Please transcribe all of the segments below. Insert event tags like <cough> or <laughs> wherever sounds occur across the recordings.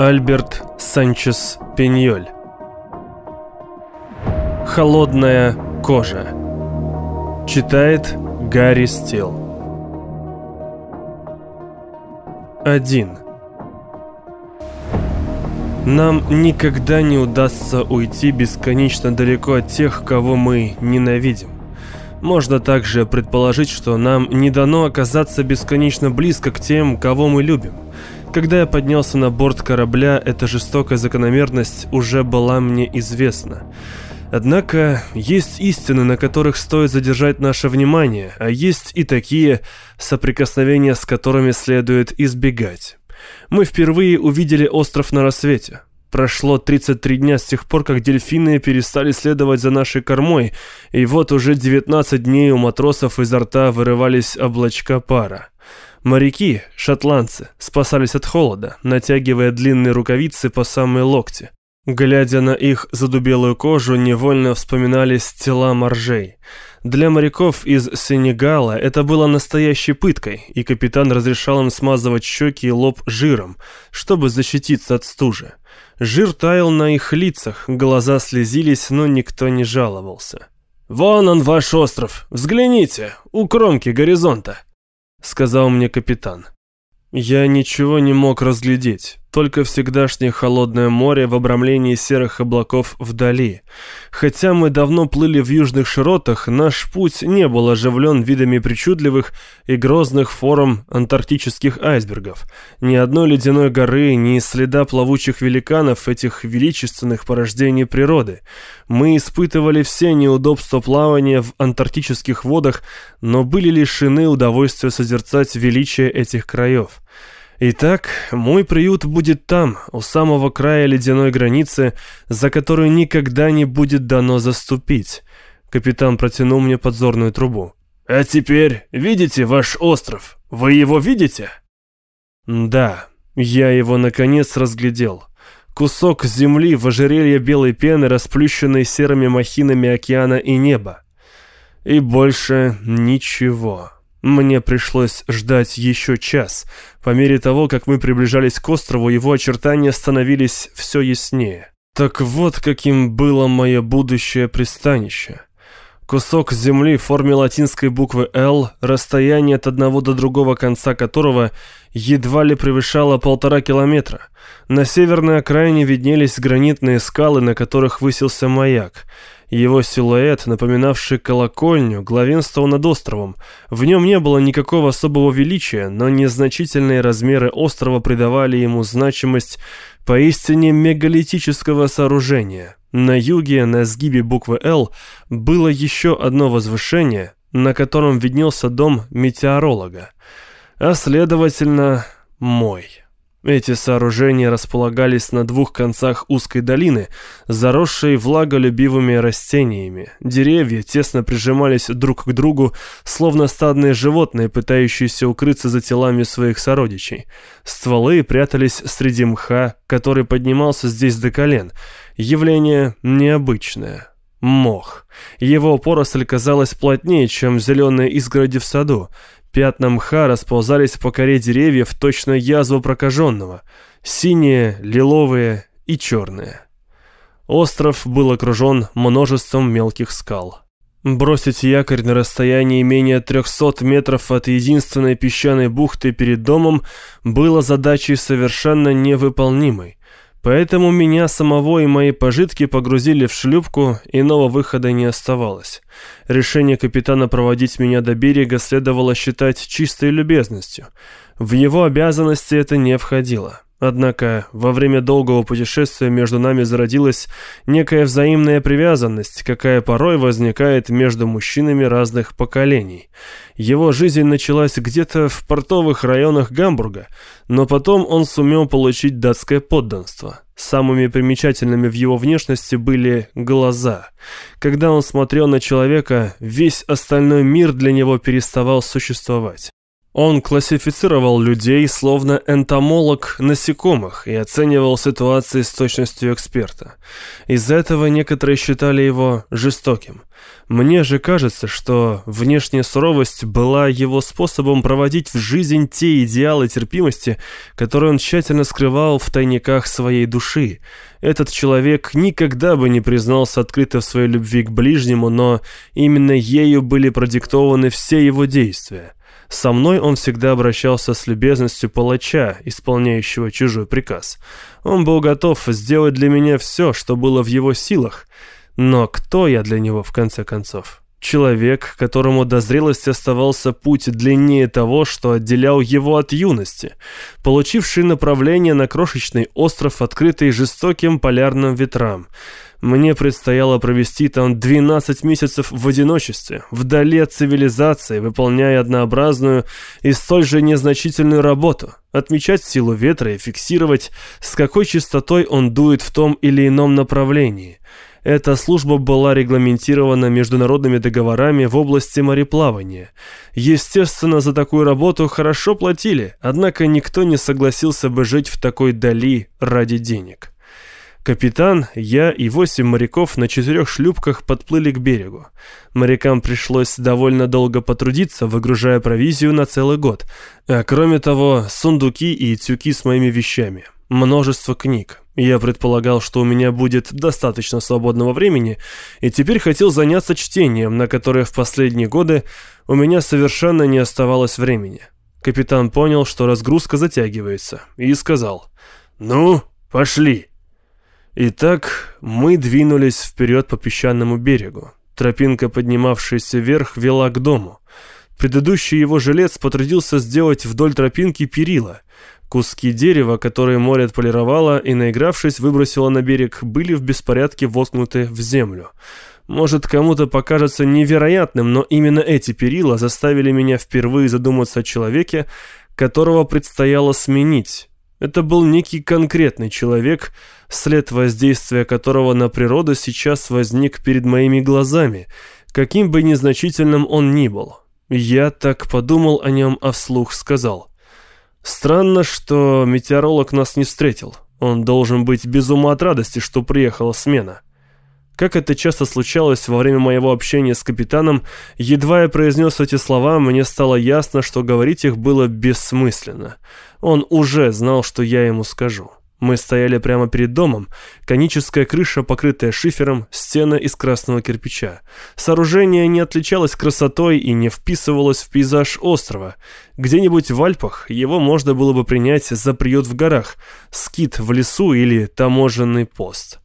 Альберт Санчес Пеньоль Холодная кожа Читает Гарри Стил 1 Нам никогда не удастся уйти бесконечно далеко от тех, кого мы ненавидим. Можно также предположить, что нам не дано оказаться бесконечно близко к тем, кого мы любим. Когда я поднялся на борт корабля, эта жестокая закономерность уже была мне известна. Однако есть истины, на которых стоит задержать наше внимание, а есть и такие, соприкосновения с которыми следует избегать. Мы впервые увидели остров на рассвете. Прошло 33 дня с тех пор, как дельфины перестали следовать за нашей кормой, и вот уже 19 дней у матросов изо рта вырывались облачка пара. Моряки, шотландцы, спасались от холода, натягивая длинные рукавицы по самые локти. Глядя на их задубелую кожу, невольно вспоминались тела моржей. Для моряков из Сенегала это было настоящей пыткой, и капитан разрешал им смазывать щеки и лоб жиром, чтобы защититься от стужи. Жир таял на их лицах, глаза слезились, но никто не жаловался. «Вон он, ваш остров! Взгляните! У кромки горизонта!» — сказал мне капитан. Я ничего не мог разглядеть только всегдашнее холодное море в обрамлении серых облаков вдали. Хотя мы давно плыли в южных широтах, наш путь не был оживлен видами причудливых и грозных форм антарктических айсбергов. Ни одной ледяной горы, ни следа плавучих великанов этих величественных порождений природы. Мы испытывали все неудобства плавания в антарктических водах, но были лишены удовольствия созерцать величие этих краев. Итак, мой приют будет там, у самого края ледяной границы, за которую никогда не будет дано заступить. Капитан протянул мне подзорную трубу. А теперь видите ваш остров? Вы его видите? Да, я его наконец разглядел. Кусок земли в ожерелье белой пены, расплющенной серыми махинами океана и неба. И больше ничего. Мне пришлось ждать еще час. По мере того, как мы приближались к острову, его очертания становились все яснее. Так вот, каким было мое будущее пристанище. Кусок земли в форме латинской буквы «Л», расстояние от одного до другого конца которого едва ли превышало полтора километра. На северной окраине виднелись гранитные скалы, на которых высился маяк. Его силуэт, напоминавший колокольню, главенствовал над островом. В нем не было никакого особого величия, но незначительные размеры острова придавали ему значимость поистине мегалитического сооружения. На юге, на сгибе буквы «Л», было еще одно возвышение, на котором виднелся дом метеоролога, а следовательно, мой. Эти сооружения располагались на двух концах узкой долины, заросшей влаголюбивыми растениями. Деревья тесно прижимались друг к другу, словно стадные животные, пытающиеся укрыться за телами своих сородичей. Стволы прятались среди мха, который поднимался здесь до колен. Явление необычное. Мох. Его поросль казалась плотнее, чем зеленые изгороди в саду. Пятна мха расползались по коре деревьев, точно язву прокаженного. Синие, лиловые и черные. Остров был окружен множеством мелких скал. Бросить якорь на расстоянии менее 300 метров от единственной песчаной бухты перед домом было задачей совершенно невыполнимой. Поэтому меня самого и мои пожитки погрузили в шлюпку, иного выхода не оставалось. Решение капитана проводить меня до берега следовало считать чистой любезностью. В его обязанности это не входило. Однако во время долгого путешествия между нами зародилась некая взаимная привязанность, какая порой возникает между мужчинами разных поколений. Его жизнь началась где-то в портовых районах Гамбурга, но потом он сумел получить датское подданство. Самыми примечательными в его внешности были глаза. Когда он смотрел на человека, весь остальной мир для него переставал существовать. Он классифицировал людей словно энтомолог насекомых и оценивал ситуации с точностью эксперта. Из-за этого некоторые считали его жестоким. Мне же кажется, что внешняя суровость была его способом проводить в жизнь те идеалы терпимости, которые он тщательно скрывал в тайниках своей души. Этот человек никогда бы не признался открыто в своей любви к ближнему, но именно ею были продиктованы все его действия. Со мной он всегда обращался с любезностью палача, исполняющего чужой приказ. Он был готов сделать для меня все, что было в его силах. Но кто я для него, в конце концов? Человек, которому до зрелости оставался путь длиннее того, что отделял его от юности, получивший направление на крошечный остров, открытый жестоким полярным ветрам – мне предстояло провести там 12 месяцев в одиночестве, вдали от цивилизации, выполняя однообразную и столь же незначительную работу, отмечать силу ветра и фиксировать, с какой частотой он дует в том или ином направлении. Эта служба была регламентирована международными договорами в области мореплавания. Естественно, за такую работу хорошо платили, однако никто не согласился бы жить в такой дали ради денег. Капитан, я и восемь моряков на четырех шлюпках подплыли к берегу. Морякам пришлось довольно долго потрудиться, выгружая провизию на целый год. А кроме того, сундуки и тюки с моими вещами. Множество книг. Я предполагал, что у меня будет достаточно свободного времени, и теперь хотел заняться чтением, на которое в последние годы у меня совершенно не оставалось времени. Капитан понял, что разгрузка затягивается, и сказал «Ну, пошли». Итак, мы двинулись вперед по песчаному берегу. Тропинка, поднимавшаяся вверх, вела к дому. Предыдущий его жилец потрудился сделать вдоль тропинки перила. Куски дерева, которые море отполировало и, наигравшись, выбросило на берег, были в беспорядке воткнуты в землю. Может, кому-то покажется невероятным, но именно эти перила заставили меня впервые задуматься о человеке, которого предстояло сменить. Это был некий конкретный человек, след воздействия которого на природу сейчас возник перед моими глазами, каким бы незначительным он ни был. Я так подумал о нем, а вслух сказал. «Странно, что метеоролог нас не встретил. Он должен быть без ума от радости, что приехала смена». Как это часто случалось во время моего общения с капитаном, едва я произнес эти слова, мне стало ясно, что говорить их было бессмысленно. Он уже знал, что я ему скажу. Мы стояли прямо перед домом, коническая крыша, покрытая шифером, стена из красного кирпича. Сооружение не отличалось красотой и не вписывалось в пейзаж острова. Где-нибудь в Альпах его можно было бы принять за приют в горах, скит в лесу или таможенный пост.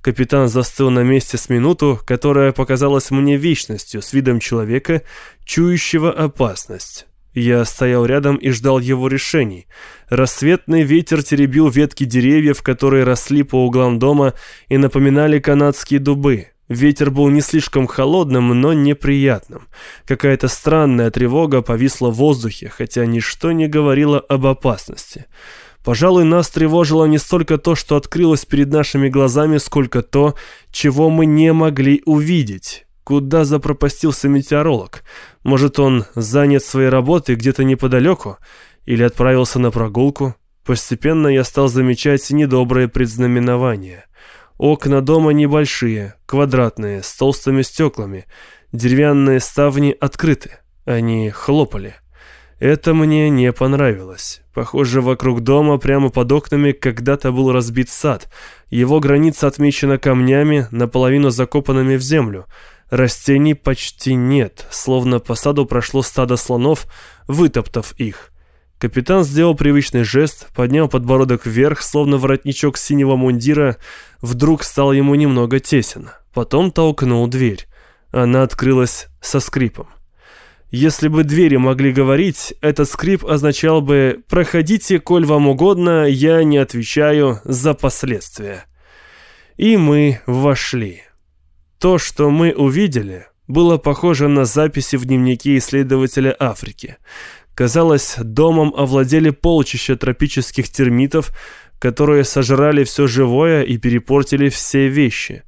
Капитан застыл на месте с минуту, которая показалась мне вечностью, с видом человека, чующего опасность. Я стоял рядом и ждал его решений. Рассветный ветер теребил ветки деревьев, которые росли по углам дома и напоминали канадские дубы. Ветер был не слишком холодным, но неприятным. Какая-то странная тревога повисла в воздухе, хотя ничто не говорило об опасности. Пожалуй, нас тревожило не столько то, что открылось перед нашими глазами, сколько то, чего мы не могли увидеть. Куда запропастился метеоролог? Может, он занят своей работой где-то неподалеку? Или отправился на прогулку? Постепенно я стал замечать недобрые предзнаменования. Окна дома небольшие, квадратные, с толстыми стеклами. Деревянные ставни открыты. Они хлопали. Это мне не понравилось. Похоже, вокруг дома, прямо под окнами, когда-то был разбит сад. Его граница отмечена камнями, наполовину закопанными в землю. Растений почти нет, словно по саду прошло стадо слонов, вытоптав их. Капитан сделал привычный жест, поднял подбородок вверх, словно воротничок синего мундира, вдруг стал ему немного тесен. Потом толкнул дверь. Она открылась со скрипом. Если бы двери могли говорить, этот скрип означал бы «Проходите, коль вам угодно, я не отвечаю за последствия». И мы вошли. То, что мы увидели, было похоже на записи в дневнике исследователя Африки. Казалось, домом овладели полчища тропических термитов, которые сожрали все живое и перепортили все вещи.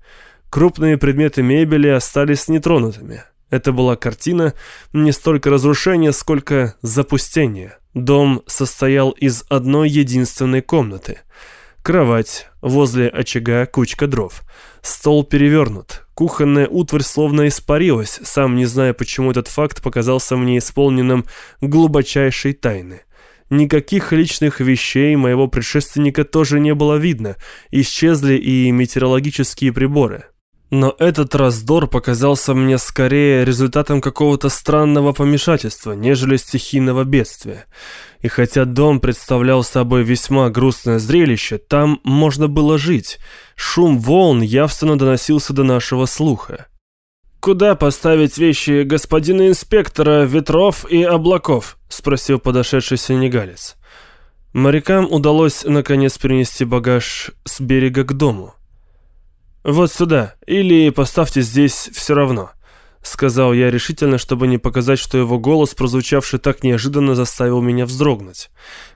Крупные предметы мебели остались нетронутыми. Это была картина не столько разрушения, сколько запустения. Дом состоял из одной единственной комнаты. Кровать, возле очага кучка дров. Стол перевернут. Кухонная утварь словно испарилась, сам не зная, почему этот факт показался мне исполненным глубочайшей тайны. Никаких личных вещей моего предшественника тоже не было видно, исчезли и метеорологические приборы. Но этот раздор показался мне скорее результатом какого-то странного помешательства, нежели стихийного бедствия. И хотя дом представлял собой весьма грустное зрелище, там можно было жить. Шум волн явственно доносился до нашего слуха. «Куда поставить вещи господина инспектора ветров и облаков?» — спросил подошедший сенегалец. Морякам удалось, наконец, перенести багаж с берега к дому. «Вот сюда, или поставьте здесь все равно», — сказал я решительно, чтобы не показать, что его голос, прозвучавший так неожиданно, заставил меня вздрогнуть.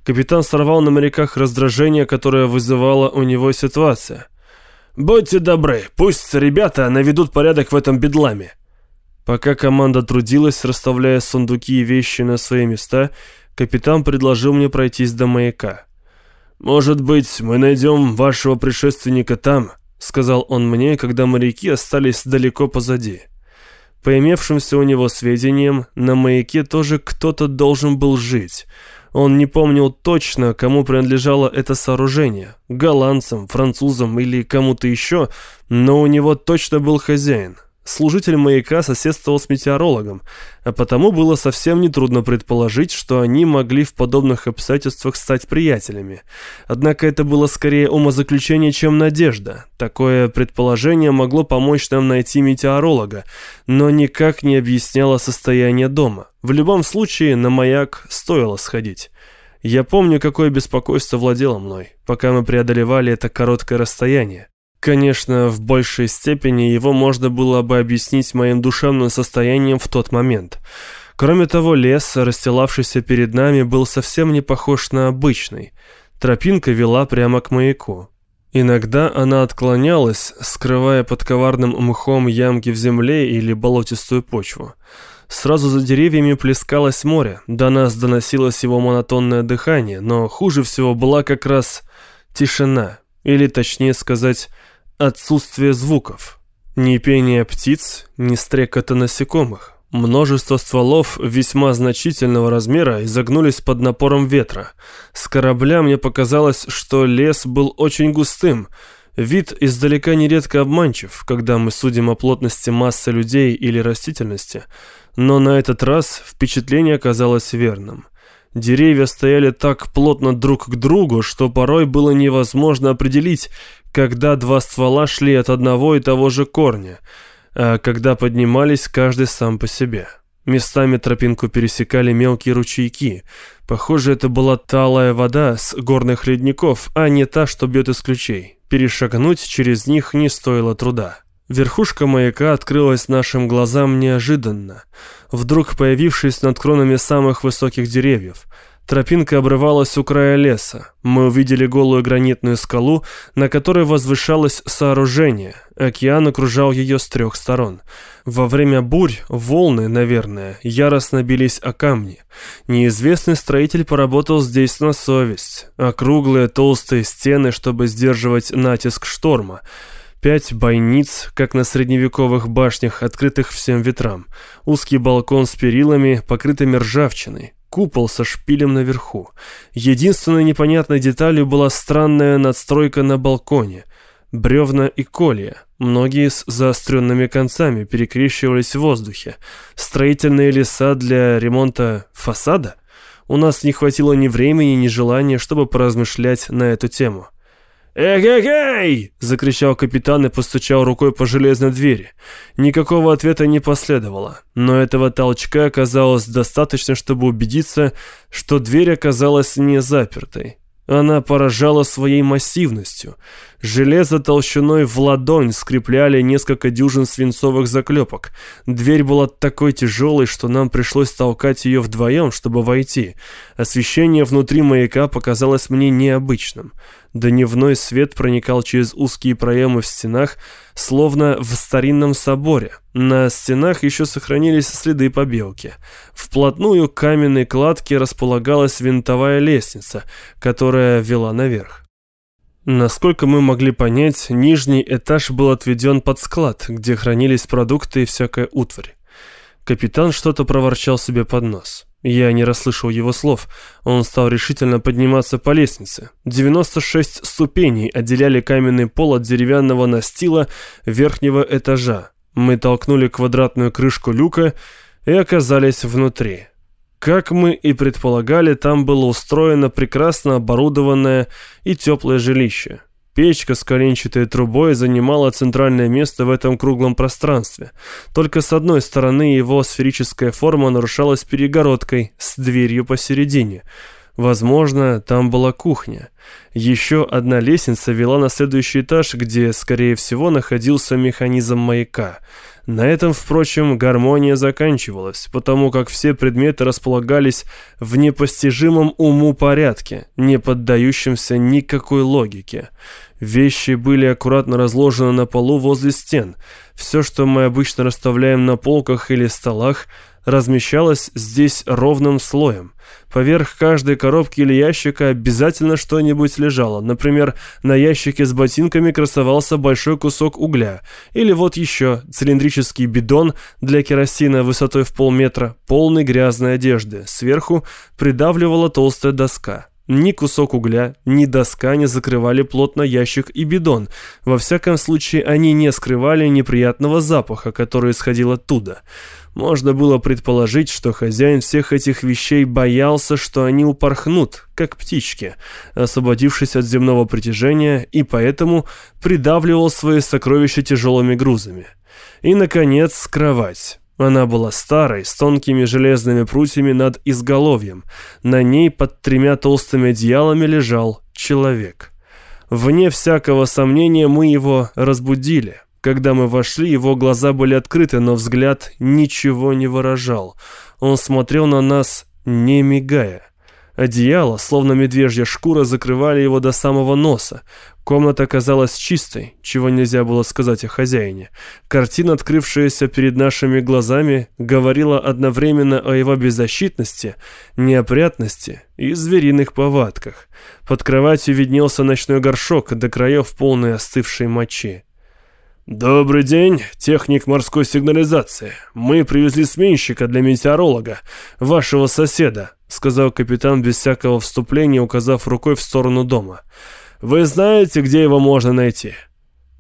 Капитан сорвал на моряках раздражение, которое вызывала у него ситуация. «Будьте добры, пусть ребята наведут порядок в этом бедламе». Пока команда трудилась, расставляя сундуки и вещи на свои места, капитан предложил мне пройтись до маяка. «Может быть, мы найдем вашего предшественника там?» — сказал он мне, когда моряки остались далеко позади. По имевшимся у него сведениям, на маяке тоже кто-то должен был жить — он не помнил точно, кому принадлежало это сооружение – голландцам, французам или кому-то еще, но у него точно был хозяин. Служитель маяка соседствовал с метеорологом, а потому было совсем нетрудно предположить, что они могли в подобных обстоятельствах стать приятелями. Однако это было скорее умозаключение, чем надежда. Такое предположение могло помочь нам найти метеоролога, но никак не объясняло состояние дома. В любом случае, на маяк стоило сходить. Я помню, какое беспокойство владело мной, пока мы преодолевали это короткое расстояние. Конечно, в большей степени его можно было бы объяснить моим душевным состоянием в тот момент. Кроме того, лес, расстилавшийся перед нами, был совсем не похож на обычный. Тропинка вела прямо к маяку. Иногда она отклонялась, скрывая под коварным мхом ямки в земле или болотистую почву. Сразу за деревьями плескалось море, до нас доносилось его монотонное дыхание, но хуже всего была как раз тишина, или точнее сказать, Отсутствие звуков. Ни пения птиц, ни стрекота насекомых. Множество стволов весьма значительного размера изогнулись под напором ветра. С корабля мне показалось, что лес был очень густым. Вид издалека нередко обманчив, когда мы судим о плотности массы людей или растительности. Но на этот раз впечатление оказалось верным. Деревья стояли так плотно друг к другу, что порой было невозможно определить, когда два ствола шли от одного и того же корня, а когда поднимались каждый сам по себе. Местами тропинку пересекали мелкие ручейки. Похоже, это была талая вода с горных ледников, а не та, что бьет из ключей. Перешагнуть через них не стоило труда. Верхушка маяка открылась нашим глазам неожиданно, вдруг появившись над кронами самых высоких деревьев – Тропинка обрывалась у края леса. Мы увидели голую гранитную скалу, на которой возвышалось сооружение. Океан окружал ее с трех сторон. Во время бурь волны, наверное, яростно бились о камни. Неизвестный строитель поработал здесь на совесть. Округлые толстые стены, чтобы сдерживать натиск шторма. Пять бойниц, как на средневековых башнях, открытых всем ветрам. Узкий балкон с перилами, покрытыми ржавчиной купол со шпилем наверху. Единственной непонятной деталью была странная надстройка на балконе. Бревна и колья, многие с заостренными концами, перекрещивались в воздухе. Строительные леса для ремонта фасада? У нас не хватило ни времени, ни желания, чтобы поразмышлять на эту тему. «Эгегей!» — закричал капитан и постучал рукой по железной двери. Никакого ответа не последовало, но этого толчка оказалось достаточно, чтобы убедиться, что дверь оказалась не запертой. Она поражала своей массивностью. Железо толщиной в ладонь скрепляли несколько дюжин свинцовых заклепок. Дверь была такой тяжелой, что нам пришлось толкать ее вдвоем, чтобы войти. Освещение внутри маяка показалось мне необычным. Дневной свет проникал через узкие проемы в стенах, словно в старинном соборе. На стенах еще сохранились следы побелки. Вплотную к каменной кладке располагалась винтовая лестница, которая вела наверх. Насколько мы могли понять, нижний этаж был отведен под склад, где хранились продукты и всякая утварь. Капитан что-то проворчал себе под нос. Я не расслышал его слов. Он стал решительно подниматься по лестнице. 96 ступеней отделяли каменный пол от деревянного настила верхнего этажа. Мы толкнули квадратную крышку люка и оказались внутри. Как мы и предполагали, там было устроено прекрасно оборудованное и теплое жилище. Печка с коленчатой трубой занимала центральное место в этом круглом пространстве. Только с одной стороны его сферическая форма нарушалась перегородкой с дверью посередине. Возможно, там была кухня. Еще одна лестница вела на следующий этаж, где, скорее всего, находился механизм маяка – на этом, впрочем, гармония заканчивалась, потому как все предметы располагались в непостижимом уму порядке, не поддающемся никакой логике. Вещи были аккуратно разложены на полу возле стен. Все, что мы обычно расставляем на полках или столах, размещалось здесь ровным слоем. Поверх каждой коробки или ящика обязательно что-нибудь лежало. Например, на ящике с ботинками красовался большой кусок угля. Или вот еще цилиндрический бидон для керосина высотой в полметра, полный грязной одежды. Сверху придавливала толстая доска. Ни кусок угля, ни доска не закрывали плотно ящик и бидон. Во всяком случае, они не скрывали неприятного запаха, который исходил оттуда. Можно было предположить, что хозяин всех этих вещей боялся, что они упорхнут, как птички, освободившись от земного притяжения, и поэтому придавливал свои сокровища тяжелыми грузами. И, наконец, кровать. Она была старой, с тонкими железными прутьями над изголовьем. На ней под тремя толстыми одеялами лежал человек. Вне всякого сомнения мы его разбудили. Когда мы вошли, его глаза были открыты, но взгляд ничего не выражал. Он смотрел на нас, не мигая. Одеяло, словно медвежья шкура, закрывали его до самого носа. Комната казалась чистой, чего нельзя было сказать о хозяине. Картина, открывшаяся перед нашими глазами, говорила одновременно о его беззащитности, неопрятности и звериных повадках. Под кроватью виднелся ночной горшок, до краев полной остывшей мочи. «Добрый день, техник морской сигнализации. Мы привезли сменщика для метеоролога, вашего соседа», сказал капитан без всякого вступления, указав рукой в сторону дома. «Вы знаете, где его можно найти?»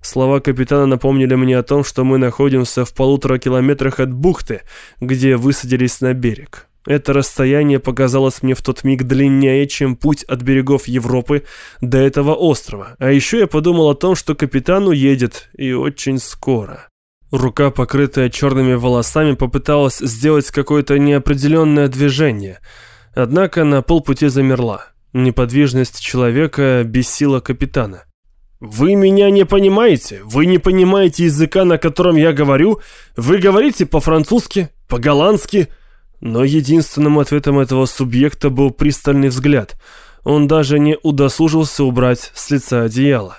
Слова капитана напомнили мне о том, что мы находимся в полутора километрах от бухты, где высадились на берег. Это расстояние показалось мне в тот миг длиннее, чем путь от берегов Европы до этого острова. А еще я подумал о том, что капитан уедет, и очень скоро. Рука, покрытая черными волосами, попыталась сделать какое-то неопределенное движение. Однако на полпути замерла. Неподвижность человека бесила капитана. «Вы меня не понимаете? Вы не понимаете языка, на котором я говорю? Вы говорите по-французски? По-голландски?» Но единственным ответом этого субъекта был пристальный взгляд. Он даже не удосужился убрать с лица одеяло.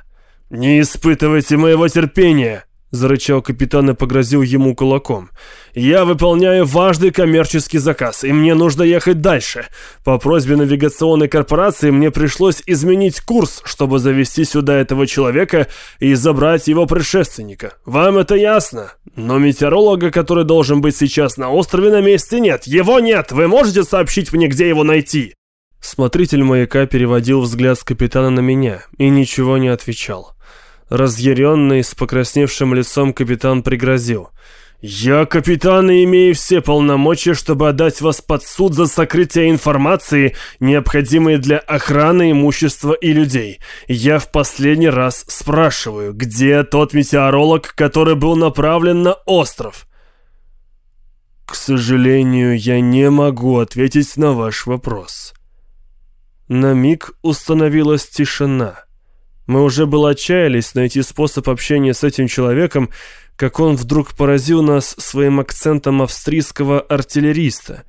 «Не испытывайте моего терпения!» Зарычал капитан и погрозил ему кулаком. «Я выполняю важный коммерческий заказ, и мне нужно ехать дальше. По просьбе навигационной корпорации мне пришлось изменить курс, чтобы завести сюда этого человека и забрать его предшественника. Вам это ясно? Но метеоролога, который должен быть сейчас на острове, на месте нет. Его нет! Вы можете сообщить мне, где его найти?» Смотритель маяка переводил взгляд с капитана на меня и ничего не отвечал. Разъяренный, с покрасневшим лицом капитан пригрозил. «Я, капитан, и имею все полномочия, чтобы отдать вас под суд за сокрытие информации, необходимой для охраны имущества и людей. Я в последний раз спрашиваю, где тот метеоролог, который был направлен на остров?» «К сожалению, я не могу ответить на ваш вопрос». На миг установилась тишина. Мы уже было отчаялись найти способ общения с этим человеком, как он вдруг поразил нас своим акцентом австрийского артиллериста.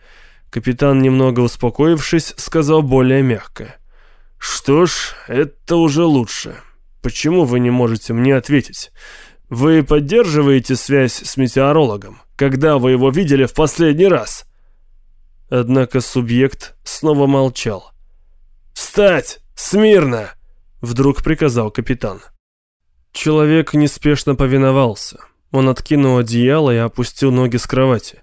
Капитан, немного успокоившись, сказал более мягко. «Что ж, это уже лучше. Почему вы не можете мне ответить? Вы поддерживаете связь с метеорологом? Когда вы его видели в последний раз?» Однако субъект снова молчал. «Встать! Смирно!» — вдруг приказал капитан. Человек неспешно повиновался. Он откинул одеяло и опустил ноги с кровати.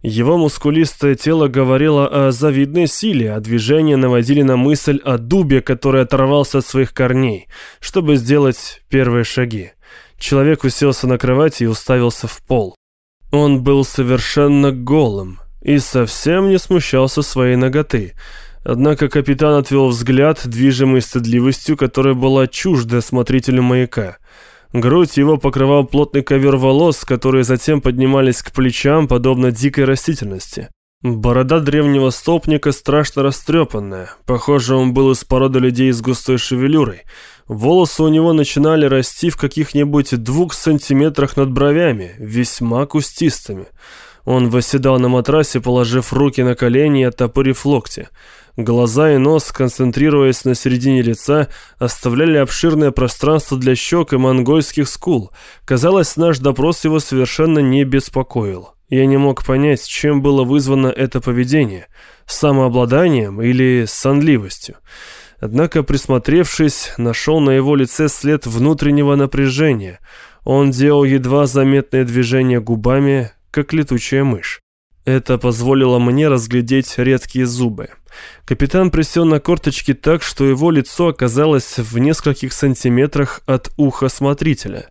Его мускулистое тело говорило о завидной силе, а движения наводили на мысль о дубе, который оторвался от своих корней, чтобы сделать первые шаги. Человек уселся на кровати и уставился в пол. Он был совершенно голым и совсем не смущался своей ноготы. Однако капитан отвел взгляд, движимый стыдливостью, которая была чужда смотрителю маяка. Грудь его покрывал плотный ковер волос, которые затем поднимались к плечам, подобно дикой растительности. Борода древнего стопника страшно растрепанная. Похоже, он был из породы людей с густой шевелюрой. Волосы у него начинали расти в каких-нибудь двух сантиметрах над бровями, весьма кустистыми. Он восседал на матрасе, положив руки на колени и оттопырив локти. Глаза и нос, концентрируясь на середине лица, оставляли обширное пространство для щек и монгольских скул. Казалось, наш допрос его совершенно не беспокоил. Я не мог понять, чем было вызвано это поведение – самообладанием или сонливостью. Однако, присмотревшись, нашел на его лице след внутреннего напряжения. Он делал едва заметные движения губами, как летучая мышь. Это позволило мне разглядеть редкие зубы. Капитан присел на корточки так, что его лицо оказалось в нескольких сантиметрах от уха смотрителя.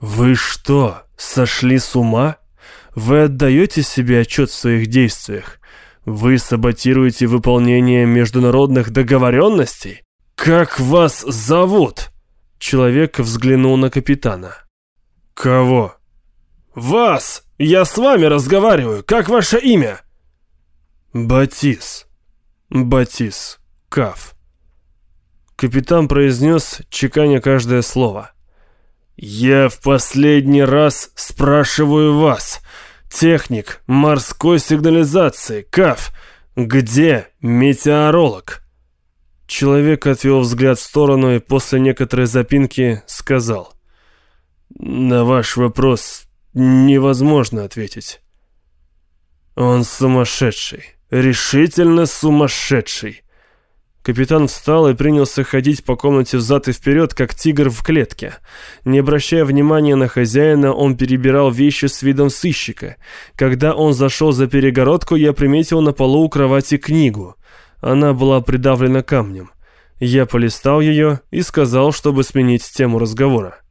«Вы что, сошли с ума? Вы отдаете себе отчет в своих действиях? Вы саботируете выполнение международных договоренностей? Как вас зовут?» Человек взглянул на капитана. «Кого?» «Вас! Я с вами разговариваю! Как ваше имя?» «Батис. Батис. Каф». Капитан произнес, чеканя каждое слово. «Я в последний раз спрашиваю вас, техник морской сигнализации, Каф, где метеоролог?» Человек отвел взгляд в сторону и после некоторой запинки сказал. «На ваш вопрос невозможно ответить. Он сумасшедший, решительно сумасшедший. Капитан встал и принялся ходить по комнате взад и вперед, как тигр в клетке. Не обращая внимания на хозяина, он перебирал вещи с видом сыщика. Когда он зашел за перегородку, я приметил на полу у кровати книгу. Она была придавлена камнем. Я полистал ее и сказал, чтобы сменить тему разговора.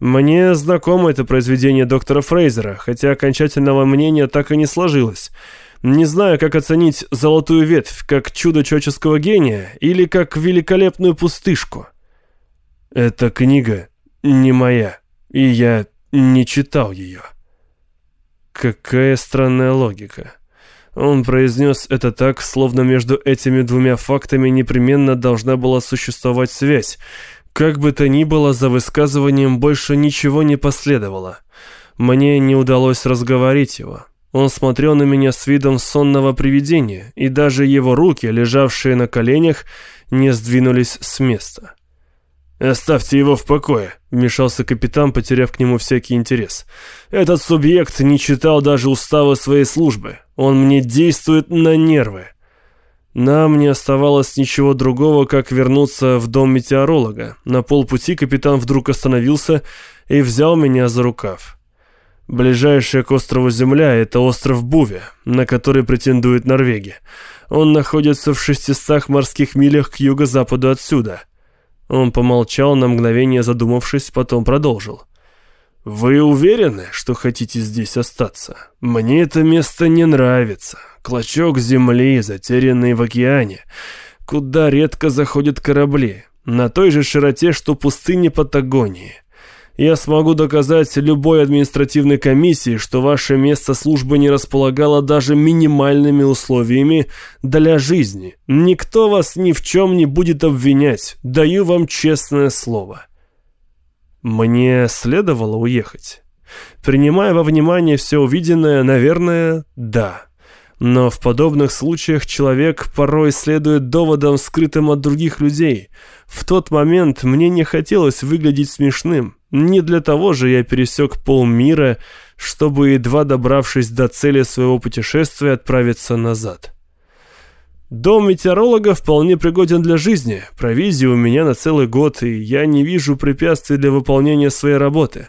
Мне знакомо это произведение доктора Фрейзера, хотя окончательного мнения так и не сложилось. Не знаю, как оценить «Золотую ветвь» как чудо человеческого гения или как великолепную пустышку. Эта книга не моя, и я не читал ее. Какая странная логика. Он произнес это так, словно между этими двумя фактами непременно должна была существовать связь, как бы то ни было, за высказыванием больше ничего не последовало. Мне не удалось разговорить его. Он смотрел на меня с видом сонного привидения, и даже его руки, лежавшие на коленях, не сдвинулись с места. «Оставьте его в покое», — вмешался капитан, потеряв к нему всякий интерес. «Этот субъект не читал даже устава своей службы. Он мне действует на нервы». Нам не оставалось ничего другого, как вернуться в дом метеоролога. На полпути капитан вдруг остановился и взял меня за рукав. Ближайшая к острову Земля – это остров Буве, на который претендует Норвегия. Он находится в 600 морских милях к юго-западу отсюда. Он помолчал на мгновение задумавшись, потом продолжил. «Вы уверены, что хотите здесь остаться? Мне это место не нравится. Клочок земли, затерянный в океане, куда редко заходят корабли, на той же широте, что пустыни Патагонии. Я смогу доказать любой административной комиссии, что ваше место службы не располагало даже минимальными условиями для жизни. Никто вас ни в чем не будет обвинять. Даю вам честное слово. Мне следовало уехать. Принимая во внимание все увиденное, наверное, да. Но в подобных случаях человек порой следует доводам, скрытым от других людей. В тот момент мне не хотелось выглядеть смешным. Не для того же я пересек полмира, чтобы, едва добравшись до цели своего путешествия, отправиться назад. Дом метеоролога вполне пригоден для жизни. Провизия у меня на целый год, и я не вижу препятствий для выполнения своей работы.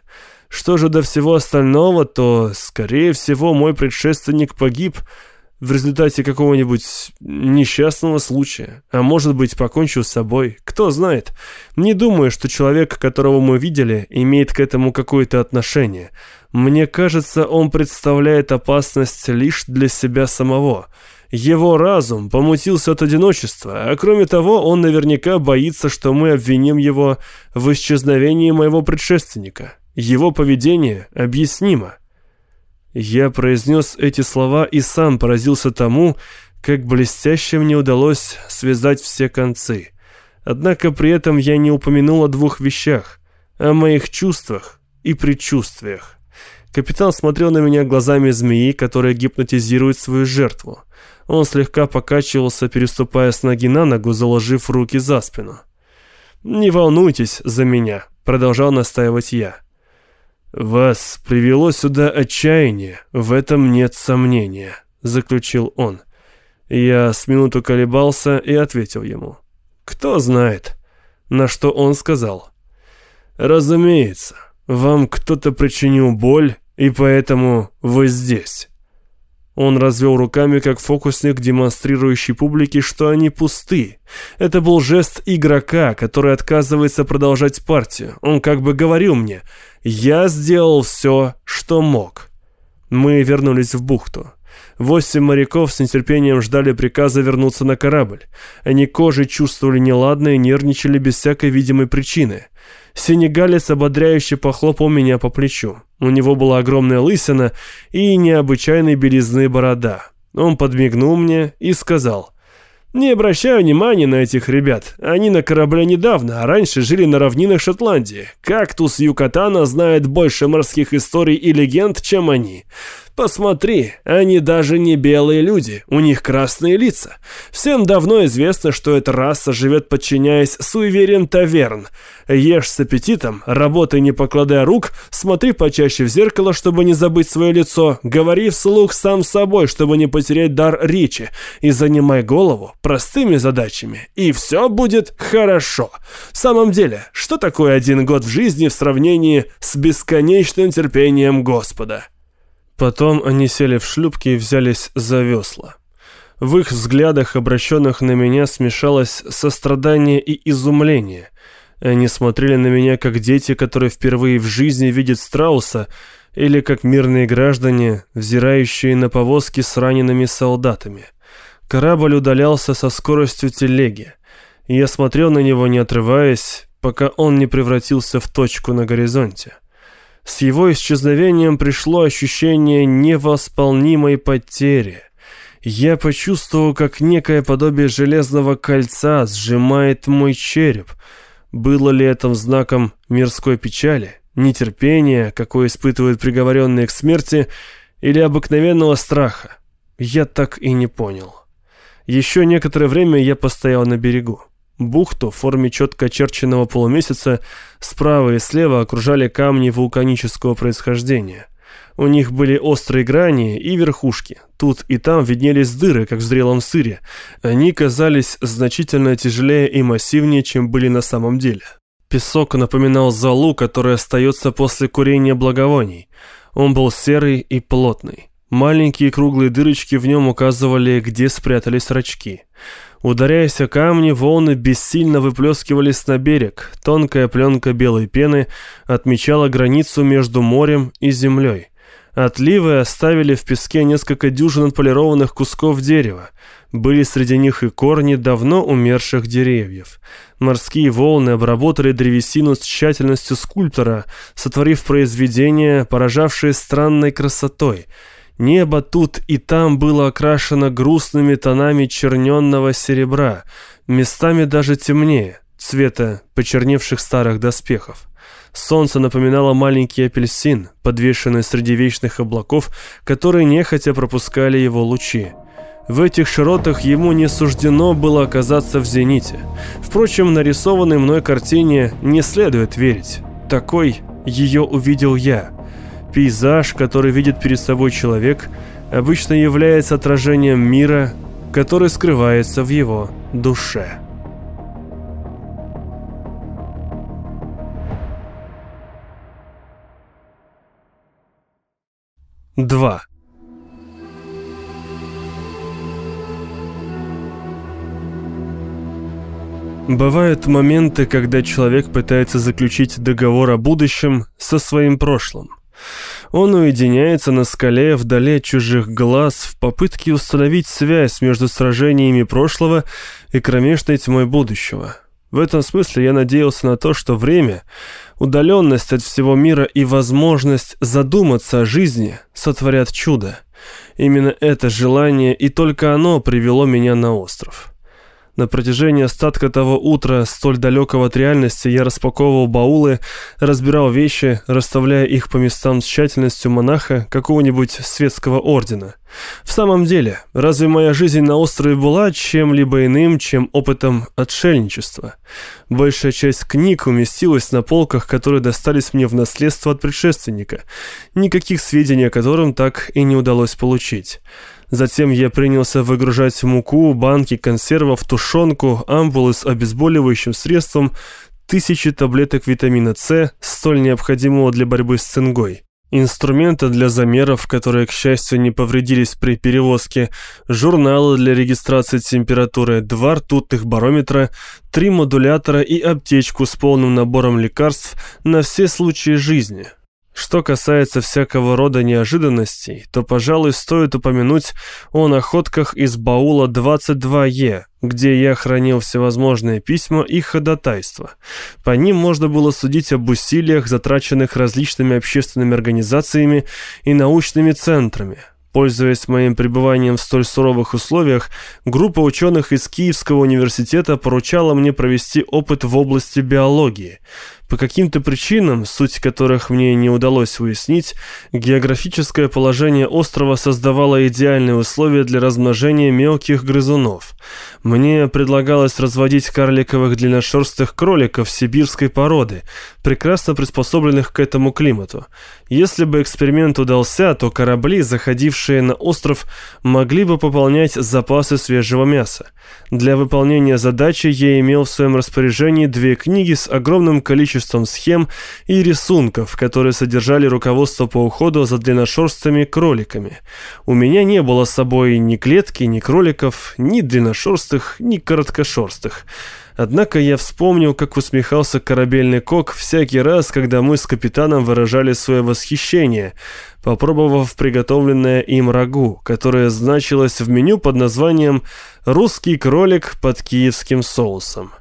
Что же до всего остального, то, скорее всего, мой предшественник погиб – в результате какого-нибудь несчастного случая, а может быть покончил с собой, кто знает. Не думаю, что человек, которого мы видели, имеет к этому какое-то отношение. Мне кажется, он представляет опасность лишь для себя самого. Его разум помутился от одиночества, а кроме того, он наверняка боится, что мы обвиним его в исчезновении моего предшественника. Его поведение объяснимо. Я произнес эти слова и сам поразился тому, как блестяще мне удалось связать все концы. Однако при этом я не упомянул о двух вещах, о моих чувствах и предчувствиях. Капитан смотрел на меня глазами змеи, которая гипнотизирует свою жертву. Он слегка покачивался, переступая с ноги на ногу, заложив руки за спину. «Не волнуйтесь за меня», — продолжал настаивать я. «Вас привело сюда отчаяние, в этом нет сомнения», — заключил он. Я с минуту колебался и ответил ему. «Кто знает?» На что он сказал. «Разумеется, вам кто-то причинил боль, и поэтому вы здесь». Он развел руками, как фокусник, демонстрирующий публике, что они пусты. Это был жест игрока, который отказывается продолжать партию. Он как бы говорил мне «Я сделал все, что мог». Мы вернулись в бухту. Восемь моряков с нетерпением ждали приказа вернуться на корабль. Они кожей чувствовали неладное и нервничали без всякой видимой причины. Сенегалец ободряюще похлопал меня по плечу. У него была огромная лысина и необычайной белизны борода. Он подмигнул мне и сказал, «Не обращаю внимания на этих ребят. Они на корабле недавно, а раньше жили на равнинах Шотландии. Кактус Юкатана знает больше морских историй и легенд, чем они. Посмотри, они даже не белые люди, у них красные лица. Всем давно известно, что эта раса живет подчиняясь суевериям таверн. Ешь с аппетитом, работай не покладая рук, смотри почаще в зеркало, чтобы не забыть свое лицо, говори вслух сам собой, чтобы не потерять дар речи, и занимай голову простыми задачами, и все будет хорошо. В самом деле, что такое один год в жизни в сравнении с бесконечным терпением Господа? Потом они сели в шлюпки и взялись за весла. В их взглядах, обращенных на меня, смешалось сострадание и изумление. Они смотрели на меня как дети, которые впервые в жизни видят страуса, или как мирные граждане, взирающие на повозки с ранеными солдатами. Корабль удалялся со скоростью телеги. Я смотрел на него, не отрываясь, пока он не превратился в точку на горизонте. С его исчезновением пришло ощущение невосполнимой потери. Я почувствовал, как некое подобие железного кольца сжимает мой череп. Было ли это знаком мирской печали, нетерпения, какое испытывают приговоренные к смерти, или обыкновенного страха? Я так и не понял. Еще некоторое время я постоял на берегу. Бухту в форме четко очерченного полумесяца справа и слева окружали камни вулканического происхождения. У них были острые грани и верхушки. Тут и там виднелись дыры, как в зрелом сыре. Они казались значительно тяжелее и массивнее, чем были на самом деле. Песок напоминал золу, которая остается после курения благовоний. Он был серый и плотный. Маленькие круглые дырочки в нем указывали, где спрятались рачки. Ударяясь о камни, волны бессильно выплескивались на берег. Тонкая пленка белой пены отмечала границу между морем и землей. Отливы оставили в песке несколько дюжин отполированных кусков дерева. Были среди них и корни давно умерших деревьев. Морские волны обработали древесину с тщательностью скульптора, сотворив произведение, поражавшее странной красотой. Небо тут и там было окрашено грустными тонами черненного серебра, местами даже темнее, цвета почерневших старых доспехов. Солнце напоминало маленький апельсин, подвешенный среди вечных облаков, которые нехотя пропускали его лучи. В этих широтах ему не суждено было оказаться в зените. Впрочем, нарисованной мной картине не следует верить. Такой ее увидел я. Пейзаж, который видит перед собой человек, обычно является отражением мира, который скрывается в его душе. 2. Бывают моменты, когда человек пытается заключить договор о будущем со своим прошлым. Он уединяется на скале вдали от чужих глаз в попытке установить связь между сражениями прошлого и кромешной тьмой будущего. В этом смысле я надеялся на то, что время Удаленность от всего мира и возможность задуматься о жизни сотворят чудо. Именно это желание и только оно привело меня на остров. На протяжении остатка того утра, столь далекого от реальности, я распаковывал баулы, разбирал вещи, расставляя их по местам с тщательностью монаха какого-нибудь светского ордена. В самом деле, разве моя жизнь на острове была чем-либо иным, чем опытом отшельничества? Большая часть книг уместилась на полках, которые достались мне в наследство от предшественника, никаких сведений о котором так и не удалось получить. Затем я принялся выгружать муку, банки консервов, тушенку, ампулы с обезболивающим средством, тысячи таблеток витамина С, столь необходимого для борьбы с цингой. Инструменты для замеров, которые, к счастью, не повредились при перевозке, журналы для регистрации температуры, два ртутных барометра, три модулятора и аптечку с полным набором лекарств на все случаи жизни. Что касается всякого рода неожиданностей, то, пожалуй, стоит упомянуть о находках из баула 22Е, где я хранил всевозможные письма и ходатайства. По ним можно было судить об усилиях, затраченных различными общественными организациями и научными центрами. Пользуясь моим пребыванием в столь суровых условиях, группа ученых из Киевского университета поручала мне провести опыт в области биологии – по каким-то причинам, суть которых мне не удалось выяснить, географическое положение острова создавало идеальные условия для размножения мелких грызунов. Мне предлагалось разводить карликовых длинношерстых кроликов сибирской породы, прекрасно приспособленных к этому климату. Если бы эксперимент удался, то корабли, заходившие на остров, могли бы пополнять запасы свежего мяса. Для выполнения задачи я имел в своем распоряжении две книги с огромным количеством схем и рисунков, которые содержали руководство по уходу за длинношерстыми кроликами. У меня не было с собой ни клетки, ни кроликов, ни длинношерстых, ни короткошерстых. Однако я вспомнил, как усмехался корабельный кок всякий раз, когда мы с капитаном выражали свое восхищение, попробовав приготовленное им рагу, которое значилось в меню под названием «Русский кролик под киевским соусом».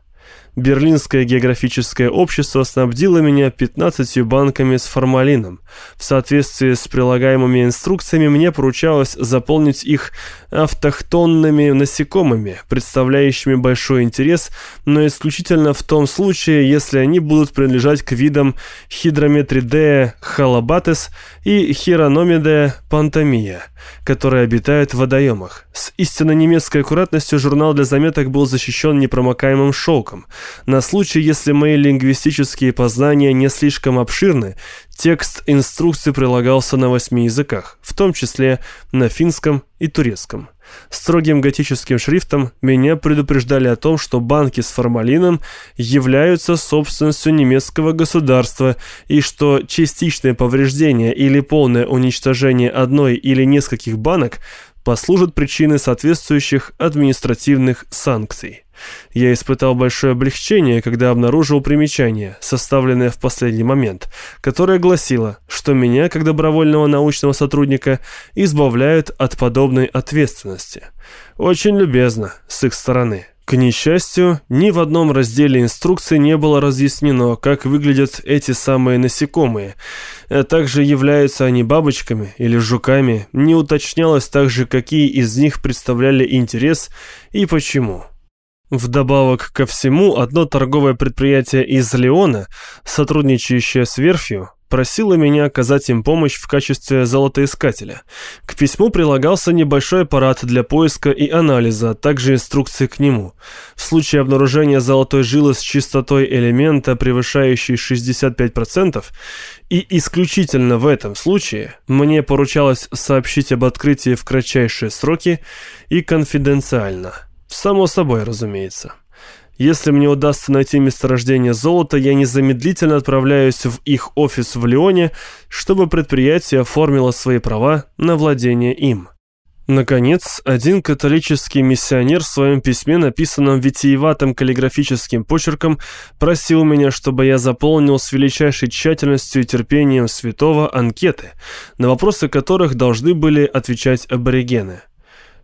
Берлинское географическое общество снабдило меня 15 банками с формалином. В соответствии с прилагаемыми инструкциями мне поручалось заполнить их автохтонными насекомыми, представляющими большой интерес, но исключительно в том случае, если они будут принадлежать к видам Hydrometridea halabates и Hieronymidae pantomia, которые обитают в водоемах. С истинно немецкой аккуратностью журнал для заметок был защищен непромокаемым шелком. На случай, если мои лингвистические познания не слишком обширны, текст инструкции прилагался на восьми языках, в том числе на финском и турецком. Строгим готическим шрифтом меня предупреждали о том, что банки с формалином являются собственностью немецкого государства и что частичное повреждение или полное уничтожение одной или нескольких банок послужит причиной соответствующих административных санкций. Я испытал большое облегчение, когда обнаружил примечание, составленное в последний момент, которое гласило, что меня, как добровольного научного сотрудника, избавляют от подобной ответственности. Очень любезно с их стороны. К несчастью, ни в одном разделе инструкции не было разъяснено, как выглядят эти самые насекомые, а также являются они бабочками или жуками, не уточнялось также, какие из них представляли интерес и почему. Вдобавок ко всему, одно торговое предприятие из Леона, сотрудничающее с верфью, просила меня оказать им помощь в качестве золотоискателя. К письму прилагался небольшой аппарат для поиска и анализа, а также инструкции к нему. В случае обнаружения золотой жилы с частотой элемента, превышающей 65%, и исключительно в этом случае мне поручалось сообщить об открытии в кратчайшие сроки и конфиденциально. Само собой, разумеется. Если мне удастся найти месторождение золота, я незамедлительно отправляюсь в их офис в Лионе, чтобы предприятие оформило свои права на владение им. Наконец, один католический миссионер в своем письме, написанном витиеватым каллиграфическим почерком, просил меня, чтобы я заполнил с величайшей тщательностью и терпением святого анкеты, на вопросы которых должны были отвечать аборигены.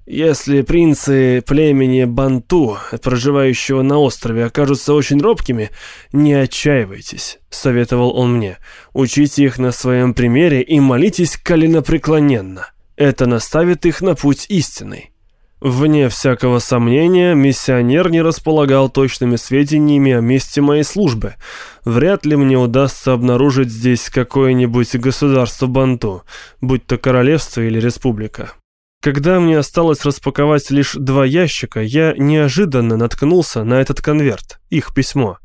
Если принцы племени Банту, проживающего на острове, окажутся очень робкими, не отчаивайтесь, советовал он мне. Учите их на своем примере и молитесь коленопреклоненно. Это наставит их на путь истинный. Вне всякого сомнения, миссионер не располагал точными сведениями о месте моей службы. Вряд ли мне удастся обнаружить здесь какое-нибудь государство Банту, будь то королевство или республика. Когда мне осталось распаковать лишь два ящика, я неожиданно наткнулся на этот конверт, их письмо.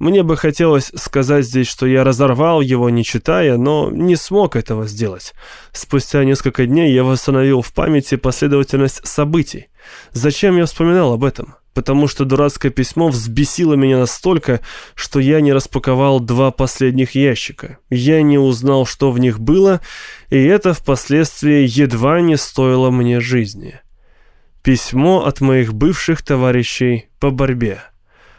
Мне бы хотелось сказать здесь, что я разорвал его, не читая, но не смог этого сделать. Спустя несколько дней я восстановил в памяти последовательность событий. Зачем я вспоминал об этом? Потому что дурацкое письмо взбесило меня настолько, что я не распаковал два последних ящика. Я не узнал, что в них было, и это впоследствии едва не стоило мне жизни. Письмо от моих бывших товарищей по борьбе.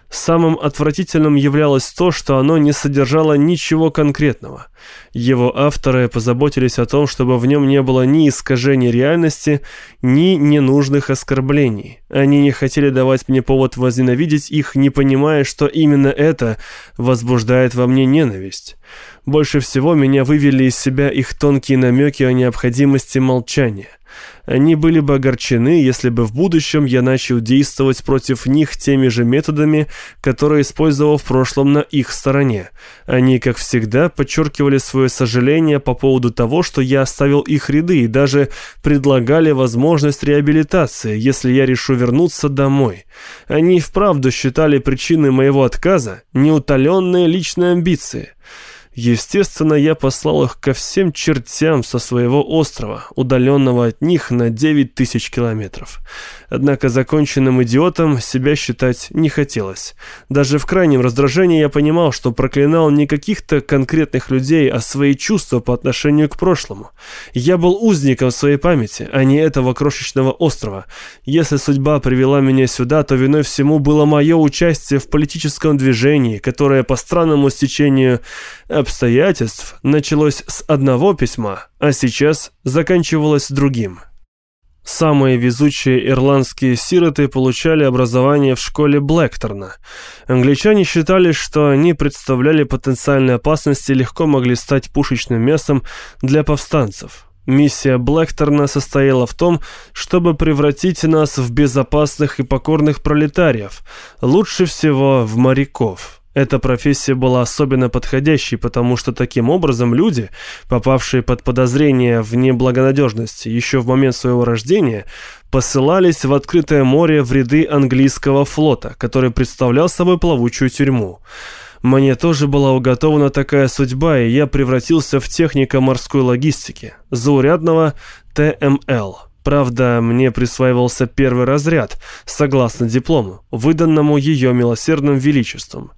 Самым отвратительным являлось то, что оно не содержало ничего конкретного. Его авторы позаботились о том, чтобы в нем не было ни искажений реальности, ни ненужных оскорблений. Они не хотели давать мне повод возненавидеть их, не понимая, что именно это возбуждает во мне ненависть. Больше всего меня вывели из себя их тонкие намеки о необходимости молчания. Они были бы огорчены, если бы в будущем я начал действовать против них теми же методами, которые использовал в прошлом на их стороне. Они, как всегда, подчеркивали свое сожаление по поводу того, что я оставил их ряды и даже предлагали возможность реабилитации, если я решу вернуться домой. Они вправду считали причиной моего отказа неутоленные личные амбиции. Естественно, я послал их ко всем чертям со своего острова, удаленного от них на 9 тысяч километров. Однако законченным идиотом себя считать не хотелось. Даже в крайнем раздражении я понимал, что проклинал не каких-то конкретных людей, а свои чувства по отношению к прошлому. Я был узником своей памяти, а не этого крошечного острова. Если судьба привела меня сюда, то виной всему было мое участие в политическом движении, которое по странному стечению обстоятельств началось с одного письма, а сейчас заканчивалось другим. Самые везучие ирландские сироты получали образование в школе Блэкторна. Англичане считали, что они представляли потенциальные опасности и легко могли стать пушечным мясом для повстанцев. Миссия Блэкторна состояла в том, чтобы превратить нас в безопасных и покорных пролетариев, лучше всего в моряков. Эта профессия была особенно подходящей, потому что таким образом люди, попавшие под подозрение в неблагонадежности еще в момент своего рождения, посылались в открытое море в ряды английского флота, который представлял собой плавучую тюрьму. Мне тоже была уготована такая судьба, и я превратился в техника морской логистики, заурядного ТМЛ. Правда, мне присваивался первый разряд, согласно диплому, выданному ее милосердным величеством.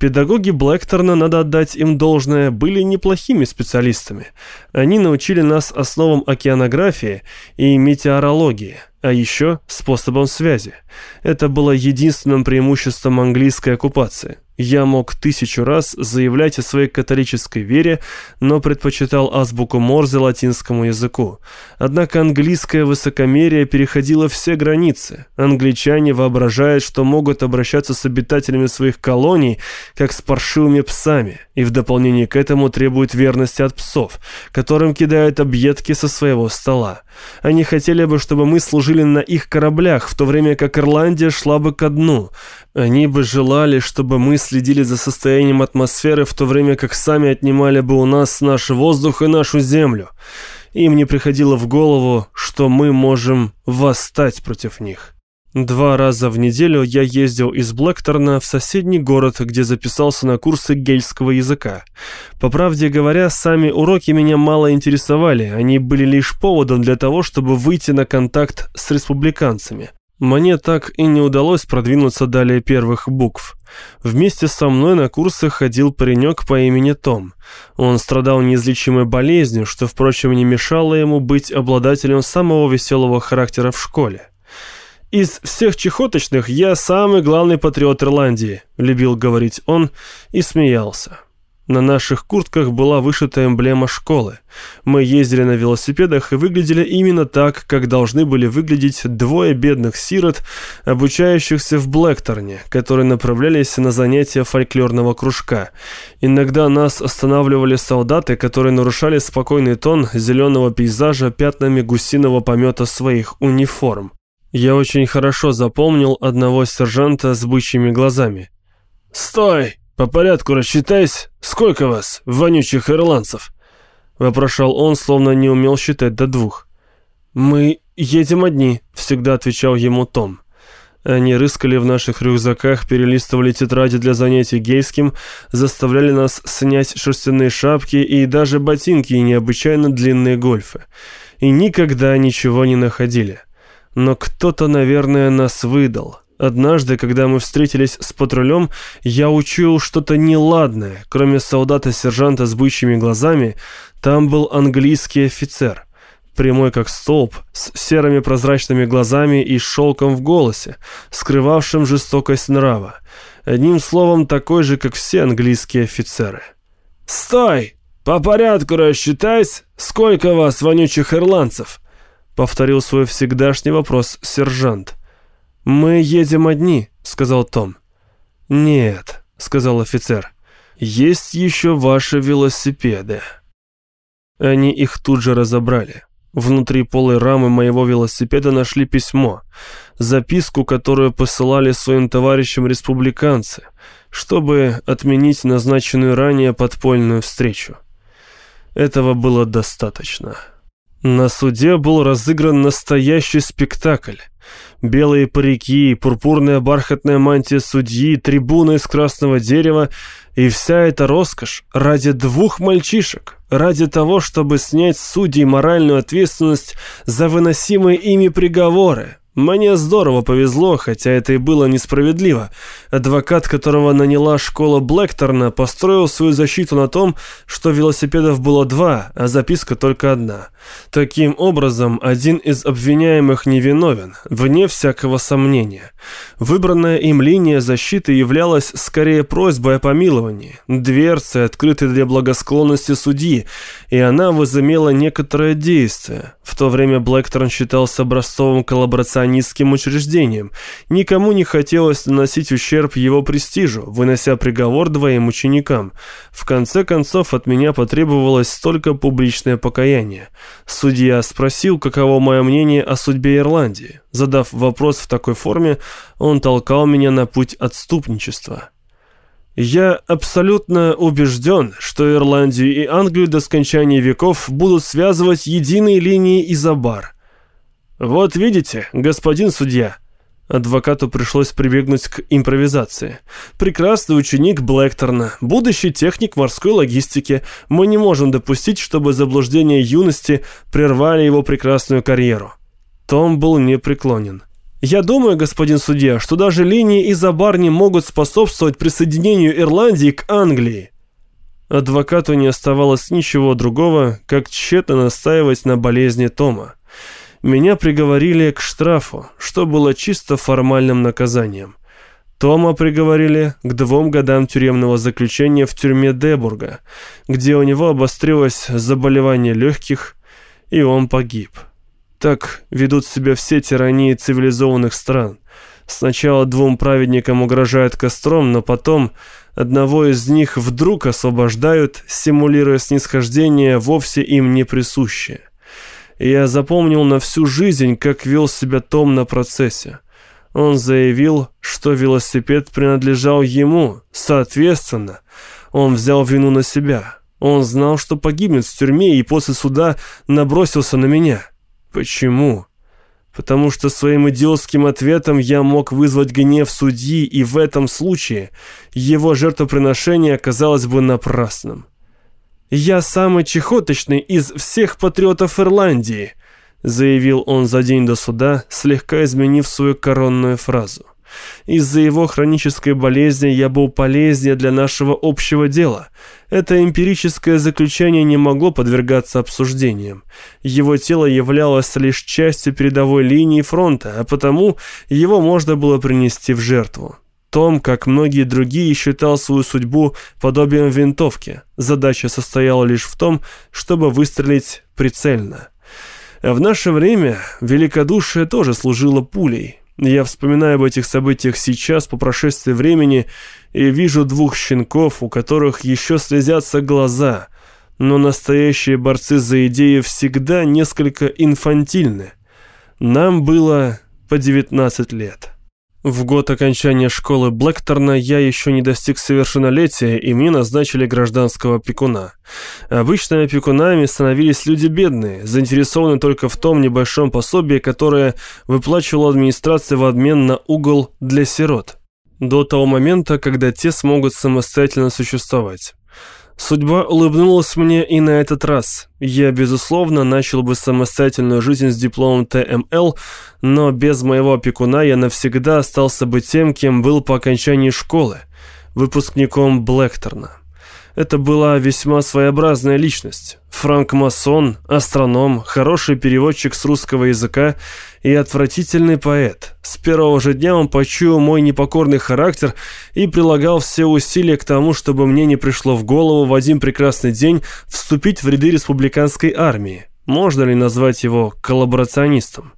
Педагоги Блэкторна, надо отдать им должное, были неплохими специалистами. Они научили нас основам океанографии и метеорологии. а еще способом связи. Это было единственным преимуществом английской оккупации. Я мог тысячу раз заявлять о своей католической вере, но предпочитал азбуку Морзе латинскому языку. Однако английское высокомерие переходило все границы. Англичане воображают, что могут обращаться с обитателями своих колоний, как с паршивыми псами, и в дополнение к этому требуют верности от псов, которым кидают объедки со своего стола. Они хотели бы, чтобы мы служили на их кораблях, в то время как Ирландия шла бы ко дну. Они бы желали, чтобы мы следили за состоянием атмосферы, в то время как сами отнимали бы у нас наш воздух и нашу землю. Им не приходило в голову, что мы можем восстать против них. Два раза в неделю я ездил из Блэкторна в соседний город, где записался на курсы гельского языка. По правде говоря, сами уроки меня мало интересовали, они были лишь поводом для того, чтобы выйти на контакт с республиканцами. Мне так и не удалось продвинуться далее первых букв. Вместе со мной на курсы ходил паренек по имени Том. Он страдал неизлечимой болезнью, что, впрочем, не мешало ему быть обладателем самого веселого характера в школе. «Из всех чехоточных я самый главный патриот Ирландии», — любил говорить он и смеялся. На наших куртках была вышита эмблема школы. Мы ездили на велосипедах и выглядели именно так, как должны были выглядеть двое бедных сирот, обучающихся в Блэкторне, которые направлялись на занятия фольклорного кружка. Иногда нас останавливали солдаты, которые нарушали спокойный тон зеленого пейзажа пятнами гусиного помета своих униформ. Я очень хорошо запомнил одного сержанта с бычьими глазами. «Стой!» «По порядку рассчитайся. Сколько вас, вонючих ирландцев?» Вопрошал он, словно не умел считать до двух. «Мы едем одни», — всегда отвечал ему Том. Они рыскали в наших рюкзаках, перелистывали тетради для занятий гейским, заставляли нас снять шерстяные шапки и даже ботинки и необычайно длинные гольфы. И никогда ничего не находили. Но кто-то, наверное, нас выдал. Однажды, когда мы встретились с патрулем, я учуял что-то неладное. Кроме солдата-сержанта с бычьими глазами, там был английский офицер. Прямой как столб, с серыми прозрачными глазами и шелком в голосе, скрывавшим жестокость нрава. Одним словом, такой же, как все английские офицеры. «Стой! По порядку рассчитайся! Сколько вас, вонючих ирландцев?» Повторил свой всегдашний вопрос сержант. «Мы едем одни», — сказал Том. «Нет», — сказал офицер. «Есть еще ваши велосипеды». Они их тут же разобрали. Внутри полой рамы моего велосипеда нашли письмо, записку, которую посылали своим товарищам республиканцы, чтобы отменить назначенную ранее подпольную встречу. Этого было достаточно. На суде был разыгран настоящий спектакль. Белые парики, пурпурная бархатная мантия судьи, трибуна из красного дерева. И вся эта роскошь ради двух мальчишек, ради того, чтобы снять с судей моральную ответственность за выносимые ими приговоры, мне здорово повезло, хотя это и было несправедливо. Адвокат, которого наняла школа Блэкторна, построил свою защиту на том, что велосипедов было два, а записка только одна. Таким образом, один из обвиняемых невиновен, вне всякого сомнения. Выбранная им линия защиты являлась скорее просьбой о помиловании, дверцей, открытой для благосклонности судьи, и она возымела некоторое действие. В то время Блэкторн считался образцовым коллаборационистом сионистским учреждением. Никому не хотелось наносить ущерб его престижу, вынося приговор двоим ученикам. В конце концов, от меня потребовалось только публичное покаяние. Судья спросил, каково мое мнение о судьбе Ирландии. Задав вопрос в такой форме, он толкал меня на путь отступничества. Я абсолютно убежден, что Ирландию и Англию до скончания веков будут связывать единые линии Изобар. «Вот видите, господин судья». Адвокату пришлось прибегнуть к импровизации. «Прекрасный ученик Блэкторна, будущий техник морской логистики. Мы не можем допустить, чтобы заблуждения юности прервали его прекрасную карьеру». Том был непреклонен. «Я думаю, господин судья, что даже линии Изобар не могут способствовать присоединению Ирландии к Англии». Адвокату не оставалось ничего другого, как тщетно настаивать на болезни Тома. Меня приговорили к штрафу, что было чисто формальным наказанием. Тома приговорили к двум годам тюремного заключения в тюрьме Дебурга, где у него обострилось заболевание легких, и он погиб. Так ведут себя все тирании цивилизованных стран. Сначала двум праведникам угрожают костром, но потом одного из них вдруг освобождают, симулируя снисхождение, вовсе им не присущее. Я запомнил на всю жизнь, как вел себя Том на процессе. Он заявил, что велосипед принадлежал ему, соответственно, он взял вину на себя. Он знал, что погибнет в тюрьме и после суда набросился на меня. Почему? Потому что своим идиотским ответом я мог вызвать гнев судьи, и в этом случае его жертвоприношение оказалось бы напрасным. «Я самый чехоточный из всех патриотов Ирландии», заявил он за день до суда, слегка изменив свою коронную фразу. Из-за его хронической болезни я был полезнее для нашего общего дела. Это эмпирическое заключение не могло подвергаться обсуждениям. Его тело являлось лишь частью передовой линии фронта, а потому его можно было принести в жертву. Том, как многие другие, считал свою судьбу подобием винтовки. Задача состояла лишь в том, чтобы выстрелить прицельно. В наше время великодушие тоже служило пулей. Я вспоминаю об этих событиях сейчас, по прошествии времени, и вижу двух щенков, у которых еще слезятся глаза, но настоящие борцы за идею всегда несколько инфантильны. Нам было по 19 лет. В год окончания школы Блэкторна я еще не достиг совершеннолетия, и мне назначили гражданского опекуна. Обычными опекунами становились люди бедные, заинтересованные только в том небольшом пособии, которое выплачивала администрация в обмен на угол для сирот. До того момента, когда те смогут самостоятельно существовать. Судьба улыбнулась мне и на этот раз. Я, безусловно, начал бы самостоятельную жизнь с дипломом ТМЛ, но без моего опекуна я навсегда остался бы тем, кем был по окончании школы, выпускником Блэкторна. Это была весьма своеобразная личность. Франк-масон, астроном, хороший переводчик с русского языка и отвратительный поэт. С первого же дня он почуял мой непокорный характер и прилагал все усилия к тому, чтобы мне не пришло в голову в один прекрасный день вступить в ряды республиканской армии. Можно ли назвать его коллаборационистом?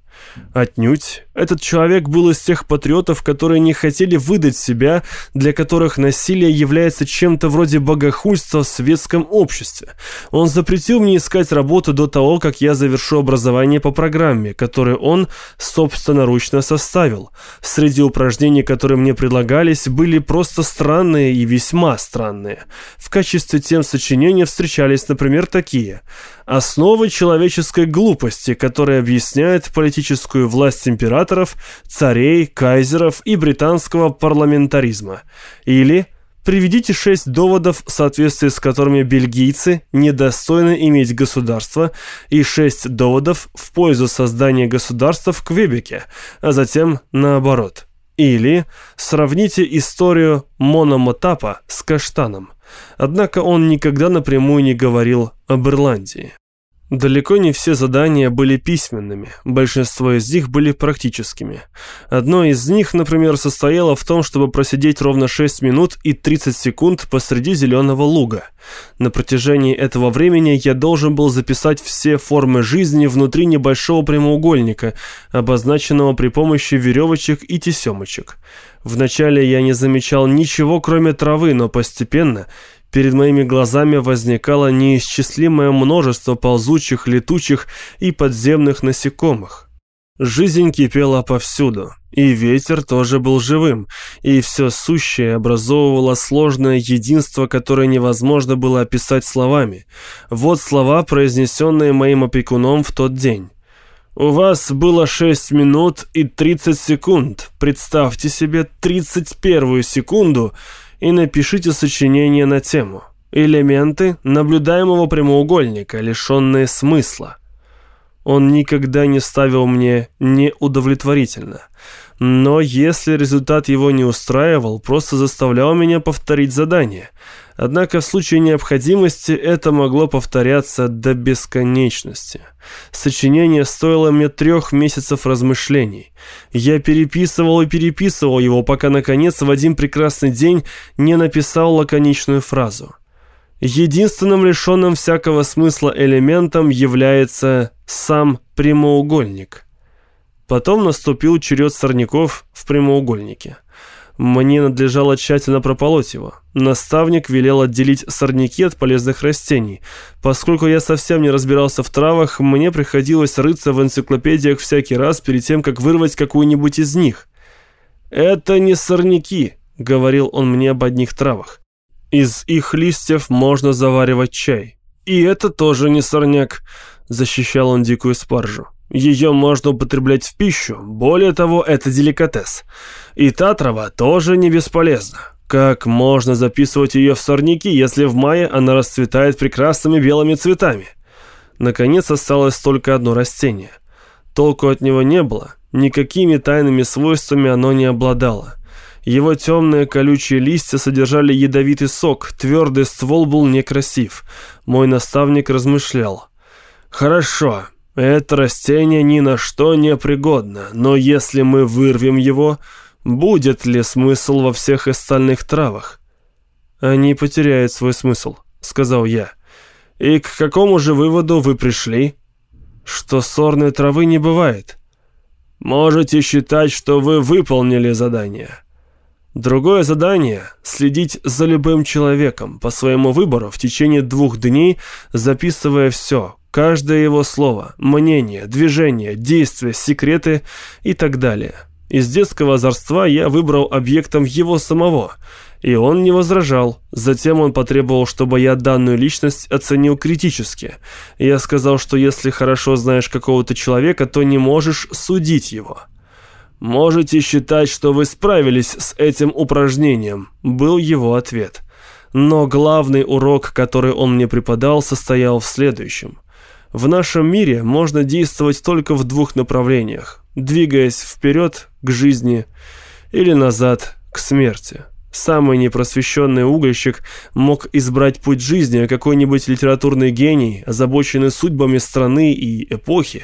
Отнюдь. Этот человек был из тех патриотов, которые не хотели выдать себя, для которых насилие является чем-то вроде богохульства в светском обществе. Он запретил мне искать работу до того, как я завершу образование по программе, которую он собственноручно составил. Среди упражнений, которые мне предлагались, были просто странные и весьма странные. В качестве тем сочинения встречались, например, такие – Основы человеческой глупости, которые объясняют политическую власть императоров, царей, кайзеров и британского парламентаризма. Или приведите шесть доводов, в соответствии с которыми бельгийцы недостойны иметь государство, и шесть доводов в пользу создания государства в Квебеке, а затем наоборот. Или сравните историю Мономотапа с Каштаном. Однако он никогда напрямую не говорил об Ирландии. Далеко не все задания были письменными, большинство из них были практическими. Одно из них, например, состояло в том, чтобы просидеть ровно 6 минут и 30 секунд посреди зеленого луга. На протяжении этого времени я должен был записать все формы жизни внутри небольшого прямоугольника, обозначенного при помощи веревочек и тесемочек. Вначале я не замечал ничего, кроме травы, но постепенно Перед моими глазами возникало неисчислимое множество ползучих, летучих и подземных насекомых. Жизнь кипела повсюду, и ветер тоже был живым, и все сущее образовывало сложное единство, которое невозможно было описать словами. Вот слова, произнесенные моим опекуном в тот день. «У вас было 6 минут и 30 секунд. Представьте себе 31 секунду, и напишите сочинение на тему «Элементы наблюдаемого прямоугольника, лишенные смысла». Он никогда не ставил мне неудовлетворительно. Но если результат его не устраивал, просто заставлял меня повторить задание. Однако в случае необходимости это могло повторяться до бесконечности. Сочинение стоило мне трех месяцев размышлений. Я переписывал и переписывал его, пока, наконец, в один прекрасный день не написал лаконичную фразу. Единственным лишенным всякого смысла элементом является сам прямоугольник. Потом наступил черед сорняков в прямоугольнике. Мне надлежало тщательно прополоть его. Наставник велел отделить сорняки от полезных растений. Поскольку я совсем не разбирался в травах, мне приходилось рыться в энциклопедиях всякий раз перед тем, как вырвать какую-нибудь из них. «Это не сорняки», — говорил он мне об одних травах. «Из их листьев можно заваривать чай». «И это тоже не сорняк», — защищал он дикую спаржу. Ее можно употреблять в пищу, более того, это деликатес. И та трава тоже не бесполезна. Как можно записывать ее в сорняки, если в мае она расцветает прекрасными белыми цветами? Наконец осталось только одно растение. Толку от него не было, никакими тайными свойствами оно не обладало. Его темные колючие листья содержали ядовитый сок, твердый ствол был некрасив. Мой наставник размышлял. «Хорошо, это растение ни на что не пригодно, но если мы вырвем его, будет ли смысл во всех остальных травах? Они потеряют свой смысл, сказал я. И к какому же выводу вы пришли? Что сорной травы не бывает. Можете считать, что вы выполнили задание. Другое задание – следить за любым человеком по своему выбору в течение двух дней, записывая все, Каждое его слово, мнение, движение, действие, секреты и так далее. Из детского озорства я выбрал объектом его самого, и он не возражал. Затем он потребовал, чтобы я данную личность оценил критически. Я сказал, что если хорошо знаешь какого-то человека, то не можешь судить его. «Можете считать, что вы справились с этим упражнением», — был его ответ. Но главный урок, который он мне преподал, состоял в следующем — в нашем мире можно действовать только в двух направлениях, двигаясь вперед к жизни или назад к смерти. Самый непросвещенный угольщик мог избрать путь жизни, а какой-нибудь литературный гений, озабоченный судьбами страны и эпохи,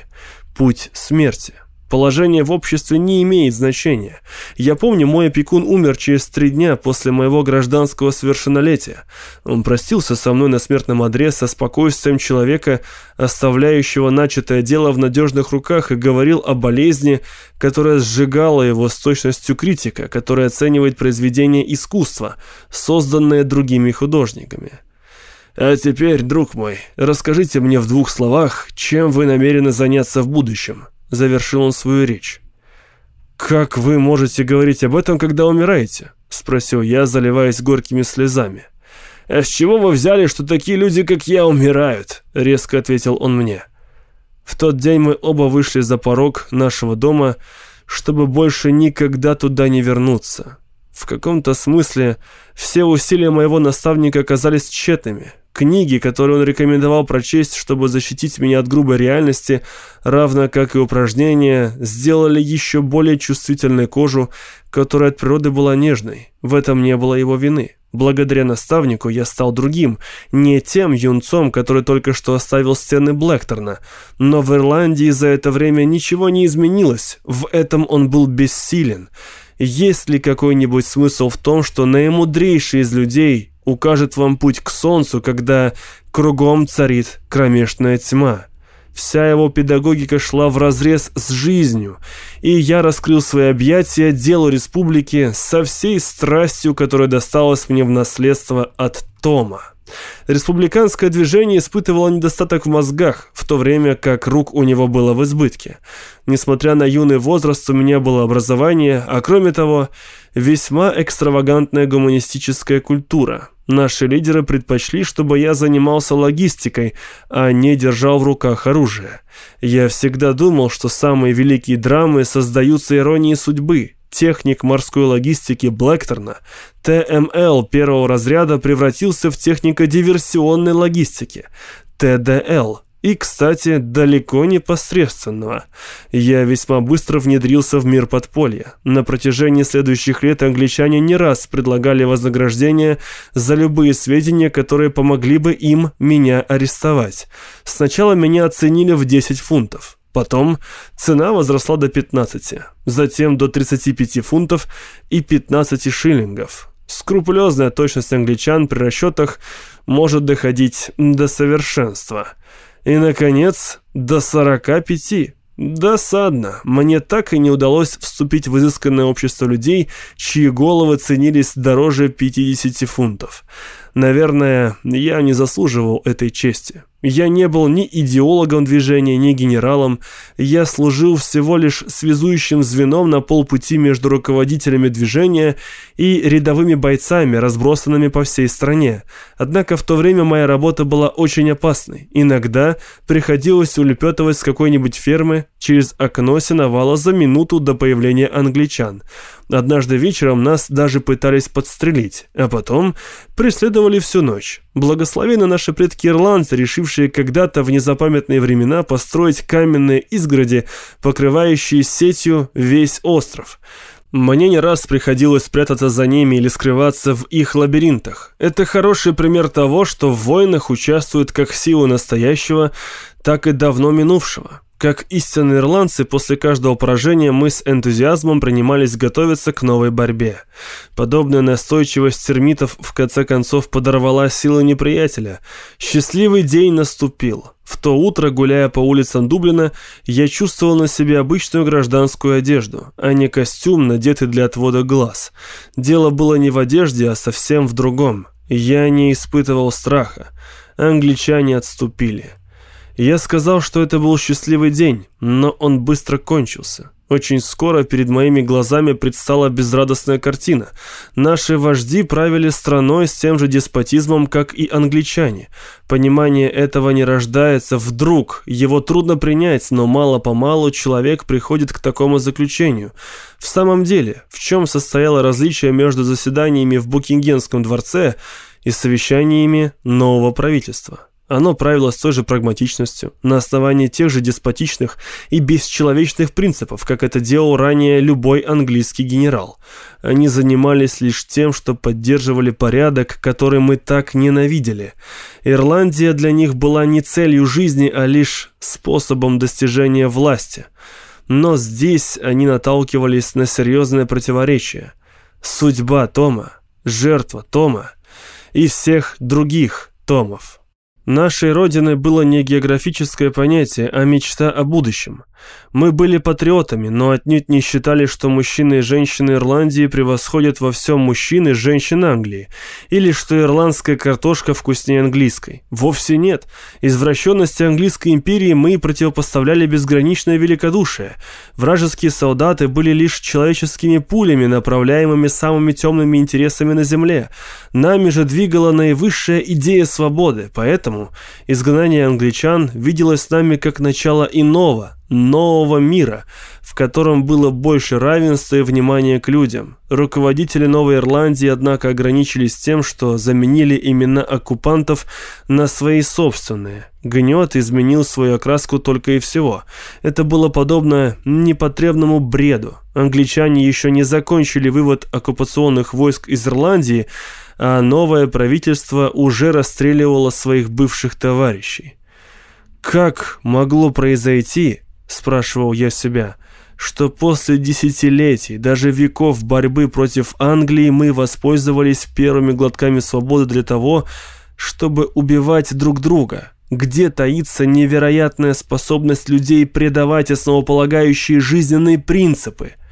путь смерти. Положение в обществе не имеет значения. Я помню, мой опекун умер через три дня после моего гражданского совершеннолетия. Он простился со мной на смертном одре со спокойствием человека, оставляющего начатое дело в надежных руках, и говорил о болезни, которая сжигала его с точностью критика, который оценивает произведения искусства, созданные другими художниками. А теперь, друг мой, расскажите мне в двух словах, чем вы намерены заняться в будущем завершил он свою речь. «Как вы можете говорить об этом, когда умираете?» — спросил я, заливаясь горькими слезами. «А с чего вы взяли, что такие люди, как я, умирают?» — резко ответил он мне. В тот день мы оба вышли за порог нашего дома, чтобы больше никогда туда не вернуться. В каком-то смысле все усилия моего наставника оказались тщетными. Книги, которые он рекомендовал прочесть, чтобы защитить меня от грубой реальности, равно как и упражнения, сделали еще более чувствительной кожу, которая от природы была нежной. В этом не было его вины. Благодаря наставнику я стал другим, не тем юнцом, который только что оставил стены Блэкторна. Но в Ирландии за это время ничего не изменилось, в этом он был бессилен. Есть ли какой-нибудь смысл в том, что наимудрейший из людей укажет вам путь к солнцу, когда кругом царит кромешная тьма. Вся его педагогика шла вразрез с жизнью, и я раскрыл свои объятия делу республики со всей страстью, которая досталась мне в наследство от Тома. Республиканское движение испытывало недостаток в мозгах, в то время как рук у него было в избытке. Несмотря на юный возраст, у меня было образование, а кроме того, весьма экстравагантная гуманистическая культура. Наши лидеры предпочли, чтобы я занимался логистикой, а не держал в руках оружие. Я всегда думал, что самые великие драмы создаются иронией судьбы, техник морской логистики Блэкторна, ТМЛ первого разряда превратился в техника диверсионной логистики, ТДЛ, И, кстати, далеко не посредственного. Я весьма быстро внедрился в мир подполья. На протяжении следующих лет англичане не раз предлагали вознаграждение за любые сведения, которые помогли бы им меня арестовать. Сначала меня оценили в 10 фунтов. Потом цена возросла до 15, затем до 35 фунтов и 15 шиллингов. Скрупулезная точность англичан при расчетах может доходить до совершенства – и, наконец, до 45. Досадно. Мне так и не удалось вступить в изысканное общество людей, чьи головы ценились дороже 50 фунтов. Наверное, я не заслуживал этой чести. Я не был ни идеологом движения, ни генералом. Я служил всего лишь связующим звеном на полпути между руководителями движения и рядовыми бойцами, разбросанными по всей стране. Однако в то время моя работа была очень опасной. Иногда приходилось улепетывать с какой-нибудь фермы через окно сеновала за минуту до появления англичан. Однажды вечером нас даже пытались подстрелить, а потом преследовали всю ночь. Благословены наши предки-ирландцы, решившие когда-то в незапамятные времена построить каменные изгороди, покрывающие сетью весь остров. Мне не раз приходилось спрятаться за ними или скрываться в их лабиринтах. Это хороший пример того, что в войнах участвуют как силы настоящего, так и давно минувшего. Как истинные ирландцы, после каждого поражения мы с энтузиазмом принимались готовиться к новой борьбе. Подобная настойчивость термитов в конце концов подорвала силы неприятеля. Счастливый день наступил. В то утро, гуляя по улицам Дублина, я чувствовал на себе обычную гражданскую одежду, а не костюм, надетый для отвода глаз. Дело было не в одежде, а совсем в другом. Я не испытывал страха. Англичане отступили. Я сказал, что это был счастливый день, но он быстро кончился. Очень скоро перед моими глазами предстала безрадостная картина. Наши вожди правили страной с тем же деспотизмом, как и англичане. Понимание этого не рождается вдруг, его трудно принять, но мало-помалу человек приходит к такому заключению. В самом деле, в чем состояло различие между заседаниями в Букингемском дворце и совещаниями нового правительства? Оно правило с той же прагматичностью, на основании тех же деспотичных и бесчеловечных принципов, как это делал ранее любой английский генерал. Они занимались лишь тем, что поддерживали порядок, который мы так ненавидели. Ирландия для них была не целью жизни, а лишь способом достижения власти. Но здесь они наталкивались на серьезное противоречие. Судьба Тома, жертва Тома и всех других Томов. Нашей родиной было не географическое понятие, а мечта о будущем. Мы были патриотами, но отнюдь не считали, что мужчины и женщины Ирландии превосходят во всем мужчин и женщин Англии, или что ирландская картошка вкуснее английской. Вовсе нет. Извращенности английской империи мы противопоставляли безграничное великодушие. Вражеские солдаты были лишь человеческими пулями, направляемыми самыми темными интересами на земле. Нами же двигала наивысшая идея свободы, поэтому изгнание англичан виделось нами как начало иного, нового мира, в котором было больше равенства и внимания к людям. Руководители Новой Ирландии, однако, ограничились тем, что заменили имена оккупантов на свои собственные. Гнет изменил свою окраску только и всего. Это было подобно непотребному бреду. Англичане еще не закончили вывод оккупационных войск из Ирландии, а новое правительство уже расстреливало своих бывших товарищей. Как могло произойти, спрашивал я себя, что после десятилетий, даже веков борьбы против Англии мы воспользовались первыми глотками свободы для того, чтобы убивать друг друга. Где таится невероятная способность людей предавать основополагающие жизненные принципы –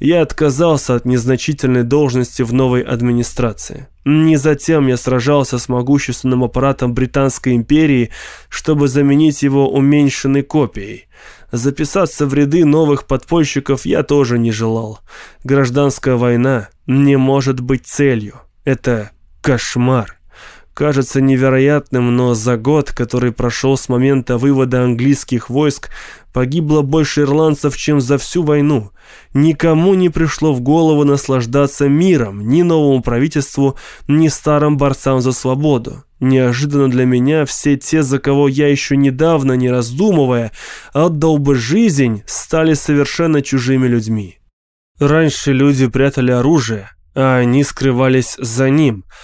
я отказался от незначительной должности в новой администрации. Не затем я сражался с могущественным аппаратом Британской империи, чтобы заменить его уменьшенной копией. Записаться в ряды новых подпольщиков я тоже не желал. Гражданская война не может быть целью. Это кошмар. Кажется невероятным, но за год, который прошел с момента вывода английских войск, погибло больше ирландцев, чем за всю войну. Никому не пришло в голову наслаждаться миром, ни новому правительству, ни старым борцам за свободу. Неожиданно для меня все те, за кого я еще недавно, не раздумывая, отдал бы жизнь, стали совершенно чужими людьми. Раньше люди прятали оружие, а они скрывались за ним –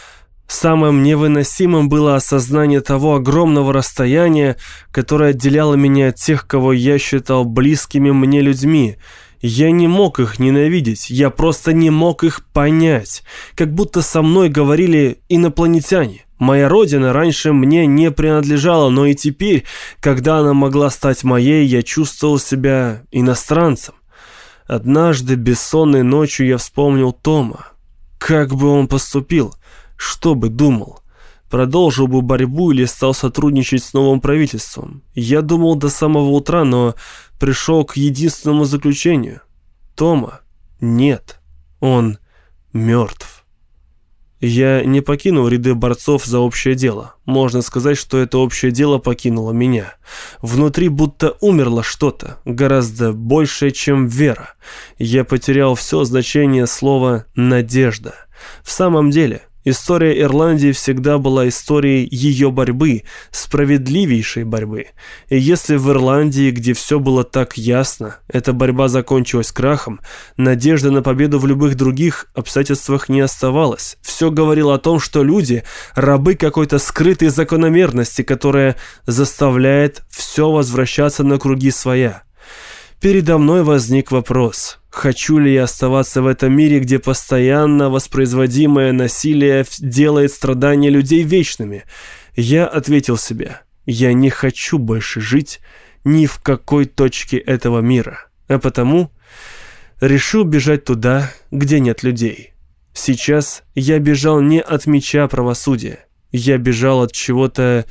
Самым невыносимым было осознание того огромного расстояния, которое отделяло меня от тех, кого я считал близкими мне людьми. Я не мог их ненавидеть, я просто не мог их понять, как будто со мной говорили инопланетяне. Моя родина раньше мне не принадлежала, но и теперь, когда она могла стать моей, я чувствовал себя иностранцем. Однажды бессонной ночью я вспомнил Тома. Как бы он поступил? Что бы думал? Продолжил бы борьбу или стал сотрудничать с новым правительством? Я думал до самого утра, но пришел к единственному заключению. Тома нет, он мертв. Я не покинул ряды борцов за общее дело. Можно сказать, что это общее дело покинуло меня. Внутри будто умерло что-то, гораздо большее, чем вера. Я потерял все значение слова «надежда». В самом деле, История Ирландии всегда была историей ее борьбы, справедливейшей борьбы. И если в Ирландии, где все было так ясно, эта борьба закончилась крахом, надежды на победу в любых других обстоятельствах не оставалось. Все говорило о том, что люди – рабы какой-то скрытой закономерности, которая заставляет все возвращаться на круги своя. Передо мной возник вопрос – Хочу ли я оставаться в этом мире, где постоянно воспроизводимое насилие делает страдания людей вечными? Я ответил себе, я не хочу больше жить ни в какой точке этого мира, а потому решил бежать туда, где нет людей. Сейчас я бежал не от меча правосудия, я бежал от чего-то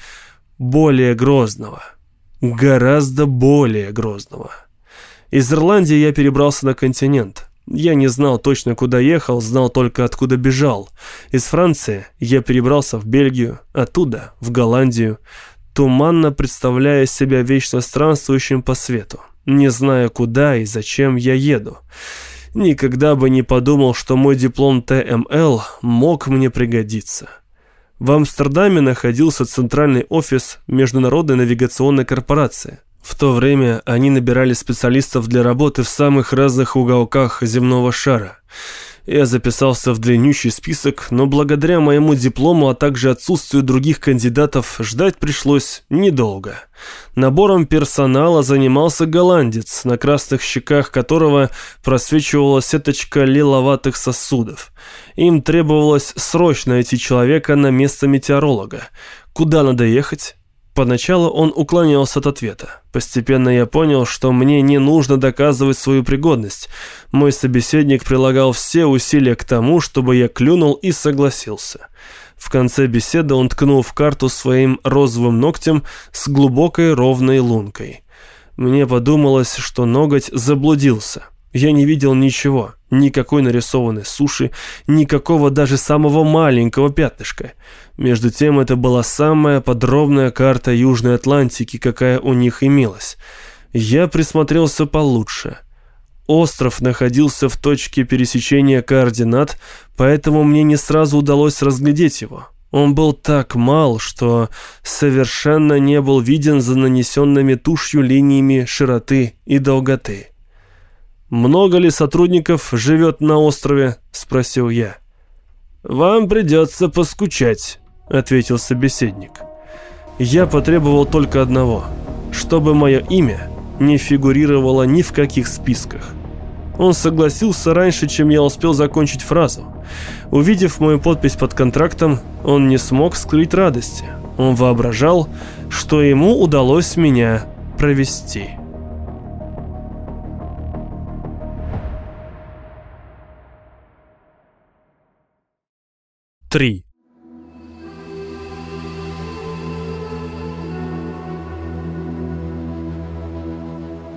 более грозного, гораздо более грозного. Из Ирландии я перебрался на континент. Я не знал точно, куда ехал, знал только, откуда бежал. Из Франции я перебрался в Бельгию, оттуда в Голландию, туманно представляя себя вечно странствующим по свету, не зная, куда и зачем я еду. Никогда бы не подумал, что мой диплом ТМЛ мог мне пригодиться. В Амстердаме находился центральный офис Международной навигационной корпорации – в то время они набирали специалистов для работы в самых разных уголках земного шара. Я записался в длиннющий список, но благодаря моему диплому, а также отсутствию других кандидатов, ждать пришлось недолго. Набором персонала занимался голландец, на красных щеках которого просвечивала сеточка лиловатых сосудов. Им требовалось срочно найти человека на место метеоролога. Куда надо ехать? Поначалу он уклонялся от ответа. Постепенно я понял, что мне не нужно доказывать свою пригодность. Мой собеседник прилагал все усилия к тому, чтобы я клюнул и согласился. В конце беседы он ткнул в карту своим розовым ногтем с глубокой ровной лункой. Мне подумалось, что ноготь заблудился. Я не видел ничего, никакой нарисованной суши, никакого даже самого маленького пятнышка. Между тем, это была самая подробная карта Южной Атлантики, какая у них имелась. Я присмотрелся получше. Остров находился в точке пересечения координат, поэтому мне не сразу удалось разглядеть его. Он был так мал, что совершенно не был виден за нанесенными тушью линиями широты и долготы. «Много ли сотрудников живет на острове?» – спросил я. «Вам придется поскучать», – ответил собеседник. «Я потребовал только одного – чтобы мое имя не фигурировало ни в каких списках». Он согласился раньше, чем я успел закончить фразу. Увидев мою подпись под контрактом, он не смог скрыть радости. Он воображал, что ему удалось меня провести. 3.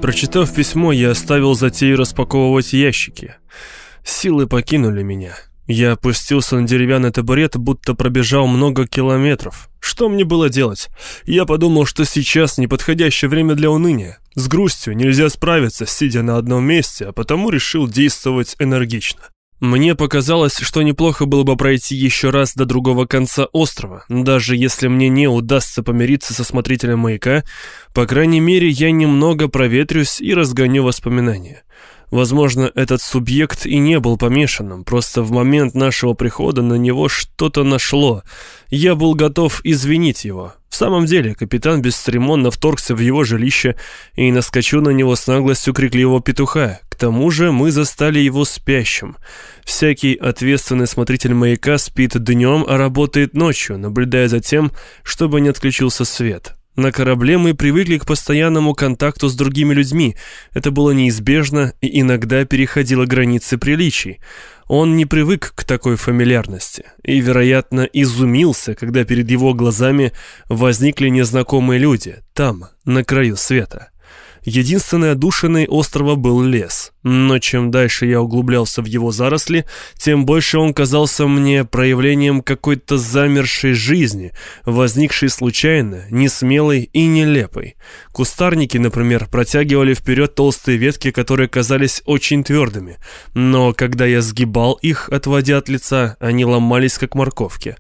Прочитав письмо, я оставил затею распаковывать ящики. Силы покинули меня. Я опустился на деревянный табурет, будто пробежал много километров. Что мне было делать? Я подумал, что сейчас неподходящее время для уныния. С грустью нельзя справиться, сидя на одном месте, а потому решил действовать энергично. Мне показалось, что неплохо было бы пройти еще раз до другого конца острова, даже если мне не удастся помириться со смотрителем маяка, по крайней мере, я немного проветрюсь и разгоню воспоминания. Возможно, этот субъект и не был помешанным, просто в момент нашего прихода на него что-то нашло. Я был готов извинить его. В самом деле, капитан бесцеремонно вторгся в его жилище и наскочил на него с наглостью крикливого петуха. К тому же мы застали его спящим. Всякий ответственный смотритель маяка спит днем, а работает ночью, наблюдая за тем, чтобы не отключился свет. На корабле мы привыкли к постоянному контакту с другими людьми. Это было неизбежно и иногда переходило границы приличий. Он не привык к такой фамильярности и, вероятно, изумился, когда перед его глазами возникли незнакомые люди, там, на краю света. Единственной отдушиной острова был лес, но чем дальше я углублялся в его заросли, тем больше он казался мне проявлением какой-то замершей жизни, возникшей случайно, несмелой и нелепой. Кустарники, например, протягивали вперед толстые ветки, которые казались очень твердыми, но когда я сгибал их, отводя от лица, они ломались как морковки.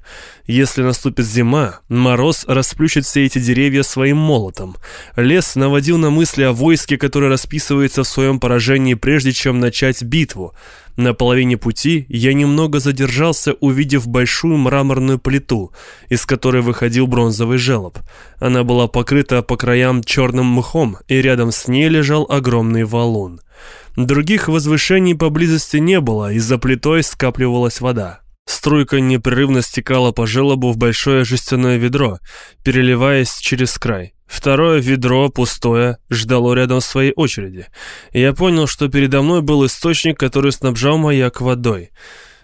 Если наступит зима, мороз расплющит все эти деревья своим молотом. Лес наводил на мысли о войске, которое расписывается в своем поражении прежде чем начать битву. На половине пути я немного задержался, увидев большую мраморную плиту, из которой выходил бронзовый желоб. Она была покрыта по краям черным мхом, и рядом с ней лежал огромный валун. Других возвышений поблизости не было, и за плитой скапливалась вода. Струйка непрерывно стекала по желобу в большое жестяное ведро, переливаясь через край. Второе ведро, пустое, ждало рядом своей очереди. Я понял, что передо мной был источник, который снабжал маяк водой.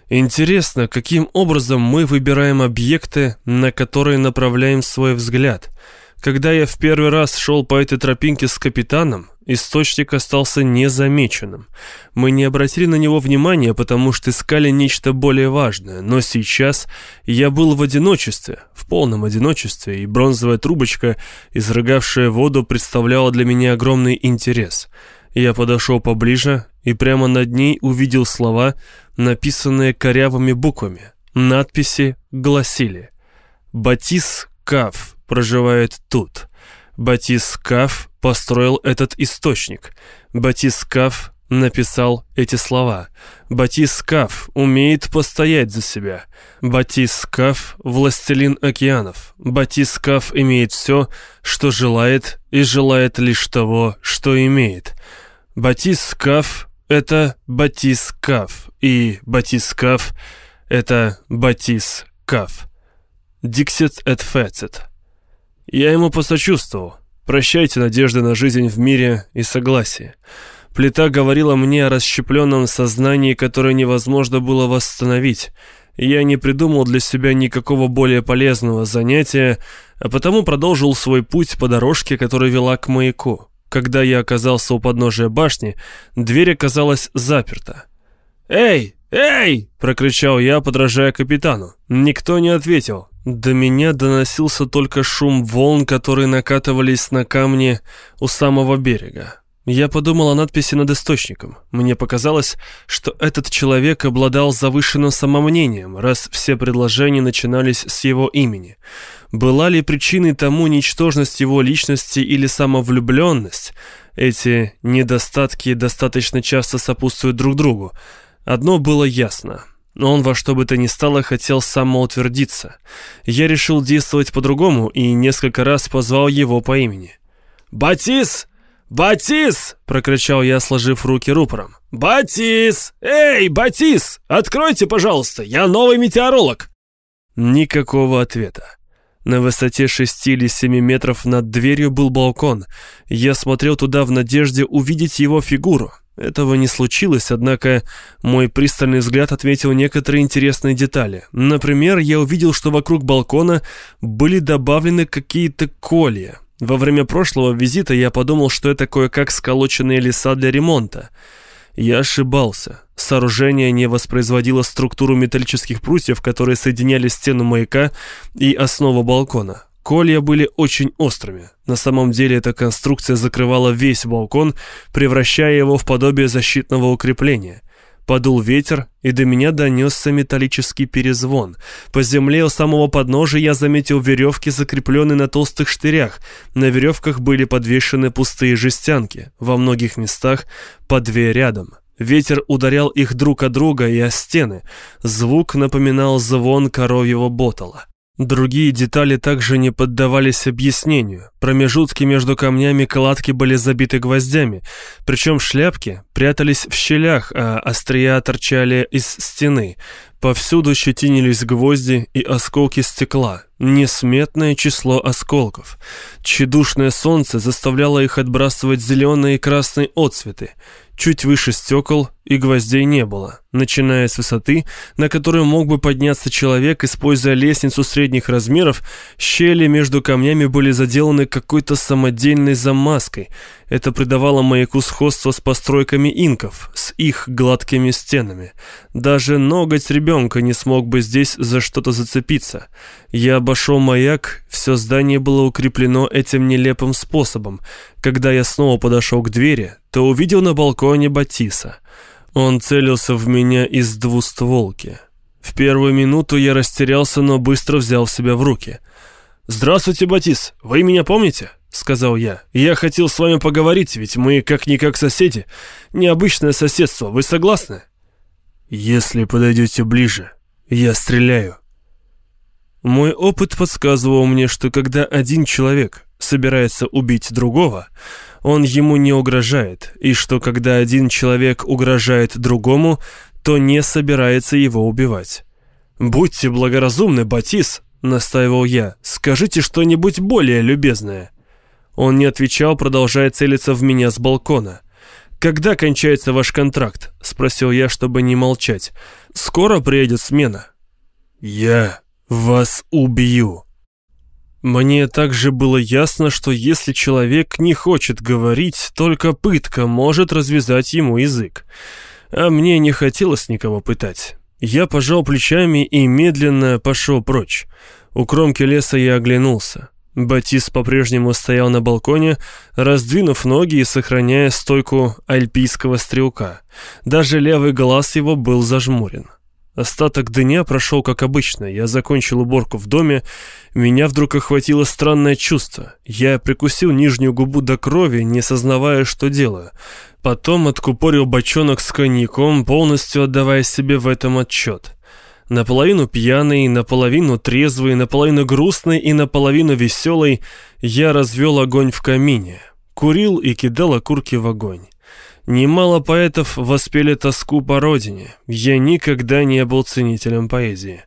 Интересно, каким образом мы выбираем объекты, на которые направляем свой взгляд – когда я в первый раз шел по этой тропинке с капитаном, источник остался незамеченным. Мы не обратили на него внимания, потому что искали нечто более важное, но сейчас я был в одиночестве, в полном одиночестве, и бронзовая трубочка, изрыгавшая воду, представляла для меня огромный интерес. Я подошел поближе и прямо над ней увидел слова, написанные корявыми буквами. Надписи гласили «Батис Каф» проживает тут. Батис Каф построил этот источник. Батис Каф написал эти слова. Батис Каф умеет постоять за себя. Батис Каф – властелин океанов. Батис Каф имеет все, что желает, и желает лишь того, что имеет. Батис Каф – это Батис Каф, и Батис Каф – это Батис Каф. Диксит эт фецит. Я ему посочувствовал. Прощайте надежды на жизнь в мире и согласие. Плита говорила мне о расщепленном сознании, которое невозможно было восстановить. Я не придумал для себя никакого более полезного занятия, а потому продолжил свой путь по дорожке, которая вела к маяку. Когда я оказался у подножия башни, дверь оказалась заперта. «Эй! Эй!» — прокричал я, подражая капитану. Никто не ответил. До меня доносился только шум волн, которые накатывались на камни у самого берега. Я подумал о надписи над источником. Мне показалось, что этот человек обладал завышенным самомнением, раз все предложения начинались с его имени. Была ли причиной тому ничтожность его личности или самовлюбленность? Эти недостатки достаточно часто сопутствуют друг другу. Одно было ясно — но он во что бы то ни стало хотел самоутвердиться. Я решил действовать по-другому и несколько раз позвал его по имени. «Батис! Батис!» — прокричал я, сложив руки рупором. «Батис! Эй, Батис! Откройте, пожалуйста, я новый метеоролог!» Никакого ответа. На высоте шести или семи метров над дверью был балкон. Я смотрел туда в надежде увидеть его фигуру. Этого не случилось, однако мой пристальный взгляд отметил некоторые интересные детали. Например, я увидел, что вокруг балкона были добавлены какие-то колья. Во время прошлого визита я подумал, что это кое-как сколоченные леса для ремонта. Я ошибался. Сооружение не воспроизводило структуру металлических прутьев, которые соединяли стену маяка и основу балкона. Колья были очень острыми. На самом деле эта конструкция закрывала весь балкон, превращая его в подобие защитного укрепления. Подул ветер, и до меня донесся металлический перезвон. По земле у самого подножия я заметил веревки, закрепленные на толстых штырях. На веревках были подвешены пустые жестянки, во многих местах по две рядом. Ветер ударял их друг от друга и о стены. Звук напоминал звон коровьего ботала. Другие детали также не поддавались объяснению. Промежутки между камнями кладки были забиты гвоздями, причем шляпки прятались в щелях, а острия торчали из стены. Повсюду щетинились гвозди и осколки стекла. Несметное число осколков. Чедушное солнце заставляло их отбрасывать зеленые и красные отцветы. Чуть выше стекол и гвоздей не было, начиная с высоты, на которую мог бы подняться человек, используя лестницу средних размеров, щели между камнями были заделаны какой-то самодельной замазкой. Это придавало маяку сходство с постройками инков, с их гладкими стенами. Даже ноготь ребенка не смог бы здесь за что-то зацепиться. Я обошел маяк, все здание было укреплено этим нелепым способом. Когда я снова подошел к двери, то увидел на балконе Батиса. Он целился в меня из двустволки. В первую минуту я растерялся, но быстро взял себя в руки. «Здравствуйте, Батис, вы меня помните?» — сказал я. «Я хотел с вами поговорить, ведь мы как-никак соседи. Необычное соседство, вы согласны?» «Если подойдете ближе, я стреляю». Мой опыт подсказывал мне, что когда один человек собирается убить другого, он ему не угрожает, и что когда один человек угрожает другому, то не собирается его убивать. «Будьте благоразумны, Батис», — настаивал я, — «скажите что-нибудь более любезное». Он не отвечал, продолжая целиться в меня с балкона. «Когда кончается ваш контракт?» — спросил я, чтобы не молчать. «Скоро приедет смена». «Я вас убью», мне также было ясно, что если человек не хочет говорить, только пытка может развязать ему язык. А мне не хотелось никого пытать. Я пожал плечами и медленно пошел прочь. У кромки леса я оглянулся. Батис по-прежнему стоял на балконе, раздвинув ноги и сохраняя стойку альпийского стрелка. Даже левый глаз его был зажмурен. Остаток дня прошел как обычно. Я закончил уборку в доме. Меня вдруг охватило странное чувство. Я прикусил нижнюю губу до крови, не сознавая, что делаю. Потом откупорил бочонок с коньяком, полностью отдавая себе в этом отчет. Наполовину пьяный, наполовину трезвый, наполовину грустный и наполовину веселый, я развел огонь в камине. Курил и кидал окурки в огонь. Немало поэтов воспели тоску по родине. Я никогда не был ценителем поэзии.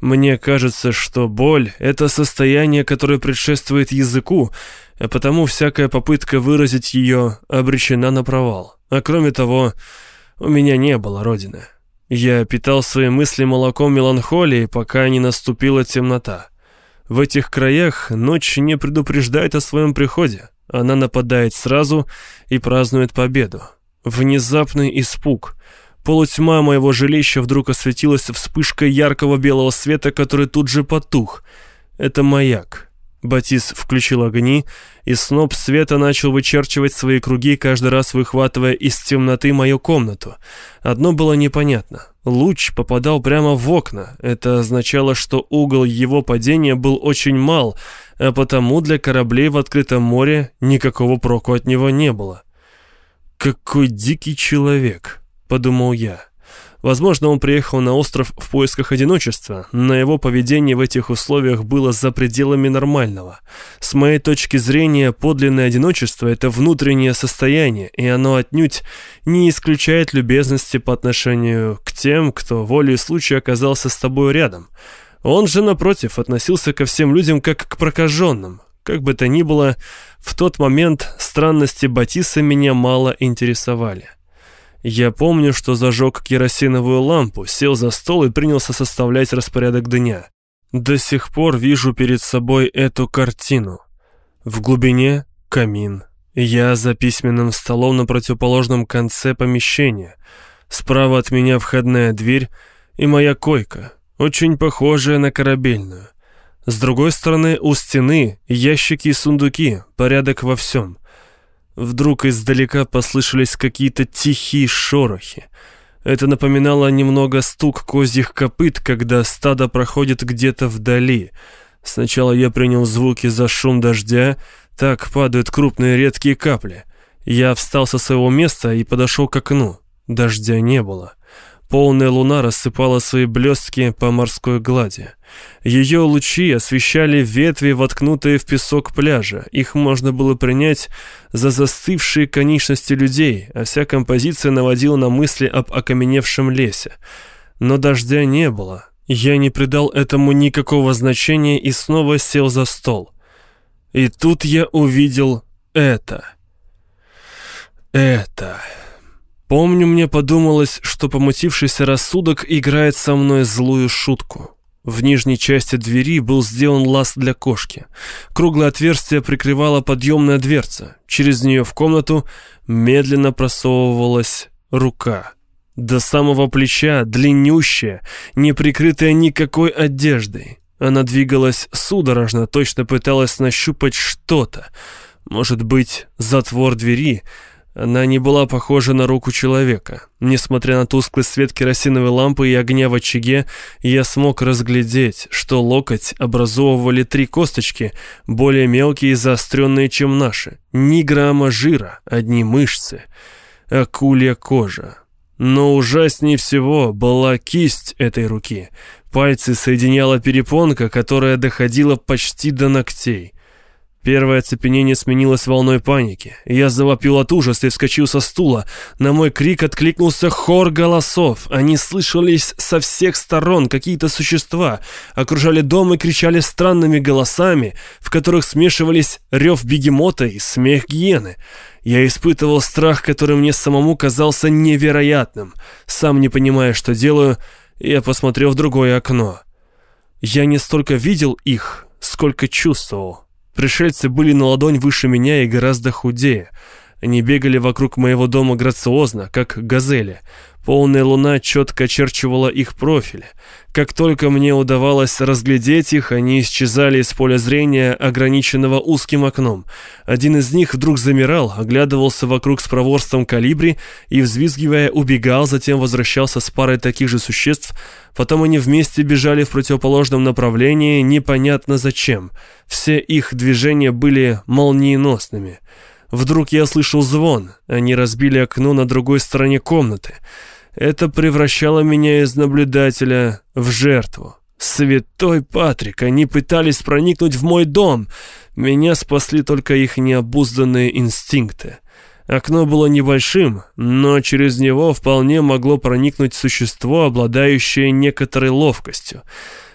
Мне кажется, что боль — это состояние, которое предшествует языку, а потому всякая попытка выразить ее обречена на провал. А кроме того, у меня не было родины. Я питал свои мысли молоком меланхолии, пока не наступила темнота. В этих краях ночь не предупреждает о своем приходе. Она нападает сразу и празднует победу. Внезапный испуг. Полутьма моего жилища вдруг осветилась вспышкой яркого белого света, который тут же потух. Это маяк. Батис включил огни, и сноп света начал вычерчивать свои круги, каждый раз выхватывая из темноты мою комнату. Одно было непонятно. Луч попадал прямо в окна. Это означало, что угол его падения был очень мал, а потому для кораблей в открытом море никакого проку от него не было. «Какой дикий человек», — подумал я. Возможно, он приехал на остров в поисках одиночества, но его поведение в этих условиях было за пределами нормального. С моей точки зрения, подлинное одиночество — это внутреннее состояние, и оно отнюдь не исключает любезности по отношению к тем, кто волей случая оказался с тобой рядом. Он же, напротив, относился ко всем людям как к прокаженным, как бы то ни было, в тот момент странности Батиса меня мало интересовали. Я помню, что зажег керосиновую лампу, сел за стол и принялся составлять распорядок дня. До сих пор вижу перед собой эту картину. В глубине камин. Я за письменным столом на противоположном конце помещения. Справа от меня входная дверь и моя койка, очень похожая на корабельную. С другой стороны, у стены ящики и сундуки, порядок во всем. Вдруг издалека послышались какие-то тихие шорохи. Это напоминало немного стук козьих копыт, когда стадо проходит где-то вдали. Сначала я принял звуки за шум дождя, так падают крупные редкие капли. Я встал со своего места и подошел к окну. Дождя не было. Полная луна рассыпала свои блестки по морской глади. Ее лучи освещали ветви, воткнутые в песок пляжа. Их можно было принять за застывшие конечности людей, а вся композиция наводила на мысли об окаменевшем лесе. Но дождя не было. Я не придал этому никакого значения и снова сел за стол. И тут я увидел это. Это... Помню, мне подумалось, что помутившийся рассудок играет со мной злую шутку. В нижней части двери был сделан лаз для кошки. Круглое отверстие прикрывала подъемная дверца. Через нее в комнату медленно просовывалась рука. До самого плеча, длиннющая, не прикрытая никакой одеждой. Она двигалась судорожно, точно пыталась нащупать что-то. Может быть, затвор двери — она не была похожа на руку человека. Несмотря на тусклый свет керосиновой лампы и огня в очаге, я смог разглядеть, что локоть образовывали три косточки, более мелкие и заостренные, чем наши. Ни грамма жира, одни мышцы. Акулья кожа. Но ужаснее всего была кисть этой руки. Пальцы соединяла перепонка, которая доходила почти до ногтей. Первое оцепенение сменилось волной паники. Я завопил от ужаса и вскочил со стула. На мой крик откликнулся хор голосов. Они слышались со всех сторон. Какие-то существа окружали дом и кричали странными голосами, в которых смешивались рев бегемота и смех гиены. Я испытывал страх, который мне самому казался невероятным. Сам не понимая, что делаю, я посмотрел в другое окно. Я не столько видел их, сколько чувствовал. Пришельцы были на ладонь выше меня и гораздо худее. Они бегали вокруг моего дома грациозно, как газели. Полная луна четко очерчивала их профили. Как только мне удавалось разглядеть их, они исчезали из поля зрения, ограниченного узким окном. Один из них вдруг замирал, оглядывался вокруг с проворством калибри и, взвизгивая, убегал, затем возвращался с парой таких же существ. Потом они вместе бежали в противоположном направлении, непонятно зачем. Все их движения были молниеносными. Вдруг я слышал звон. Они разбили окно на другой стороне комнаты. Это превращало меня из наблюдателя в жертву. Святой Патрик, они пытались проникнуть в мой дом. Меня спасли только их необузданные инстинкты. Окно было небольшим, но через него вполне могло проникнуть существо, обладающее некоторой ловкостью.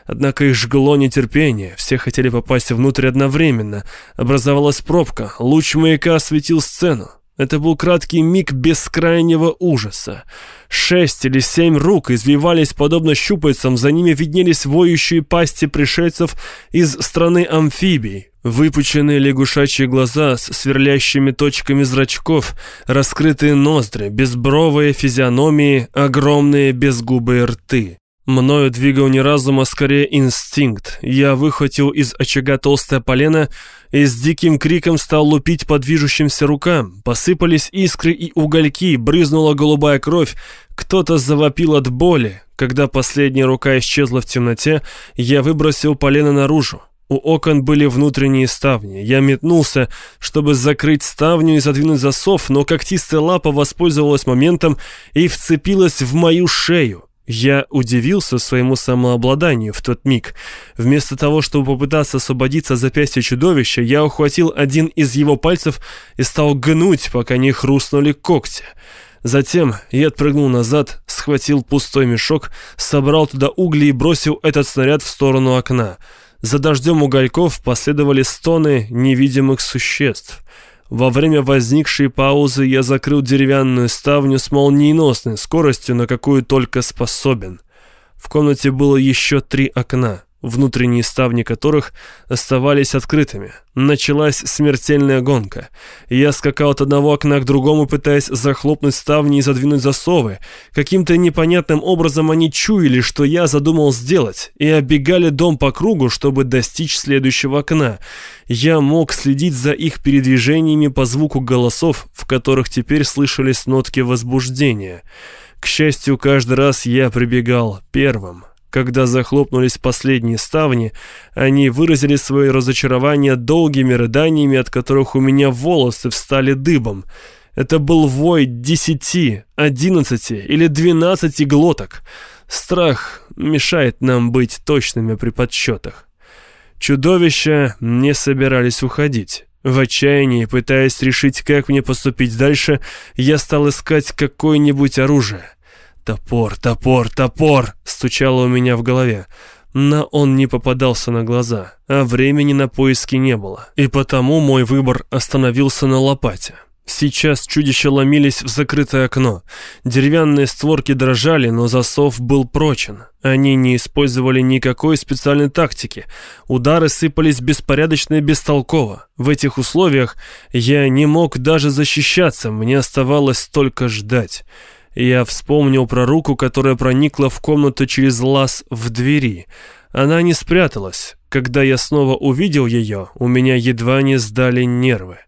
Однако их жгло нетерпение, все хотели попасть внутрь одновременно. Образовалась пробка, луч маяка осветил сцену. Это был краткий миг бескрайнего ужаса. Шесть или семь рук извивались подобно щупальцам, за ними виднелись воющие пасти пришельцев из страны амфибий. Выпученные лягушачьи глаза с сверлящими точками зрачков, раскрытые ноздри, безбровые физиономии, огромные безгубые рты. Мною двигал не разум, а скорее инстинкт. Я выхватил из очага толстое полено и с диким криком стал лупить по движущимся рукам. Посыпались искры и угольки, брызнула голубая кровь. Кто-то завопил от боли. Когда последняя рука исчезла в темноте, я выбросил полено наружу. У окон были внутренние ставни. Я метнулся, чтобы закрыть ставню и задвинуть засов, но когтистая лапа воспользовалась моментом и вцепилась в мою шею. Я удивился своему самообладанию в тот миг. Вместо того, чтобы попытаться освободиться от запястья чудовища, я ухватил один из его пальцев и стал гнуть, пока не хрустнули когти. Затем я отпрыгнул назад, схватил пустой мешок, собрал туда угли и бросил этот снаряд в сторону окна. За дождем угольков последовали стоны невидимых существ — во время возникшей паузы я закрыл деревянную ставню с молниеносной скоростью, на какую только способен. В комнате было еще три окна. Внутренние ставни которых оставались открытыми. Началась смертельная гонка. Я скакал от одного окна к другому, пытаясь захлопнуть ставни и задвинуть засовы. Каким-то непонятным образом они чуяли, что я задумал сделать, и оббегали дом по кругу, чтобы достичь следующего окна. Я мог следить за их передвижениями по звуку голосов, в которых теперь слышались нотки возбуждения. К счастью, каждый раз я прибегал первым. Когда захлопнулись последние ставни, они выразили свое разочарование долгими рыданиями, от которых у меня волосы встали дыбом. Это был вой десяти, одиннадцати или двенадцати глоток. Страх мешает нам быть точными при подсчетах. Чудовища не собирались уходить. В отчаянии, пытаясь решить, как мне поступить дальше, я стал искать какое-нибудь оружие. «Топор, топор, топор!» — стучало у меня в голове. Но он не попадался на глаза, а времени на поиски не было. И потому мой выбор остановился на лопате. Сейчас чудища ломились в закрытое окно. Деревянные створки дрожали, но засов был прочен. Они не использовали никакой специальной тактики. Удары сыпались беспорядочно и бестолково. В этих условиях я не мог даже защищаться, мне оставалось только ждать. Я вспомнил про руку, которая проникла в комнату через лаз в двери. Она не спряталась. Когда я снова увидел ее, у меня едва не сдали нервы.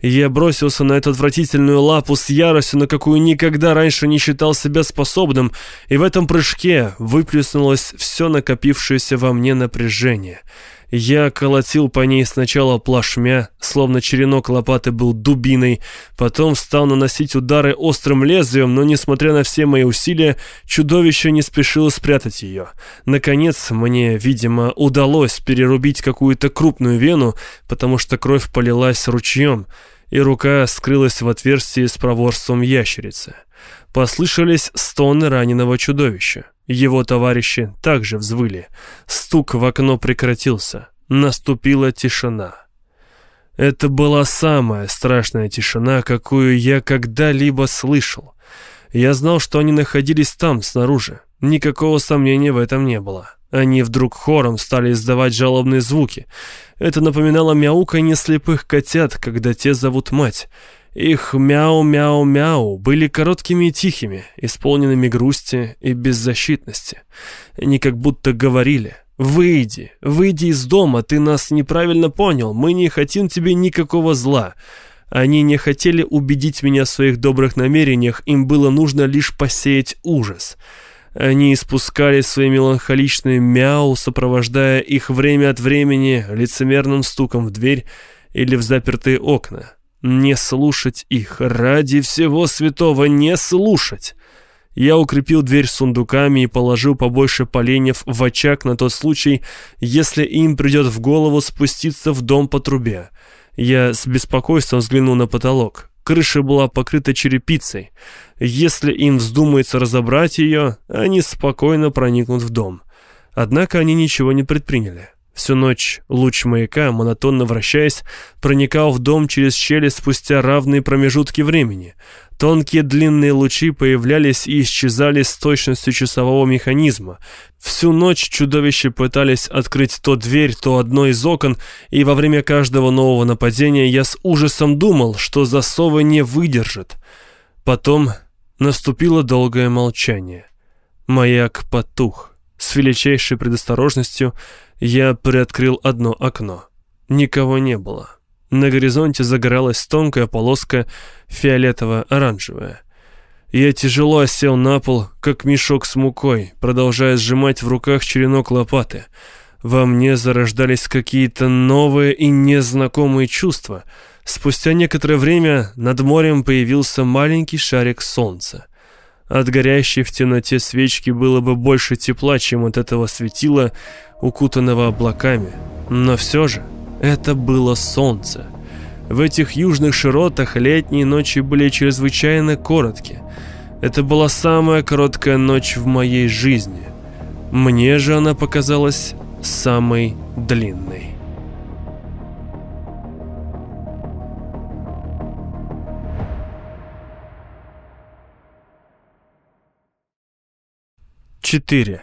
Я бросился на эту отвратительную лапу с яростью, на какую никогда раньше не считал себя способным, и в этом прыжке выплеснулось все накопившееся во мне напряжение — я колотил по ней сначала плашмя, словно черенок лопаты был дубиной, потом стал наносить удары острым лезвием, но, несмотря на все мои усилия, чудовище не спешило спрятать ее. Наконец, мне, видимо, удалось перерубить какую-то крупную вену, потому что кровь полилась ручьем, и рука скрылась в отверстии с проворством ящерицы. Послышались стоны раненого чудовища. Его товарищи также взвыли. Стук в окно прекратился. Наступила тишина. Это была самая страшная тишина, какую я когда-либо слышал. Я знал, что они находились там, снаружи. Никакого сомнения в этом не было. Они вдруг хором стали издавать жалобные звуки. Это напоминало мяуканье слепых котят, когда те зовут мать. Их мяу-мяу-мяу были короткими и тихими, исполненными грусти и беззащитности. Они как будто говорили «Выйди, выйди из дома, ты нас неправильно понял, мы не хотим тебе никакого зла». Они не хотели убедить меня в своих добрых намерениях, им было нужно лишь посеять ужас. Они испускали свои меланхоличные мяу, сопровождая их время от времени лицемерным стуком в дверь или в запертые окна. Не слушать их, ради всего святого, не слушать. Я укрепил дверь сундуками и положил побольше поленьев в очаг на тот случай, если им придет в голову спуститься в дом по трубе. Я с беспокойством взглянул на потолок. Крыша была покрыта черепицей. Если им вздумается разобрать ее, они спокойно проникнут в дом. Однако они ничего не предприняли. Всю ночь луч маяка, монотонно вращаясь, проникал в дом через щели спустя равные промежутки времени. Тонкие длинные лучи появлялись и исчезали с точностью часового механизма. Всю ночь чудовища пытались открыть то дверь, то одно из окон, и во время каждого нового нападения я с ужасом думал, что засовы не выдержат. Потом наступило долгое молчание. Маяк потух. С величайшей предосторожностью я приоткрыл одно окно. Никого не было. На горизонте загоралась тонкая полоска фиолетово-оранжевая. Я тяжело осел на пол, как мешок с мукой, продолжая сжимать в руках черенок лопаты. Во мне зарождались какие-то новые и незнакомые чувства. Спустя некоторое время над морем появился маленький шарик солнца. От горящей в темноте свечки было бы больше тепла, чем от этого светила, укутанного облаками. Но все же это было солнце. В этих южных широтах летние ночи были чрезвычайно короткие. Это была самая короткая ночь в моей жизни. Мне же она показалась самой длинной. 4.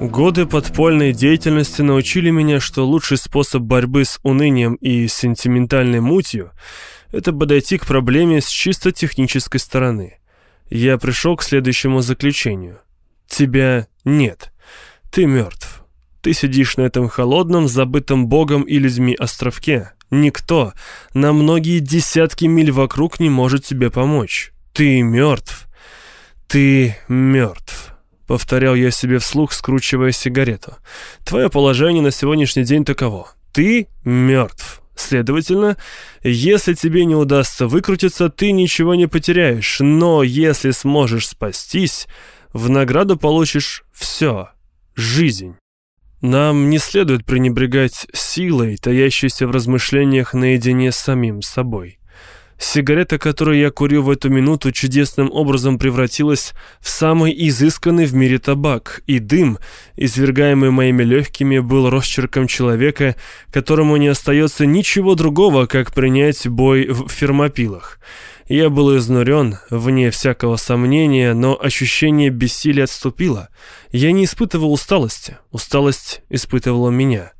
Годы подпольной деятельности научили меня, что лучший способ борьбы с унынием и сентиментальной мутью – это подойти к проблеме с чисто технической стороны. Я пришел к следующему заключению. Тебя нет. Ты мертв. Ты сидишь на этом холодном, забытом богом и людьми островке – Никто на многие десятки миль вокруг не может тебе помочь. Ты мертв. Ты мертв. Повторял я себе вслух, скручивая сигарету. Твое положение на сегодняшний день таково. Ты мертв. Следовательно, если тебе не удастся выкрутиться, ты ничего не потеряешь. Но если сможешь спастись, в награду получишь все. Жизнь. Нам не следует пренебрегать силой, таящейся в размышлениях наедине с самим собой. Сигарета, которую я курю в эту минуту, чудесным образом превратилась в самый изысканный в мире табак, и дым, извергаемый моими легкими, был росчерком человека, которому не остается ничего другого, как принять бой в фермопилах. Я был изнурен, вне всякого сомнения, но ощущение бессилия отступило. Я не испытывал усталости, усталость испытывала меня.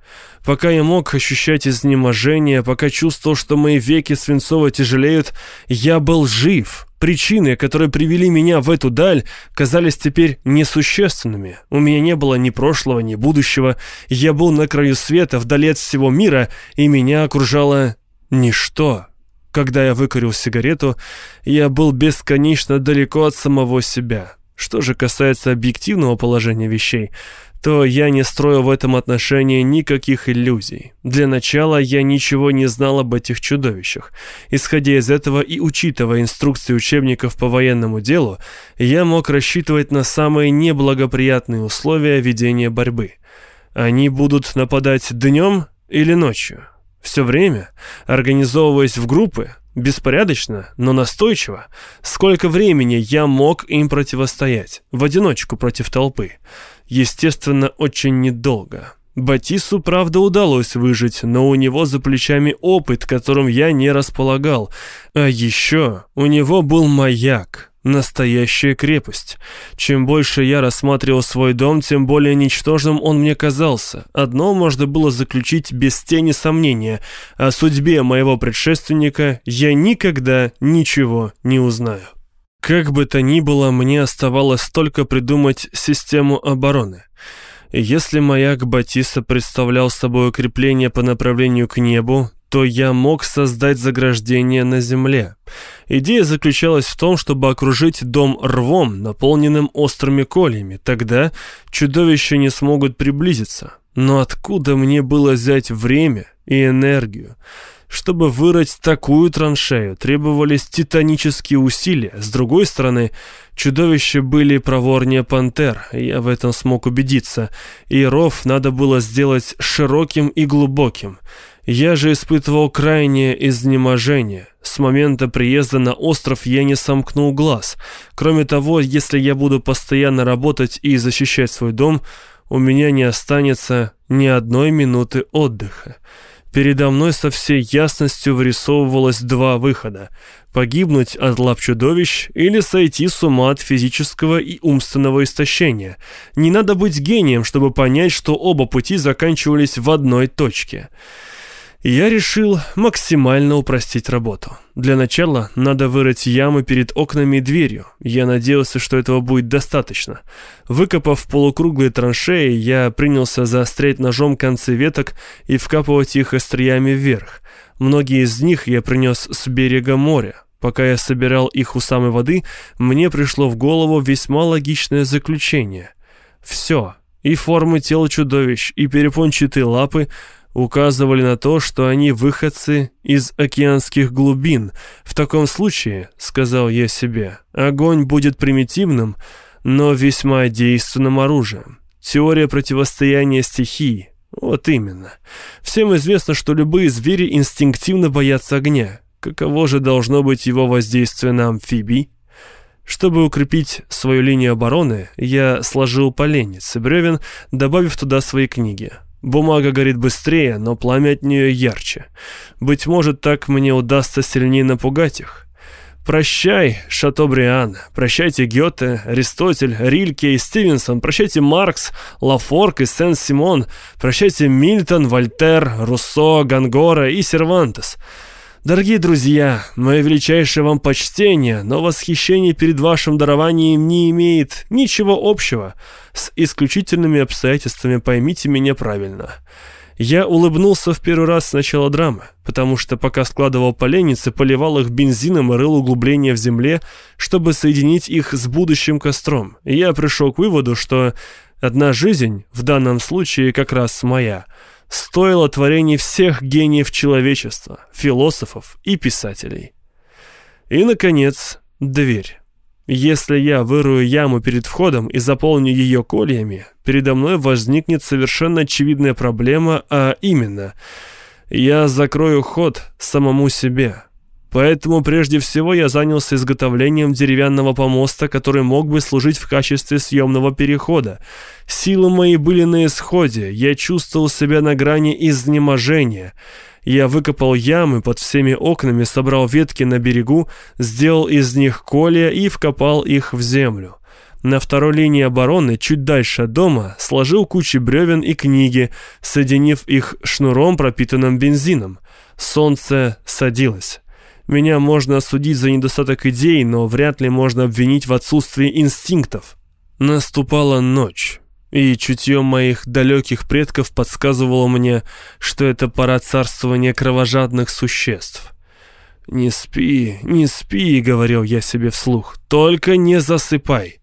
Пока я мог ощущать изнеможение, пока чувствовал, что мои веки свинцово тяжелеют, я был жив. Причины, которые привели меня в эту даль, казались теперь несущественными. У меня не было ни прошлого, ни будущего. Я был на краю света, вдали от всего мира, и меня окружало ничто. Когда я выкурил сигарету, я был бесконечно далеко от самого себя. Что же касается объективного положения вещей, то я не строил в этом отношении никаких иллюзий. Для начала я ничего не знал об этих чудовищах. Исходя из этого и учитывая инструкции учебников по военному делу, я мог рассчитывать на самые неблагоприятные условия ведения борьбы. Они будут нападать днем или ночью? Все время, организовываясь в группы, Беспорядочно, но настойчиво. Сколько времени я мог им противостоять? В одиночку против толпы. Естественно, очень недолго. Батису, правда, удалось выжить, но у него за плечами опыт, которым я не располагал. А еще у него был маяк. Настоящая крепость. Чем больше я рассматривал свой дом, тем более ничтожным он мне казался. Одно можно было заключить без тени сомнения. О судьбе моего предшественника я никогда ничего не узнаю. Как бы то ни было, мне оставалось только придумать систему обороны. Если маяк Батиса представлял собой укрепление по направлению к небу, то я мог создать заграждение на земле. Идея заключалась в том, чтобы окружить дом рвом, наполненным острыми кольями. Тогда чудовища не смогут приблизиться. Но откуда мне было взять время и энергию? Чтобы вырыть такую траншею, требовались титанические усилия. С другой стороны, чудовища были проворнее пантер, я в этом смог убедиться, и ров надо было сделать широким и глубоким. Я же испытывал крайнее изнеможение. С момента приезда на остров я не сомкнул глаз. Кроме того, если я буду постоянно работать и защищать свой дом, у меня не останется ни одной минуты отдыха. Передо мной со всей ясностью вырисовывалось два выхода – погибнуть от лап чудовищ или сойти с ума от физического и умственного истощения. Не надо быть гением, чтобы понять, что оба пути заканчивались в одной точке – я решил максимально упростить работу. Для начала надо вырыть ямы перед окнами и дверью. Я надеялся, что этого будет достаточно. Выкопав полукруглые траншеи, я принялся заострять ножом концы веток и вкапывать их остриями вверх. Многие из них я принес с берега моря. Пока я собирал их у самой воды, мне пришло в голову весьма логичное заключение. Все, и формы тела чудовищ, и перепончатые лапы — указывали на то, что они выходцы из океанских глубин. В таком случае, сказал я себе, огонь будет примитивным, но весьма действенным оружием. Теория противостояния стихий. Вот именно. Всем известно, что любые звери инстинктивно боятся огня. Каково же должно быть его воздействие на амфибий? Чтобы укрепить свою линию обороны, я сложил поленец и бревен, добавив туда свои книги. Бумага горит быстрее, но пламя от нее ярче. Быть может, так мне удастся сильнее напугать их. Прощай, Шатобриан, прощайте Гёте, Аристотель, Рильке и Стивенсон, прощайте Маркс, Лафорк и Сен-Симон, прощайте Мильтон, Вольтер, Руссо, Гангора и Сервантес. Дорогие друзья, мое величайшее вам почтение, но восхищение перед вашим дарованием не имеет ничего общего с исключительными обстоятельствами, поймите меня правильно. Я улыбнулся в первый раз с начала драмы, потому что пока складывал поленницы, поливал их бензином и рыл углубления в земле, чтобы соединить их с будущим костром. И я пришел к выводу, что одна жизнь, в данном случае как раз моя, стоила творений всех гениев человечества, философов и писателей. И, наконец, дверь. Если я вырую яму перед входом и заполню ее кольями, передо мной возникнет совершенно очевидная проблема, а именно, я закрою ход самому себе. Поэтому прежде всего я занялся изготовлением деревянного помоста, который мог бы служить в качестве съемного перехода. Силы мои были на исходе, я чувствовал себя на грани изнеможения — я выкопал ямы под всеми окнами, собрал ветки на берегу, сделал из них колья и вкопал их в землю. На второй линии обороны, чуть дальше дома, сложил кучи бревен и книги, соединив их шнуром, пропитанным бензином. Солнце садилось. Меня можно осудить за недостаток идей, но вряд ли можно обвинить в отсутствии инстинктов. Наступала ночь и чутье моих далеких предков подсказывало мне, что это пора царствования кровожадных существ. «Не спи, не спи», — говорил я себе вслух, — «только не засыпай».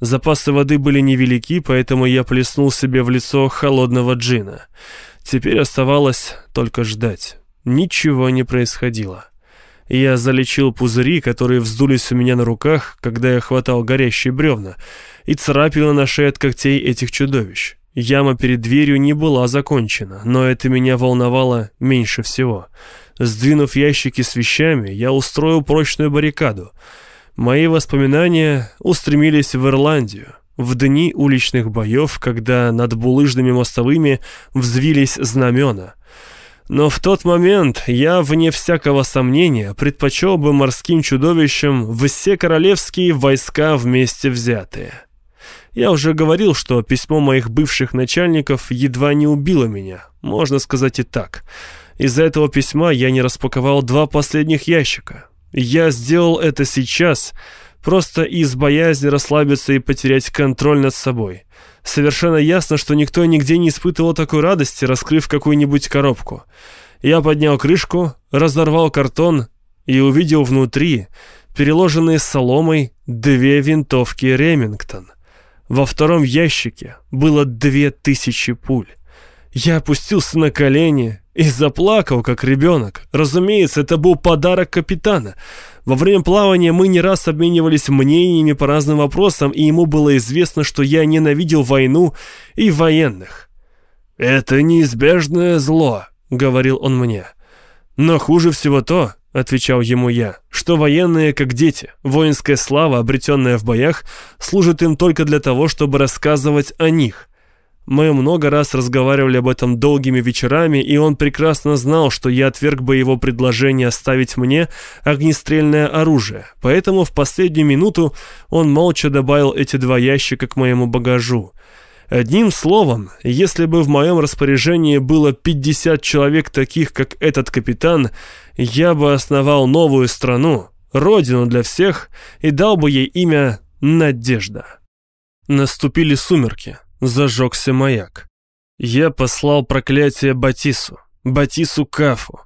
Запасы воды были невелики, поэтому я плеснул себе в лицо холодного джина. Теперь оставалось только ждать. Ничего не происходило. Я залечил пузыри, которые вздулись у меня на руках, когда я хватал горящие бревна, и царапина на шее от когтей этих чудовищ. Яма перед дверью не была закончена, но это меня волновало меньше всего. Сдвинув ящики с вещами, я устроил прочную баррикаду. Мои воспоминания устремились в Ирландию. В дни уличных боев, когда над булыжными мостовыми взвились знамена — но в тот момент я, вне всякого сомнения, предпочел бы морским чудовищам все королевские войска вместе взятые. Я уже говорил, что письмо моих бывших начальников едва не убило меня, можно сказать и так. Из-за этого письма я не распаковал два последних ящика. Я сделал это сейчас, просто из боязни расслабиться и потерять контроль над собой. Совершенно ясно, что никто нигде не испытывал такой радости, раскрыв какую-нибудь коробку. Я поднял крышку, разорвал картон и увидел внутри переложенные соломой две винтовки Ремингтон. Во втором ящике было две тысячи пуль. Я опустился на колени и заплакал, как ребенок. Разумеется, это был подарок капитана — во время плавания мы не раз обменивались мнениями по разным вопросам, и ему было известно, что я ненавидел войну и военных. «Это неизбежное зло», — говорил он мне. «Но хуже всего то, — отвечал ему я, — что военные, как дети, воинская слава, обретенная в боях, служит им только для того, чтобы рассказывать о них». Мы много раз разговаривали об этом долгими вечерами, и он прекрасно знал, что я отверг бы его предложение оставить мне огнестрельное оружие, поэтому в последнюю минуту он молча добавил эти два ящика к моему багажу. Одним словом, если бы в моем распоряжении было 50 человек таких, как этот капитан, я бы основал новую страну, родину для всех, и дал бы ей имя Надежда. Наступили сумерки. Зажегся маяк. Я послал проклятие Батису, Батису Кафу.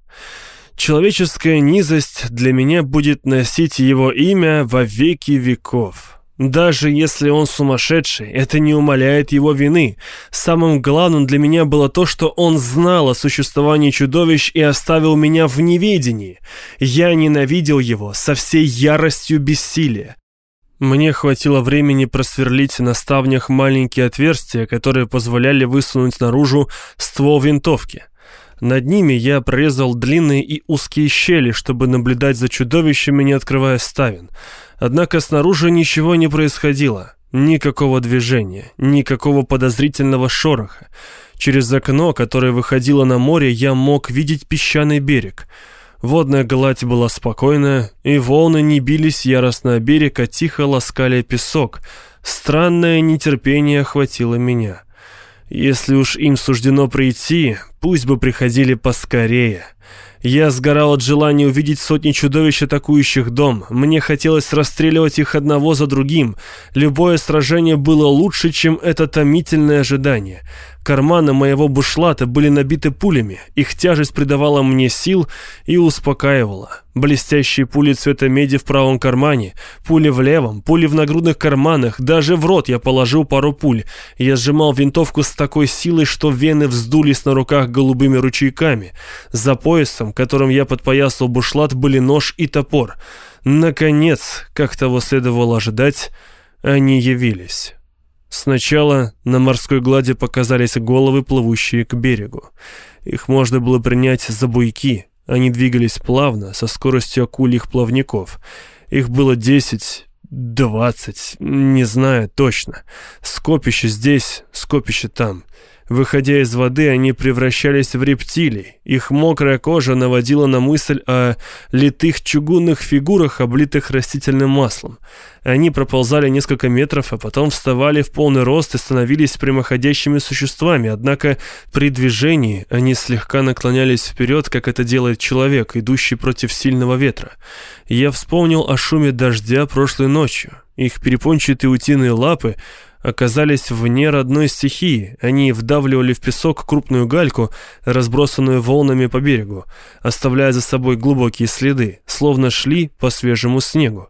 Человеческая низость для меня будет носить его имя во веки веков. Даже если он сумасшедший, это не умаляет его вины. Самым главным для меня было то, что он знал о существовании чудовищ и оставил меня в неведении. Я ненавидел его со всей яростью бессилия. Мне хватило времени просверлить на ставнях маленькие отверстия, которые позволяли высунуть наружу ствол винтовки. Над ними я прорезал длинные и узкие щели, чтобы наблюдать за чудовищами, не открывая ставен. Однако снаружи ничего не происходило. Никакого движения, никакого подозрительного шороха. Через окно, которое выходило на море, я мог видеть песчаный берег. Водная гладь была спокойная, и волны не бились яростно о берег, а тихо ласкали песок. Странное нетерпение охватило меня. Если уж им суждено прийти, пусть бы приходили поскорее. Я сгорал от желания увидеть сотни чудовищ, атакующих дом. Мне хотелось расстреливать их одного за другим. Любое сражение было лучше, чем это томительное ожидание. Карманы моего бушлата были набиты пулями. Их тяжесть придавала мне сил и успокаивала. Блестящие пули цвета меди в правом кармане, пули в левом, пули в нагрудных карманах. Даже в рот я положил пару пуль. Я сжимал винтовку с такой силой, что вены вздулись на руках голубыми ручейками. За поясом, которым я подпоясал бушлат, были нож и топор. Наконец, как того следовало ожидать, они явились. Сначала на морской глади показались головы, плывущие к берегу. Их можно было принять за буйки. Они двигались плавно, со скоростью акульих плавников. Их было десять, двадцать, не знаю точно. Скопище здесь, скопище там. Выходя из воды, они превращались в рептилий. Их мокрая кожа наводила на мысль о литых чугунных фигурах, облитых растительным маслом. Они проползали несколько метров, а потом вставали в полный рост и становились прямоходящими существами, однако при движении они слегка наклонялись вперед, как это делает человек, идущий против сильного ветра. Я вспомнил о шуме дождя прошлой ночью. Их перепончатые утиные лапы оказались вне родной стихии. Они вдавливали в песок крупную гальку, разбросанную волнами по берегу, оставляя за собой глубокие следы, словно шли по свежему снегу.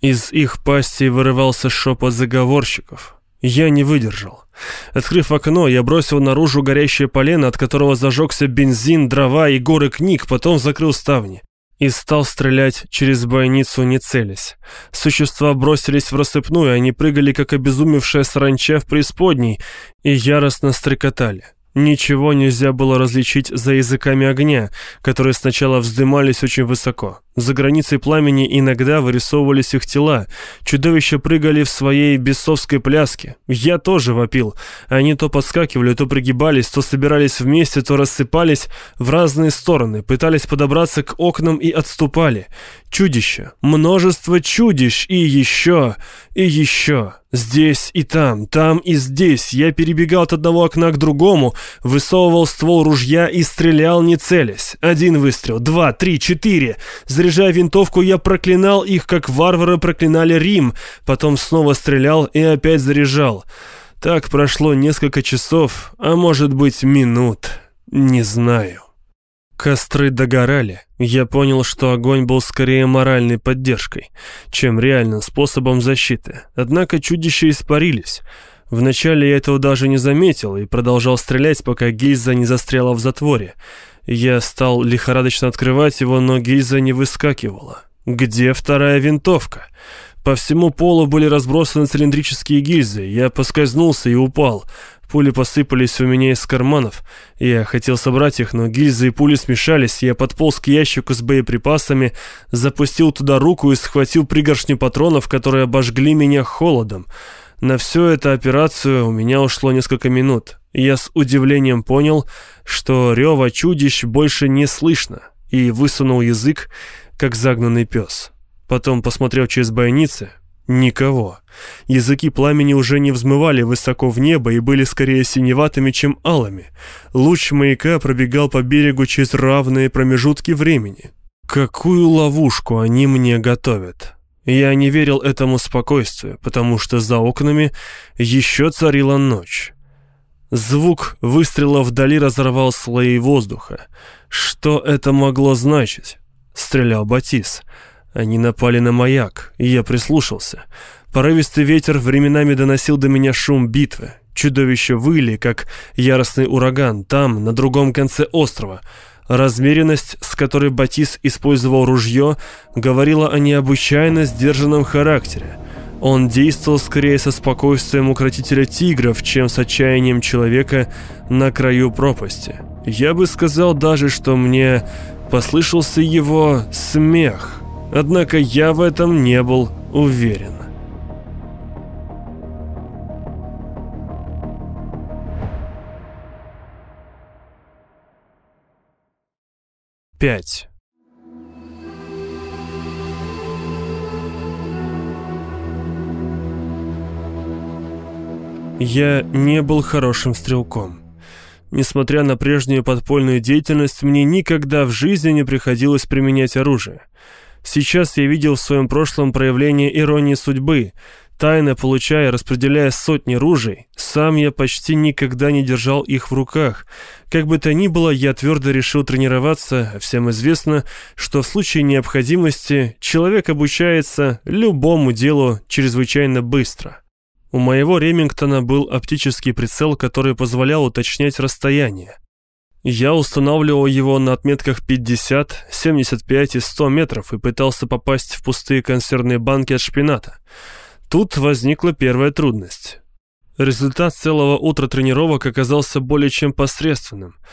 Из их пасти вырывался шепот заговорщиков. Я не выдержал. Открыв окно, я бросил наружу горящее полено, от которого зажегся бензин, дрова и горы книг, потом закрыл ставни и стал стрелять через бойницу, не целясь. Существа бросились в рассыпную, они прыгали, как обезумевшая саранча в преисподней, и яростно стрекотали. Ничего нельзя было различить за языками огня, которые сначала вздымались очень высоко. За границей пламени иногда вырисовывались их тела. Чудовища прыгали в своей бесовской пляске. Я тоже вопил. Они то подскакивали, то пригибались, то собирались вместе, то рассыпались в разные стороны, пытались подобраться к окнам и отступали. Чудища. Множество чудищ. И еще. И еще. Здесь и там, там и здесь. Я перебегал от одного окна к другому, высовывал ствол ружья и стрелял, не целясь. Один выстрел, два, три, четыре. Заряжая винтовку, я проклинал их, как варвары проклинали Рим, потом снова стрелял и опять заряжал. Так прошло несколько часов, а может быть минут, не знаю. Костры догорали. Я понял, что огонь был скорее моральной поддержкой, чем реальным способом защиты. Однако чудища испарились. Вначале я этого даже не заметил и продолжал стрелять, пока гильза не застряла в затворе. Я стал лихорадочно открывать его, но гильза не выскакивала. Где вторая винтовка? По всему полу были разбросаны цилиндрические гильзы. Я поскользнулся и упал. Пули посыпались у меня из карманов. Я хотел собрать их, но гильзы и пули смешались. Я подполз к ящику с боеприпасами, запустил туда руку и схватил пригоршню патронов, которые обожгли меня холодом. На всю эту операцию у меня ушло несколько минут. Я с удивлением понял, что рева чудищ больше не слышно, и высунул язык, как загнанный пес. Потом посмотрел через бойницы, Никого. Языки пламени уже не взмывали высоко в небо и были скорее синеватыми, чем алыми. Луч маяка пробегал по берегу через равные промежутки времени. Какую ловушку они мне готовят? Я не верил этому спокойствию, потому что за окнами еще царила ночь. Звук выстрела вдали разорвал слои воздуха. Что это могло значить? Стрелял Батис. Они напали на маяк, и я прислушался. Порывистый ветер временами доносил до меня шум битвы. Чудовища выли, как яростный ураган, там, на другом конце острова. Размеренность, с которой Батис использовал ружье, говорила о необычайно сдержанном характере. Он действовал скорее со спокойствием укротителя тигров, чем с отчаянием человека на краю пропасти. Я бы сказал даже, что мне послышался его смех. Однако я в этом не был уверен. Пять. Я не был хорошим стрелком. Несмотря на прежнюю подпольную деятельность, мне никогда в жизни не приходилось применять оружие. Сейчас я видел в своем прошлом проявление иронии судьбы. Тайно получая, распределяя сотни ружей, сам я почти никогда не держал их в руках. Как бы то ни было, я твердо решил тренироваться, всем известно, что в случае необходимости человек обучается любому делу чрезвычайно быстро. У моего Ремингтона был оптический прицел, который позволял уточнять расстояние. Я устанавливал его на отметках 50, 75 и 100 метров и пытался попасть в пустые консервные банки от шпината. Тут возникла первая трудность. Результат целого утра тренировок оказался более чем посредственным –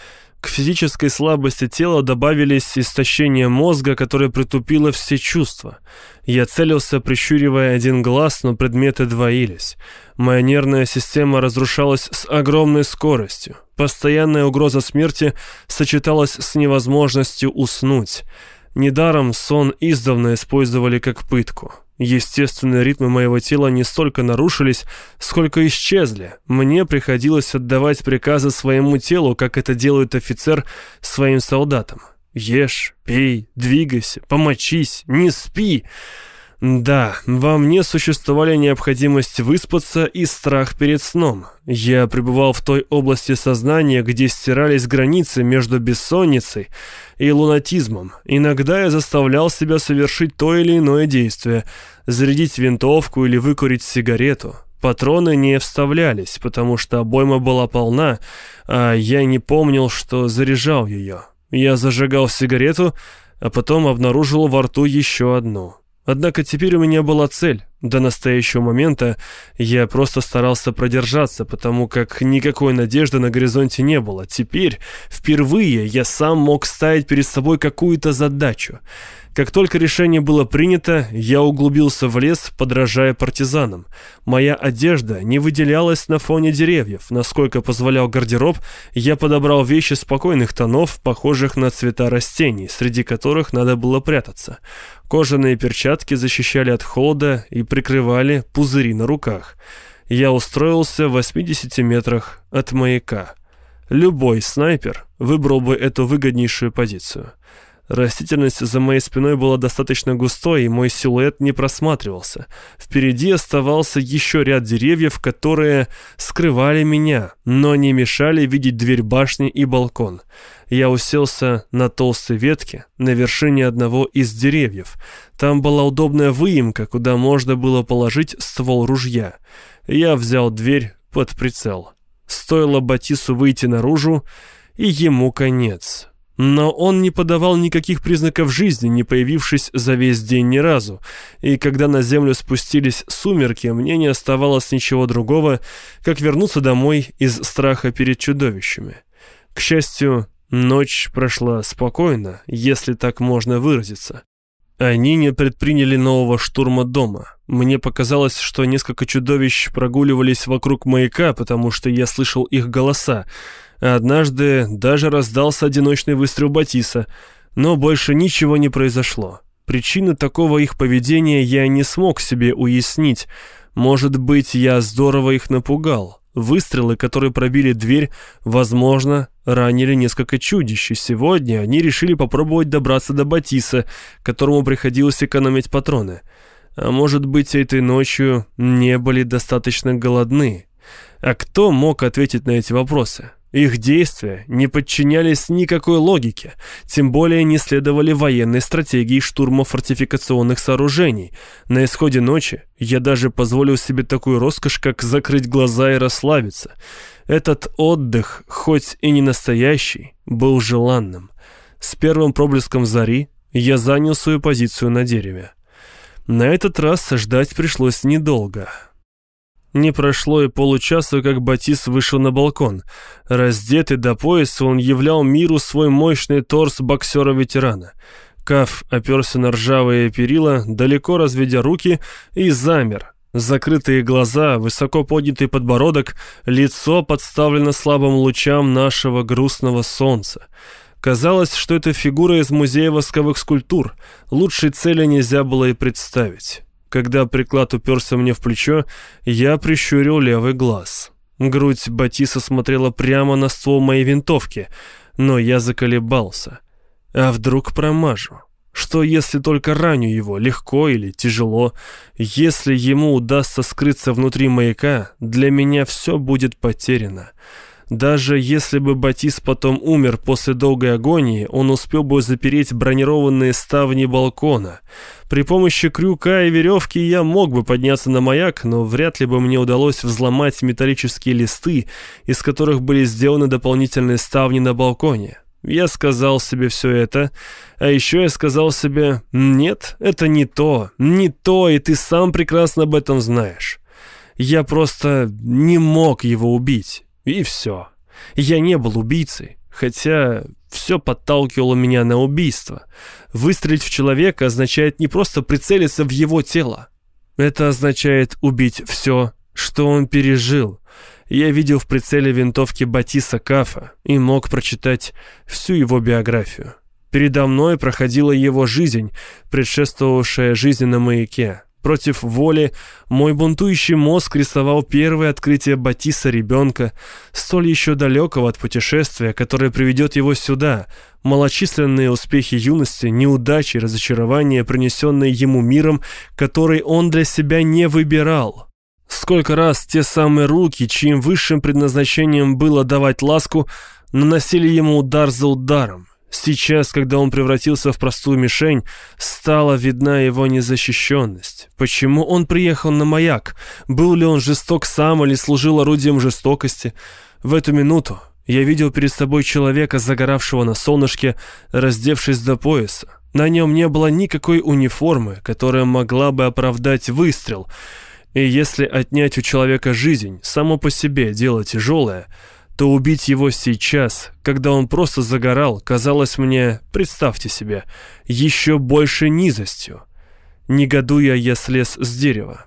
к физической слабости тела добавились истощение мозга, которое притупило все чувства. Я целился, прищуривая один глаз, но предметы двоились. Моя нервная система разрушалась с огромной скоростью. Постоянная угроза смерти сочеталась с невозможностью уснуть. Недаром сон издавна использовали как пытку. Естественные ритмы моего тела не столько нарушились, сколько исчезли. Мне приходилось отдавать приказы своему телу, как это делает офицер своим солдатам. «Ешь, пей, двигайся, помочись, не спи!» Да, во мне существовали необходимость выспаться и страх перед сном. Я пребывал в той области сознания, где стирались границы между бессонницей и лунатизмом. Иногда я заставлял себя совершить то или иное действие, зарядить винтовку или выкурить сигарету. Патроны не вставлялись, потому что обойма была полна, а я не помнил, что заряжал ее. Я зажигал сигарету, а потом обнаружил во рту еще одну. Однако теперь у меня была цель. До настоящего момента я просто старался продержаться, потому как никакой надежды на горизонте не было. Теперь, впервые, я сам мог ставить перед собой какую-то задачу. Как только решение было принято, я углубился в лес, подражая партизанам. Моя одежда не выделялась на фоне деревьев. Насколько позволял гардероб, я подобрал вещи спокойных тонов, похожих на цвета растений, среди которых надо было прятаться. Кожаные перчатки защищали от холода и прикрывали пузыри на руках. Я устроился в 80 метрах от маяка. Любой снайпер выбрал бы эту выгоднейшую позицию. Растительность за моей спиной была достаточно густой, и мой силуэт не просматривался. Впереди оставался еще ряд деревьев, которые скрывали меня, но не мешали видеть дверь башни и балкон. Я уселся на толстой ветке на вершине одного из деревьев. Там была удобная выемка, куда можно было положить ствол ружья. Я взял дверь под прицел. Стоило Батису выйти наружу, и ему конец. Но он не подавал никаких признаков жизни, не появившись за весь день ни разу. И когда на землю спустились сумерки, мне не оставалось ничего другого, как вернуться домой из страха перед чудовищами. К счастью, ночь прошла спокойно, если так можно выразиться. Они не предприняли нового штурма дома. Мне показалось, что несколько чудовищ прогуливались вокруг маяка, потому что я слышал их голоса. Однажды даже раздался одиночный выстрел Батиса, но больше ничего не произошло. Причины такого их поведения я не смог себе уяснить. Может быть, я здорово их напугал. Выстрелы, которые пробили дверь, возможно, ранили несколько чудищ, и сегодня они решили попробовать добраться до Батиса, которому приходилось экономить патроны. А может быть, этой ночью не были достаточно голодны. А кто мог ответить на эти вопросы? Их действия не подчинялись никакой логике, тем более не следовали военной стратегии штурма фортификационных сооружений. На исходе ночи я даже позволил себе такую роскошь, как закрыть глаза и расслабиться. Этот отдых, хоть и не настоящий, был желанным. С первым проблеском зари я занял свою позицию на дереве. На этот раз ждать пришлось недолго. Не прошло и получаса, как Батис вышел на балкон. Раздетый до пояса, он являл миру свой мощный торс боксера-ветерана. Каф оперся на ржавые перила, далеко разведя руки, и замер. Закрытые глаза, высоко поднятый подбородок, лицо подставлено слабым лучам нашего грустного солнца. Казалось, что это фигура из музея восковых скульптур. Лучшей цели нельзя было и представить. Когда приклад уперся мне в плечо, я прищурил левый глаз. Грудь Батиса смотрела прямо на ствол моей винтовки, но я заколебался. А вдруг промажу? Что если только раню его, легко или тяжело? Если ему удастся скрыться внутри маяка, для меня все будет потеряно. Даже если бы Батис потом умер после долгой агонии, он успел бы запереть бронированные ставни балкона. При помощи крюка и веревки я мог бы подняться на маяк, но вряд ли бы мне удалось взломать металлические листы, из которых были сделаны дополнительные ставни на балконе. Я сказал себе все это, а еще я сказал себе, нет, это не то, не то, и ты сам прекрасно об этом знаешь. Я просто не мог его убить, и все. Я не был убийцей, хотя все подталкивало меня на убийство. Выстрелить в человека означает не просто прицелиться в его тело. Это означает убить все, что он пережил, я видел в прицеле винтовки Батиса Кафа и мог прочитать всю его биографию. Передо мной проходила его жизнь, предшествовавшая жизни на маяке. Против воли мой бунтующий мозг рисовал первое открытие Батиса ребенка, столь еще далекого от путешествия, которое приведет его сюда, малочисленные успехи юности, неудачи, разочарования, принесенные ему миром, который он для себя не выбирал. Сколько раз те самые руки, чьим высшим предназначением было давать ласку, наносили ему удар за ударом. Сейчас, когда он превратился в простую мишень, стала видна его незащищенность. Почему он приехал на маяк? Был ли он жесток сам или служил орудием жестокости? В эту минуту я видел перед собой человека, загоравшего на солнышке, раздевшись до пояса. На нем не было никакой униформы, которая могла бы оправдать выстрел — и если отнять у человека жизнь, само по себе дело тяжелое, то убить его сейчас, когда он просто загорал, казалось мне, представьте себе, еще больше низостью. Негодуя, я слез с дерева.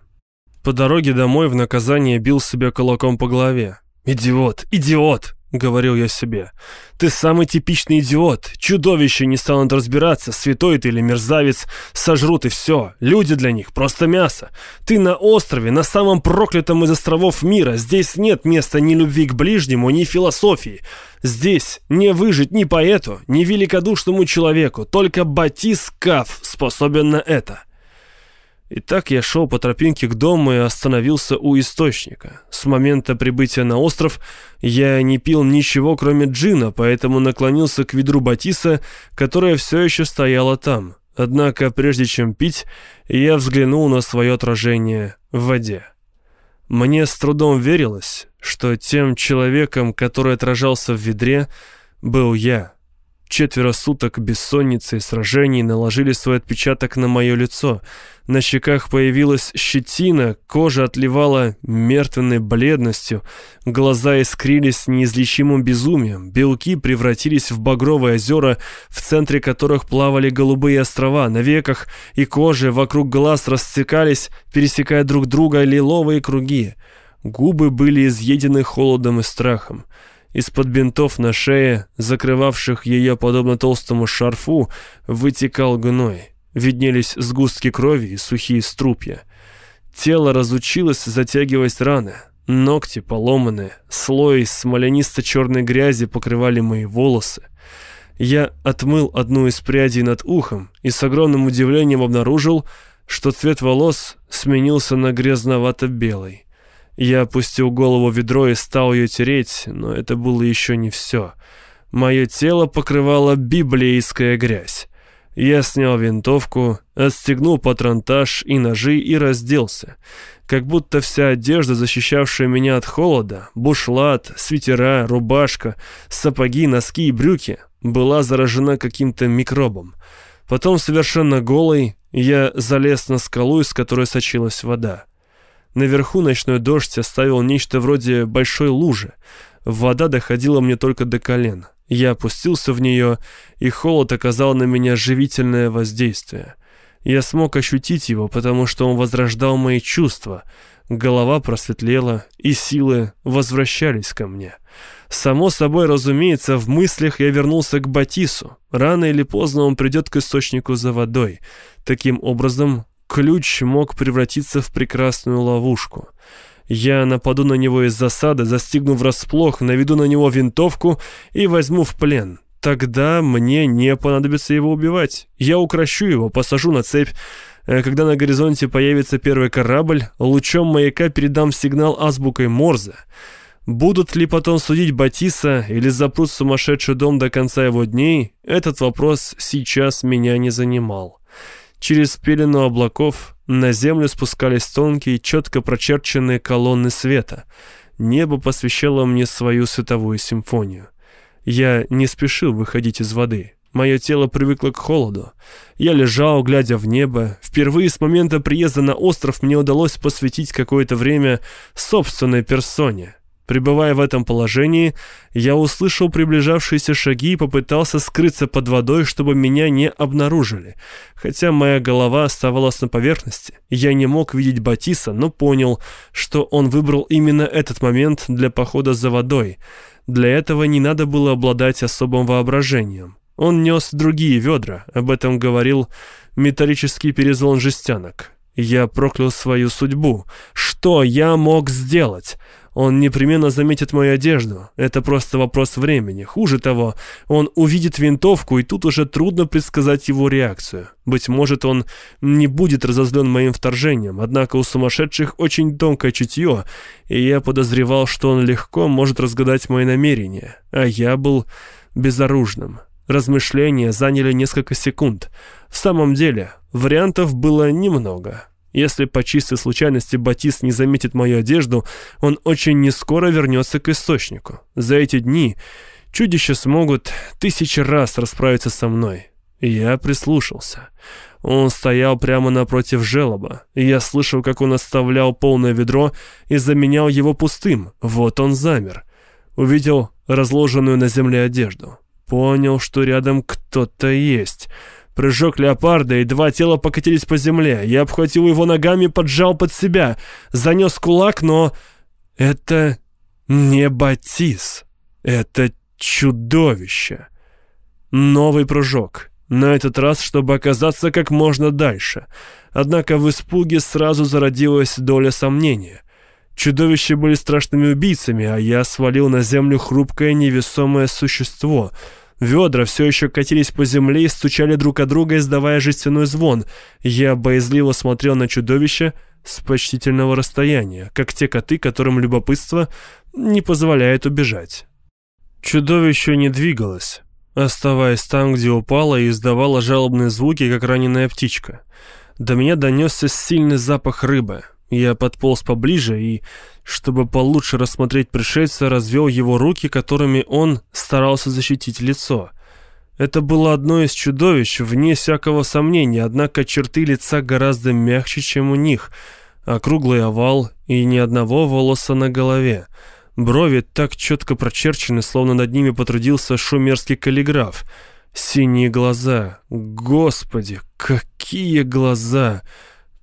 По дороге домой в наказание бил себя кулаком по голове. «Идиот! Идиот!» — говорил я себе. «Ты самый типичный идиот. Чудовище не станут разбираться, святой ты или мерзавец. Сожрут и все. Люди для них просто мясо. Ты на острове, на самом проклятом из островов мира. Здесь нет места ни любви к ближнему, ни философии. Здесь не выжить ни поэту, ни великодушному человеку. Только Батис Каф способен на это». И так я шел по тропинке к дому и остановился у источника. С момента прибытия на остров я не пил ничего, кроме джина, поэтому наклонился к ведру Батиса, которое все еще стояло там. Однако, прежде чем пить, я взглянул на свое отражение в воде. Мне с трудом верилось, что тем человеком, который отражался в ведре, был я. Четверо суток бессонницы и сражений наложили свой отпечаток на мое лицо. На щеках появилась щетина, кожа отливала мертвенной бледностью, глаза искрились неизлечимым безумием, белки превратились в багровые озера, в центре которых плавали голубые острова, на веках и коже вокруг глаз растекались, пересекая друг друга лиловые круги. Губы были изъедены холодом и страхом. Из-под бинтов на шее, закрывавших ее подобно толстому шарфу, вытекал гной. Виднелись сгустки крови и сухие струпья. Тело разучилось затягивать раны. Ногти поломанные, слой смоленисто-черной грязи покрывали мои волосы. Я отмыл одну из прядей над ухом и с огромным удивлением обнаружил, что цвет волос сменился на грязновато-белый. Я опустил голову в ведро и стал ее тереть, но это было еще не все. Мое тело покрывала библейская грязь. Я снял винтовку, отстегнул патронтаж и ножи и разделся. Как будто вся одежда, защищавшая меня от холода, бушлат, свитера, рубашка, сапоги, носки и брюки, была заражена каким-то микробом. Потом совершенно голый я залез на скалу, из которой сочилась вода. Наверху ночной дождь оставил нечто вроде большой лужи. Вода доходила мне только до колен. Я опустился в нее, и холод оказал на меня живительное воздействие. Я смог ощутить его, потому что он возрождал мои чувства. Голова просветлела, и силы возвращались ко мне. Само собой, разумеется, в мыслях я вернулся к Батису. Рано или поздно он придет к источнику за водой. Таким образом, Ключ мог превратиться в прекрасную ловушку. Я нападу на него из засады, застигну врасплох, наведу на него винтовку и возьму в плен. Тогда мне не понадобится его убивать. Я укращу его, посажу на цепь. Э, когда на горизонте появится первый корабль, лучом маяка передам сигнал азбукой Морзе. Будут ли потом судить Батиса или запрут сумасшедший дом до конца его дней, этот вопрос сейчас меня не занимал. Через пелену облаков на землю спускались тонкие, четко прочерченные колонны света. Небо посвящало мне свою световую симфонию. Я не спешил выходить из воды. Мое тело привыкло к холоду. Я лежал, глядя в небо. Впервые с момента приезда на остров мне удалось посвятить какое-то время собственной персоне. Пребывая в этом положении, я услышал приближавшиеся шаги и попытался скрыться под водой, чтобы меня не обнаружили. Хотя моя голова оставалась на поверхности, я не мог видеть Батиса, но понял, что он выбрал именно этот момент для похода за водой. Для этого не надо было обладать особым воображением. Он нес другие ведра, об этом говорил металлический перезвон жестянок. Я проклял свою судьбу. Что я мог сделать? Он непременно заметит мою одежду. Это просто вопрос времени. Хуже того, он увидит винтовку, и тут уже трудно предсказать его реакцию. Быть может, он не будет разозлен моим вторжением, однако у сумасшедших очень тонкое чутье, и я подозревал, что он легко может разгадать мои намерения. А я был безоружным. Размышления заняли несколько секунд. В самом деле, вариантов было немного. Если по чистой случайности Батист не заметит мою одежду, он очень нескоро вернется к источнику. За эти дни чудища смогут тысячи раз расправиться со мной. Я прислушался. Он стоял прямо напротив желоба, я слышал, как он оставлял полное ведро и заменял его пустым. Вот он замер. Увидел разложенную на земле одежду. Понял, что рядом кто-то есть. Прыжок леопарда, и два тела покатились по земле. Я обхватил его ногами, поджал под себя. Занес кулак, но... Это не Батис. Это чудовище. Новый прыжок. На этот раз, чтобы оказаться как можно дальше. Однако в испуге сразу зародилась доля сомнения. Чудовища были страшными убийцами, а я свалил на землю хрупкое невесомое существо — Ведра все еще катились по земле и стучали друг от друга, издавая жестяной звон. Я боязливо смотрел на чудовище с почтительного расстояния, как те коты, которым любопытство не позволяет убежать. Чудовище не двигалось, оставаясь там, где упало и издавало жалобные звуки, как раненая птичка. До меня донесся сильный запах рыбы — я подполз поближе и, чтобы получше рассмотреть пришельца, развел его руки, которыми он старался защитить лицо. Это было одно из чудовищ, вне всякого сомнения, однако черты лица гораздо мягче, чем у них. Округлый овал и ни одного волоса на голове. Брови так четко прочерчены, словно над ними потрудился шумерский каллиграф. Синие глаза. Господи, какие глаза!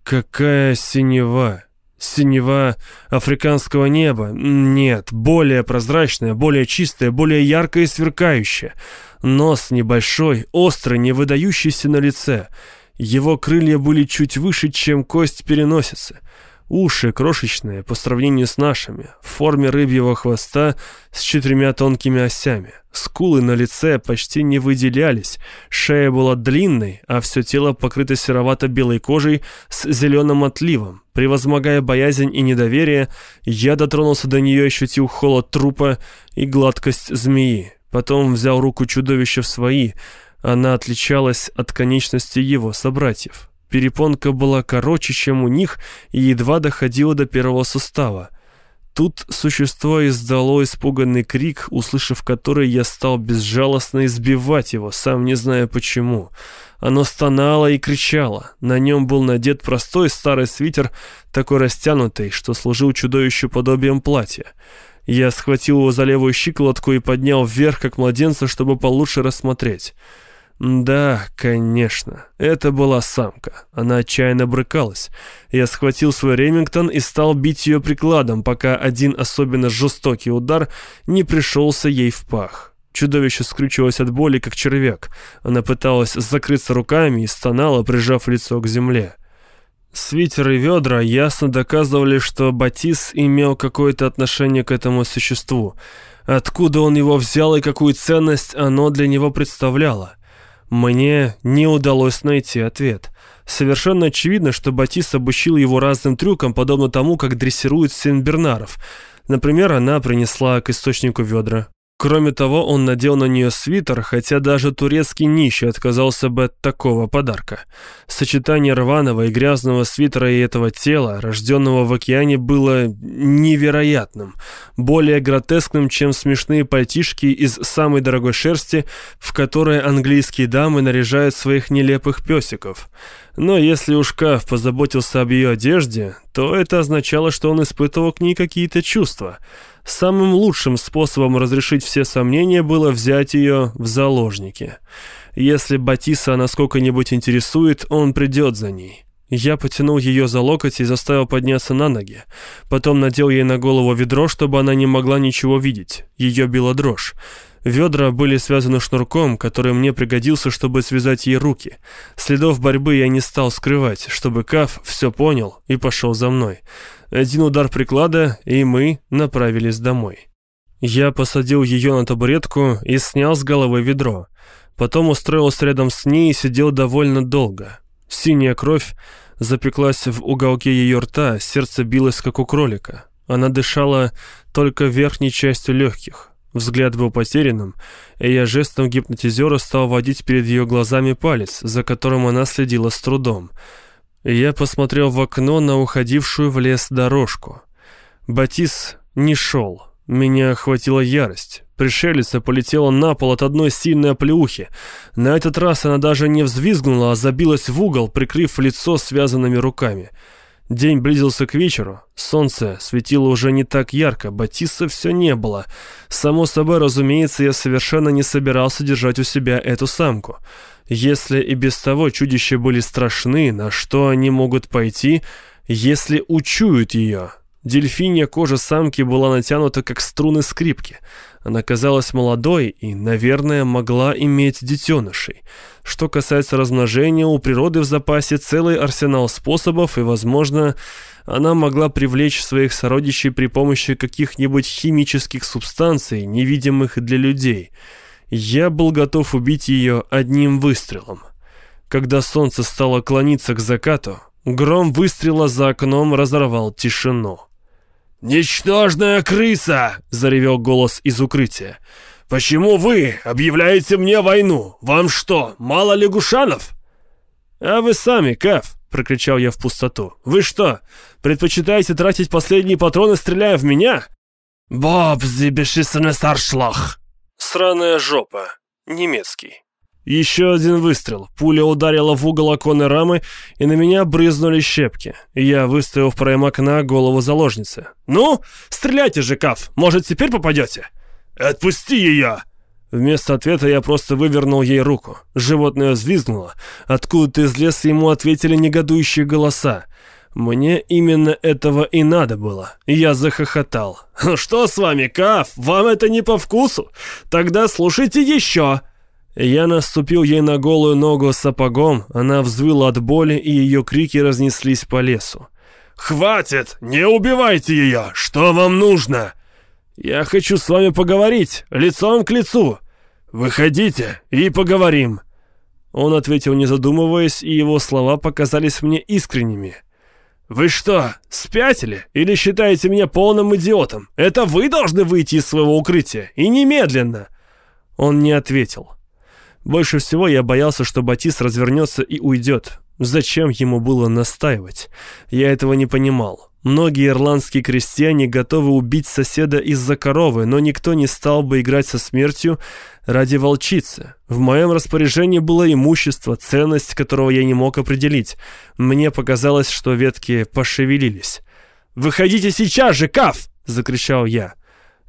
Какая синева! Синева африканского неба? Нет, более прозрачная, более чистая, более яркая и сверкающая. Нос небольшой, острый, не выдающийся на лице. Его крылья были чуть выше, чем кость переносицы. Уши крошечные по сравнению с нашими, в форме рыбьего хвоста с четырьмя тонкими осями. Скулы на лице почти не выделялись, шея была длинной, а все тело покрыто серовато-белой кожей с зеленым отливом. Превозмогая боязнь и недоверие, я дотронулся до нее, ощутил холод трупа и гладкость змеи. Потом взял руку чудовища в свои. Она отличалась от конечности его собратьев. Перепонка была короче, чем у них, и едва доходила до первого сустава. Тут существо издало испуганный крик, услышав который, я стал безжалостно избивать его, сам не зная почему. Оно стонало и кричало. На нем был надет простой старый свитер, такой растянутый, что служил чудовищу подобием платья. Я схватил его за левую щиколотку и поднял вверх, как младенца, чтобы получше рассмотреть. Да, конечно. Это была самка. Она отчаянно брыкалась. Я схватил свой ремингтон и стал бить ее прикладом, пока один особенно жестокий удар не пришелся ей в пах. Чудовище скрючилось от боли, как червяк. Она пыталась закрыться руками и стонала, прижав лицо к земле. Свитер и ведра ясно доказывали, что Батис имел какое-то отношение к этому существу. Откуда он его взял и какую ценность оно для него представляло? Мне не удалось найти ответ. Совершенно очевидно, что Батис обучил его разным трюкам, подобно тому, как дрессируют сенбернаров. Например, она принесла к источнику ведра, Кроме того, он надел на нее свитер, хотя даже турецкий нищий отказался бы от такого подарка. Сочетание рваного и грязного свитера и этого тела, рожденного в океане, было невероятным, более гротескным, чем смешные пальтишки из самой дорогой шерсти, в которые английские дамы наряжают своих нелепых песиков. Но если уж Каф позаботился об ее одежде, то это означало, что он испытывал к ней какие-то чувства – Самым лучшим способом разрешить все сомнения было взять ее в заложники. Если Батиса насколько-нибудь интересует, он придет за ней. Я потянул ее за локоть и заставил подняться на ноги. Потом надел ей на голову ведро, чтобы она не могла ничего видеть. Ее била дрожь. Ведра были связаны шнурком, который мне пригодился, чтобы связать ей руки. Следов борьбы я не стал скрывать, чтобы Каф все понял и пошел за мной. Один удар приклада, и мы направились домой. Я посадил ее на табуретку и снял с головы ведро. Потом устроился рядом с ней и сидел довольно долго. Синяя кровь запеклась в уголке ее рта, сердце билось, как у кролика. Она дышала только верхней частью легких. Взгляд был потерянным, и я жестом гипнотизера стал водить перед ее глазами палец, за которым она следила с трудом. Я посмотрел в окно на уходившую в лес дорожку. Батис не шел. Меня охватила ярость. Пришелица полетела на пол от одной сильной оплеухи. На этот раз она даже не взвизгнула, а забилась в угол, прикрыв лицо связанными руками. День близился к вечеру. Солнце светило уже не так ярко, Батиса все не было. Само собой, разумеется, я совершенно не собирался держать у себя эту самку. Если и без того чудища были страшны, на что они могут пойти, если учуют ее? Дельфинья кожа самки была натянута, как струны скрипки. Она казалась молодой и, наверное, могла иметь детенышей. Что касается размножения, у природы в запасе целый арсенал способов, и, возможно, она могла привлечь своих сородичей при помощи каких-нибудь химических субстанций, невидимых для людей – я был готов убить ее одним выстрелом. Когда солнце стало клониться к закату, гром выстрела за окном разорвал тишину. «Ничтожная крыса!» — заревел голос из укрытия. «Почему вы объявляете мне войну? Вам что, мало лягушанов?» «А вы сами, Кэф!» — прокричал я в пустоту. «Вы что, предпочитаете тратить последние патроны, стреляя в меня?» «Боб, старшлах!» Сраная жопа. Немецкий. Еще один выстрел. Пуля ударила в угол оконной рамы, и на меня брызнули щепки. Я выставил в проем окна голову заложницы. «Ну, стреляйте же, Каф! Может, теперь попадете?» «Отпусти ее!» Вместо ответа я просто вывернул ей руку. Животное взвизгнуло. Откуда-то из леса ему ответили негодующие голоса. Мне именно этого и надо было. Я захохотал. «Что с вами, Каф? Вам это не по вкусу? Тогда слушайте еще!» Я наступил ей на голую ногу сапогом, она взвыла от боли, и ее крики разнеслись по лесу. «Хватит! Не убивайте ее! Что вам нужно?» «Я хочу с вами поговорить, лицом к лицу. Выходите и поговорим». Он ответил, не задумываясь, и его слова показались мне искренними. «Вы что, спятили? Или считаете меня полным идиотом? Это вы должны выйти из своего укрытия, и немедленно!» Он не ответил. Больше всего я боялся, что Батис развернется и уйдет. Зачем ему было настаивать? Я этого не понимал. Многие ирландские крестьяне готовы убить соседа из-за коровы, но никто не стал бы играть со смертью ради волчицы. В моем распоряжении было имущество, ценность которого я не мог определить. Мне показалось, что ветки пошевелились. «Выходите сейчас же, Каф!» — закричал я.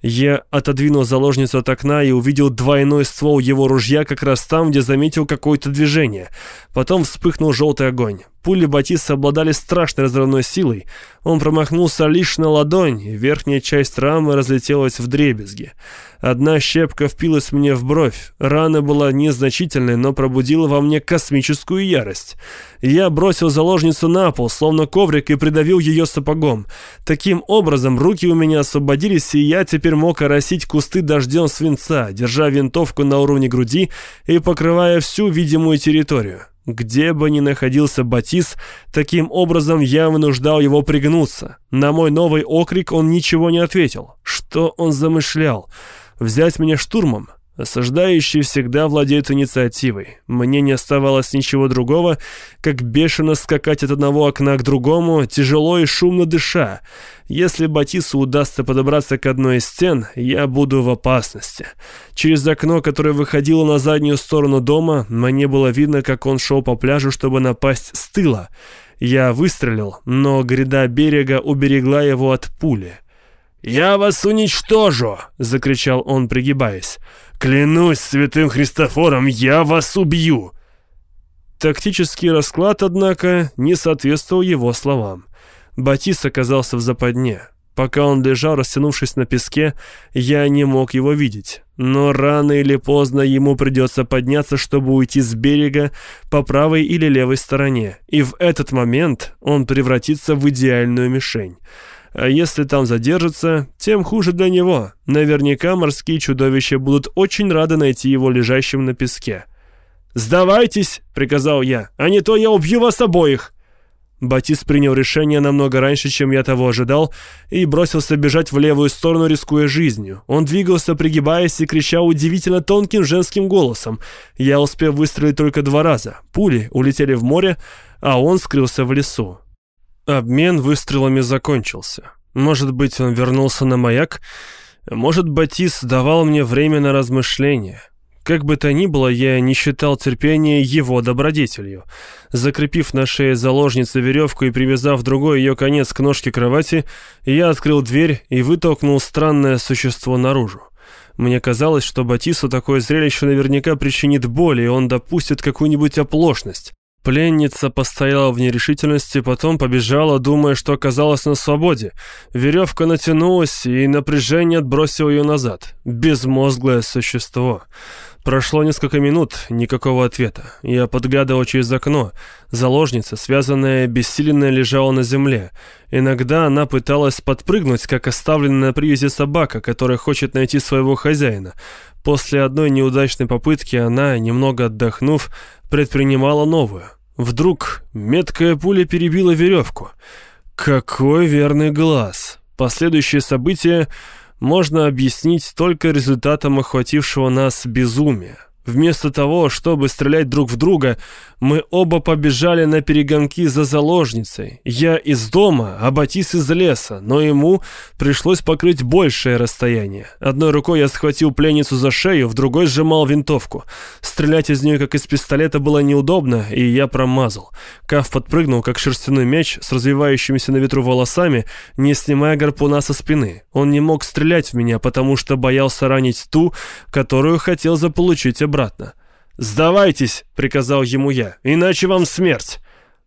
Я отодвинул заложницу от окна и увидел двойной ствол его ружья как раз там, где заметил какое-то движение. Потом вспыхнул желтый огонь. Пули Батиса обладали страшной разрывной силой. Он промахнулся лишь на ладонь, и верхняя часть рамы разлетелась в дребезги. Одна щепка впилась мне в бровь. Рана была незначительной, но пробудила во мне космическую ярость. Я бросил заложницу на пол, словно коврик, и придавил ее сапогом. Таким образом, руки у меня освободились, и я теперь мог оросить кусты дождем свинца, держа винтовку на уровне груди и покрывая всю видимую территорию. Где бы ни находился Батис, таким образом я вынуждал его пригнуться. На мой новый окрик он ничего не ответил. Что он замышлял? Взять меня штурмом? Осаждающий всегда владеет инициативой. Мне не оставалось ничего другого, как бешено скакать от одного окна к другому, тяжело и шумно дыша. Если Батису удастся подобраться к одной из стен, я буду в опасности. Через окно, которое выходило на заднюю сторону дома, мне было видно, как он шел по пляжу, чтобы напасть с тыла. Я выстрелил, но гряда берега уберегла его от пули. «Я вас уничтожу!» — закричал он, пригибаясь. «Клянусь святым Христофором, я вас убью!» Тактический расклад, однако, не соответствовал его словам. Батис оказался в западне. Пока он лежал, растянувшись на песке, я не мог его видеть. Но рано или поздно ему придется подняться, чтобы уйти с берега по правой или левой стороне. И в этот момент он превратится в идеальную мишень. А если там задержится, тем хуже для него. Наверняка морские чудовища будут очень рады найти его лежащим на песке. «Сдавайтесь!» — приказал я. «А не то я убью вас обоих!» Батис принял решение намного раньше, чем я того ожидал, и бросился бежать в левую сторону, рискуя жизнью. Он двигался, пригибаясь и кричал удивительно тонким женским голосом. Я успел выстрелить только два раза. Пули улетели в море, а он скрылся в лесу. Обмен выстрелами закончился. Может быть, он вернулся на маяк? Может, Батис давал мне время на размышления? Как бы то ни было, я не считал терпения его добродетелью. Закрепив на шее заложницы веревку и привязав другой ее конец к ножке кровати, я открыл дверь и вытолкнул странное существо наружу. Мне казалось, что Батису такое зрелище наверняка причинит боль, и он допустит какую-нибудь оплошность. Пленница постояла в нерешительности, потом побежала, думая, что оказалась на свободе. Веревка натянулась, и напряжение отбросило ее назад. Безмозглое существо. Прошло несколько минут, никакого ответа. Я подглядывал через окно. Заложница, связанная, бессиленная, лежала на земле. Иногда она пыталась подпрыгнуть, как оставленная на привязи собака, которая хочет найти своего хозяина. После одной неудачной попытки она, немного отдохнув, предпринимала новую. Вдруг меткая пуля перебила веревку. Какой верный глаз! Последующие события можно объяснить только результатом охватившего нас безумия. Вместо того, чтобы стрелять друг в друга, мы оба побежали на перегонки за заложницей. Я из дома, а Батис из леса, но ему пришлось покрыть большее расстояние. Одной рукой я схватил пленницу за шею, в другой сжимал винтовку. Стрелять из нее, как из пистолета, было неудобно, и я промазал. Каф подпрыгнул, как шерстяной мяч с развивающимися на ветру волосами, не снимая гарпуна со спины. Он не мог стрелять в меня, потому что боялся ранить ту, которую хотел заполучить обратно. «Сдавайтесь!» — приказал ему я. «Иначе вам смерть!»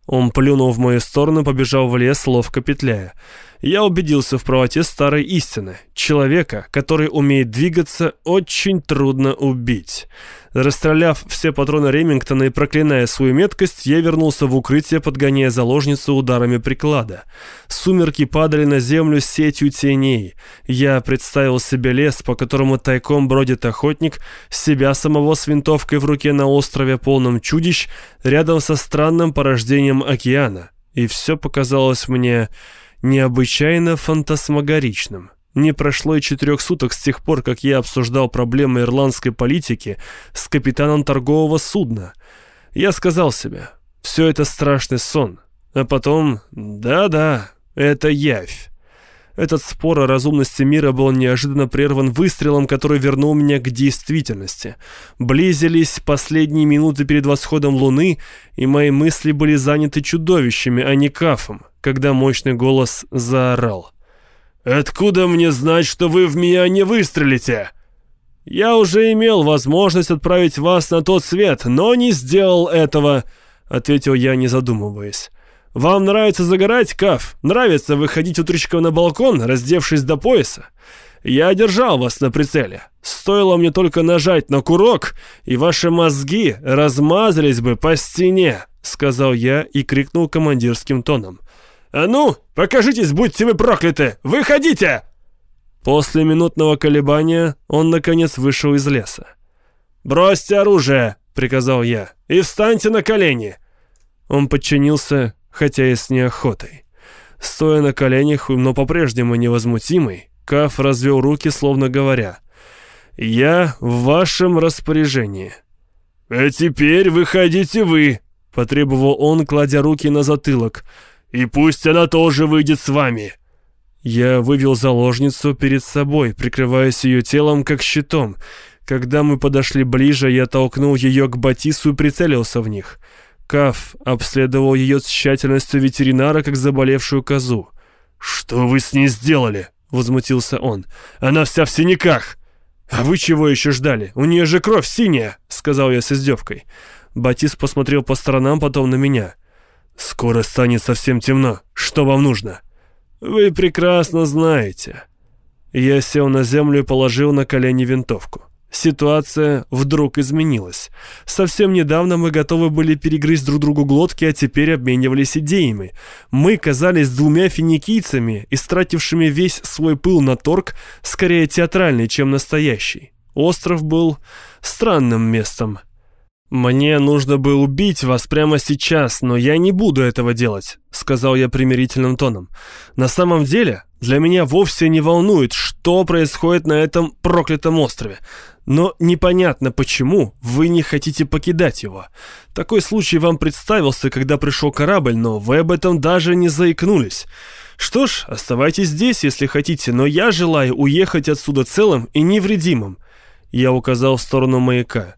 Он плюнул в мою сторону, побежал в лес, ловко петляя. Я убедился в правоте старой истины. Человека, который умеет двигаться, очень трудно убить. Расстреляв все патроны Ремингтона и проклиная свою меткость, я вернулся в укрытие, подгоняя заложницу ударами приклада. Сумерки падали на землю сетью теней. Я представил себе лес, по которому тайком бродит охотник, себя самого с винтовкой в руке на острове, полном чудищ, рядом со странным порождением океана. И все показалось мне необычайно фантасмагоричным. Не прошло и четырех суток с тех пор, как я обсуждал проблемы ирландской политики с капитаном торгового судна. Я сказал себе, все это страшный сон. А потом, да-да, это явь. Этот спор о разумности мира был неожиданно прерван выстрелом, который вернул меня к действительности. Близились последние минуты перед восходом луны, и мои мысли были заняты чудовищами, а не кафом, когда мощный голос заорал. «Откуда мне знать, что вы в меня не выстрелите?» «Я уже имел возможность отправить вас на тот свет, но не сделал этого», — ответил я, не задумываясь. «Вам нравится загорать, Каф? Нравится выходить утречком на балкон, раздевшись до пояса? Я держал вас на прицеле. Стоило мне только нажать на курок, и ваши мозги размазались бы по стене», — сказал я и крикнул командирским тоном. «А ну, покажитесь, будьте вы прокляты! Выходите!» После минутного колебания он, наконец, вышел из леса. «Бросьте оружие!» — приказал я. «И встаньте на колени!» Он подчинился, хотя и с неохотой. Стоя на коленях, но по-прежнему невозмутимый, Каф развел руки, словно говоря, «Я в вашем распоряжении». «А теперь выходите вы», — потребовал он, кладя руки на затылок, «и пусть она тоже выйдет с вами». Я вывел заложницу перед собой, прикрываясь ее телом как щитом. Когда мы подошли ближе, я толкнул ее к Батису и прицелился в них. Каф обследовал ее с тщательностью ветеринара, как заболевшую козу. «Что вы с ней сделали?» — возмутился он. «Она вся в синяках!» «А вы чего еще ждали? У нее же кровь синяя!» — сказал я с издевкой. Батис посмотрел по сторонам, потом на меня. «Скоро станет совсем темно. Что вам нужно?» «Вы прекрасно знаете». Я сел на землю и положил на колени винтовку. Ситуация вдруг изменилась. Совсем недавно мы готовы были перегрызть друг другу глотки, а теперь обменивались идеями. Мы казались двумя финикийцами, истратившими весь свой пыл на торг, скорее театральный, чем настоящий. Остров был странным местом. «Мне нужно бы убить вас прямо сейчас, но я не буду этого делать», — сказал я примирительным тоном. «На самом деле, для меня вовсе не волнует, что происходит на этом проклятом острове. Но непонятно, почему вы не хотите покидать его. Такой случай вам представился, когда пришел корабль, но вы об этом даже не заикнулись. Что ж, оставайтесь здесь, если хотите, но я желаю уехать отсюда целым и невредимым». Я указал в сторону маяка.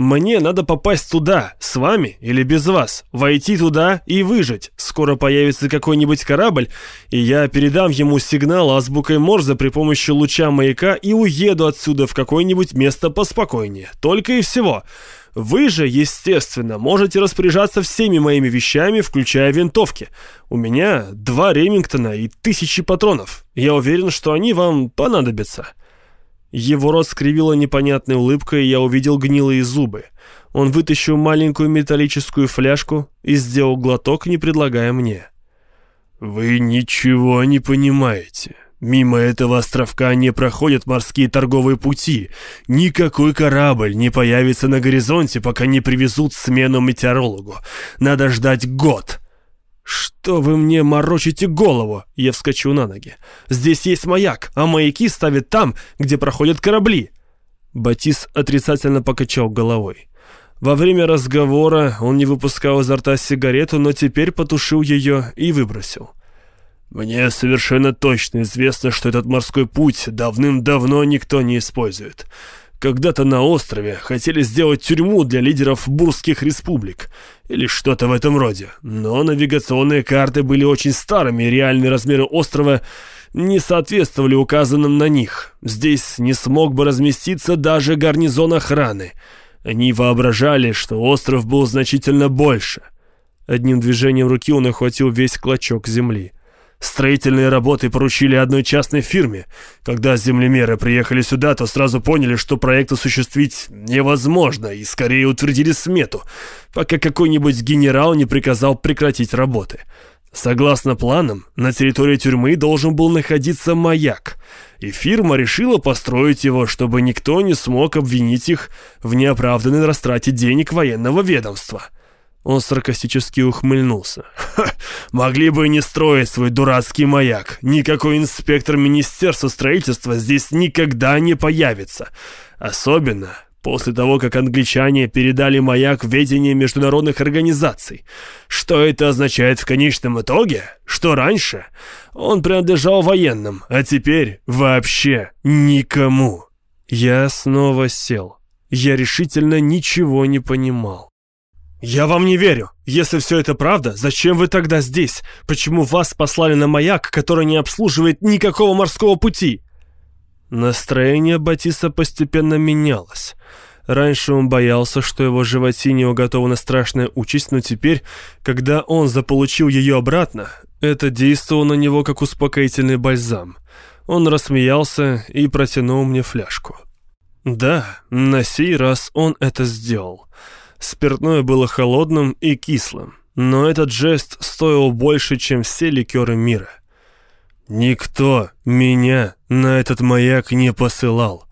Мне надо попасть туда, с вами или без вас, войти туда и выжить. Скоро появится какой-нибудь корабль, и я передам ему сигнал азбукой Морзе при помощи луча маяка и уеду отсюда в какое-нибудь место поспокойнее. Только и всего. Вы же, естественно, можете распоряжаться всеми моими вещами, включая винтовки. У меня два Ремингтона и тысячи патронов. Я уверен, что они вам понадобятся». Его рот скривила непонятная улыбка, и я увидел гнилые зубы. Он вытащил маленькую металлическую фляжку и сделал глоток, не предлагая мне. «Вы ничего не понимаете. Мимо этого островка не проходят морские торговые пути. Никакой корабль не появится на горизонте, пока не привезут смену метеорологу. Надо ждать год». «Что вы мне морочите голову?» Я вскочу на ноги. «Здесь есть маяк, а маяки ставят там, где проходят корабли». Батис отрицательно покачал головой. Во время разговора он не выпускал изо рта сигарету, но теперь потушил ее и выбросил. «Мне совершенно точно известно, что этот морской путь давным-давно никто не использует. Когда-то на острове хотели сделать тюрьму для лидеров бурских республик или что-то в этом роде. Но навигационные карты были очень старыми, реальные размеры острова не соответствовали указанным на них. Здесь не смог бы разместиться даже гарнизон охраны. Они воображали, что остров был значительно больше. Одним движением руки он охватил весь клочок земли. Строительные работы поручили одной частной фирме. Когда землемеры приехали сюда, то сразу поняли, что проект осуществить невозможно, и скорее утвердили смету, пока какой-нибудь генерал не приказал прекратить работы. Согласно планам, на территории тюрьмы должен был находиться маяк, и фирма решила построить его, чтобы никто не смог обвинить их в неоправданной растрате денег военного ведомства. Он саркастически ухмыльнулся. «Ха, могли бы и не строить свой дурацкий маяк. Никакой инспектор Министерства строительства здесь никогда не появится. Особенно после того, как англичане передали маяк в ведение международных организаций. Что это означает в конечном итоге? Что раньше он принадлежал военным, а теперь вообще никому. Я снова сел. Я решительно ничего не понимал. «Я вам не верю. Если все это правда, зачем вы тогда здесь? Почему вас послали на маяк, который не обслуживает никакого морского пути?» Настроение Батиса постепенно менялось. Раньше он боялся, что его животине уготована страшная участь, но теперь, когда он заполучил ее обратно, это действовало на него как успокоительный бальзам. Он рассмеялся и протянул мне фляжку. Да, на сей раз он это сделал. Спиртное было холодным и кислым, но этот жест стоил больше, чем все ликеры мира. Никто меня на этот маяк не посылал.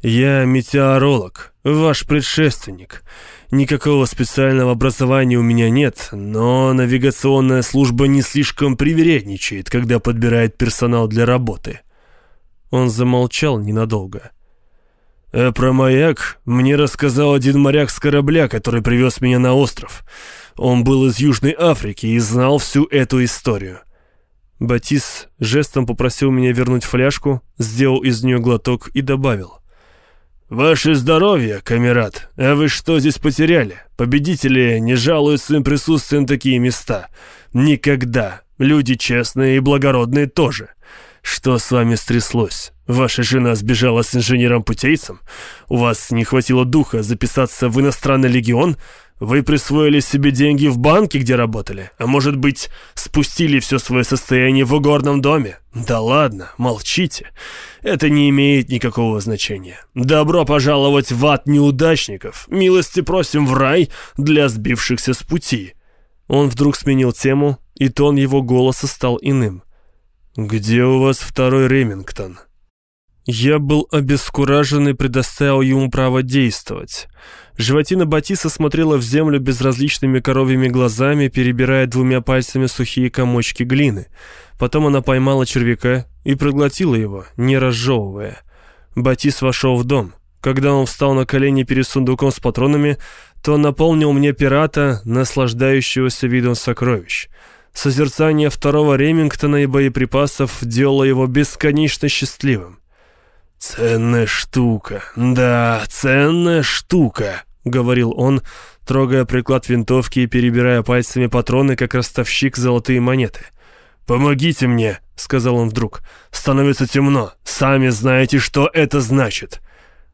Я метеоролог, ваш предшественник. Никакого специального образования у меня нет, но навигационная служба не слишком привередничает, когда подбирает персонал для работы. Он замолчал ненадолго. А про маяк мне рассказал один моряк с корабля, который привез меня на остров. Он был из Южной Африки и знал всю эту историю. Батис жестом попросил меня вернуть фляжку, сделал из нее глоток и добавил. «Ваше здоровье, камерат! А вы что здесь потеряли? Победители не жалуют своим присутствием такие места. Никогда. Люди честные и благородные тоже. Что с вами стряслось? Ваша жена сбежала с инженером-путейцем? У вас не хватило духа записаться в иностранный легион?» Вы присвоили себе деньги в банке, где работали? А может быть, спустили все свое состояние в угорном доме? Да ладно, молчите. Это не имеет никакого значения. Добро пожаловать в ад неудачников. Милости просим в рай для сбившихся с пути. Он вдруг сменил тему, и тон его голоса стал иным. «Где у вас второй Ремингтон?» Я был обескуражен и предоставил ему право действовать. Животина Батиса смотрела в землю безразличными коровьими глазами, перебирая двумя пальцами сухие комочки глины. Потом она поймала червяка и проглотила его, не разжевывая. Батис вошел в дом. Когда он встал на колени перед сундуком с патронами, то наполнил мне пирата, наслаждающегося видом сокровищ. Созерцание второго Ремингтона и боеприпасов делало его бесконечно счастливым. «Ценная штука, да, ценная штука», — говорил он, трогая приклад винтовки и перебирая пальцами патроны, как ростовщик золотые монеты. «Помогите мне», — сказал он вдруг. «Становится темно. Сами знаете, что это значит».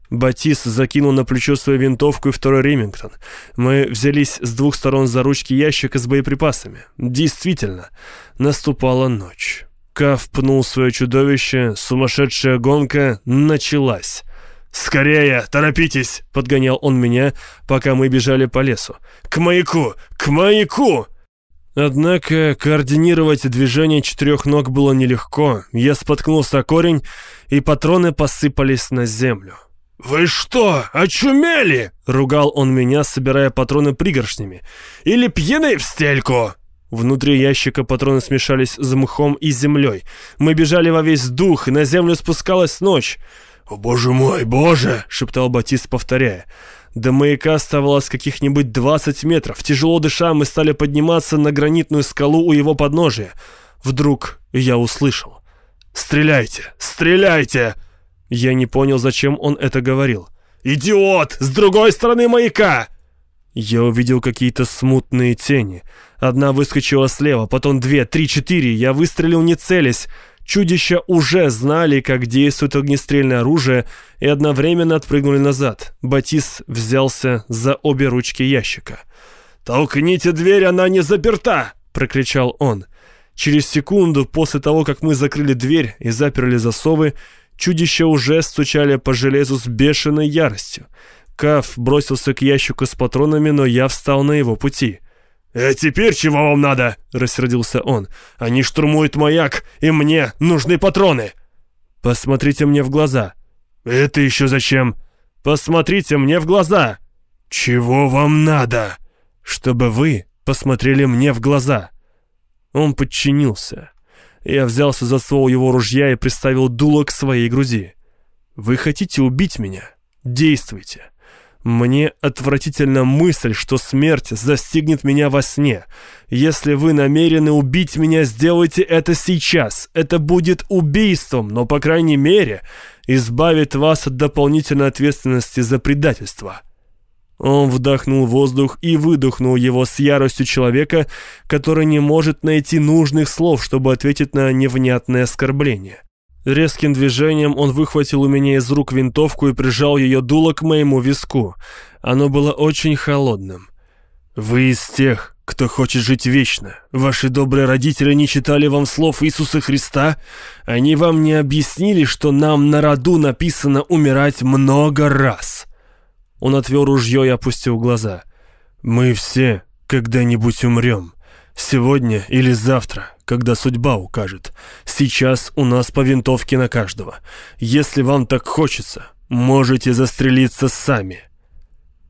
Батис закинул на плечо свою винтовку и второй Ремингтон. Мы взялись с двух сторон за ручки ящика с боеприпасами. Действительно, наступала ночь. Кав пнул свое чудовище, сумасшедшая гонка началась. «Скорее, торопитесь!» — подгонял он меня, пока мы бежали по лесу. «К маяку! К маяку!» Однако координировать движение четырех ног было нелегко. Я споткнулся о корень, и патроны посыпались на землю. «Вы что, очумели?» — ругал он меня, собирая патроны пригоршнями. «Или пьяны в стельку?» Внутри ящика патроны смешались с мхом и землей. Мы бежали во весь дух, и на землю спускалась ночь. «О, боже мой, боже!» — шептал Батист, повторяя. До маяка оставалось каких-нибудь двадцать метров. Тяжело дыша, мы стали подниматься на гранитную скалу у его подножия. Вдруг я услышал. «Стреляйте! Стреляйте!» Я не понял, зачем он это говорил. «Идиот! С другой стороны маяка!» Я увидел какие-то смутные тени. Одна выскочила слева, потом две, три, четыре. Я выстрелил не целясь. Чудища уже знали, как действует огнестрельное оружие, и одновременно отпрыгнули назад. Батис взялся за обе ручки ящика. «Толкните дверь, она не заперта!» — прокричал он. Через секунду после того, как мы закрыли дверь и заперли засовы, чудища уже стучали по железу с бешеной яростью. Каф бросился к ящику с патронами, но я встал на его пути. «А теперь чего вам надо?» — рассердился он. «Они штурмуют маяк, и мне нужны патроны!» «Посмотрите мне в глаза!» «Это еще зачем?» «Посмотрите мне в глаза!» «Чего вам надо?» «Чтобы вы посмотрели мне в глаза!» Он подчинился. Я взялся за ствол его ружья и приставил дуло к своей груди. «Вы хотите убить меня? Действуйте!» Мне отвратительна мысль, что смерть застигнет меня во сне. Если вы намерены убить меня, сделайте это сейчас. Это будет убийством, но, по крайней мере, избавит вас от дополнительной ответственности за предательство». Он вдохнул воздух и выдохнул его с яростью человека, который не может найти нужных слов, чтобы ответить на невнятное оскорбление. Резким движением он выхватил у меня из рук винтовку и прижал ее дуло к моему виску. Оно было очень холодным. «Вы из тех, кто хочет жить вечно. Ваши добрые родители не читали вам слов Иисуса Христа? Они вам не объяснили, что нам на роду написано умирать много раз?» Он отвел ружье и опустил глаза. «Мы все когда-нибудь умрем. Сегодня или завтра, когда судьба укажет. Сейчас у нас по винтовке на каждого. Если вам так хочется, можете застрелиться сами».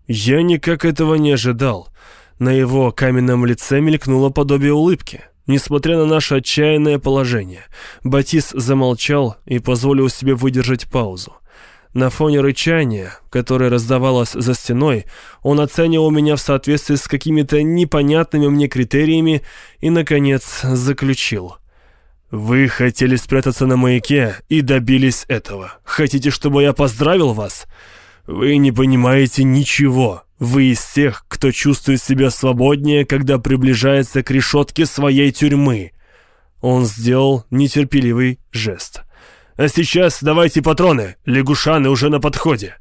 Я никак этого не ожидал. На его каменном лице мелькнуло подобие улыбки. Несмотря на наше отчаянное положение, Батис замолчал и позволил себе выдержать паузу. На фоне рычания, которое раздавалось за стеной, он оценивал меня в соответствии с какими-то непонятными мне критериями и, наконец, заключил. «Вы хотели спрятаться на маяке и добились этого. Хотите, чтобы я поздравил вас? Вы не понимаете ничего. Вы из тех, кто чувствует себя свободнее, когда приближается к решетке своей тюрьмы». Он сделал нетерпеливый жест. А сейчас давайте патроны, лягушаны уже на подходе».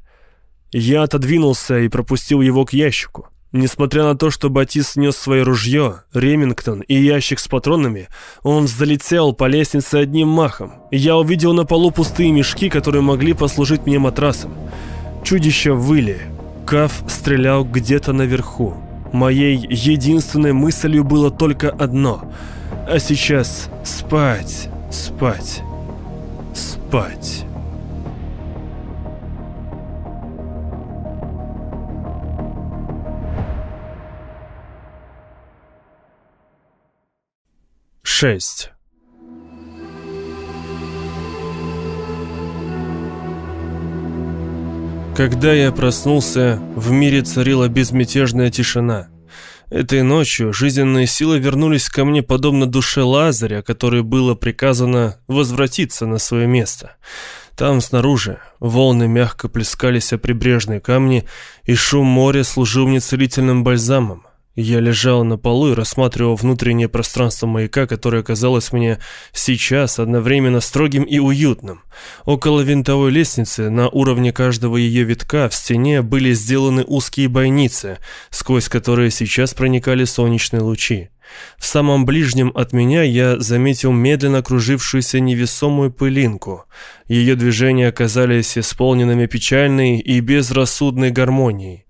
Я отодвинулся и пропустил его к ящику. Несмотря на то, что Батис нес свое ружье, Ремингтон и ящик с патронами, он залетел по лестнице одним махом. Я увидел на полу пустые мешки, которые могли послужить мне матрасом. Чудища выли. Каф стрелял где-то наверху. Моей единственной мыслью было только одно. А сейчас спать, спать спать. Шесть. Когда я проснулся, в мире царила безмятежная тишина. Этой ночью жизненные силы вернулись ко мне подобно душе Лазаря, которой было приказано возвратиться на свое место. Там снаружи волны мягко плескались о прибрежные камни, и шум моря служил мне целительным бальзамом. Я лежал на полу и рассматривал внутреннее пространство маяка, которое казалось мне сейчас одновременно строгим и уютным. Около винтовой лестницы, на уровне каждого ее витка, в стене были сделаны узкие бойницы, сквозь которые сейчас проникали солнечные лучи. В самом ближнем от меня я заметил медленно кружившуюся невесомую пылинку. Ее движения оказались исполненными печальной и безрассудной гармонией.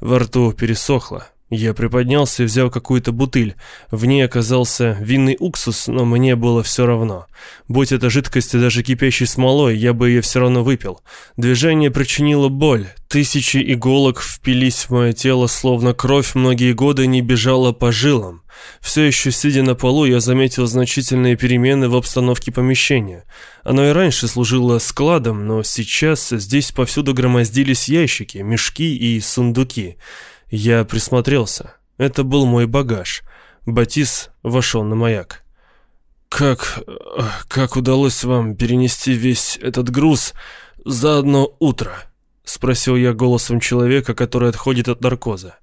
Во рту пересохло. Я приподнялся и взял какую-то бутыль. В ней оказался винный уксус, но мне было все равно. Будь это жидкость даже кипящей смолой, я бы ее все равно выпил. Движение причинило боль. Тысячи иголок впились в мое тело, словно кровь многие годы не бежала по жилам. Все еще сидя на полу, я заметил значительные перемены в обстановке помещения. Оно и раньше служило складом, но сейчас здесь повсюду громоздились ящики, мешки и сундуки. Я присмотрелся. Это был мой багаж. Батис вошел на маяк. «Как... как удалось вам перенести весь этот груз за одно утро?» Спросил я голосом человека, который отходит от наркоза.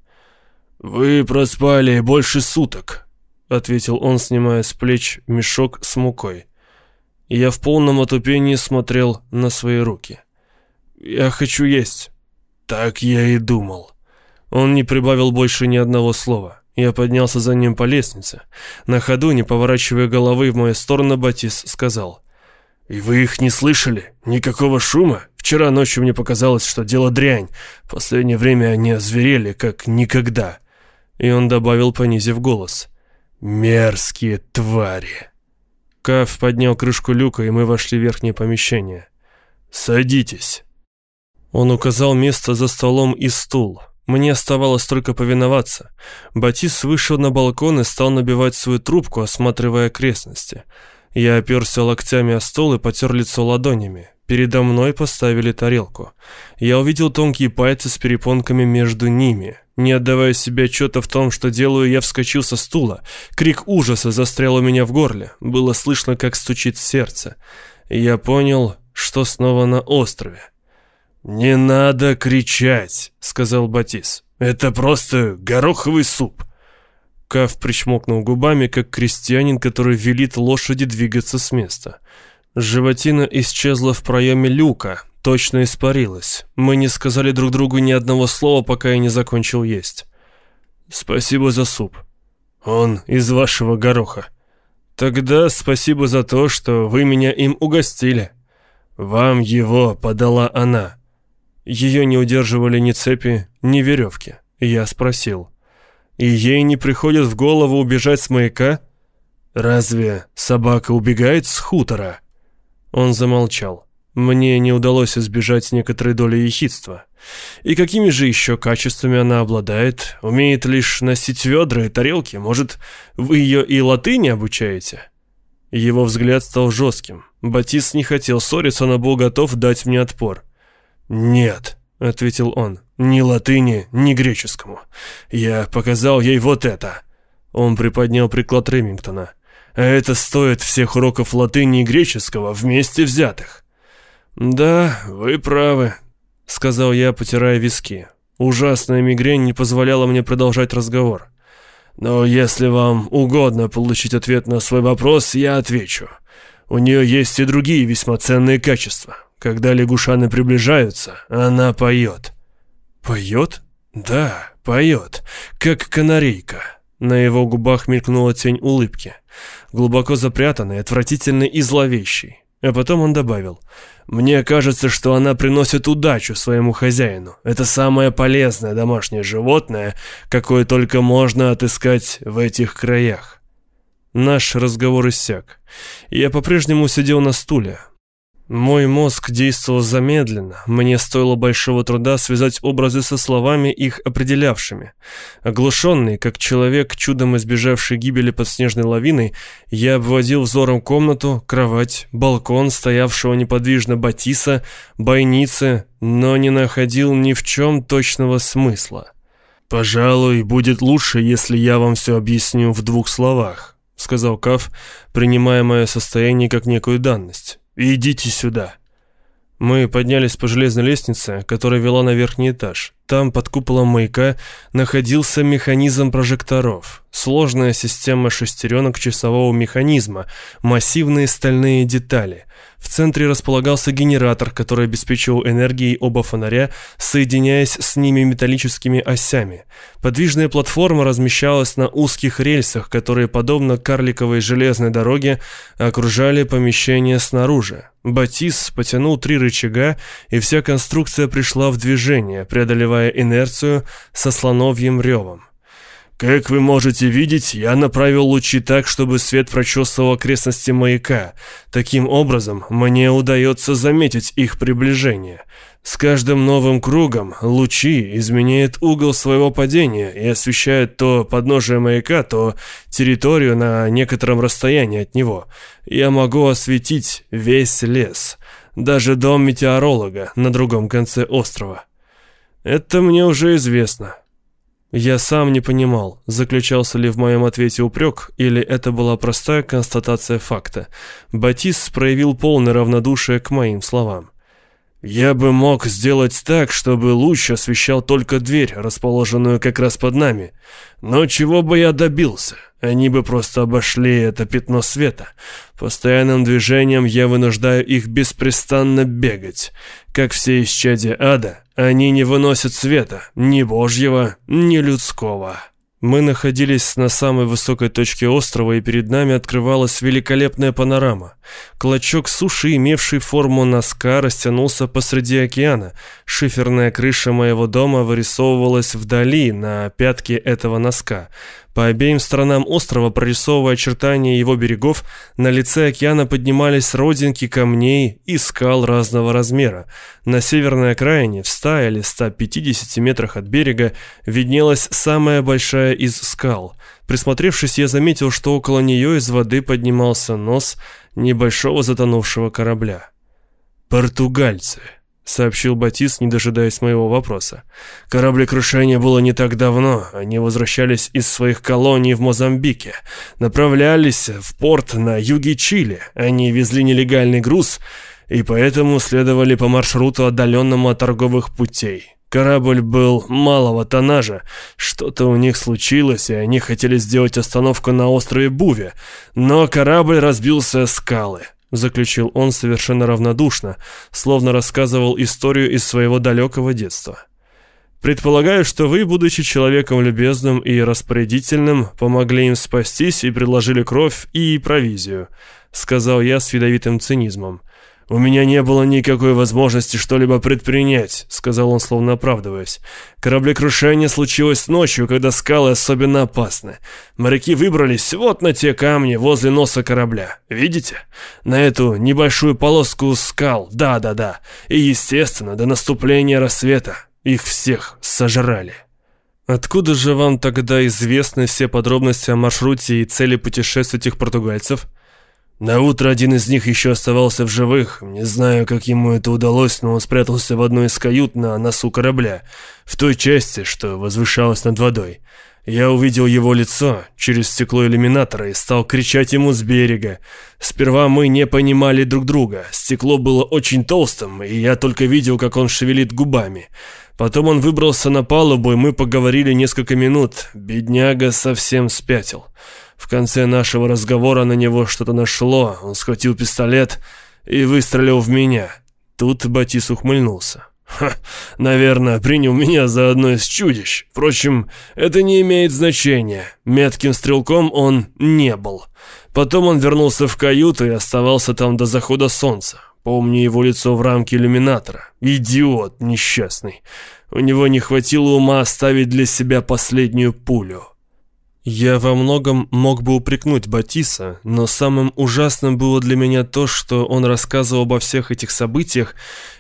«Вы проспали больше суток», — ответил он, снимая с плеч мешок с мукой. Я в полном отупении смотрел на свои руки. «Я хочу есть». «Так я и думал». Он не прибавил больше ни одного слова. Я поднялся за ним по лестнице. На ходу, не поворачивая головы в мою сторону, Батис сказал. «И вы их не слышали? Никакого шума? Вчера ночью мне показалось, что дело дрянь. В последнее время они озверели, как никогда». И он добавил, понизив голос. «Мерзкие твари!» Каф поднял крышку люка, и мы вошли в верхнее помещение. «Садитесь». Он указал место за столом и стул. Мне оставалось только повиноваться. Батис вышел на балкон и стал набивать свою трубку, осматривая окрестности. Я оперся локтями о стол и потер лицо ладонями. Передо мной поставили тарелку. Я увидел тонкие пальцы с перепонками между ними. Не отдавая себе отчета в том, что делаю, я вскочил со стула. Крик ужаса застрял у меня в горле. Было слышно, как стучит сердце. Я понял, что снова на острове. «Не надо кричать», — сказал Батис. «Это просто гороховый суп». Каф причмокнул губами, как крестьянин, который велит лошади двигаться с места. Животина исчезла в проеме люка, точно испарилась. Мы не сказали друг другу ни одного слова, пока я не закончил есть. Спасибо за суп. Он из вашего гороха. Тогда спасибо за то, что вы меня им угостили. Вам его подала она. Ее не удерживали ни цепи, ни веревки. Я спросил. И ей не приходит в голову убежать с маяка? Разве собака убегает с хутора? Он замолчал. Мне не удалось избежать некоторой доли ехидства. И какими же еще качествами она обладает? Умеет лишь носить ведра и тарелки? Может, вы ее и латыни обучаете?» Его взгляд стал жестким. Батис не хотел ссориться, но был готов дать мне отпор. «Нет», — ответил он, — «ни латыни, ни греческому. Я показал ей вот это». Он приподнял приклад Ремингтона. «А это стоит всех уроков латыни и греческого вместе взятых». «Да, вы правы», — сказал я, потирая виски. Ужасная мигрень не позволяла мне продолжать разговор. «Но если вам угодно получить ответ на свой вопрос, я отвечу. У нее есть и другие весьма ценные качества. Когда лягушаны приближаются, она поет». «Поет?» «Да, поет, как канарейка». На его губах мелькнула тень улыбки, глубоко запрятанной, отвратительной и зловещей. А потом он добавил, «Мне кажется, что она приносит удачу своему хозяину. Это самое полезное домашнее животное, какое только можно отыскать в этих краях». Наш разговор иссяк. Я по-прежнему сидел на стуле, мой мозг действовал замедленно, мне стоило большого труда связать образы со словами, их определявшими. Оглушенный, как человек, чудом избежавший гибели под снежной лавиной, я обводил взором комнату, кровать, балкон, стоявшего неподвижно Батиса, бойницы, но не находил ни в чем точного смысла. «Пожалуй, будет лучше, если я вам все объясню в двух словах», — сказал Каф, принимая мое состояние как некую данность. «Идите сюда». Мы поднялись по железной лестнице, которая вела на верхний этаж. Там, под куполом маяка, находился механизм прожекторов. Сложная система шестеренок часового механизма, массивные стальные детали. В центре располагался генератор, который обеспечивал энергией оба фонаря, соединяясь с ними металлическими осями. Подвижная платформа размещалась на узких рельсах, которые, подобно карликовой железной дороге, окружали помещение снаружи. Батис потянул три рычага, и вся конструкция пришла в движение, преодолевая инерцию со слоновьим ревом. Как вы можете видеть, я направил лучи так, чтобы свет прочесывал окрестности маяка. Таким образом, мне удается заметить их приближение. С каждым новым кругом лучи изменяют угол своего падения и освещают то подножие маяка, то территорию на некотором расстоянии от него. Я могу осветить весь лес, даже дом метеоролога на другом конце острова. Это мне уже известно. Я сам не понимал, заключался ли в моем ответе упрек, или это была простая констатация факта. Батис проявил полное равнодушие к моим словам. «Я бы мог сделать так, чтобы луч освещал только дверь, расположенную как раз под нами. Но чего бы я добился? Они бы просто обошли это пятно света. Постоянным движением я вынуждаю их беспрестанно бегать. Как все исчадия ада, они не выносят света, ни божьего, ни людского». Мы находились на самой высокой точке острова, и перед нами открывалась великолепная панорама. Клочок суши, имевший форму носка, растянулся посреди океана. Шиферная крыша моего дома вырисовывалась вдали, на пятке этого носка. По обеим сторонам острова, прорисовывая очертания его берегов, на лице океана поднимались родинки камней и скал разного размера. На северной окраине, в 100 или 150 метрах от берега, виднелась самая большая из скал. Присмотревшись, я заметил, что около нее из воды поднимался нос небольшого затонувшего корабля. «Португальцы», — сообщил Батис, не дожидаясь моего вопроса. «Кораблекрушение было не так давно. Они возвращались из своих колоний в Мозамбике. Направлялись в порт на юге Чили. Они везли нелегальный груз и поэтому следовали по маршруту, отдаленному от торговых путей. Корабль был малого тоннажа. Что-то у них случилось, и они хотели сделать остановку на острове Буве. Но корабль разбился о скалы. Заключил он совершенно равнодушно, словно рассказывал историю из своего далекого детства. Предполагаю, что вы, будучи человеком любезным и распорядительным, помогли им спастись и предложили кровь и провизию, сказал я с ядовитым цинизмом. «У меня не было никакой возможности что-либо предпринять», — сказал он, словно оправдываясь. «Кораблекрушение случилось ночью, когда скалы особенно опасны. Моряки выбрались вот на те камни возле носа корабля. Видите? На эту небольшую полоску скал, да-да-да. И, естественно, до наступления рассвета их всех сожрали». «Откуда же вам тогда известны все подробности о маршруте и цели путешествия этих португальцев?» На утро один из них еще оставался в живых. Не знаю, как ему это удалось, но он спрятался в одной из кают на носу корабля, в той части, что возвышалась над водой. Я увидел его лицо через стекло иллюминатора и стал кричать ему с берега. Сперва мы не понимали друг друга. Стекло было очень толстым, и я только видел, как он шевелит губами. Потом он выбрался на палубу, и мы поговорили несколько минут. Бедняга совсем спятил. В конце нашего разговора на него что-то нашло. Он схватил пистолет и выстрелил в меня. Тут Батис ухмыльнулся. Ха, наверное, принял меня за одно из чудищ. Впрочем, это не имеет значения. Метким стрелком он не был. Потом он вернулся в каюту и оставался там до захода солнца. Помню его лицо в рамке иллюминатора. Идиот несчастный. У него не хватило ума оставить для себя последнюю пулю. Я во многом мог бы упрекнуть Батиса, но самым ужасным было для меня то, что он рассказывал обо всех этих событиях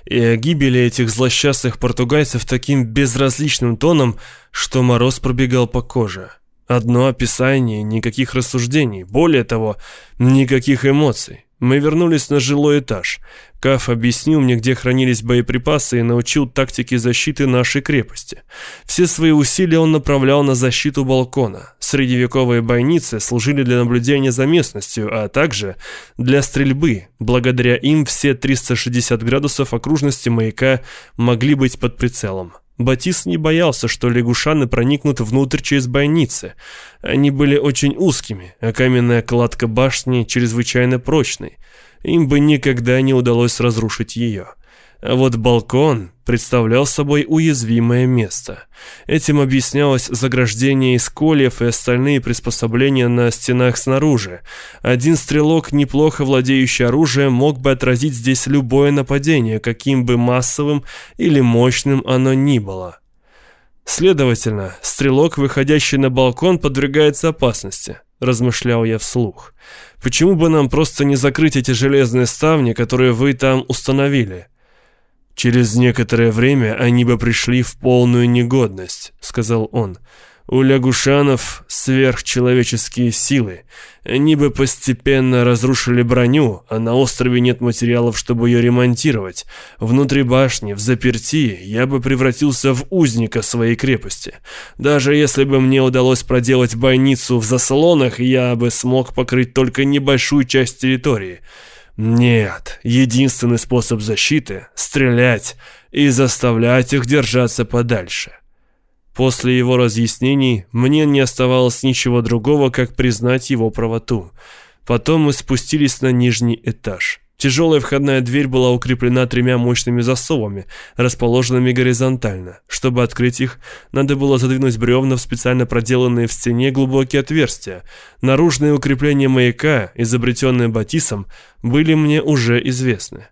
и о гибели этих злосчастных португальцев таким безразличным тоном, что мороз пробегал по коже. Одно описание, никаких рассуждений, более того, никаких эмоций. Мы вернулись на жилой этаж. Каф объяснил мне, где хранились боеприпасы и научил тактике защиты нашей крепости. Все свои усилия он направлял на защиту балкона. Средневековые бойницы служили для наблюдения за местностью, а также для стрельбы. Благодаря им все 360 градусов окружности маяка могли быть под прицелом. Батис не боялся, что лягушаны проникнут внутрь через бойницы. Они были очень узкими, а каменная кладка башни чрезвычайно прочной. Им бы никогда не удалось разрушить ее. А вот балкон представлял собой уязвимое место. Этим объяснялось заграждение из кольев и остальные приспособления на стенах снаружи. Один стрелок, неплохо владеющий оружием, мог бы отразить здесь любое нападение, каким бы массовым или мощным оно ни было. Следовательно, стрелок, выходящий на балкон, подвергается опасности, размышлял я вслух. Почему бы нам просто не закрыть эти железные ставни, которые вы там установили? «Через некоторое время они бы пришли в полную негодность», — сказал он. «У лягушанов сверхчеловеческие силы. Они бы постепенно разрушили броню, а на острове нет материалов, чтобы ее ремонтировать. Внутри башни, в заперти, я бы превратился в узника своей крепости. Даже если бы мне удалось проделать бойницу в заслонах, я бы смог покрыть только небольшую часть территории». Нет, единственный способ защиты – стрелять и заставлять их держаться подальше. После его разъяснений мне не оставалось ничего другого, как признать его правоту. Потом мы спустились на нижний этаж. Тяжелая входная дверь была укреплена тремя мощными засовами, расположенными горизонтально. Чтобы открыть их, надо было задвинуть бревна в специально проделанные в стене глубокие отверстия. Наружные укрепления маяка, изобретенные Батисом, были мне уже известны.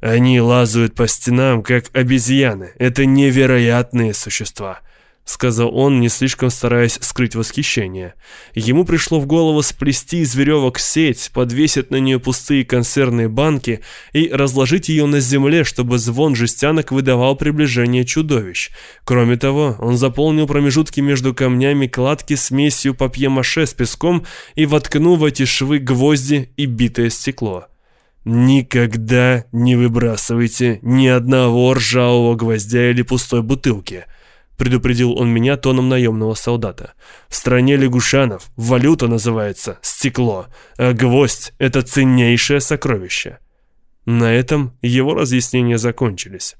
Они лазают по стенам, как обезьяны. Это невероятные существа. — сказал он, не слишком стараясь скрыть восхищение. Ему пришло в голову сплести из веревок сеть, подвесить на нее пустые консервные банки и разложить ее на земле, чтобы звон жестянок выдавал приближение чудовищ. Кроме того, он заполнил промежутки между камнями кладки смесью папье-маше с песком и воткнул в эти швы гвозди и битое стекло. «Никогда не выбрасывайте ни одного ржавого гвоздя или пустой бутылки», предупредил он меня тоном наемного солдата. В стране лягушанов валюта называется стекло, а гвоздь — это ценнейшее сокровище. На этом его разъяснения закончились.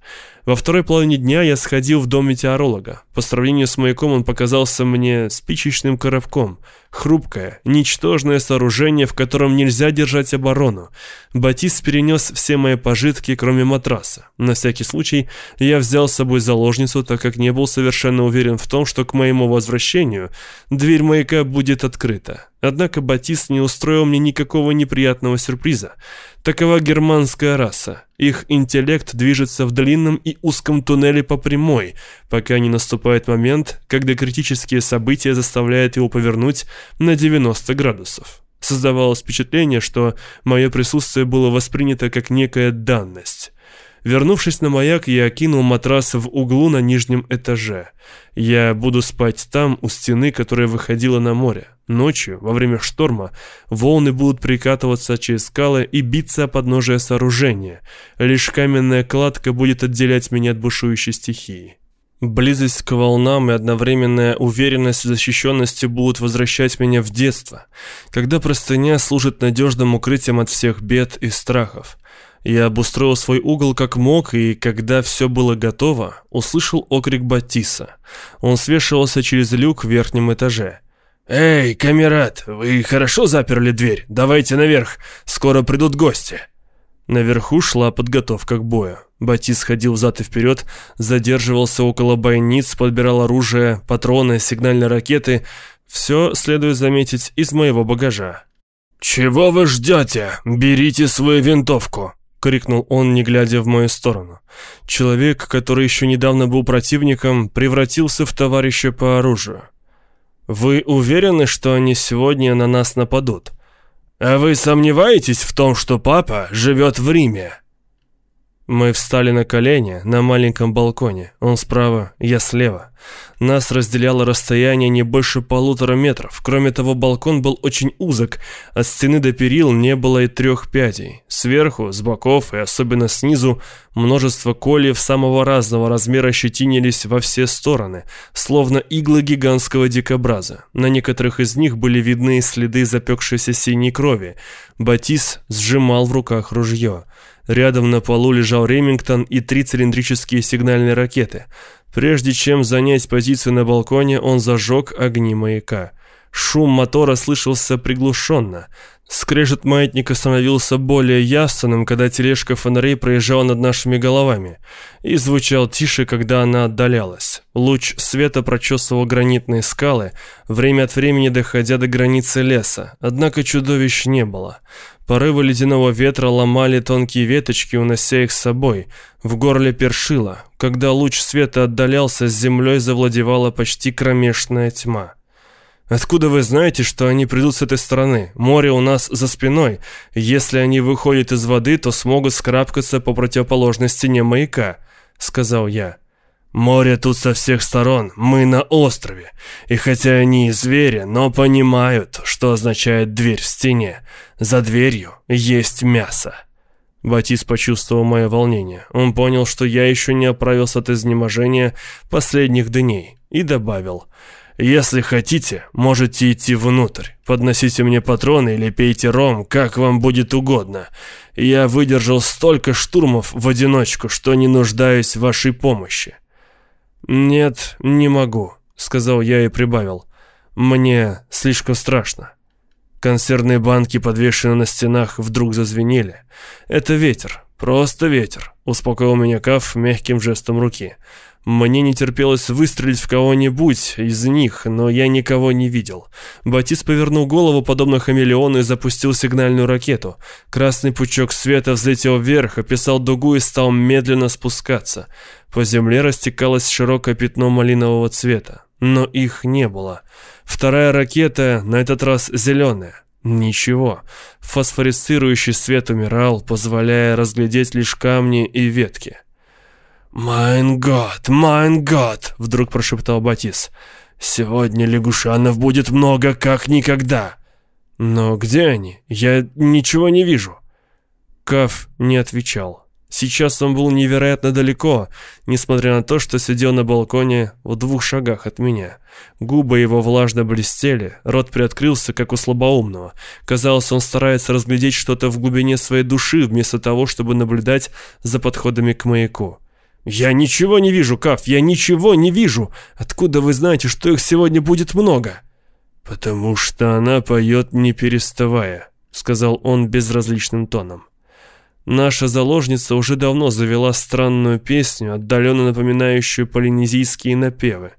Во второй половине дня я сходил в дом метеоролога. По сравнению с маяком он показался мне спичечным коробком. Хрупкое, ничтожное сооружение, в котором нельзя держать оборону. Батист перенес все мои пожитки, кроме матраса. На всякий случай я взял с собой заложницу, так как не был совершенно уверен в том, что к моему возвращению дверь маяка будет открыта. Однако Батист не устроил мне никакого неприятного сюрприза. Такова германская раса. Их интеллект движется в длинном и узком туннеле по прямой, пока не наступает момент, когда критические события заставляют его повернуть на 90 градусов. Создавалось впечатление, что мое присутствие было воспринято как некая данность. Вернувшись на маяк, я окинул матрас в углу на нижнем этаже. Я буду спать там, у стены, которая выходила на море. Ночью, во время шторма, волны будут прикатываться через скалы и биться о подножие сооружения. Лишь каменная кладка будет отделять меня от бушующей стихии. Близость к волнам и одновременная уверенность в защищенности будут возвращать меня в детство, когда простыня служит надежным укрытием от всех бед и страхов. Я обустроил свой угол как мог, и когда все было готово, услышал окрик Батиса. Он свешивался через люк в верхнем этаже. «Эй, камерат, вы хорошо заперли дверь? Давайте наверх, скоро придут гости». Наверху шла подготовка к бою. Батис ходил взад и вперед, задерживался около бойниц, подбирал оружие, патроны, сигнальные ракеты. Все, следует заметить, из моего багажа. «Чего вы ждете? Берите свою винтовку!» Крикнул он, не глядя в мою сторону. Человек, который еще недавно был противником, превратился в товарища по оружию. «Вы уверены, что они сегодня на нас нападут?» «А вы сомневаетесь в том, что папа живет в Риме?» Мы встали на колени на маленьком балконе. Он справа, я слева. Нас разделяло расстояние не больше полутора метров. Кроме того, балкон был очень узок. От стены до перил не было и трех пядей. Сверху, с боков и особенно снизу множество кольев самого разного размера щетинились во все стороны, словно иглы гигантского дикобраза. На некоторых из них были видны следы запекшейся синей крови. Батис сжимал в руках ружье. Рядом на полу лежал Ремингтон и три цилиндрические сигнальные ракеты. Прежде чем занять позицию на балконе, он зажег огни маяка. Шум мотора слышался приглушенно. Скрежет маятника становился более ясным, когда тележка фонарей проезжала над нашими головами, и звучал тише, когда она отдалялась. Луч света прочесывал гранитные скалы, время от времени доходя до границы леса, однако чудовищ не было. Порывы ледяного ветра ломали тонкие веточки, унося их с собой. В горле першило. Когда луч света отдалялся, с землей завладевала почти кромешная тьма. Откуда вы знаете, что они придут с этой стороны? Море у нас за спиной. Если они выходят из воды, то смогут скрабкаться по противоположной стене маяка», — сказал я. «Море тут со всех сторон, мы на острове. И хотя они и звери, но понимают, что означает дверь в стене. За дверью есть мясо». Батис почувствовал мое волнение. Он понял, что я еще не оправился от изнеможения последних дней, и добавил — если хотите, можете идти внутрь. Подносите мне патроны или пейте ром, как вам будет угодно. Я выдержал столько штурмов в одиночку, что не нуждаюсь в вашей помощи». «Нет, не могу», — сказал я и прибавил. «Мне слишком страшно». Консервные банки, подвешенные на стенах, вдруг зазвенели. «Это ветер, просто ветер», — успокоил меня Каф мягким жестом руки. Мне не терпелось выстрелить в кого-нибудь из них, но я никого не видел. Батис повернул голову, подобно хамелеону, и запустил сигнальную ракету. Красный пучок света взлетел вверх, описал дугу и стал медленно спускаться. По земле растекалось широкое пятно малинового цвета, но их не было. Вторая ракета, на этот раз зеленая. Ничего. Фосфоресцирующий свет умирал, позволяя разглядеть лишь камни и ветки. «Mein Gott, mein Gott!» — вдруг прошептал Батис. «Сегодня лягушанов будет много, как никогда!» «Но где они? Я ничего не вижу!» Каф не отвечал. Сейчас он был невероятно далеко, несмотря на то, что сидел на балконе в двух шагах от меня. Губы его влажно блестели, рот приоткрылся, как у слабоумного. Казалось, он старается разглядеть что-то в глубине своей души, вместо того, чтобы наблюдать за подходами к маяку. «Я ничего не вижу, Каф, я ничего не вижу! Откуда вы знаете, что их сегодня будет много?» «Потому что она поет не переставая», — сказал он безразличным тоном. Наша заложница уже давно завела странную песню, отдаленно напоминающую полинезийские напевы.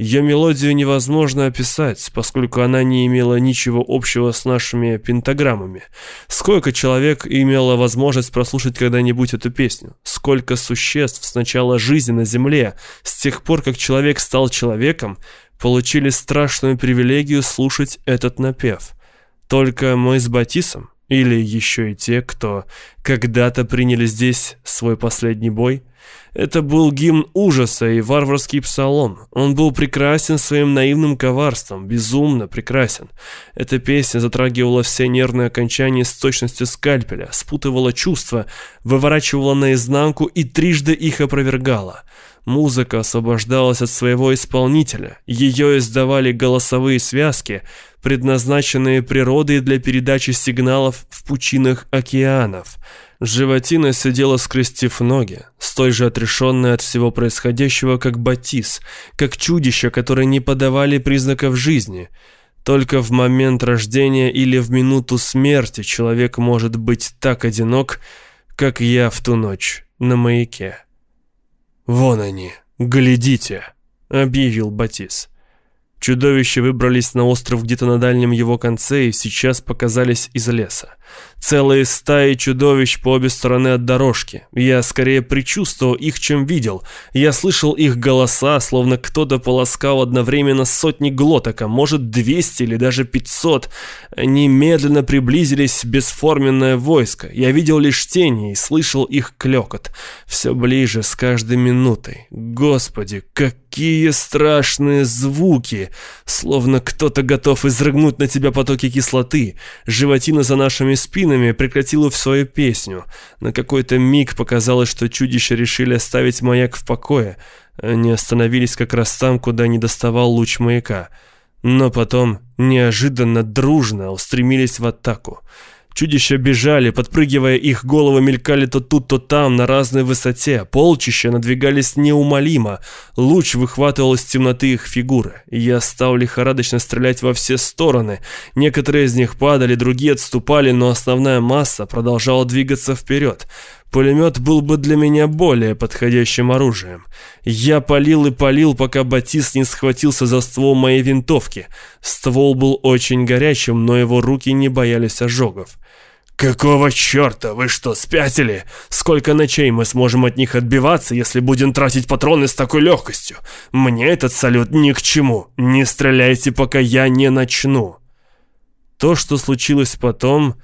Ее мелодию невозможно описать, поскольку она не имела ничего общего с нашими пентаграммами. Сколько человек имело возможность прослушать когда-нибудь эту песню? Сколько существ с начала жизни на Земле, с тех пор, как человек стал человеком, получили страшную привилегию слушать этот напев? Только мы с Батисом? Или еще и те, кто когда-то приняли здесь свой последний бой? Это был гимн ужаса и варварский псалом. Он был прекрасен своим наивным коварством, безумно прекрасен. Эта песня затрагивала все нервные окончания с точностью скальпеля, спутывала чувства, выворачивала наизнанку и трижды их опровергала. Музыка освобождалась от своего исполнителя, ее издавали голосовые связки, предназначенные природой для передачи сигналов в пучинах океанов. Животина сидела скрестив ноги, столь же отрешенная от всего происходящего, как Батис, как чудища, которые не подавали признаков жизни. Только в момент рождения или в минуту смерти человек может быть так одинок, как я в ту ночь на маяке. «Вон они, глядите!» — объявил Батис. Чудовища выбрались на остров где-то на дальнем его конце и сейчас показались из леса. Целые стаи чудовищ по обе стороны от дорожки. Я скорее предчувствовал их, чем видел. Я слышал их голоса, словно кто-то полоскал одновременно сотни глоток, а может 200 или даже 500. Они медленно приблизились бесформенное войско. Я видел лишь тени и слышал их клекот. Все ближе с каждой минутой. Господи, какие страшные звуки! Словно кто-то готов изрыгнуть на тебя потоки кислоты. Животина за нашими спинами прекратила в свою песню. На какой-то миг показалось, что чудища решили оставить маяк в покое. Они остановились как раз там, куда не доставал луч маяка. Но потом, неожиданно, дружно устремились в атаку. Чудища бежали, подпрыгивая, их головы мелькали то тут, то там, на разной высоте. Полчища надвигались неумолимо. Луч выхватывал из темноты их фигуры. Я стал лихорадочно стрелять во все стороны. Некоторые из них падали, другие отступали, но основная масса продолжала двигаться вперед. Пулемет был бы для меня более подходящим оружием. Я палил и палил, пока Батис не схватился за ствол моей винтовки. Ствол был очень горячим, но его руки не боялись ожогов. «Какого черта? Вы что, спятили? Сколько ночей мы сможем от них отбиваться, если будем тратить патроны с такой легкостью? Мне этот салют ни к чему. Не стреляйте, пока я не начну». То, что случилось потом,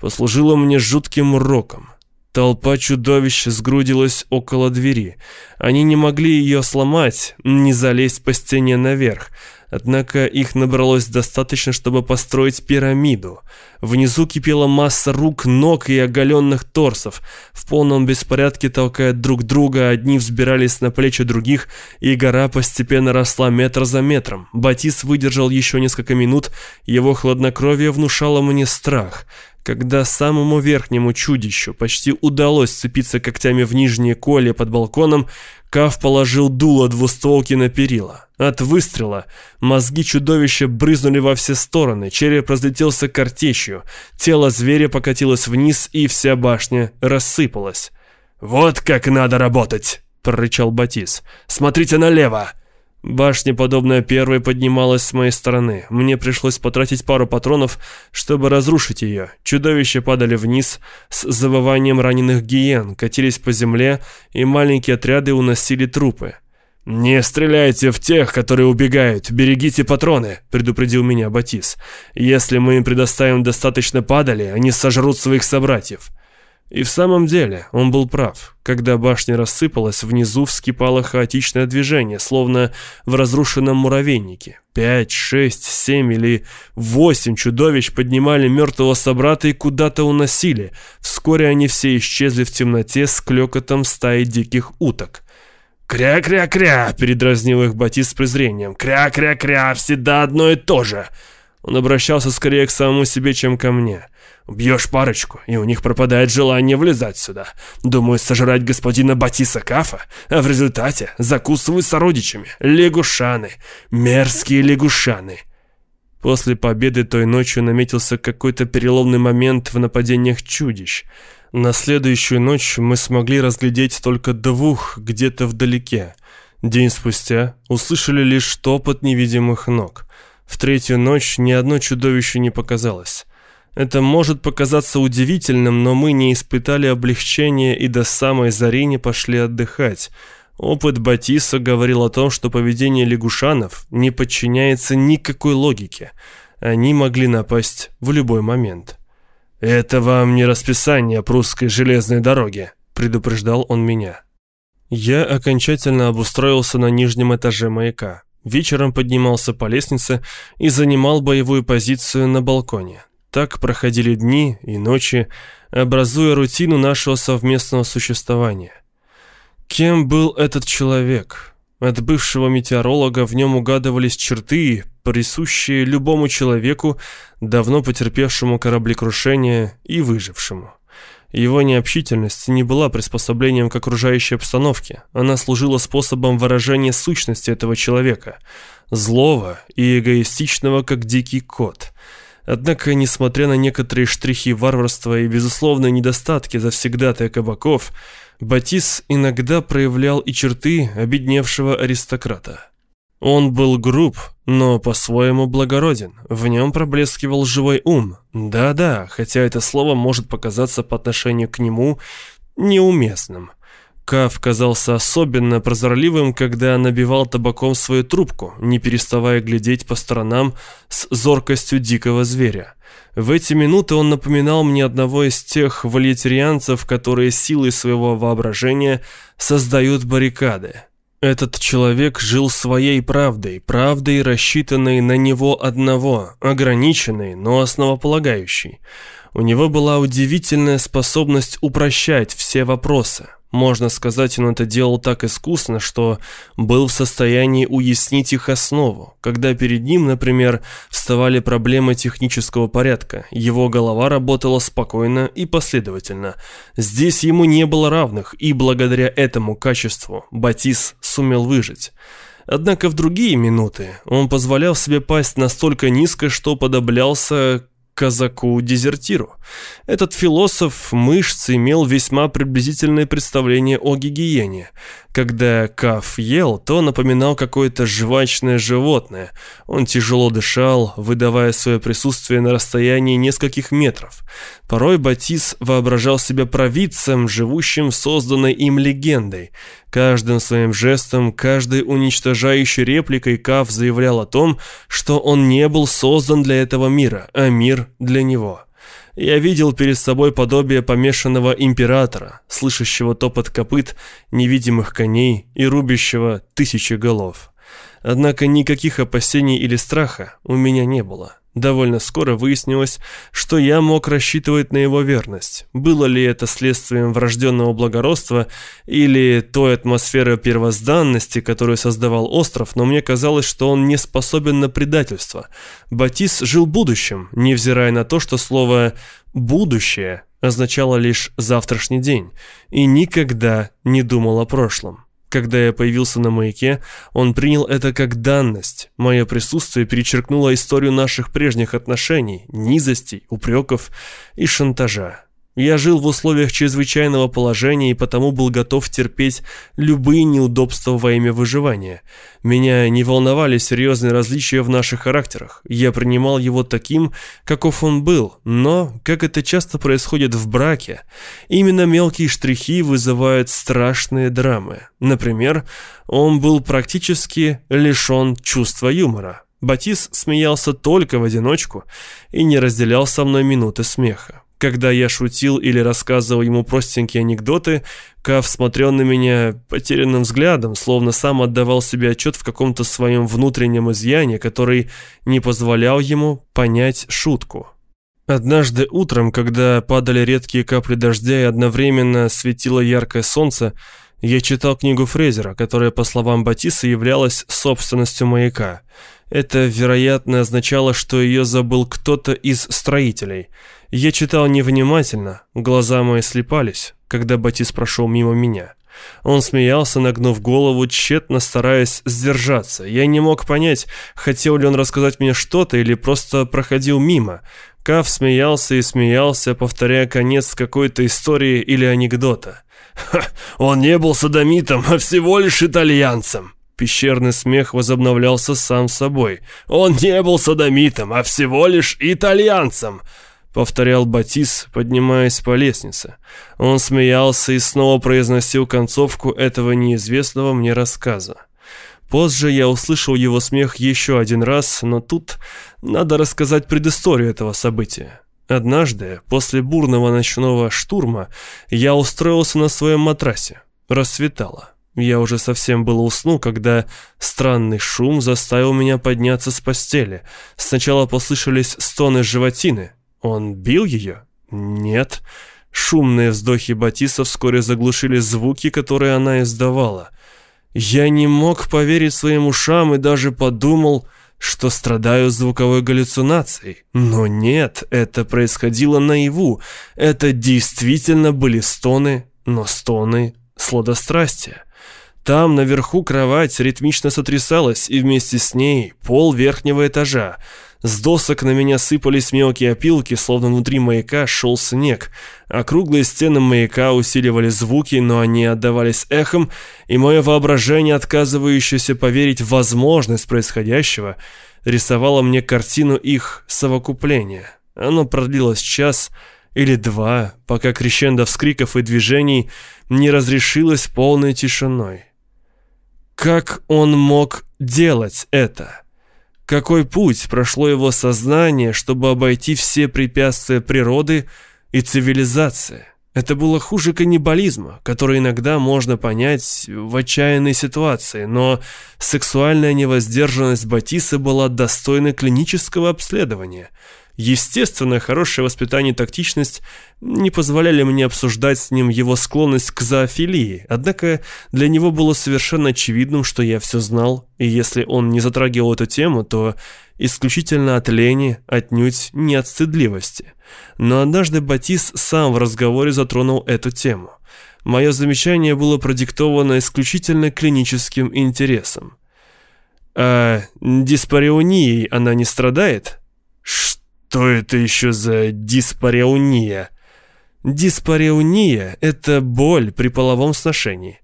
послужило мне жутким уроком. Толпа чудовищ сгрудилась около двери. Они не могли ее сломать, не залезть по стене наверх. Однако их набралось достаточно, чтобы построить пирамиду. Внизу кипела масса рук, ног и оголенных торсов. В полном беспорядке толкая друг друга, одни взбирались на плечи других, и гора постепенно росла метр за метром. Батис выдержал еще несколько минут, его хладнокровие внушало мне страх. Когда самому верхнему чудищу почти удалось сцепиться когтями в нижнее коле под балконом, Кав положил дуло двустволки на перила. От выстрела мозги чудовища брызнули во все стороны, череп разлетелся картечью, тело зверя покатилось вниз, и вся башня рассыпалась. «Вот как надо работать!» — прорычал Батис. «Смотрите налево!» Башня, подобная первой, поднималась с моей стороны. Мне пришлось потратить пару патронов, чтобы разрушить ее. Чудовища падали вниз с завыванием раненых гиен, катились по земле, и маленькие отряды уносили трупы. «Не стреляйте в тех, которые убегают, берегите патроны», — предупредил меня Батис. «Если мы им предоставим достаточно падали, они сожрут своих собратьев». И в самом деле он был прав. Когда башня рассыпалась, внизу вскипало хаотичное движение, словно в разрушенном муравейнике. Пять, шесть, семь или восемь чудовищ поднимали мертвого собрата и куда-то уносили. Вскоре они все исчезли в темноте с клёкотом стаи диких уток. «Кря-кря-кря!» — передразнил их Батис с презрением. «Кря-кря-кря! Всегда одно и то же!» Он обращался скорее к самому себе, чем ко мне. Бьешь парочку, и у них пропадает желание влезать сюда. Думаю, сожрать господина Батиса Кафа, а в результате закусывают сородичами. Лягушаны. Мерзкие лягушаны. После победы той ночью наметился какой-то переломный момент в нападениях чудищ. На следующую ночь мы смогли разглядеть только двух где-то вдалеке. День спустя услышали лишь топот невидимых ног. В третью ночь ни одно чудовище не показалось. Это может показаться удивительным, но мы не испытали облегчения и до самой зари не пошли отдыхать. Опыт Батиса говорил о том, что поведение лягушанов не подчиняется никакой логике. Они могли напасть в любой момент. «Это вам не расписание прусской железной дороги», — предупреждал он меня. Я окончательно обустроился на нижнем этаже маяка. Вечером поднимался по лестнице и занимал боевую позицию на балконе. Так проходили дни и ночи, образуя рутину нашего совместного существования. Кем был этот человек? От бывшего метеоролога в нем угадывались черты, присущие любому человеку, давно потерпевшему кораблекрушение и выжившему. Его необщительность не была приспособлением к окружающей обстановке. Она служила способом выражения сущности этого человека. Злого и эгоистичного, как дикий кот – Однако, несмотря на некоторые штрихи варварства и безусловные недостатки завсегдатая кабаков, Батис иногда проявлял и черты обедневшего аристократа. Он был груб, но по-своему благороден. В нем проблескивал живой ум. Да-да, хотя это слово может показаться по отношению к нему неуместным. Каф казался особенно прозорливым, когда набивал табаком свою трубку, не переставая глядеть по сторонам с зоркостью дикого зверя. В эти минуты он напоминал мне одного из тех вольетерианцев, которые силой своего воображения создают баррикады. Этот человек жил своей правдой, правдой, рассчитанной на него одного, ограниченной, но основополагающей. У него была удивительная способность упрощать все вопросы, можно сказать, он это делал так искусно, что был в состоянии уяснить их основу. Когда перед ним, например, вставали проблемы технического порядка, его голова работала спокойно и последовательно. Здесь ему не было равных, и благодаря этому качеству Батис сумел выжить. Однако в другие минуты он позволял себе пасть настолько низко, что подоблялся казаку-дезертиру. Этот философ мышц имел весьма приблизительное представление о гигиене. Когда Каф ел, то напоминал какое-то жвачное животное. Он тяжело дышал, выдавая свое присутствие на расстоянии нескольких метров. Порой Батис воображал себя провидцем, живущим созданной им легендой. Каждым своим жестом, каждой уничтожающей репликой Каф заявлял о том, что он не был создан для этого мира, а мир для него. Я видел перед собой подобие помешанного императора, слышащего топот копыт невидимых коней и рубящего тысячи голов. Однако никаких опасений или страха у меня не было. Довольно скоро выяснилось, что я мог рассчитывать на его верность. Было ли это следствием врожденного благородства или той атмосферы первозданности, которую создавал остров, но мне казалось, что он не способен на предательство. Батис жил будущим, невзирая на то, что слово «будущее» означало лишь «завтрашний день», и никогда не думал о прошлом. Когда я появился на маяке, он принял это как данность. Мое присутствие перечеркнуло историю наших прежних отношений, низостей, упреков и шантажа. Я жил в условиях чрезвычайного положения и потому был готов терпеть любые неудобства во имя выживания. Меня не волновали серьезные различия в наших характерах. Я принимал его таким, каков он был, но, как это часто происходит в браке, именно мелкие штрихи вызывают страшные драмы. Например, он был практически лишен чувства юмора. Батис смеялся только в одиночку и не разделял со мной минуты смеха. Когда я шутил или рассказывал ему простенькие анекдоты, Кав смотрел на меня потерянным взглядом, словно сам отдавал себе отчет в каком-то своем внутреннем изъяне, который не позволял ему понять шутку. Однажды утром, когда падали редкие капли дождя и одновременно светило яркое солнце, я читал книгу Фрезера, которая, по словам Батиса, являлась собственностью маяка. Это, вероятно, означало, что ее забыл кто-то из строителей. Я читал невнимательно, глаза мои слепались, когда Батис прошел мимо меня. Он смеялся, нагнув голову, тщетно стараясь сдержаться. Я не мог понять, хотел ли он рассказать мне что-то или просто проходил мимо. Кав смеялся и смеялся, повторяя конец какой-то истории или анекдота. <laughs> Он не был садомитом, а всего лишь итальянцем. Пещерный смех возобновлялся сам собой. Он не был садомитом, а всего лишь итальянцем. Повторял Батис, поднимаясь по лестнице. Он смеялся и снова произносил концовку этого неизвестного мне рассказа. Позже я услышал его смех еще один раз, но тут надо рассказать предысторию этого события. Однажды, после бурного ночного штурма, я устроился на своем матрасе. Рассветало. Я уже совсем было уснул, когда странный шум заставил меня подняться с постели. Сначала послышались стоны животины. Он бил ее? Нет. Шумные вздохи Батиса вскоре заглушили звуки, которые она издавала. Я не мог поверить своим ушам и даже подумал что страдаю звуковой галлюцинацией. Но нет, это происходило наяву. Это действительно были стоны, но стоны сладострастия. Там наверху кровать ритмично сотрясалась, и вместе с ней пол верхнего этажа. С досок на меня сыпались мелкие опилки, словно внутри маяка шел снег. Округлые стены маяка усиливали звуки, но они отдавались эхом, и мое воображение, отказывающееся поверить в возможность происходящего, рисовало мне картину их совокупления. Оно продлилось час или два, пока крещендо вскриков и движений не разрешилось полной тишиной. Как он мог делать это? Какой путь прошло его сознание, чтобы обойти все препятствия природы и цивилизации? Это было хуже каннибализма, который иногда можно понять в отчаянной ситуации, но сексуальная невоздержанность Батисы была достойна клинического обследования – Естественно, хорошее воспитание и тактичность не позволяли мне обсуждать с ним его склонность к зоофилии, однако для него было совершенно очевидным, что я все знал, и если он не затрагивал эту тему, то исключительно от лени, отнюдь не от стыдливости. Но однажды Батис сам в разговоре затронул эту тему. Мое замечание было продиктовано исключительно клиническим интересом. «А диспареонией она не страдает?» «Что?» Что это еще за диспареуния? Диспареуния – это боль при половом сношении.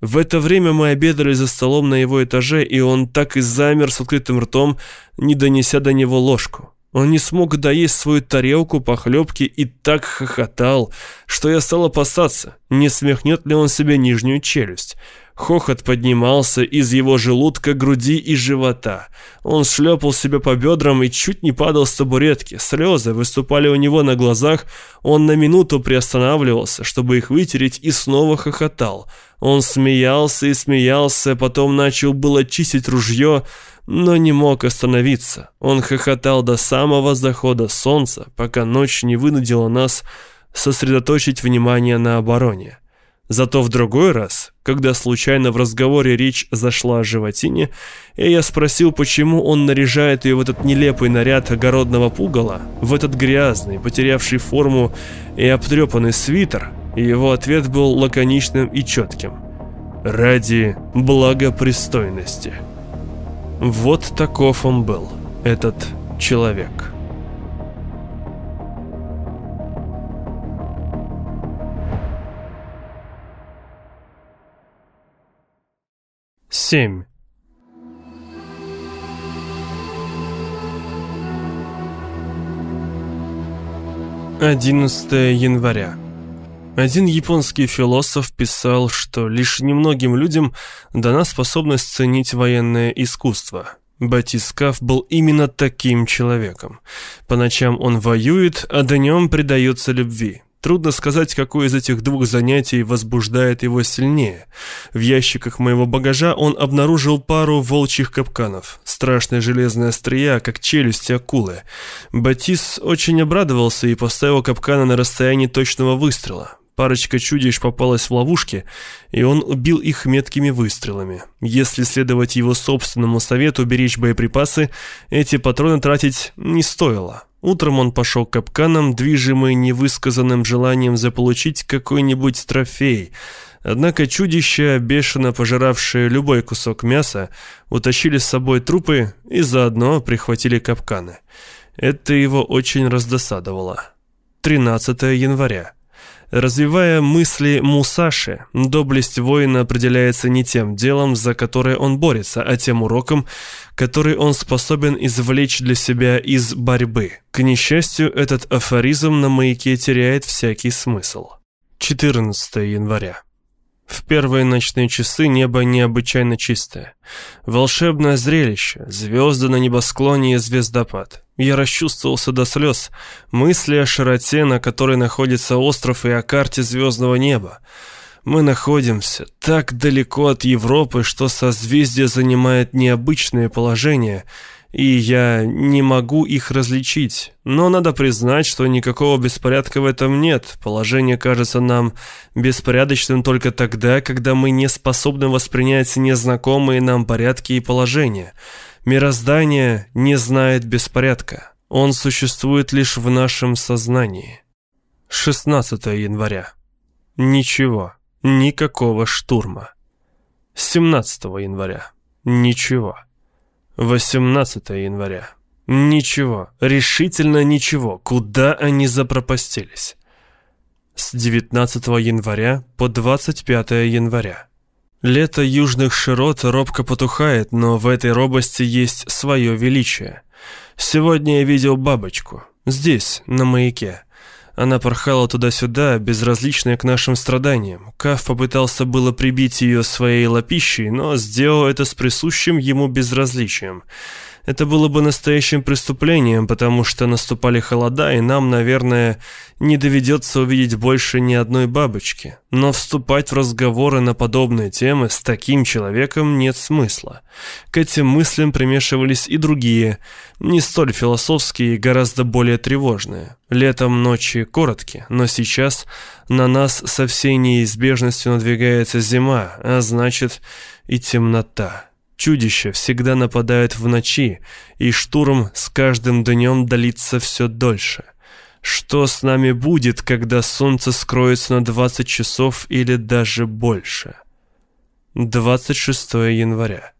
В это время мы обедали за столом на его этаже, и он так и замер с открытым ртом, не донеся до него ложку. Он не смог доесть свою тарелку похлебки и так хохотал, что я стал опасаться, не смехнет ли он себе нижнюю челюсть. Хохот поднимался из его желудка, груди и живота. Он шлепал себя по бедрам и чуть не падал с табуретки. Слезы выступали у него на глазах. Он на минуту приостанавливался, чтобы их вытереть, и снова хохотал. Он смеялся и смеялся, потом начал было чистить ружье, но не мог остановиться. Он хохотал до самого захода солнца, пока ночь не вынудила нас сосредоточить внимание на обороне. Зато в другой раз, когда случайно в разговоре речь зашла о животине, и я спросил, почему он наряжает ее в этот нелепый наряд огородного пугала, в этот грязный, потерявший форму и обтрепанный свитер, его ответ был лаконичным и четким. «Ради благопристойности». Вот таков он был, этот человек. 7. Одиннадцатое января. Один японский философ писал, что лишь немногим людям дана способность ценить военное искусство. Батискаф был именно таким человеком. По ночам он воюет, а днем предается любви. Трудно сказать, какое из этих двух занятий возбуждает его сильнее. В ящиках моего багажа он обнаружил пару волчьих капканов. Страшная железная острия, как челюсти акулы. Батис очень обрадовался и поставил капканы на расстоянии точного выстрела. Парочка чудищ попалась в ловушки, и он убил их меткими выстрелами. Если следовать его собственному совету беречь боеприпасы, эти патроны тратить не стоило. Утром он пошел к капканам, движимый невысказанным желанием заполучить какой-нибудь трофей. Однако чудища, бешено пожиравшие любой кусок мяса, утащили с собой трупы и заодно прихватили капканы. Это его очень раздосадовало. 13 января. Развивая мысли Мусаши, доблесть воина определяется не тем делом, за которое он борется, а тем уроком, который он способен извлечь для себя из борьбы. К несчастью, этот афоризм на маяке теряет всякий смысл. 14 января. В первые ночные часы небо необычайно чистое. Волшебное зрелище, звезды на небосклоне и звездопад. Я расчувствовался до слез. Мысли о широте, на которой находится остров и о карте звездного неба. Мы находимся так далеко от Европы, что созвездие занимает необычное положение – и я не могу их различить. Но надо признать, что никакого беспорядка в этом нет. Положение кажется нам беспорядочным только тогда, когда мы не способны воспринять незнакомые нам порядки и положения. Мироздание не знает беспорядка. Он существует лишь в нашем сознании. 16 января. Ничего. Никакого штурма. 17 января. Ничего. 18 января. Ничего, решительно ничего. Куда они запропастились? С 19 января по 25 января. Лето южных широт робко потухает, но в этой робости есть свое величие. Сегодня я видел бабочку. Здесь, на маяке. Она порхала туда-сюда, безразличная к нашим страданиям. Каф попытался было прибить ее своей лапищей, но сделал это с присущим ему безразличием. Это было бы настоящим преступлением, потому что наступали холода, и нам, наверное, не доведется увидеть больше ни одной бабочки. Но вступать в разговоры на подобные темы с таким человеком нет смысла. К этим мыслям примешивались и другие, не столь философские и гораздо более тревожные. Летом ночи короткие, но сейчас на нас со всей неизбежностью надвигается зима, а значит и темнота. Чудища всегда нападают в ночи, и штурм с каждым днем длится все дольше. Что с нами будет, когда солнце скроется на 20 часов или даже больше? 26 января.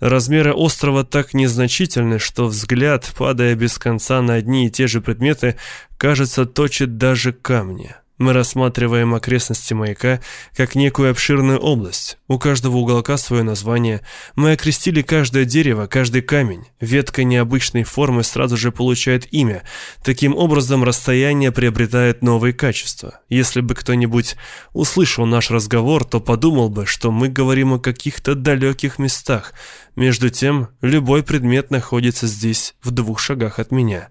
Размеры острова так незначительны, что взгляд, падая без конца на одни и те же предметы, кажется, точит даже камни. Мы рассматриваем окрестности маяка как некую обширную область. У каждого уголка свое название. Мы окрестили каждое дерево, каждый камень. Ветка необычной формы сразу же получает имя. Таким образом, расстояние приобретает новые качества. Если бы кто-нибудь услышал наш разговор, то подумал бы, что мы говорим о каких-то далеких местах. Между тем, любой предмет находится здесь, в двух шагах от меня.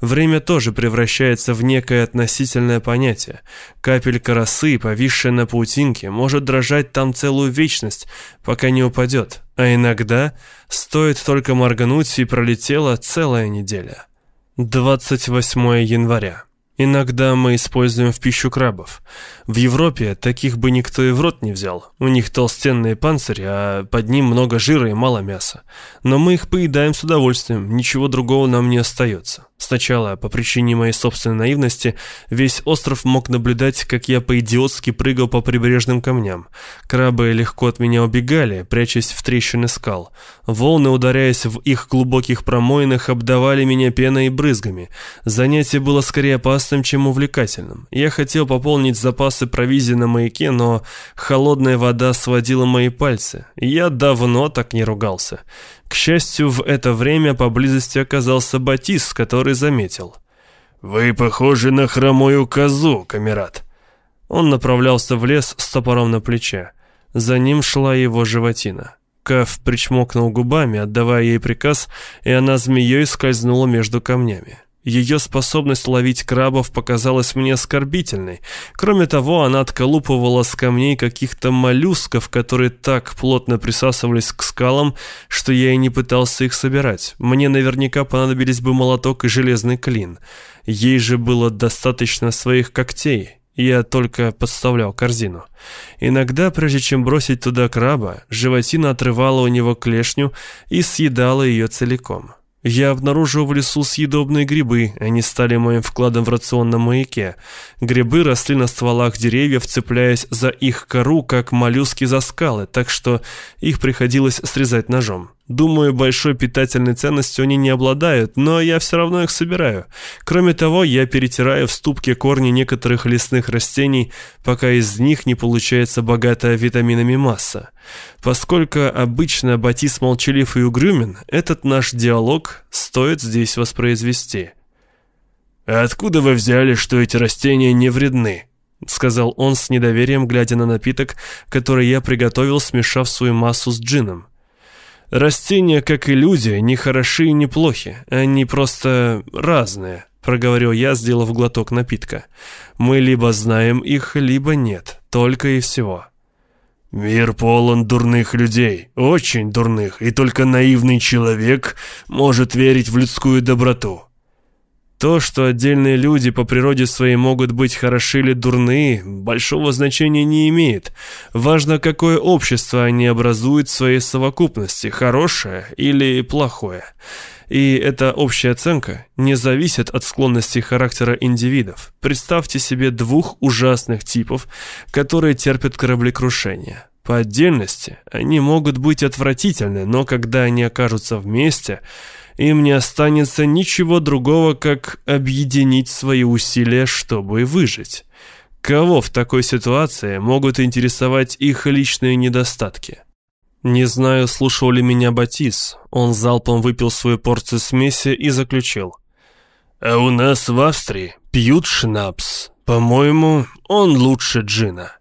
Время тоже превращается в некое относительное понятие. Капелька росы, повисшая на паутинке, может дрожать там целую вечность, пока не упадет. А иногда стоит только моргнуть, и пролетела целая неделя. 28 января. Иногда мы используем в пищу крабов. В Европе таких бы никто и в рот не взял. У них толстенные панцири, а под ним много жира и мало мяса. Но мы их поедаем с удовольствием, ничего другого нам не остается. Сначала, по причине моей собственной наивности, весь остров мог наблюдать, как я по-идиотски прыгал по прибрежным камням. Крабы легко от меня убегали, прячась в трещины скал. Волны, ударяясь в их глубоких промоинах, обдавали меня пеной и брызгами. Занятие было скорее опасным, чем увлекательным. Я хотел пополнить запасы провизии на маяке, но холодная вода сводила мои пальцы. Я давно так не ругался. К счастью, в это время поблизости оказался Батис, который заметил. «Вы похожи на хромую козу, камерат». Он направлялся в лес с топором на плече. За ним шла его животина. Каф причмокнул губами, отдавая ей приказ, и она змеей скользнула между камнями. Ее способность ловить крабов показалась мне оскорбительной. Кроме того, она отколупывала с камней каких-то моллюсков, которые так плотно присасывались к скалам, что я и не пытался их собирать. Мне наверняка понадобились бы молоток и железный клин. Ей же было достаточно своих когтей. Я только подставлял корзину. Иногда, прежде чем бросить туда краба, животина отрывала у него клешню и съедала ее целиком. Я обнаружил в лесу съедобные грибы, они стали моим вкладом в рацион на маяке. Грибы росли на стволах деревьев, цепляясь за их кору, как моллюски за скалы, так что их приходилось срезать ножом. Думаю, большой питательной ценностью они не обладают, но я все равно их собираю. Кроме того, я перетираю в ступке корни некоторых лесных растений, пока из них не получается богатая витаминами масса. Поскольку обычно Батис молчалив и угрюмен, этот наш диалог стоит здесь воспроизвести. «А откуда вы взяли, что эти растения не вредны?» — сказал он с недоверием, глядя на напиток, который я приготовил, смешав свою массу с джином. «Растения, как и люди, не хороши и не плохи. Они просто разные», — проговорил я, сделав глоток напитка. «Мы либо знаем их, либо нет. Только и всего». «Мир полон дурных людей, очень дурных, и только наивный человек может верить в людскую доброту. То, что отдельные люди по природе своей могут быть хороши или дурны, большого значения не имеет. Важно, какое общество они образуют в своей совокупности, хорошее или плохое. И эта общая оценка не зависит от склонности характера индивидов. Представьте себе двух ужасных типов, которые терпят кораблекрушение. По отдельности они могут быть отвратительны, но когда они окажутся вместе – им не останется ничего другого, как объединить свои усилия, чтобы выжить. Кого в такой ситуации могут интересовать их личные недостатки? Не знаю, слушал ли меня Батис. Он залпом выпил свою порцию смеси и заключил. «А у нас в Австрии пьют шнапс. По-моему, он лучше джина».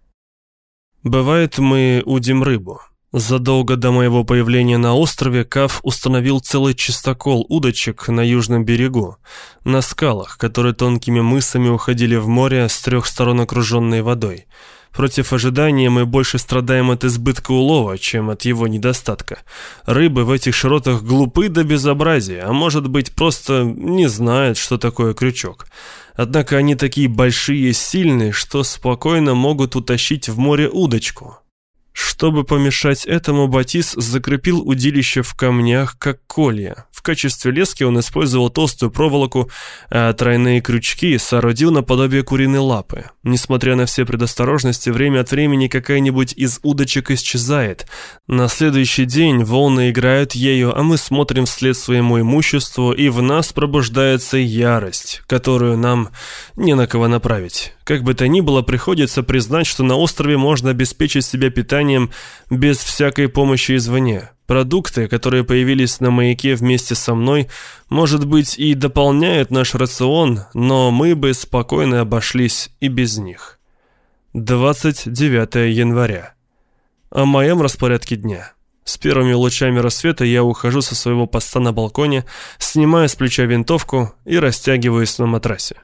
Бывает, мы удим рыбу. Задолго до моего появления на острове Каф установил целый чистокол удочек на южном берегу, на скалах, которые тонкими мысами уходили в море с трех сторон окруженной водой. Против ожидания мы больше страдаем от избытка улова, чем от его недостатка. Рыбы в этих широтах глупы до безобразия, а может быть просто не знают, что такое крючок. Однако они такие большие и сильные, что спокойно могут утащить в море удочку. Чтобы помешать этому, Батис закрепил удилище в камнях, как колья. В качестве лески он использовал толстую проволоку, а тройные крючки соорудил наподобие куриной лапы. Несмотря на все предосторожности, время от времени какая-нибудь из удочек исчезает. На следующий день волны играют ею, а мы смотрим вслед своему имуществу, и в нас пробуждается ярость, которую нам не на кого направить. Как бы то ни было, приходится признать, что на острове можно обеспечить себя питанием без всякой помощи извне. Продукты, которые появились на маяке вместе со мной, может быть и дополняют наш рацион, но мы бы спокойно обошлись и без них. 29 января. О моем распорядке дня. С первыми лучами рассвета я ухожу со своего поста на балконе, снимаю с плеча винтовку и растягиваюсь на матрасе.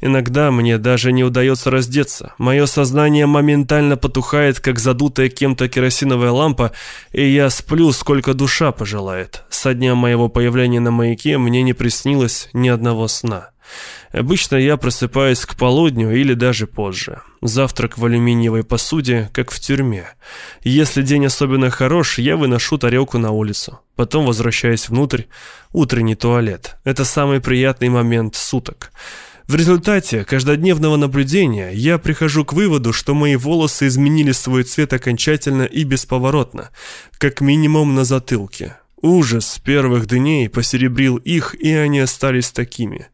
Иногда мне даже не удается раздеться. Мое сознание моментально потухает, как задутая кем-то керосиновая лампа, и я сплю, сколько душа пожелает. Со дня моего появления на маяке мне не приснилось ни одного сна. Обычно я просыпаюсь к полудню или даже позже. Завтрак в алюминиевой посуде, как в тюрьме. Если день особенно хорош, я выношу тарелку на улицу. Потом возвращаюсь внутрь. Утренний туалет. Это самый приятный момент суток. В результате каждодневного наблюдения я прихожу к выводу, что мои волосы изменили свой цвет окончательно и бесповоротно, как минимум на затылке. Ужас первых дней посеребрил их, и они остались такими.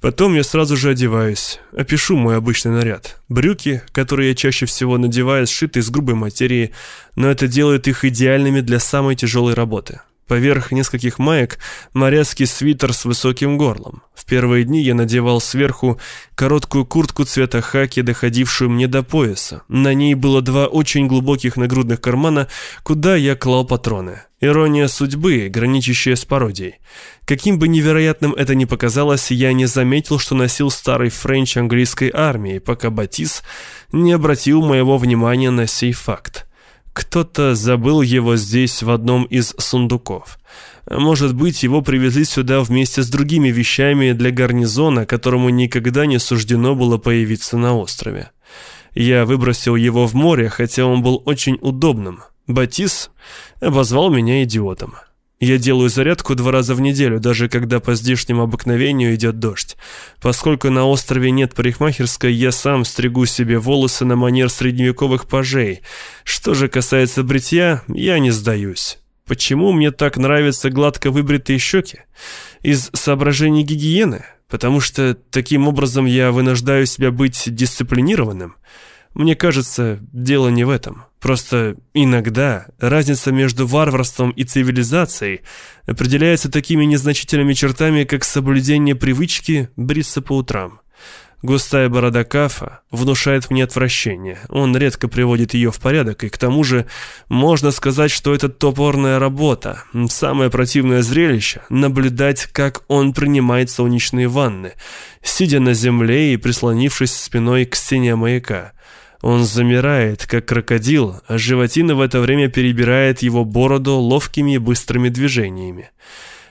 Потом я сразу же одеваюсь, опишу мой обычный наряд. Брюки, которые я чаще всего надеваю, сшиты из грубой материи, но это делает их идеальными для самой тяжелой работы. Поверх нескольких маек моряцкий свитер с высоким горлом. В первые дни я надевал сверху короткую куртку цвета хаки, доходившую мне до пояса. На ней было два очень глубоких нагрудных кармана, куда я клал патроны. Ирония судьбы, граничащая с пародией. Каким бы невероятным это ни показалось, я не заметил, что носил старый френч английской армии, пока Батис не обратил моего внимания на сей факт. Кто-то забыл его здесь в одном из сундуков. Может быть, его привезли сюда вместе с другими вещами для гарнизона, которому никогда не суждено было появиться на острове. Я выбросил его в море, хотя он был очень удобным. Батис обозвал меня идиотом. Я делаю зарядку два раза в неделю, даже когда по здешнему обыкновению идет дождь. Поскольку на острове нет парикмахерской, я сам стригу себе волосы на манер средневековых пажей. Что же касается бритья, я не сдаюсь. Почему мне так нравятся гладко выбритые щеки? Из соображений гигиены? Потому что таким образом я вынуждаю себя быть дисциплинированным? Мне кажется, дело не в этом. Просто иногда разница между варварством и цивилизацией определяется такими незначительными чертами, как соблюдение привычки бриться по утрам. Густая борода Кафа внушает мне отвращение. Он редко приводит ее в порядок, и к тому же можно сказать, что это топорная работа. Самое противное зрелище – наблюдать, как он принимает солнечные ванны, сидя на земле и прислонившись спиной к стене маяка. Он замирает, как крокодил, а животина в это время перебирает его бороду ловкими и быстрыми движениями.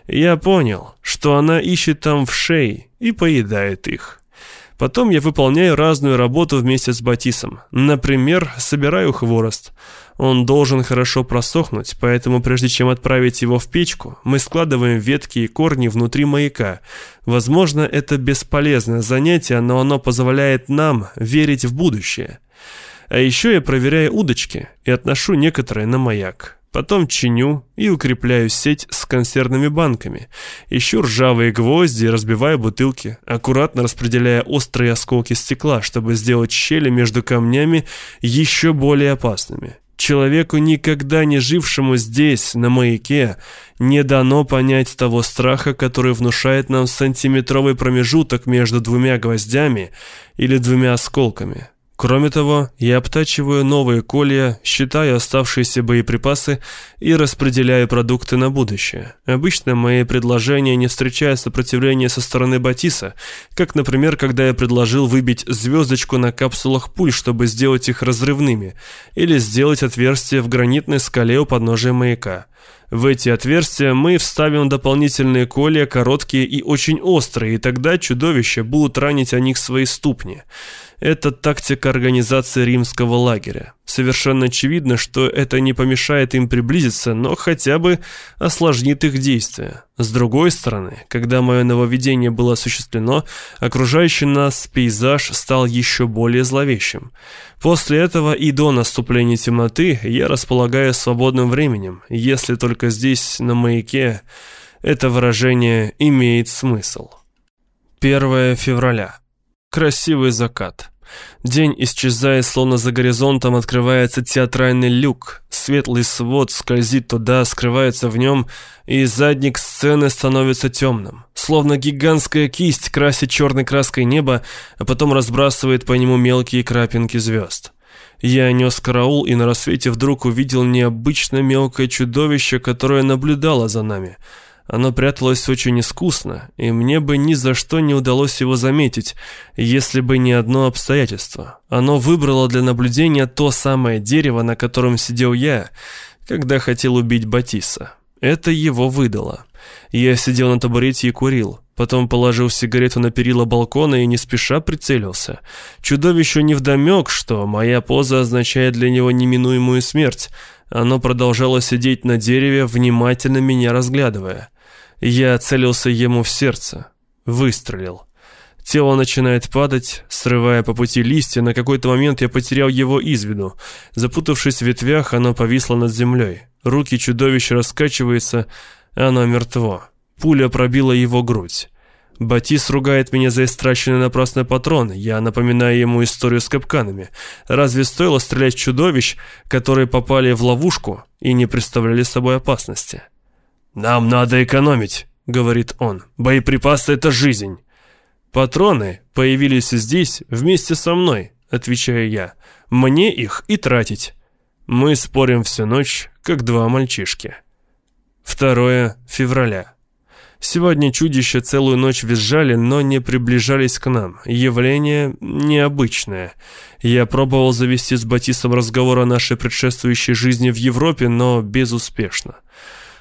Я понял, что она ищет там в шее и поедает их. Потом я выполняю разную работу вместе с Батисом. Например, собираю хворост. Он должен хорошо просохнуть, поэтому прежде чем отправить его в печку, мы складываем ветки и корни внутри маяка. Возможно, это бесполезное занятие, но оно позволяет нам верить в будущее. А еще я проверяю удочки и отношу некоторые на маяк. Потом чиню и укрепляю сеть с консервными банками. Ищу ржавые гвозди и разбиваю бутылки, аккуратно распределяя острые осколки стекла, чтобы сделать щели между камнями еще более опасными. Человеку, никогда не жившему здесь, на маяке, не дано понять того страха, который внушает нам сантиметровый промежуток между двумя гвоздями или двумя осколками. Кроме того, я обтачиваю новые колья, считаю оставшиеся боеприпасы и распределяю продукты на будущее. Обычно мои предложения не встречают сопротивления со стороны Батиса, как, например, когда я предложил выбить звездочку на капсулах пуль, чтобы сделать их разрывными, или сделать отверстие в гранитной скале у подножия маяка. В эти отверстия мы вставим дополнительные колья, короткие и очень острые, и тогда чудовища будут ранить о них свои ступни. Это тактика организации римского лагеря. Совершенно очевидно, что это не помешает им приблизиться, но хотя бы осложнит их действия. С другой стороны, когда мое нововведение было осуществлено, окружающий нас пейзаж стал еще более зловещим. После этого и до наступления темноты я располагаю свободным временем, если только здесь, на маяке, это выражение имеет смысл. 1 февраля. Красивый закат. День исчезает, словно за горизонтом открывается театральный люк. Светлый свод скользит туда, скрывается в нем, и задник сцены становится темным. Словно гигантская кисть красит черной краской небо, а потом разбрасывает по нему мелкие крапинки звезд. Я нес караул и на рассвете вдруг увидел необычно мелкое чудовище, которое наблюдало за нами — оно пряталось очень искусно, и мне бы ни за что не удалось его заметить, если бы не одно обстоятельство. Оно выбрало для наблюдения то самое дерево, на котором сидел я, когда хотел убить Батиса. Это его выдало. Я сидел на табурете и курил. Потом положил сигарету на перила балкона и не спеша прицелился. Чудовищу невдомек, что моя поза означает для него неминуемую смерть. Оно продолжало сидеть на дереве, внимательно меня разглядывая. Я целился ему в сердце. Выстрелил. Тело начинает падать, срывая по пути листья. На какой-то момент я потерял его из виду. Запутавшись в ветвях, оно повисло над землей. Руки чудовища раскачиваются, оно мертво. Пуля пробила его грудь. Батис ругает меня за истраченный напрасный патрон. Я напоминаю ему историю с капканами. Разве стоило стрелять в чудовищ, которые попали в ловушку и не представляли собой опасности? «Нам надо экономить», — говорит он. «Боеприпасы — это жизнь». «Патроны появились здесь вместе со мной», — отвечаю я. «Мне их и тратить». Мы спорим всю ночь, как два мальчишки. 2 февраля. Сегодня чудища целую ночь визжали, но не приближались к нам. Явление необычное. Я пробовал завести с Батисом разговор о нашей предшествующей жизни в Европе, но безуспешно.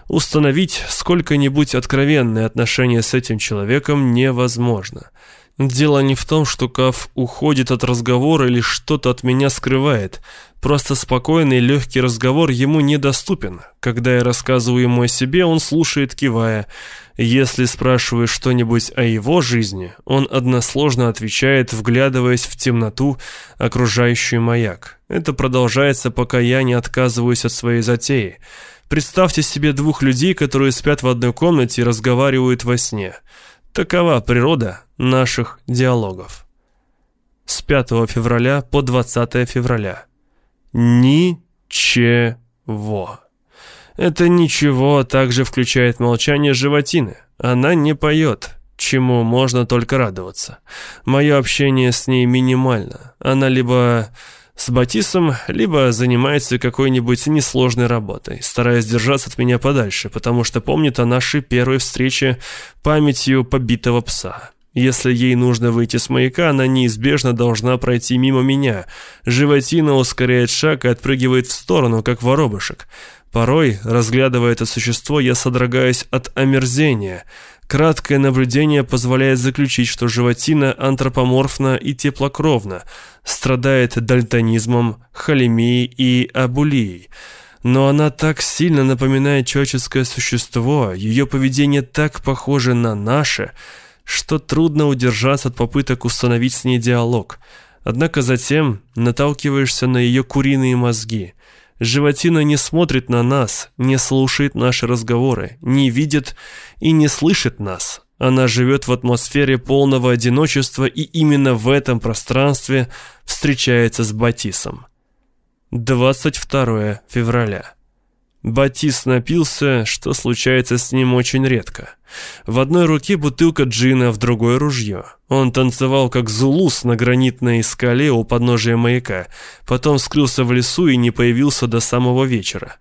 Установить сколько-нибудь откровенные отношения с этим человеком невозможно. Дело не в том, что Каф уходит от разговора или что-то от меня скрывает. Просто спокойный, легкий разговор ему недоступен. Когда я рассказываю ему о себе, он слушает, кивая. Если спрашиваю что-нибудь о его жизни, он односложно отвечает, вглядываясь в темноту, окружающую маяк. Это продолжается, пока я не отказываюсь от своей затеи. Представьте себе двух людей, которые спят в одной комнате и разговаривают во сне. Такова природа наших диалогов. С 5 февраля по 20 февраля. Ничего. Это ничего также включает молчание животины. Она не поет, чему можно только радоваться. Мое общение с ней минимально. Она либо с Батисом, либо занимается какой-нибудь несложной работой, стараясь держаться от меня подальше, потому что помнит о нашей первой встрече памятью побитого пса. Если ей нужно выйти с маяка, она неизбежно должна пройти мимо меня. Животина ускоряет шаг и отпрыгивает в сторону, как воробышек. Порой, разглядывая это существо, я содрогаюсь от омерзения. Краткое наблюдение позволяет заключить, что животина антропоморфна и теплокровна, страдает дальтонизмом, холемией и абулией. Но она так сильно напоминает человеческое существо, ее поведение так похоже на наше – что трудно удержаться от попыток установить с ней диалог. Однако затем наталкиваешься на ее куриные мозги. Животина не смотрит на нас, не слушает наши разговоры, не видит и не слышит нас. Она живет в атмосфере полного одиночества и именно в этом пространстве встречается с Батисом. 22 февраля. Батис напился, что случается с ним очень редко. В одной руке бутылка джина, в другой ружье. Он танцевал как зулус на гранитной скале у подножия маяка, потом скрылся в лесу и не появился до самого вечера.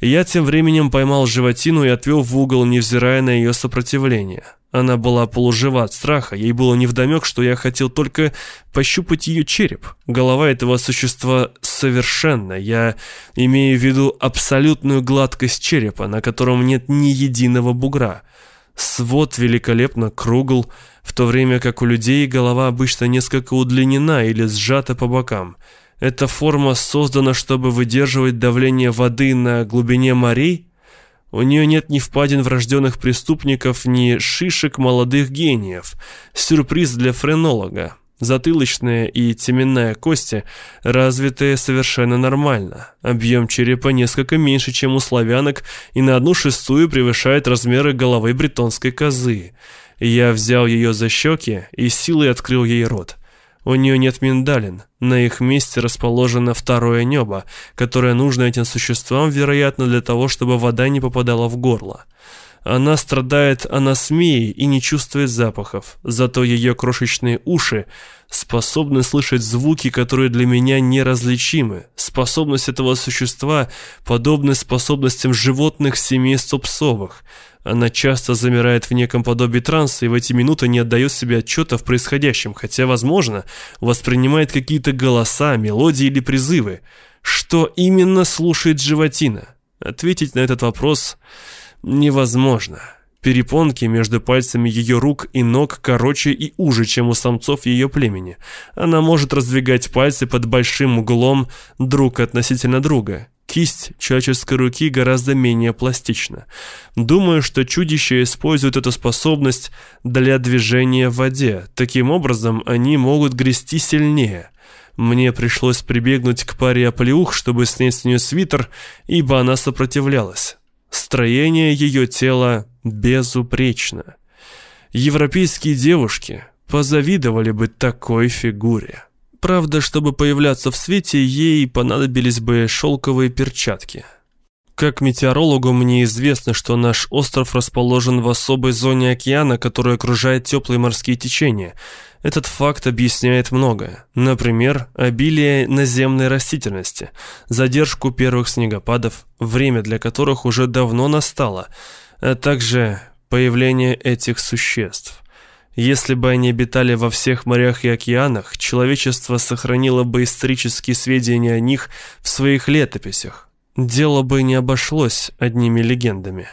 Я тем временем поймал животину и отвел в угол, невзирая на ее сопротивление. Она была полужива от страха, ей было невдомек, что я хотел только пощупать ее череп. Голова этого существа совершенна, я имею в виду абсолютную гладкость черепа, на котором нет ни единого бугра. Свод великолепно кругл, в то время как у людей голова обычно несколько удлинена или сжата по бокам. Эта форма создана, чтобы выдерживать давление воды на глубине морей – у нее нет ни впадин врожденных преступников, ни шишек молодых гениев. Сюрприз для френолога. Затылочная и теменная кости развитые совершенно нормально. Объем черепа несколько меньше, чем у славянок, и на одну шестую превышает размеры головы бретонской козы. Я взял ее за щеки и силой открыл ей рот. У нее нет миндалин. На их месте расположено второе небо, которое нужно этим существам, вероятно, для того, чтобы вода не попадала в горло. Она страдает анасмией и не чувствует запахов, зато ее крошечные уши способны слышать звуки, которые для меня неразличимы. Способность этого существа подобны способностям животных семейств псовых – она часто замирает в неком подобии транса и в эти минуты не отдает себе отчета в происходящем, хотя, возможно, воспринимает какие-то голоса, мелодии или призывы. Что именно слушает животина? Ответить на этот вопрос невозможно. Перепонки между пальцами ее рук и ног короче и уже, чем у самцов ее племени. Она может раздвигать пальцы под большим углом друг относительно друга. Кисть человеческой руки гораздо менее пластична. Думаю, что чудища используют эту способность для движения в воде. Таким образом, они могут грести сильнее. Мне пришлось прибегнуть к паре оплеух, чтобы снять с нее свитер, ибо она сопротивлялась. Строение ее тела безупречно. Европейские девушки позавидовали бы такой фигуре. Правда, чтобы появляться в свете, ей понадобились бы шелковые перчатки. Как метеорологу мне известно, что наш остров расположен в особой зоне океана, которая окружает теплые морские течения. Этот факт объясняет многое. Например, обилие наземной растительности, задержку первых снегопадов, время для которых уже давно настало, а также появление этих существ. Если бы они обитали во всех морях и океанах, человечество сохранило бы исторические сведения о них в своих летописях. Дело бы не обошлось одними легендами.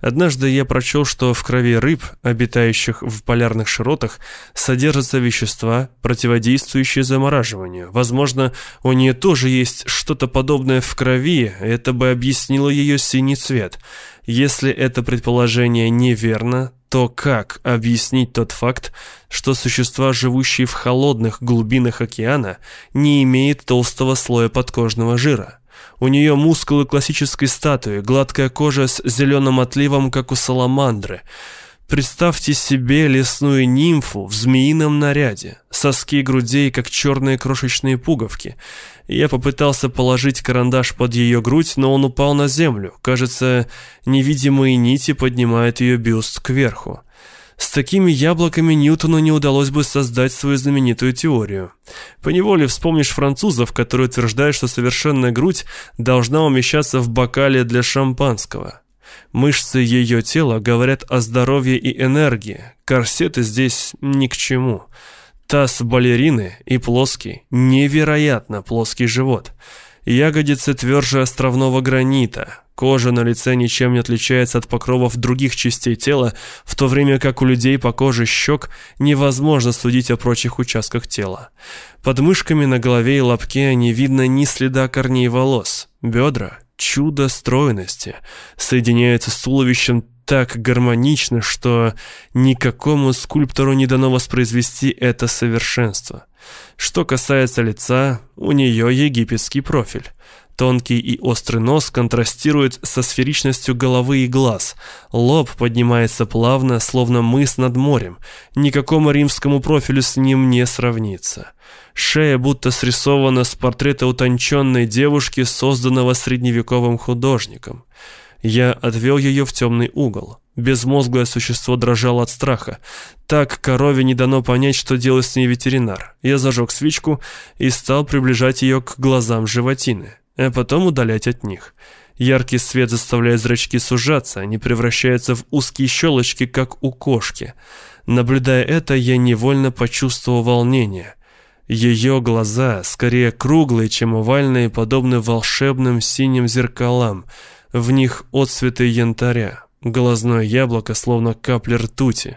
Однажды я прочел, что в крови рыб, обитающих в полярных широтах, содержатся вещества, противодействующие замораживанию. Возможно, у нее тоже есть что-то подобное в крови, это бы объяснило ее синий цвет. Если это предположение неверно, то как объяснить тот факт, что существа, живущие в холодных глубинах океана, не имеют толстого слоя подкожного жира? У нее мускулы классической статуи, гладкая кожа с зеленым отливом, как у саламандры. Представьте себе лесную нимфу в змеином наряде, соски грудей, как черные крошечные пуговки. Я попытался положить карандаш под ее грудь, но он упал на землю. Кажется, невидимые нити поднимают ее бюст кверху. С такими яблоками Ньютону не удалось бы создать свою знаменитую теорию. Поневоле вспомнишь французов, которые утверждают, что совершенная грудь должна умещаться в бокале для шампанского. Мышцы ее тела говорят о здоровье и энергии, корсеты здесь ни к чему. Таз балерины и плоский, невероятно плоский живот. Ягодицы тверже островного гранита, Кожа на лице ничем не отличается от покровов других частей тела, в то время как у людей по коже щек невозможно судить о прочих участках тела. Под мышками на голове и лобке не видно ни следа корней волос. Бедра – чудо стройности, соединяются с туловищем так гармонично, что никакому скульптору не дано воспроизвести это совершенство. Что касается лица, у нее египетский профиль. Тонкий и острый нос контрастирует со сферичностью головы и глаз. Лоб поднимается плавно, словно мыс над морем. Никакому римскому профилю с ним не сравнится. Шея будто срисована с портрета утонченной девушки, созданного средневековым художником. Я отвел ее в темный угол. Безмозглое существо дрожало от страха. Так корове не дано понять, что делать с ней ветеринар. Я зажег свечку и стал приближать ее к глазам животины а потом удалять от них. Яркий свет заставляет зрачки сужаться, они превращаются в узкие щелочки, как у кошки. Наблюдая это, я невольно почувствовал волнение. Ее глаза, скорее круглые, чем овальные, подобны волшебным синим зеркалам. В них отцветы янтаря, глазное яблоко, словно капля ртути.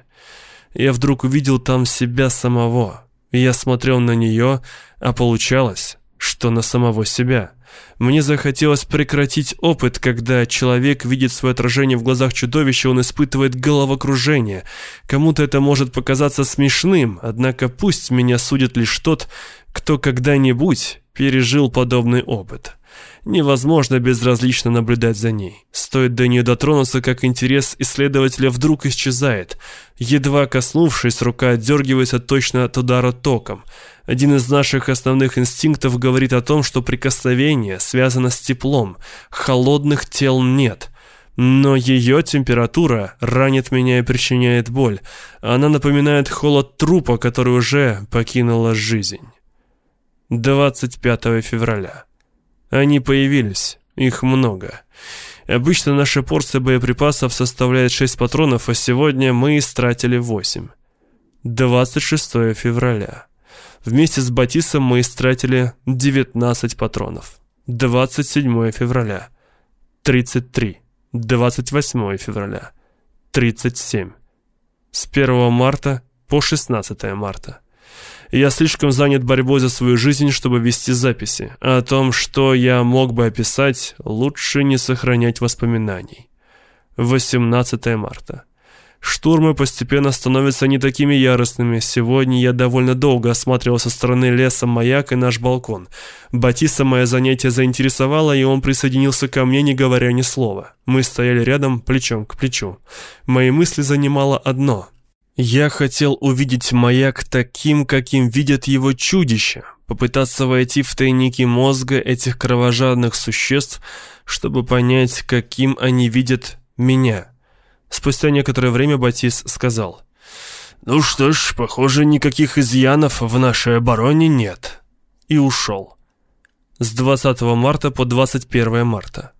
Я вдруг увидел там себя самого. Я смотрел на нее, а получалось, что на самого себя. Мне захотелось прекратить опыт, когда человек видит свое отражение в глазах чудовища, он испытывает головокружение. Кому-то это может показаться смешным, однако пусть меня судит лишь тот, кто когда-нибудь пережил подобный опыт. Невозможно безразлично наблюдать за ней. Стоит до нее дотронуться, как интерес исследователя вдруг исчезает. Едва коснувшись, рука отдергивается точно от удара током. Один из наших основных инстинктов говорит о том, что прикосновение связано с теплом. Холодных тел нет. Но ее температура ранит меня и причиняет боль. Она напоминает холод трупа, который уже покинула жизнь. 25 февраля. Они появились. Их много. Обычно наша порция боеприпасов составляет 6 патронов, а сегодня мы истратили 8. 26 февраля. Вместе с Батисом мы истратили 19 патронов. 27 февраля. 33. 28 февраля. 37. С 1 марта по 16 марта. Я слишком занят борьбой за свою жизнь, чтобы вести записи. О том, что я мог бы описать, лучше не сохранять воспоминаний. 18 марта. Штурмы постепенно становятся не такими яростными. Сегодня я довольно долго осматривал со стороны леса маяк и наш балкон. Батиса мое занятие заинтересовало, и он присоединился ко мне, не говоря ни слова. Мы стояли рядом, плечом к плечу. Мои мысли занимало одно. Я хотел увидеть маяк таким, каким видят его чудища, попытаться войти в тайники мозга этих кровожадных существ, чтобы понять, каким они видят меня. Спустя некоторое время Батис сказал, «Ну что ж, похоже, никаких изъянов в нашей обороне нет». И ушел. С 20 марта по 21 марта.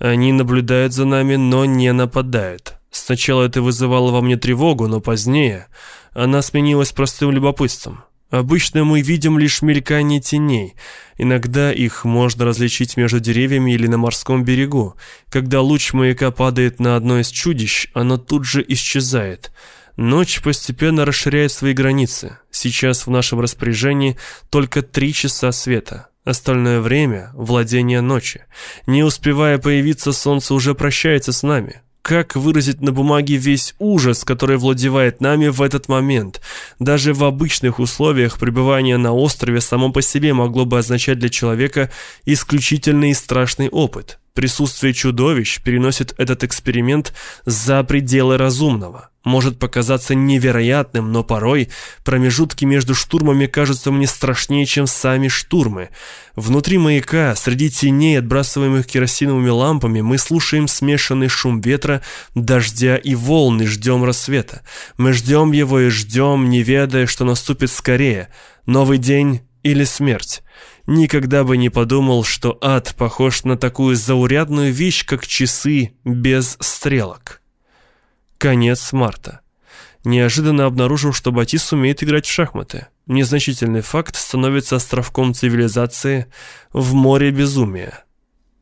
Они наблюдают за нами, но не нападают. Сначала это вызывало во мне тревогу, но позднее она сменилась простым любопытством. Обычно мы видим лишь мелькание теней. Иногда их можно различить между деревьями или на морском берегу. Когда луч маяка падает на одно из чудищ, оно тут же исчезает. Ночь постепенно расширяет свои границы. Сейчас в нашем распоряжении только три часа света. Остальное время – владение ночи. Не успевая появиться, солнце уже прощается с нами. Как выразить на бумаге весь ужас, который владевает нами в этот момент? Даже в обычных условиях пребывание на острове само по себе могло бы означать для человека исключительный и страшный опыт. Присутствие чудовищ переносит этот эксперимент за пределы разумного. Может показаться невероятным, но порой промежутки между штурмами кажутся мне страшнее, чем сами штурмы. Внутри маяка, среди теней, отбрасываемых керосиновыми лампами, мы слушаем смешанный шум ветра, дождя и волны, ждем рассвета. Мы ждем его и ждем, не ведая, что наступит скорее. Новый день или смерть. Никогда бы не подумал, что ад похож на такую заурядную вещь, как часы без стрелок. Конец марта. Неожиданно обнаружил, что Батис умеет играть в шахматы. Незначительный факт становится островком цивилизации в море безумия.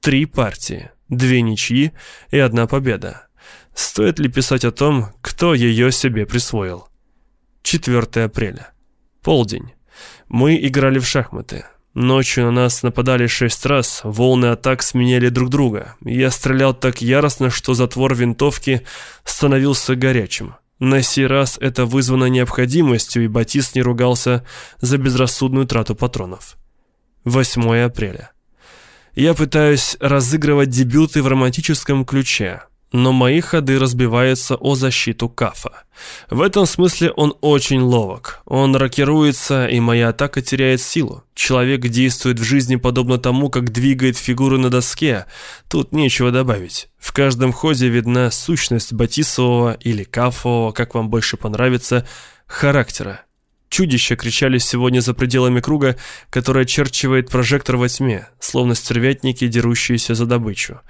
Три партии, две ничьи и одна победа. Стоит ли писать о том, кто ее себе присвоил? 4 апреля. Полдень. Мы играли в шахматы. Ночью на нас нападали шесть раз, волны атак сменяли друг друга. Я стрелял так яростно, что затвор винтовки становился горячим. На сей раз это вызвано необходимостью, и Батис не ругался за безрассудную трату патронов. 8 апреля. Я пытаюсь разыгрывать дебюты в романтическом ключе, но мои ходы разбиваются о защиту Кафа. В этом смысле он очень ловок. Он рокируется, и моя атака теряет силу. Человек действует в жизни подобно тому, как двигает фигуры на доске. Тут нечего добавить. В каждом ходе видна сущность Батисового или Кафового, как вам больше понравится, характера. Чудища кричали сегодня за пределами круга, который очерчивает прожектор во тьме, словно стервятники, дерущиеся за добычу.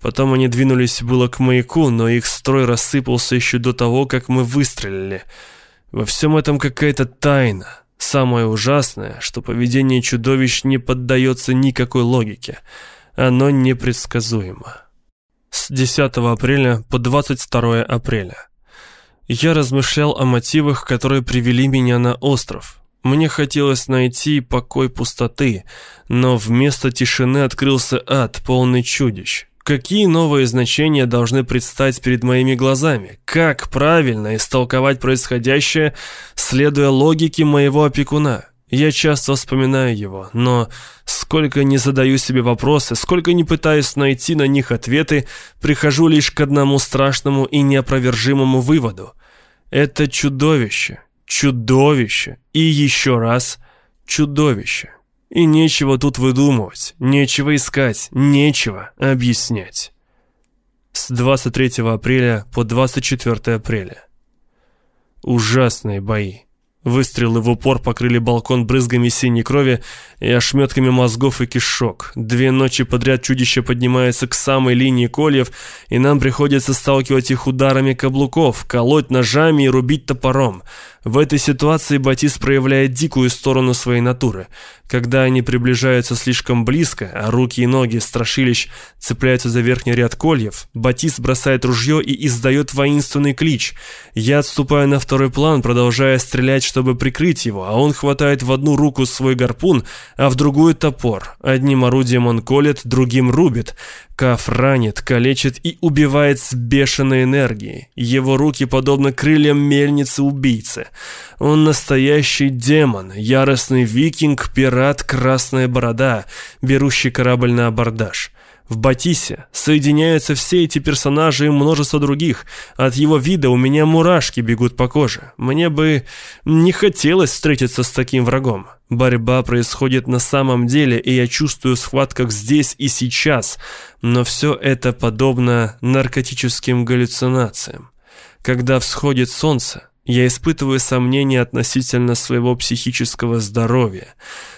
Потом они двинулись было к маяку, но их строй рассыпался еще до того, как мы выстрелили. Во всем этом какая-то тайна. Самое ужасное, что поведение чудовищ не поддается никакой логике. Оно непредсказуемо. С 10 апреля по 22 апреля. Я размышлял о мотивах, которые привели меня на остров. Мне хотелось найти покой пустоты, но вместо тишины открылся ад, полный чудищ. Какие новые значения должны предстать перед моими глазами? Как правильно истолковать происходящее, следуя логике моего опекуна? Я часто вспоминаю его, но сколько не задаю себе вопросы, сколько не пытаюсь найти на них ответы, прихожу лишь к одному страшному и неопровержимому выводу. Это чудовище, чудовище и еще раз чудовище. И нечего тут выдумывать, нечего искать, нечего объяснять. С 23 апреля по 24 апреля. Ужасные бои. Выстрелы в упор покрыли балкон брызгами синей крови и ошметками мозгов и кишок. Две ночи подряд чудище поднимается к самой линии кольев, и нам приходится сталкивать их ударами каблуков, колоть ножами и рубить топором. В этой ситуации Батис проявляет дикую сторону своей натуры. Когда они приближаются слишком близко, а руки и ноги страшилищ цепляются за верхний ряд кольев, Батис бросает ружье и издает воинственный клич. Я отступаю на второй план, продолжая стрелять, чтобы прикрыть его, а он хватает в одну руку свой гарпун, а в другую топор. Одним орудием он колет, другим рубит. Каф ранит, калечит и убивает с бешеной энергией. Его руки подобны крыльям мельницы-убийцы. Он настоящий демон, яростный викинг, пират, красная борода, берущий корабль на абордаж. В Батисе соединяются все эти персонажи и множество других. От его вида у меня мурашки бегут по коже. Мне бы не хотелось встретиться с таким врагом. Борьба происходит на самом деле, и я чувствую в схватках здесь и сейчас. Но все это подобно наркотическим галлюцинациям. Когда всходит солнце, я испытываю сомнения относительно своего психического здоровья.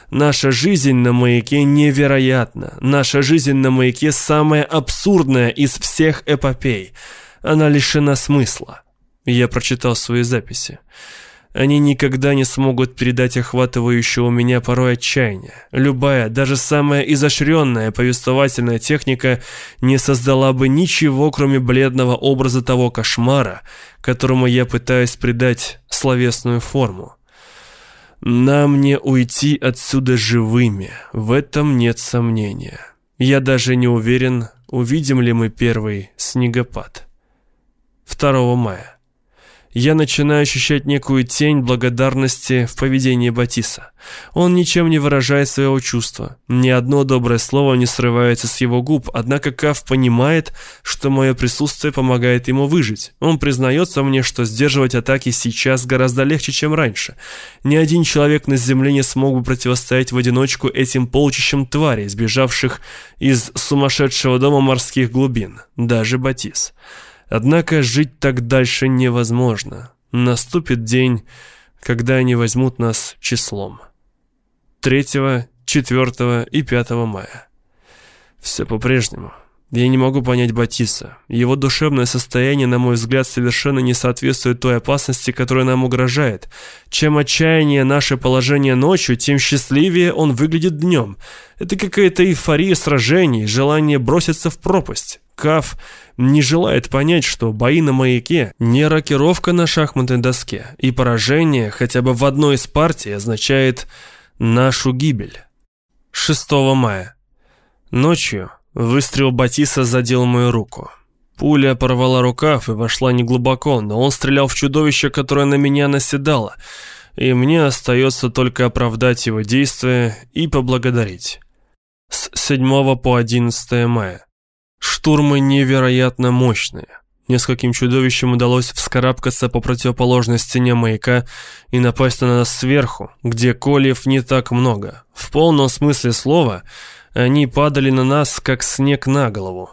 Наша жизнь на маяке невероятна. Наша жизнь на маяке самая абсурдная из всех эпопей. Она лишена смысла. Я прочитал свои записи. Они никогда не смогут передать охватывающего меня порой отчаяние. Любая, даже самая изощренная повествовательная техника не создала бы ничего, кроме бледного образа того кошмара, которому я пытаюсь придать словесную форму. Нам не уйти отсюда живыми, в этом нет сомнения. Я даже не уверен, увидим ли мы первый снегопад. 2 мая я начинаю ощущать некую тень благодарности в поведении Батиса. Он ничем не выражает своего чувства. Ни одно доброе слово не срывается с его губ, однако Кав понимает, что мое присутствие помогает ему выжить. Он признается мне, что сдерживать атаки сейчас гораздо легче, чем раньше. Ни один человек на земле не смог бы противостоять в одиночку этим полчищам тварей, сбежавших из сумасшедшего дома морских глубин. Даже Батис. Однако жить так дальше невозможно. Наступит день, когда они возьмут нас числом. 3, 4 и 5 мая. Все по-прежнему. Я не могу понять Батиса. Его душевное состояние, на мой взгляд, совершенно не соответствует той опасности, которая нам угрожает. Чем отчаяннее наше положение ночью, тем счастливее он выглядит днем. Это какая-то эйфория сражений, желание броситься в пропасть. Каф не желает понять, что бои на маяке не рокировка на шахматной доске, и поражение хотя бы в одной из партий означает нашу гибель. 6 мая. Ночью выстрел Батиса задел мою руку. Пуля порвала рукав и вошла неглубоко, но он стрелял в чудовище, которое на меня наседало, и мне остается только оправдать его действия и поблагодарить. С 7 по 11 мая. Штурмы невероятно мощные. Нескольким чудовищам удалось вскарабкаться по противоположной стене маяка и напасть на нас сверху, где кольев не так много. В полном смысле слова они падали на нас, как снег на голову.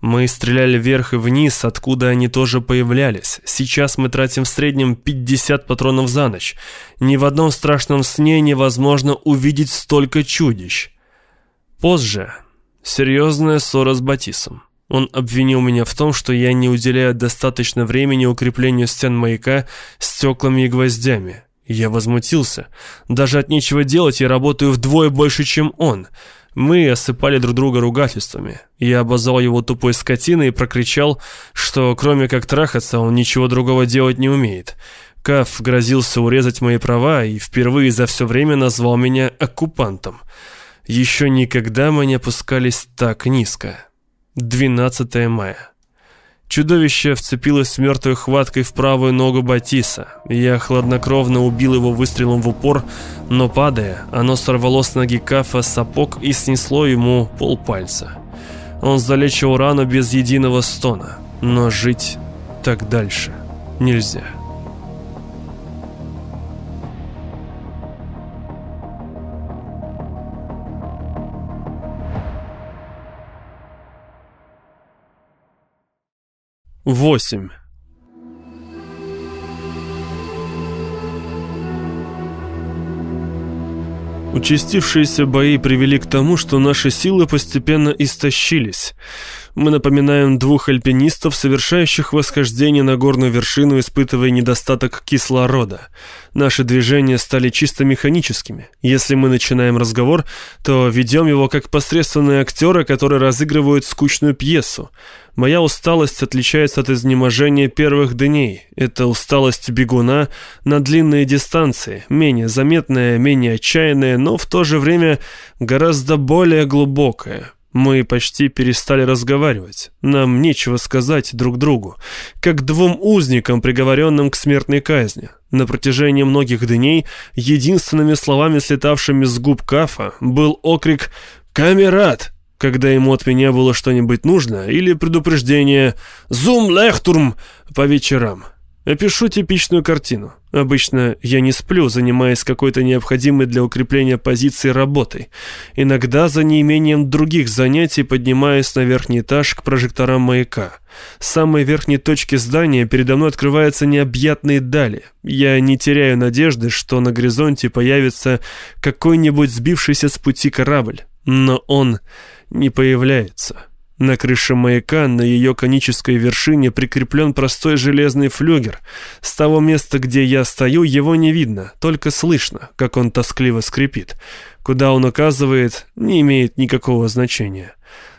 Мы стреляли вверх и вниз, откуда они тоже появлялись. Сейчас мы тратим в среднем 50 патронов за ночь. Ни в одном страшном сне невозможно увидеть столько чудищ. Позже Серьезная ссора с Батисом. Он обвинил меня в том, что я не уделяю достаточно времени укреплению стен маяка стеклами и гвоздями. Я возмутился. Даже от нечего делать я работаю вдвое больше, чем он. Мы осыпали друг друга ругательствами. Я обозвал его тупой скотиной и прокричал, что кроме как трахаться он ничего другого делать не умеет. Каф грозился урезать мои права и впервые за все время назвал меня оккупантом. Еще никогда мы не опускались так низко. 12 мая. Чудовище вцепилось мертвой хваткой в правую ногу Батиса. Я хладнокровно убил его выстрелом в упор, но падая, оно сорвало с ноги Кафа сапог и снесло ему полпальца. Он залечил рану без единого стона, но жить так дальше нельзя. Восемь. Участившиеся бои привели к тому, что наши силы постепенно истощились. Мы напоминаем двух альпинистов, совершающих восхождение на горную вершину, испытывая недостаток кислорода. Наши движения стали чисто механическими. Если мы начинаем разговор, то ведем его как посредственные актеры, которые разыгрывают скучную пьесу. Моя усталость отличается от изнеможения первых дней. Это усталость бегуна на длинные дистанции, менее заметная, менее отчаянная, но в то же время гораздо более глубокая. Мы почти перестали разговаривать. Нам нечего сказать друг другу, как двум узникам, приговоренным к смертной казни. На протяжении многих дней единственными словами, слетавшими с губ Кафа, был окрик «Камерат!», когда ему от меня было что-нибудь нужно, или предупреждение «Зум лехтурм!» по вечерам. Опишу типичную картину. Обычно я не сплю, занимаясь какой-то необходимой для укрепления позиции работой. Иногда за неимением других занятий поднимаюсь на верхний этаж к прожекторам маяка. С самой верхней точки здания передо мной открываются необъятные дали. Я не теряю надежды, что на горизонте появится какой-нибудь сбившийся с пути корабль. Но он не появляется. На крыше маяка на ее конической вершине прикреплен простой железный флюгер. С того места, где я стою, его не видно, только слышно, как он тоскливо скрипит. Куда он указывает, не имеет никакого значения.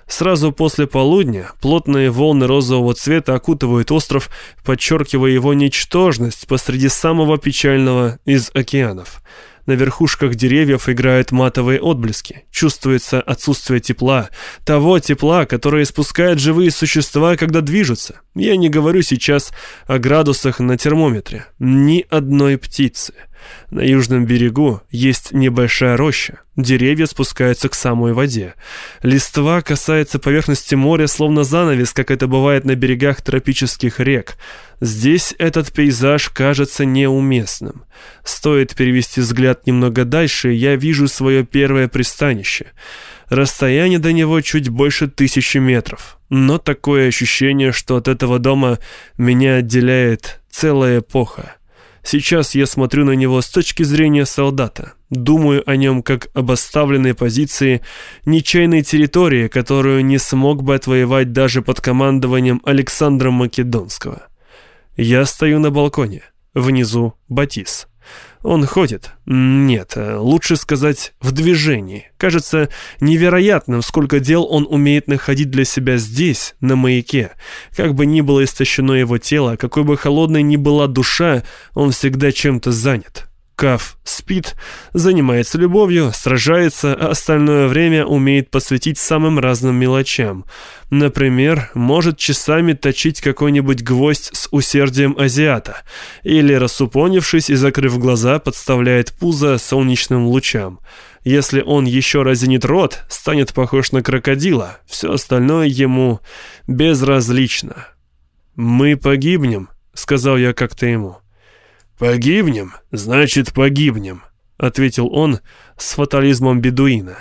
Сразу после полудня плотные волны розового цвета окутывают остров, подчеркивая его ничтожность посреди самого печального из океанов. На верхушках деревьев играют матовые отблески. Чувствуется отсутствие тепла. Того тепла, которое испускают живые существа, когда движутся. Я не говорю сейчас о градусах на термометре. Ни одной птицы. На южном берегу есть небольшая роща. Деревья спускаются к самой воде. Листва касается поверхности моря, словно занавес, как это бывает на берегах тропических рек. Здесь этот пейзаж кажется неуместным. Стоит перевести взгляд немного дальше, я вижу свое первое пристанище. Расстояние до него чуть больше тысячи метров. Но такое ощущение, что от этого дома меня отделяет целая эпоха. Сейчас я смотрю на него с точки зрения солдата. Думаю о нем как об оставленной позиции, ничейной территории, которую не смог бы отвоевать даже под командованием Александра Македонского. Я стою на балконе. Внизу Батис. Он ходит. Нет, лучше сказать, в движении. Кажется невероятным, сколько дел он умеет находить для себя здесь, на маяке. Как бы ни было истощено его тело, какой бы холодной ни была душа, он всегда чем-то занят. Каф спит, занимается любовью, сражается, а остальное время умеет посвятить самым разным мелочам. Например, может часами точить какой-нибудь гвоздь с усердием азиата, или, рассупонившись и закрыв глаза, подставляет пузо солнечным лучам. Если он еще разинит рот, станет похож на крокодила, все остальное ему безразлично. «Мы погибнем», — сказал я как-то ему. «Погибнем, значит погибнем», — ответил он с фатализмом бедуина.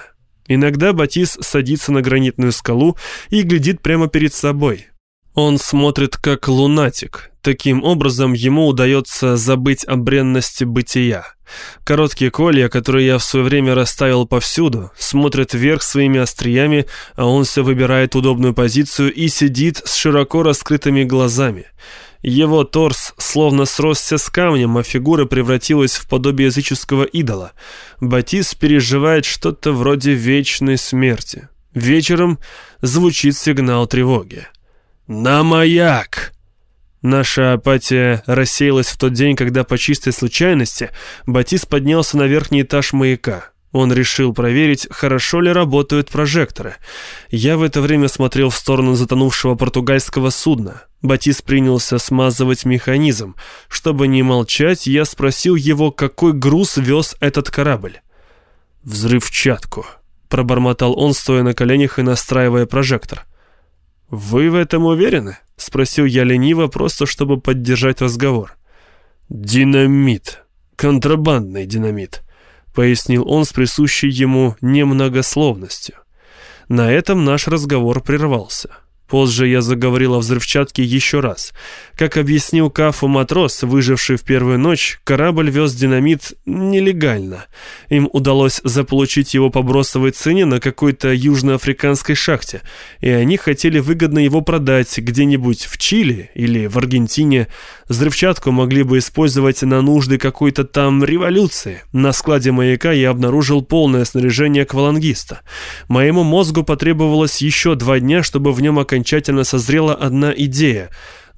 Иногда Батис садится на гранитную скалу и глядит прямо перед собой. Он смотрит как лунатик. Таким образом, ему удается забыть о бренности бытия. Короткие колья, которые я в свое время расставил повсюду, смотрят вверх своими остриями, а он все выбирает удобную позицию и сидит с широко раскрытыми глазами. Его торс словно сросся с камнем, а фигура превратилась в подобие языческого идола. Батис переживает что-то вроде вечной смерти. Вечером звучит сигнал тревоги. «На маяк!» Наша апатия рассеялась в тот день, когда по чистой случайности Батис поднялся на верхний этаж маяка. Он решил проверить, хорошо ли работают прожекторы. Я в это время смотрел в сторону затонувшего португальского судна. Батис принялся смазывать механизм. Чтобы не молчать, я спросил его, какой груз вез этот корабль. «Взрывчатку», — пробормотал он, стоя на коленях и настраивая прожектор. «Вы в этом уверены?» — спросил я лениво, просто чтобы поддержать разговор. «Динамит. Контрабандный динамит», — пояснил он с присущей ему немногословностью. На этом наш разговор прервался. Позже я заговорил о взрывчатке еще раз. Как объяснил Кафу матрос, выживший в первую ночь, корабль вез динамит нелегально. Им удалось заполучить его по бросовой цене на какой-то южноафриканской шахте, и они хотели выгодно его продать где-нибудь в Чили или в Аргентине. Взрывчатку могли бы использовать на нужды какой-то там революции. На складе маяка я обнаружил полное снаряжение аквалангиста. Моему мозгу потребовалось еще два дня, чтобы в нем окончательно созрела одна идея,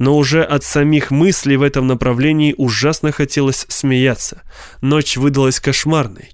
но уже от самих мыслей в этом направлении ужасно хотелось смеяться. Ночь выдалась кошмарной.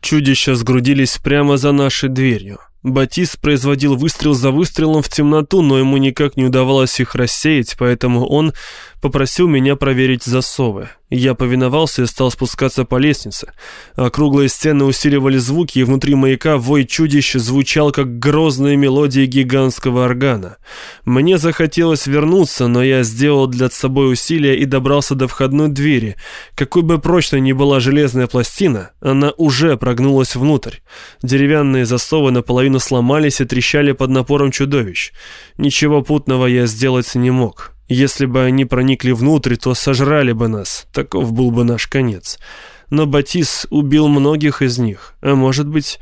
Чудища сгрудились прямо за нашей дверью. Батис производил выстрел за выстрелом в темноту, но ему никак не удавалось их рассеять, поэтому он попросил меня проверить засовы. Я повиновался и стал спускаться по лестнице. Округлые стены усиливали звуки, и внутри маяка вой чудища звучал, как грозная мелодия гигантского органа. Мне захотелось вернуться, но я сделал для собой усилия и добрался до входной двери. Какой бы прочной ни была железная пластина, она уже прогнулась внутрь. Деревянные засовы наполовину сломались и трещали под напором чудовищ. Ничего путного я сделать не мог. Если бы они проникли внутрь, то сожрали бы нас. Таков был бы наш конец. Но Батис убил многих из них. А может быть,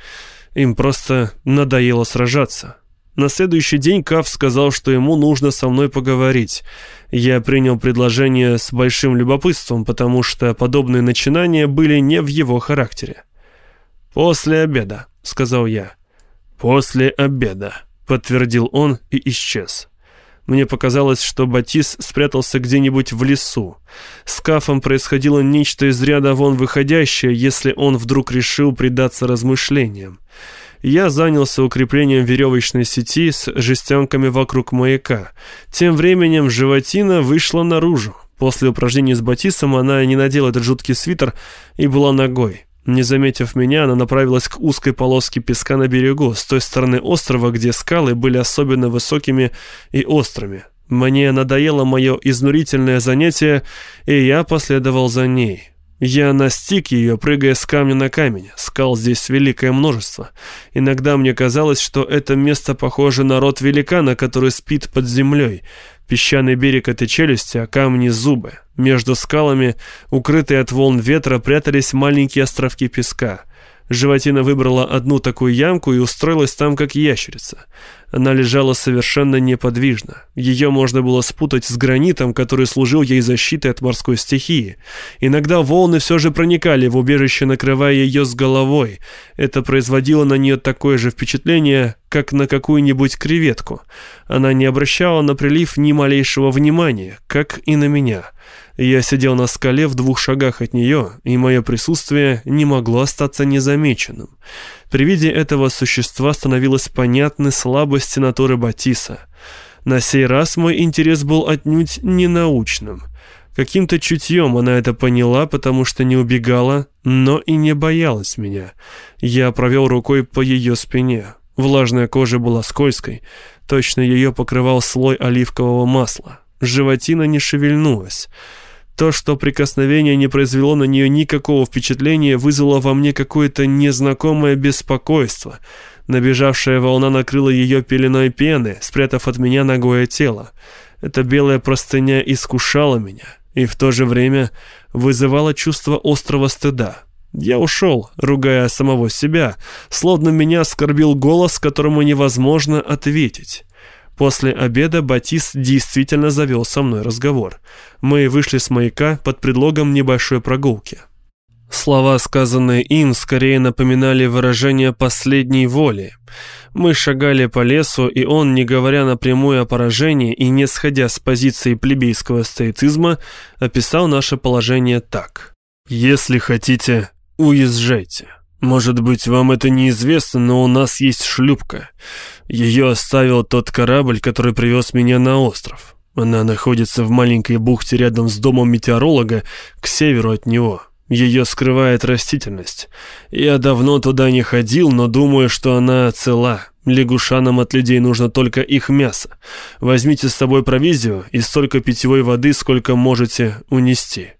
им просто надоело сражаться. На следующий день Каф сказал, что ему нужно со мной поговорить. Я принял предложение с большим любопытством, потому что подобные начинания были не в его характере. «После обеда», — сказал я. «После обеда», — подтвердил он и исчез. Мне показалось, что Батис спрятался где-нибудь в лесу. С Кафом происходило нечто из ряда вон выходящее, если он вдруг решил предаться размышлениям. Я занялся укреплением веревочной сети с жестянками вокруг маяка. Тем временем животина вышла наружу. После упражнений с Батисом она не надела этот жуткий свитер и была ногой. Не заметив меня, она направилась к узкой полоске песка на берегу, с той стороны острова, где скалы были особенно высокими и острыми. Мне надоело мое изнурительное занятие, и я последовал за ней. Я настиг ее, прыгая с камня на камень. Скал здесь великое множество. Иногда мне казалось, что это место похоже на рот великана, который спит под землей. Песчаный берег — это челюсти, а камни — зубы. Между скалами, укрытые от волн ветра, прятались маленькие островки песка. Животина выбрала одну такую ямку и устроилась там, как ящерица. Она лежала совершенно неподвижно. Ее можно было спутать с гранитом, который служил ей защитой от морской стихии. Иногда волны все же проникали в убежище, накрывая ее с головой. Это производило на нее такое же впечатление, как на какую-нибудь креветку. Она не обращала на прилив ни малейшего внимания, как и на меня. Я сидел на скале в двух шагах от нее, и мое присутствие не могло остаться незамеченным. При виде этого существа становилась понятны слабости натуры Батиса. На сей раз мой интерес был отнюдь не научным. Каким-то чутьем она это поняла, потому что не убегала, но и не боялась меня. Я провел рукой по ее спине. Влажная кожа была скользкой, точно ее покрывал слой оливкового масла. Животина не шевельнулась. То, что прикосновение не произвело на нее никакого впечатления, вызвало во мне какое-то незнакомое беспокойство. Набежавшая волна накрыла ее пеленой пены, спрятав от меня ногое тело. Эта белая простыня искушала меня и в то же время вызывала чувство острого стыда. Я ушел, ругая самого себя, словно меня оскорбил голос, которому невозможно ответить. После обеда Батис действительно завел со мной разговор. Мы вышли с маяка под предлогом небольшой прогулки. Слова, сказанные им, скорее напоминали выражение последней воли. Мы шагали по лесу, и он, не говоря напрямую о поражении и не сходя с позиции плебейского стоицизма, описал наше положение так. «Если хотите, уезжайте». Может быть, вам это неизвестно, но у нас есть шлюпка. Ее оставил тот корабль, который привез меня на остров. Она находится в маленькой бухте рядом с домом метеоролога, к северу от него. Ее скрывает растительность. Я давно туда не ходил, но думаю, что она цела. Лягушанам от людей нужно только их мясо. Возьмите с собой провизию и столько питьевой воды, сколько можете унести».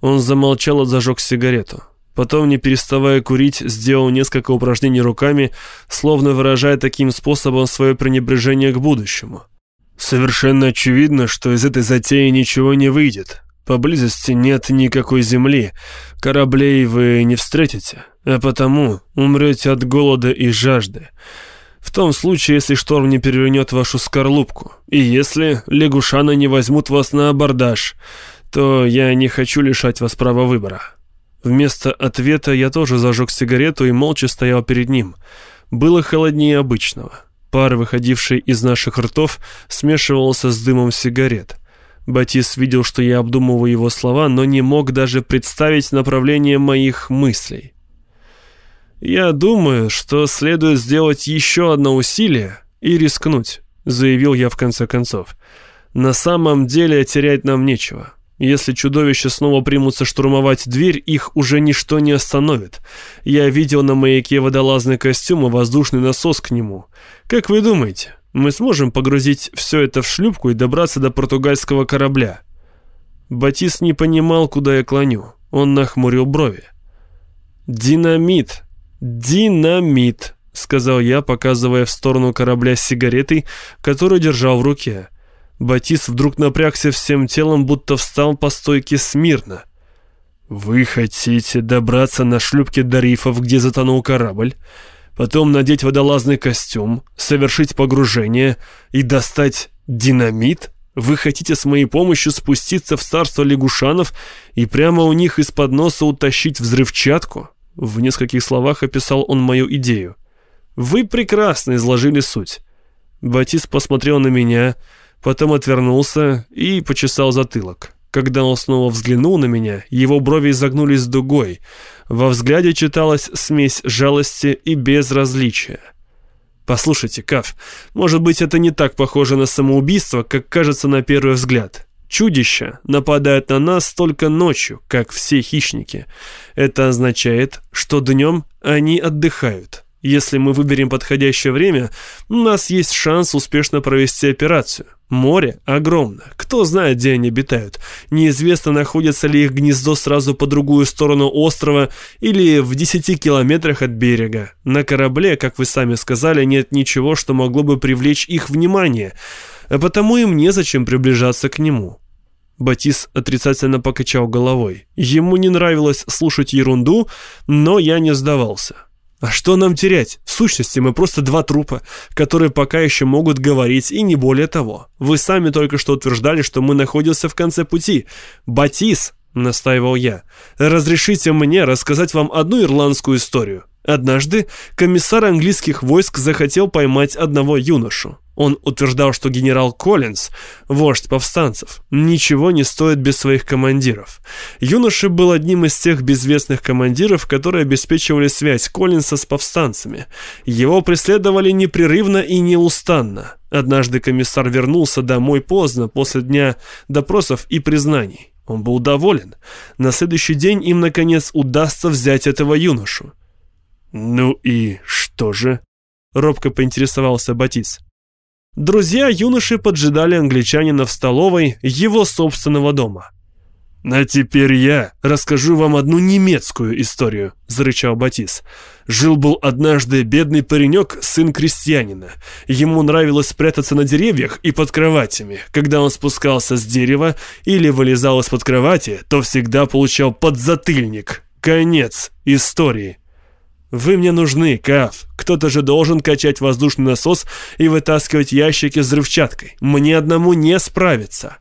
Он замолчал и зажег сигарету. Потом, не переставая курить, сделал несколько упражнений руками, словно выражая таким способом свое пренебрежение к будущему. «Совершенно очевидно, что из этой затеи ничего не выйдет. Поблизости нет никакой земли, кораблей вы не встретите, а потому умрете от голода и жажды. В том случае, если шторм не перевернет вашу скорлупку, и если лягушаны не возьмут вас на абордаж, то я не хочу лишать вас права выбора». Вместо ответа я тоже зажег сигарету и молча стоял перед ним. Было холоднее обычного. Пар, выходивший из наших ртов, смешивался с дымом сигарет. Батис видел, что я обдумываю его слова, но не мог даже представить направление моих мыслей. «Я думаю, что следует сделать еще одно усилие и рискнуть», — заявил я в конце концов. «На самом деле терять нам нечего. Если чудовища снова примутся штурмовать дверь, их уже ничто не остановит. Я видел на маяке водолазный костюм и воздушный насос к нему. Как вы думаете, мы сможем погрузить все это в шлюпку и добраться до португальского корабля?» Батис не понимал, куда я клоню. Он нахмурил брови. «Динамит! Динамит!» — сказал я, показывая в сторону корабля сигаретой, которую держал в руке. Батис вдруг напрягся всем телом, будто встал по стойке смирно. «Вы хотите добраться на шлюпке до рифов, где затонул корабль, потом надеть водолазный костюм, совершить погружение и достать динамит?» Вы хотите с моей помощью спуститься в царство лягушанов и прямо у них из-под носа утащить взрывчатку?» В нескольких словах описал он мою идею. «Вы прекрасно изложили суть». Батис посмотрел на меня, потом отвернулся и почесал затылок. Когда он снова взглянул на меня, его брови изогнулись дугой. Во взгляде читалась смесь жалости и безразличия. Послушайте, Каф, может быть, это не так похоже на самоубийство, как кажется на первый взгляд. Чудища нападают на нас только ночью, как все хищники. Это означает, что днем они отдыхают. Если мы выберем подходящее время, у нас есть шанс успешно провести операцию. Море огромно. Кто знает, где они обитают. Неизвестно, находится ли их гнездо сразу по другую сторону острова или в 10 километрах от берега. На корабле, как вы сами сказали, нет ничего, что могло бы привлечь их внимание, а потому им незачем приближаться к нему. Батис отрицательно покачал головой. Ему не нравилось слушать ерунду, но я не сдавался. А что нам терять? В сущности, мы просто два трупа, которые пока еще могут говорить, и не более того. Вы сами только что утверждали, что мы находимся в конце пути. Батис, настаивал я, разрешите мне рассказать вам одну ирландскую историю. Однажды комиссар английских войск захотел поймать одного юношу. Он утверждал, что генерал Коллинз, вождь повстанцев, ничего не стоит без своих командиров. Юноша был одним из тех безвестных командиров, которые обеспечивали связь Коллинса с повстанцами. Его преследовали непрерывно и неустанно. Однажды комиссар вернулся домой поздно, после дня допросов и признаний. Он был доволен. На следующий день им, наконец, удастся взять этого юношу. «Ну и что же?» — робко поинтересовался Батис. Друзья юноши поджидали англичанина в столовой его собственного дома. «А теперь я расскажу вам одну немецкую историю», — зарычал Батис. «Жил-был однажды бедный паренек, сын крестьянина. Ему нравилось спрятаться на деревьях и под кроватями. Когда он спускался с дерева или вылезал из-под кровати, то всегда получал подзатыльник. Конец истории». «Вы мне нужны, Каф. Кто-то же должен качать воздушный насос и вытаскивать ящики с взрывчаткой. Мне одному не справиться».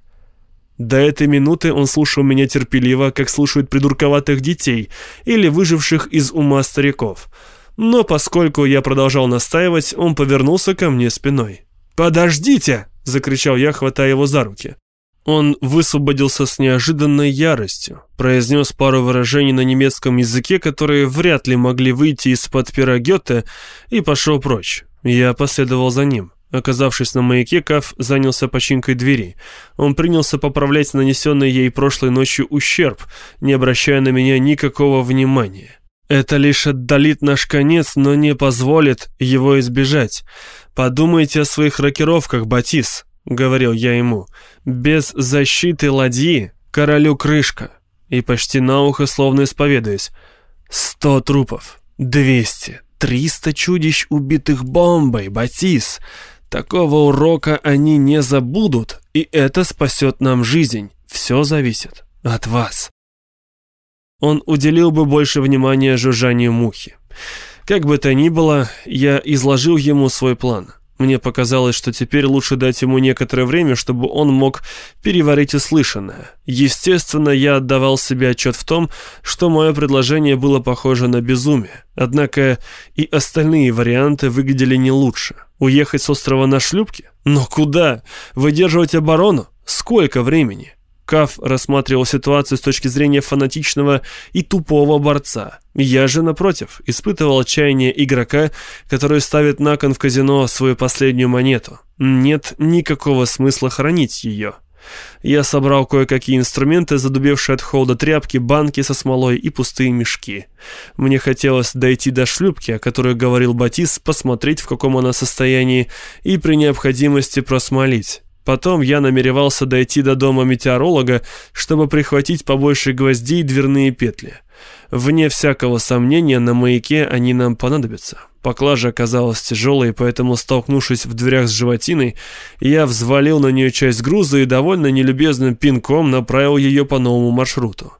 До этой минуты он слушал меня терпеливо, как слушают придурковатых детей или выживших из ума стариков. Но поскольку я продолжал настаивать, он повернулся ко мне спиной. «Подождите!» — закричал я, хватая его за руки. Он высвободился с неожиданной яростью, произнес пару выражений на немецком языке, которые вряд ли могли выйти из-под пера Гёте, и пошел прочь. Я последовал за ним. Оказавшись на маяке, Каф занялся починкой двери. Он принялся поправлять нанесенный ей прошлой ночью ущерб, не обращая на меня никакого внимания. Это лишь отдалит наш конец, но не позволит его избежать. Подумайте о своих рокировках, Батис. — говорил я ему, — «без защиты ладьи королю крышка». И почти на ухо, словно исповедуясь, «Сто трупов, двести, триста чудищ, убитых бомбой, Батис. Такого урока они не забудут, и это спасет нам жизнь. Все зависит от вас». Он уделил бы больше внимания жужжанию мухи. Как бы то ни было, я изложил ему свой план — мне показалось, что теперь лучше дать ему некоторое время, чтобы он мог переварить услышанное. Естественно, я отдавал себе отчет в том, что мое предложение было похоже на безумие. Однако и остальные варианты выглядели не лучше. Уехать с острова на шлюпке? Но куда? Выдерживать оборону? Сколько времени? Каф рассматривал ситуацию с точки зрения фанатичного и тупого борца. Я же, напротив, испытывал отчаяние игрока, который ставит на кон в казино свою последнюю монету. Нет никакого смысла хранить ее. Я собрал кое-какие инструменты, задубевшие от холода тряпки, банки со смолой и пустые мешки. Мне хотелось дойти до шлюпки, о которой говорил Батис, посмотреть, в каком она состоянии, и при необходимости просмолить. Потом я намеревался дойти до дома метеоролога, чтобы прихватить побольше гвоздей и дверные петли. Вне всякого сомнения, на маяке они нам понадобятся. Поклажа оказалась тяжелой, поэтому, столкнувшись в дверях с животиной, я взвалил на нее часть груза и довольно нелюбезным пинком направил ее по новому маршруту.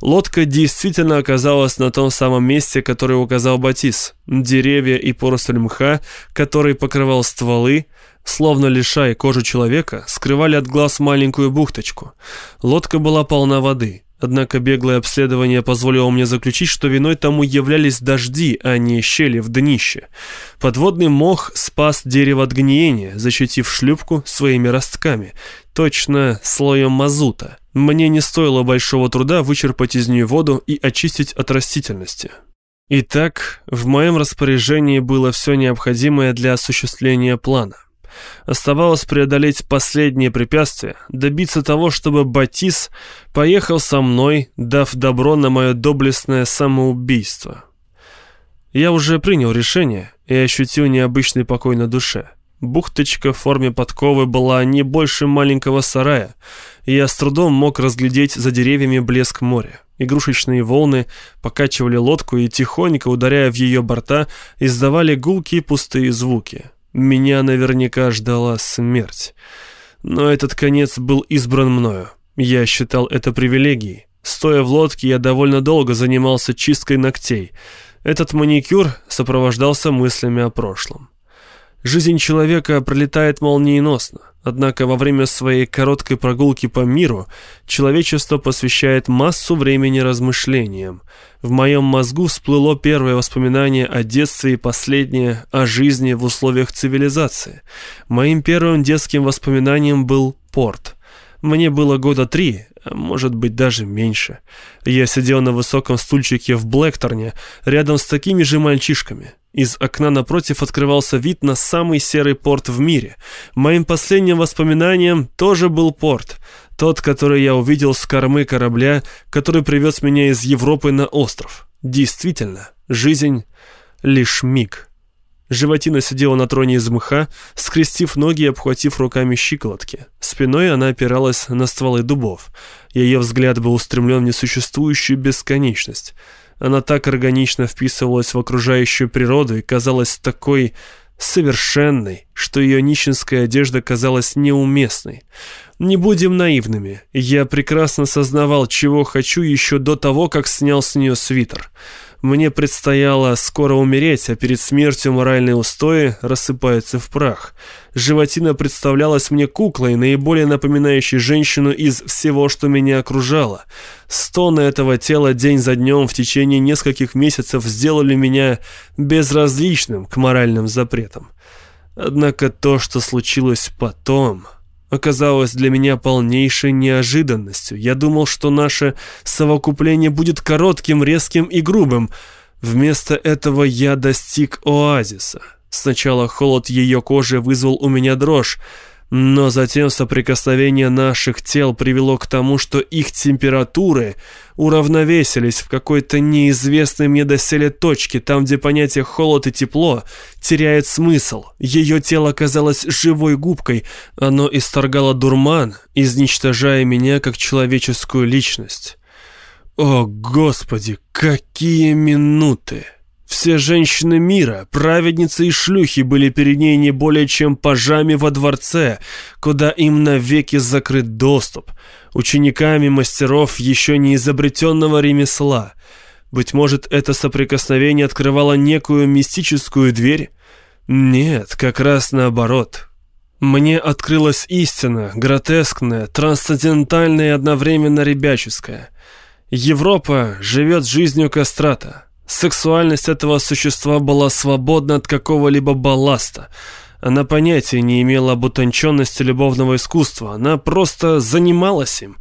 Лодка действительно оказалась на том самом месте, которое указал Батис. Деревья и поросль мха, который покрывал стволы, словно лишая кожу человека, скрывали от глаз маленькую бухточку. Лодка была полна воды. Однако беглое обследование позволило мне заключить, что виной тому являлись дожди, а не щели в днище. Подводный мох спас дерево от гниения, защитив шлюпку своими ростками, точно слоем мазута. Мне не стоило большого труда вычерпать из нее воду и очистить от растительности. Итак, в моем распоряжении было все необходимое для осуществления плана. Оставалось преодолеть последнее препятствие, добиться того, чтобы Батис поехал со мной, дав добро на мое доблестное самоубийство. Я уже принял решение и ощутил необычный покой на душе. Бухточка в форме подковы была не больше маленького сарая, и я с трудом мог разглядеть за деревьями блеск моря. Игрушечные волны покачивали лодку и, тихонько ударяя в ее борта, издавали гулкие пустые звуки. Меня наверняка ждала смерть. Но этот конец был избран мною. Я считал это привилегией. Стоя в лодке, я довольно долго занимался чисткой ногтей. Этот маникюр сопровождался мыслями о прошлом. Жизнь человека пролетает молниеносно. Однако во время своей короткой прогулки по миру человечество посвящает массу времени размышлениям. В моем мозгу всплыло первое воспоминание о детстве и последнее о жизни в условиях цивилизации. Моим первым детским воспоминанием был порт. Мне было года три, а может быть даже меньше. Я сидел на высоком стульчике в Блэкторне, рядом с такими же мальчишками. Из окна напротив открывался вид на самый серый порт в мире. Моим последним воспоминанием тоже был порт. Тот, который я увидел с кормы корабля, который привез меня из Европы на остров. Действительно, жизнь — лишь миг. Животина сидела на троне из мха, скрестив ноги и обхватив руками щиколотки. Спиной она опиралась на стволы дубов. Ее взгляд был устремлен в несуществующую бесконечность. Она так органично вписывалась в окружающую природу и казалась такой совершенной, что ее нищенская одежда казалась неуместной. Не будем наивными. Я прекрасно сознавал, чего хочу еще до того, как снял с нее свитер. Мне предстояло скоро умереть, а перед смертью моральные устои рассыпаются в прах. Животина представлялась мне куклой, наиболее напоминающей женщину из всего, что меня окружало. Стоны этого тела день за днем в течение нескольких месяцев сделали меня безразличным к моральным запретам. Однако то, что случилось потом оказалось для меня полнейшей неожиданностью. Я думал, что наше совокупление будет коротким, резким и грубым. Вместо этого я достиг оазиса. Сначала холод ее кожи вызвал у меня дрожь, но затем соприкосновение наших тел привело к тому, что их температуры уравновесились в какой-то неизвестной мне доселе точке, там, где понятие «холод» и «тепло» теряет смысл. Ее тело казалось живой губкой, оно исторгало дурман, изничтожая меня как человеческую личность. О, Господи, какие минуты! Все женщины мира, праведницы и шлюхи были перед ней не более чем пажами во дворце, куда им навеки закрыт доступ, учениками мастеров еще не изобретенного ремесла. Быть может, это соприкосновение открывало некую мистическую дверь? Нет, как раз наоборот. Мне открылась истина, гротескная, трансцендентальная и одновременно ребяческая. Европа живет жизнью кастрата. Сексуальность этого существа была свободна от какого-либо балласта. Она понятия не имела об утонченности любовного искусства, она просто занималась им.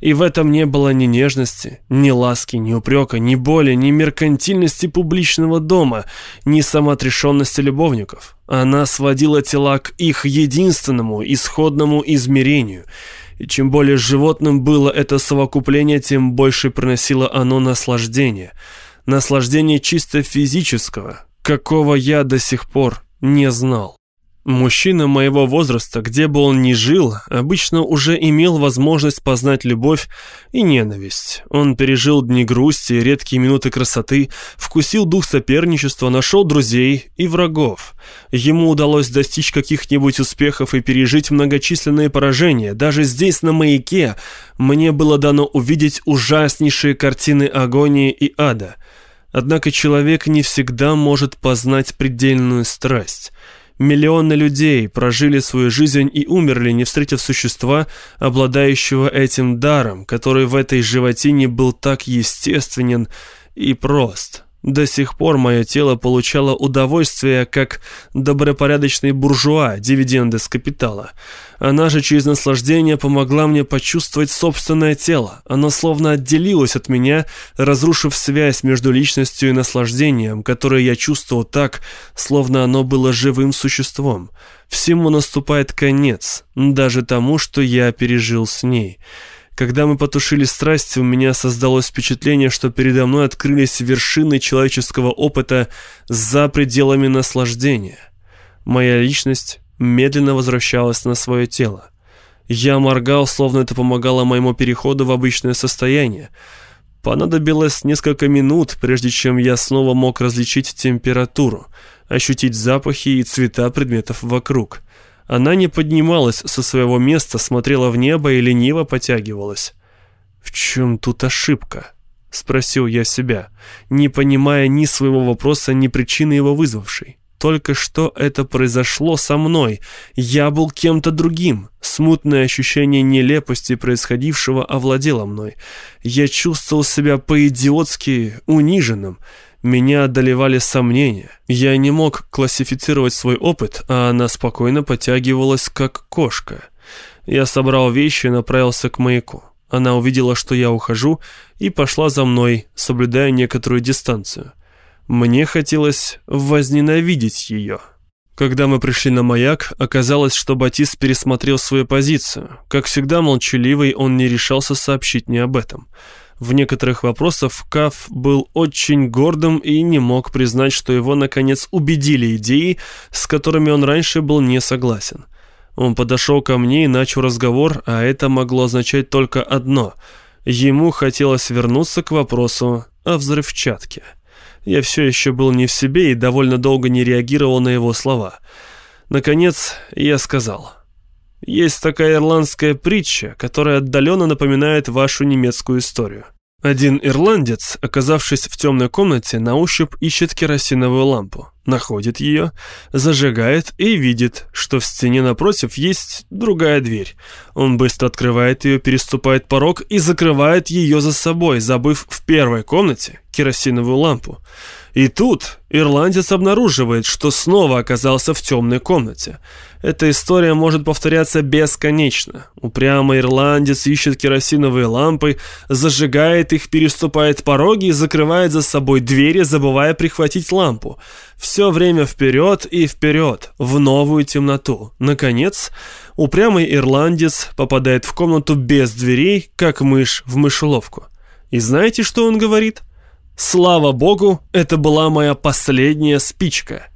И в этом не было ни нежности, ни ласки, ни упрека, ни боли, ни меркантильности публичного дома, ни самоотрешенности любовников. Она сводила тела к их единственному, исходному измерению. И чем более животным было это совокупление, тем больше приносило оно наслаждение. Наслаждение чисто физического, какого я до сих пор не знал. Мужчина моего возраста, где бы он ни жил, обычно уже имел возможность познать любовь и ненависть. Он пережил дни грусти, редкие минуты красоты, вкусил дух соперничества, нашел друзей и врагов. Ему удалось достичь каких-нибудь успехов и пережить многочисленные поражения. Даже здесь, на маяке, мне было дано увидеть ужаснейшие картины агонии и ада. Однако человек не всегда может познать предельную страсть – Миллионы людей прожили свою жизнь и умерли, не встретив существа, обладающего этим даром, который в этой животине был так естественен и прост. До сих пор мое тело получало удовольствие, как добропорядочный буржуа, дивиденды с капитала. Она же через наслаждение помогла мне почувствовать собственное тело. Оно словно отделилось от меня, разрушив связь между личностью и наслаждением, которое я чувствовал так, словно оно было живым существом. Всему наступает конец, даже тому, что я пережил с ней». Когда мы потушили страсти, у меня создалось впечатление, что передо мной открылись вершины человеческого опыта за пределами наслаждения. Моя личность медленно возвращалась на свое тело. Я моргал, словно это помогало моему переходу в обычное состояние. Понадобилось несколько минут, прежде чем я снова мог различить температуру, ощутить запахи и цвета предметов вокруг. Она не поднималась со своего места, смотрела в небо и лениво потягивалась. «В чем тут ошибка?» — спросил я себя, не понимая ни своего вопроса, ни причины его вызвавшей. Только что это произошло со мной. Я был кем-то другим. Смутное ощущение нелепости происходившего овладело мной. Я чувствовал себя по-идиотски униженным. Меня одолевали сомнения. Я не мог классифицировать свой опыт, а она спокойно потягивалась, как кошка. Я собрал вещи и направился к маяку. Она увидела, что я ухожу, и пошла за мной, соблюдая некоторую дистанцию. Мне хотелось возненавидеть ее. Когда мы пришли на маяк, оказалось, что Батист пересмотрел свою позицию. Как всегда молчаливый, он не решался сообщить мне об этом. В некоторых вопросах Каф был очень гордым и не мог признать, что его, наконец, убедили идеи, с которыми он раньше был не согласен. Он подошел ко мне и начал разговор, а это могло означать только одно. Ему хотелось вернуться к вопросу о взрывчатке. Я все еще был не в себе и довольно долго не реагировал на его слова. Наконец, я сказал... Есть такая ирландская притча, которая отдаленно напоминает вашу немецкую историю. Один ирландец, оказавшись в темной комнате, на ощупь ищет керосиновую лампу, находит ее, зажигает и видит, что в стене напротив есть другая дверь. Он быстро открывает ее, переступает порог и закрывает ее за собой, забыв в первой комнате керосиновую лампу. И тут ирландец обнаруживает, что снова оказался в темной комнате – эта история может повторяться бесконечно. Упрямый ирландец ищет керосиновые лампы, зажигает их, переступает пороги и закрывает за собой двери, забывая прихватить лампу. Все время вперед и вперед, в новую темноту. Наконец, упрямый ирландец попадает в комнату без дверей, как мышь в мышеловку. И знаете, что он говорит? «Слава богу, это была моя последняя спичка».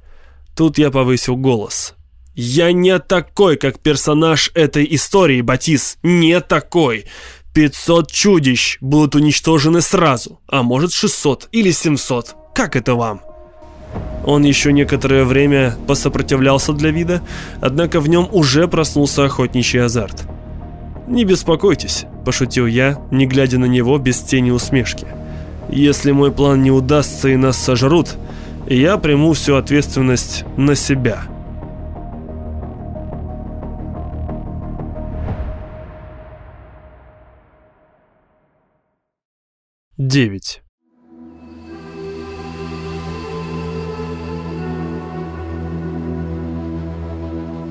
Тут я повысил голос. «Я не такой, как персонаж этой истории, Батис, не такой. 500 чудищ будут уничтожены сразу, а может 600 или 700. Как это вам?» Он еще некоторое время посопротивлялся для вида, однако в нем уже проснулся охотничий азарт. «Не беспокойтесь», – пошутил я, не глядя на него без тени усмешки. «Если мой план не удастся и нас сожрут, я приму всю ответственность на себя». 9.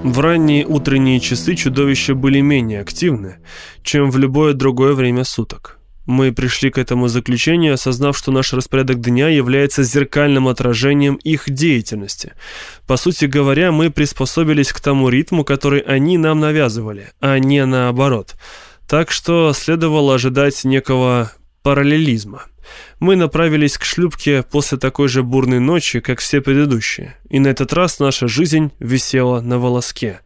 В ранние утренние часы чудовища были менее активны, чем в любое другое время суток. Мы пришли к этому заключению, осознав, что наш распорядок дня является зеркальным отражением их деятельности. По сути говоря, мы приспособились к тому ритму, который они нам навязывали, а не наоборот. Так что следовало ожидать некого параллелизма. Мы направились к шлюпке после такой же бурной ночи, как все предыдущие, и на этот раз наша жизнь висела на волоске.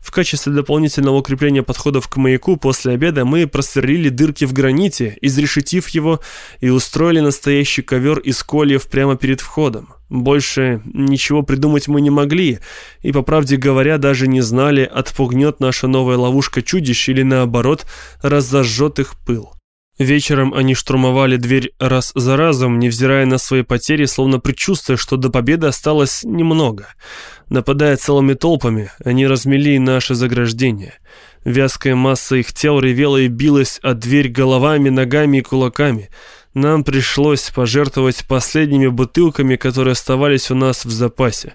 В качестве дополнительного укрепления подходов к маяку после обеда мы просверлили дырки в граните, изрешетив его и устроили настоящий ковер из кольев прямо перед входом. Больше ничего придумать мы не могли, и, по правде говоря, даже не знали, отпугнет наша новая ловушка чудищ или, наоборот, разожжет их пыл. Вечером они штурмовали дверь раз за разом, невзирая на свои потери, словно предчувствуя, что до победы осталось немного. Нападая целыми толпами, они размели наши заграждения. Вязкая масса их тел ревела и билась от дверь головами, ногами и кулаками. Нам пришлось пожертвовать последними бутылками, которые оставались у нас в запасе.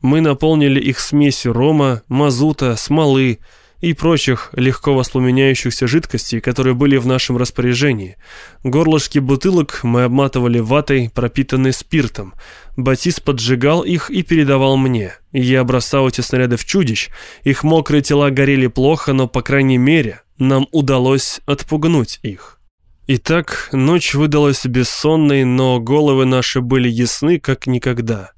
Мы наполнили их смесью рома, мазута, смолы, и прочих легко воспламеняющихся жидкостей, которые были в нашем распоряжении. Горлышки бутылок мы обматывали ватой, пропитанной спиртом. Батис поджигал их и передавал мне. Я бросал эти снаряды в чудищ. Их мокрые тела горели плохо, но, по крайней мере, нам удалось отпугнуть их. Итак, ночь выдалась бессонной, но головы наши были ясны, как никогда.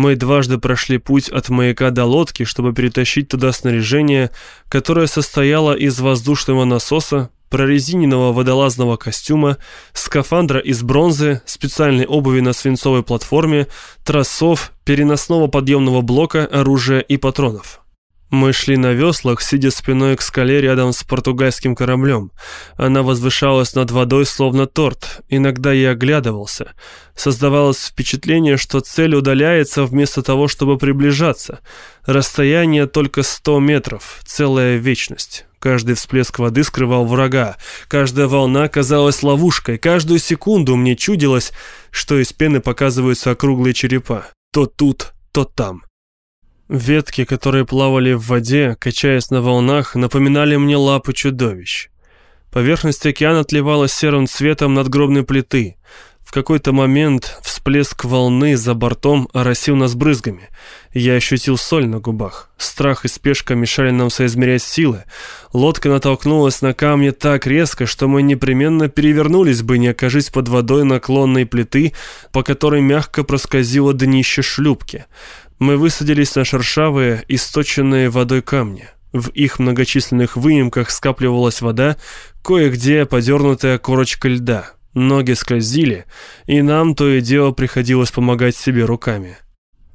Мы дважды прошли путь от маяка до лодки, чтобы перетащить туда снаряжение, которое состояло из воздушного насоса, прорезиненного водолазного костюма, скафандра из бронзы, специальной обуви на свинцовой платформе, тросов, переносного подъемного блока, оружия и патронов. Мы шли на веслах, сидя спиной к скале рядом с португальским кораблем. Она возвышалась над водой, словно торт. Иногда я оглядывался. Создавалось впечатление, что цель удаляется вместо того, чтобы приближаться. Расстояние только 100 метров, целая вечность. Каждый всплеск воды скрывал врага. Каждая волна казалась ловушкой. Каждую секунду мне чудилось, что из пены показываются округлые черепа. То тут, то там. Ветки, которые плавали в воде, качаясь на волнах, напоминали мне лапы чудовищ. Поверхность океана отливала серым цветом надгробной плиты. В какой-то момент всплеск волны за бортом оросил нас брызгами. Я ощутил соль на губах. Страх и спешка мешали нам соизмерять силы. Лодка натолкнулась на камни так резко, что мы непременно перевернулись бы, не окажись под водой наклонной плиты, по которой мягко проскользило днище шлюпки. Мы высадились на шершавые, источенные водой камни. В их многочисленных выемках скапливалась вода, кое-где подернутая корочка льда. Ноги скользили, и нам то и дело приходилось помогать себе руками.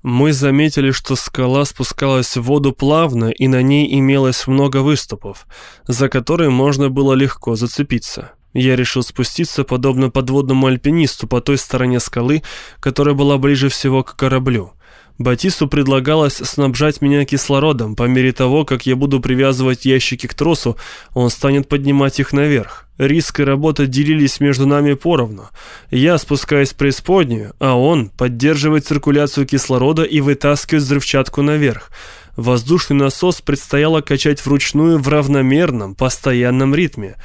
Мы заметили, что скала спускалась в воду плавно, и на ней имелось много выступов, за которые можно было легко зацепиться. Я решил спуститься, подобно подводному альпинисту, по той стороне скалы, которая была ближе всего к кораблю. Батисту предлагалось снабжать меня кислородом. По мере того, как я буду привязывать ящики к тросу, он станет поднимать их наверх. Риск и работа делились между нами поровну. Я спускаюсь в преисподнюю, а он поддерживает циркуляцию кислорода и вытаскивает взрывчатку наверх. Воздушный насос предстояло качать вручную в равномерном, постоянном ритме.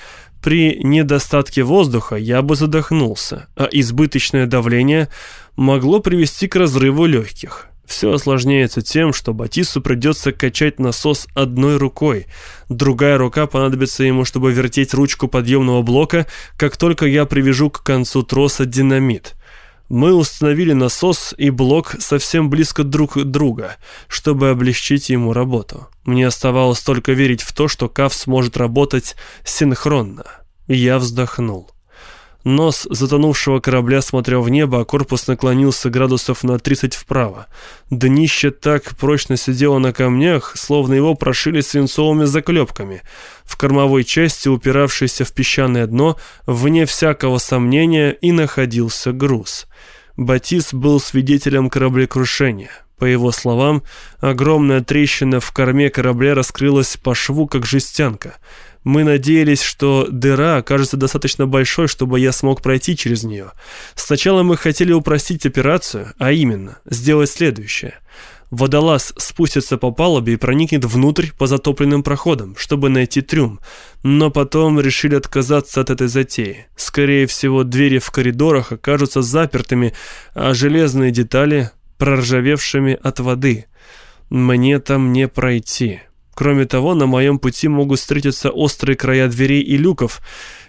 При недостатке воздуха я бы задохнулся, а избыточное давление могло привести к разрыву легких. Все осложняется тем, что Батису придется качать насос одной рукой. Другая рука понадобится ему, чтобы вертеть ручку подъемного блока, как только я привяжу к концу троса динамит. Мы установили насос и блок совсем близко друг друга, чтобы облегчить ему работу. Мне оставалось только верить в то, что КАФ сможет работать синхронно. Я вздохнул. Нос затонувшего корабля смотрел в небо, а корпус наклонился градусов на 30 вправо. Днище так прочно сидело на камнях, словно его прошили свинцовыми заклепками. В кормовой части, упиравшейся в песчаное дно, вне всякого сомнения и находился груз. Батис был свидетелем кораблекрушения. По его словам, огромная трещина в корме корабля раскрылась по шву, как жестянка — мы надеялись, что дыра окажется достаточно большой, чтобы я смог пройти через нее. Сначала мы хотели упростить операцию, а именно, сделать следующее. Водолаз спустится по палубе и проникнет внутрь по затопленным проходам, чтобы найти трюм. Но потом решили отказаться от этой затеи. Скорее всего, двери в коридорах окажутся запертыми, а железные детали проржавевшими от воды. Мне там не пройти. Кроме того, на моем пути могут встретиться острые края дверей и люков,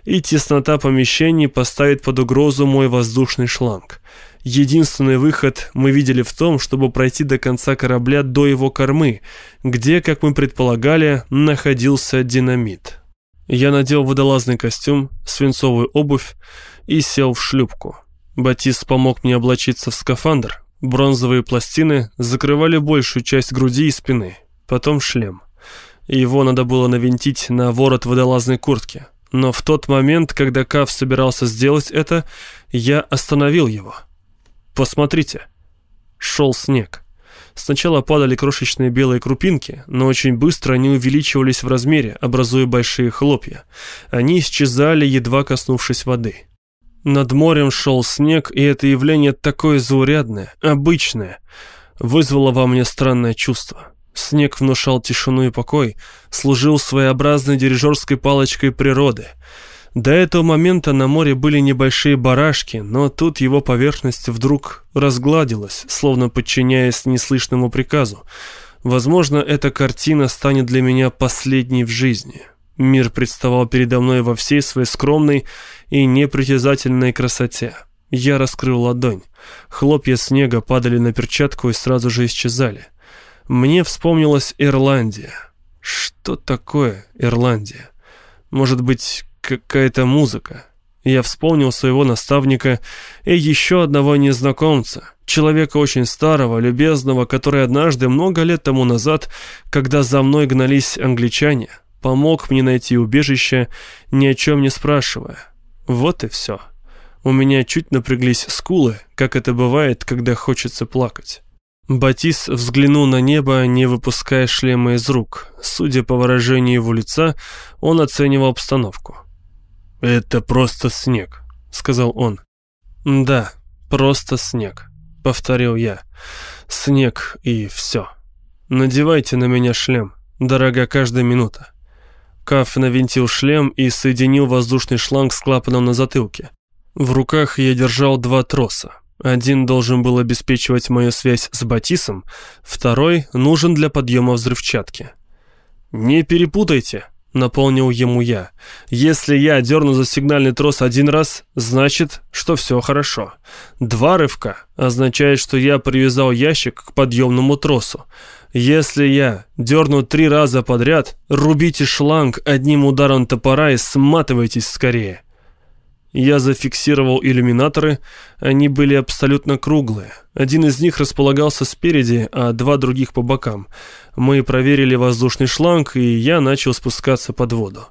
и теснота помещений поставит под угрозу мой воздушный шланг. Единственный выход мы видели в том, чтобы пройти до конца корабля до его кормы, где, как мы предполагали, находился динамит. Я надел водолазный костюм, свинцовую обувь и сел в шлюпку. Батис помог мне облачиться в скафандр. Бронзовые пластины закрывали большую часть груди и спины, потом шлем. Его надо было навинтить на ворот водолазной куртки. Но в тот момент, когда Кав собирался сделать это, я остановил его – Посмотрите. Шел снег. Сначала падали крошечные белые крупинки, но очень быстро они увеличивались в размере, образуя большие хлопья. Они исчезали, едва коснувшись воды. Над морем шел снег, и это явление такое заурядное, обычное, вызвало во мне странное чувство. Снег внушал тишину и покой, служил своеобразной дирижерской палочкой природы — до этого момента на море были небольшие барашки, но тут его поверхность вдруг разгладилась, словно подчиняясь неслышному приказу. Возможно, эта картина станет для меня последней в жизни. Мир представал передо мной во всей своей скромной и непритязательной красоте. Я раскрыл ладонь. Хлопья снега падали на перчатку и сразу же исчезали. Мне вспомнилась Ирландия. Что такое Ирландия? Может быть, какая-то музыка. Я вспомнил своего наставника и еще одного незнакомца, человека очень старого, любезного, который однажды, много лет тому назад, когда за мной гнались англичане, помог мне найти убежище, ни о чем не спрашивая. Вот и все. У меня чуть напряглись скулы, как это бывает, когда хочется плакать. Батис взглянул на небо, не выпуская шлема из рук. Судя по выражению его лица, он оценивал обстановку. «Это просто снег», — сказал он. «Да, просто снег», — повторил я. «Снег и все. Надевайте на меня шлем, дорога каждая минута». Каф навинтил шлем и соединил воздушный шланг с клапаном на затылке. В руках я держал два троса. Один должен был обеспечивать мою связь с Батисом, второй нужен для подъема взрывчатки. «Не перепутайте», Наполнил ему я. Если я дерну за сигнальный трос один раз, значит, что все хорошо. Два рывка означает, что я привязал ящик к подъемному тросу. Если я дерну три раза подряд, рубите шланг одним ударом топора и сматывайтесь скорее. Я зафиксировал иллюминаторы, они были абсолютно круглые. Один из них располагался спереди, а два других по бокам. Мы проверили воздушный шланг, и я начал спускаться под воду.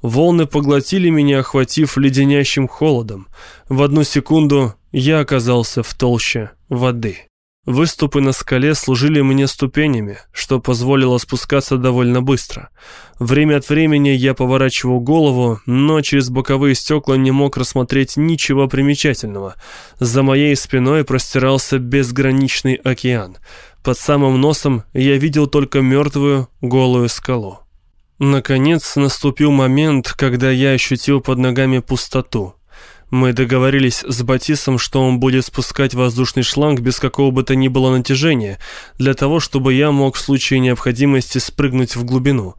Волны поглотили меня, охватив леденящим холодом. В одну секунду я оказался в толще воды. Выступы на скале служили мне ступенями, что позволило спускаться довольно быстро. Время от времени я поворачивал голову, но через боковые стекла не мог рассмотреть ничего примечательного. За моей спиной простирался безграничный океан. Под самым носом я видел только мертвую, голую скалу. Наконец наступил момент, когда я ощутил под ногами пустоту. Мы договорились с Батисом, что он будет спускать воздушный шланг без какого бы то ни было натяжения, для того, чтобы я мог в случае необходимости спрыгнуть в глубину.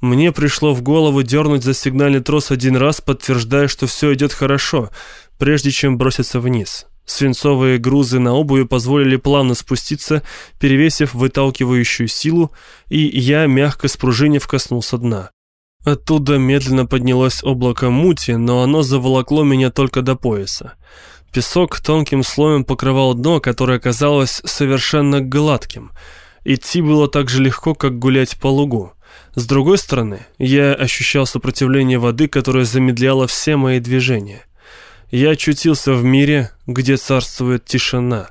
Мне пришло в голову дернуть за сигнальный трос один раз, подтверждая, что все идет хорошо, прежде чем броситься вниз. Свинцовые грузы на обуви позволили плавно спуститься, перевесив выталкивающую силу, и я, мягко спружинив, коснулся дна. Оттуда медленно поднялось облако мути, но оно заволокло меня только до пояса. Песок тонким слоем покрывал дно, которое казалось совершенно гладким. Идти было так же легко, как гулять по лугу. С другой стороны, я ощущал сопротивление воды, которое замедляло все мои движения. Я очутился в мире, где царствует тишина.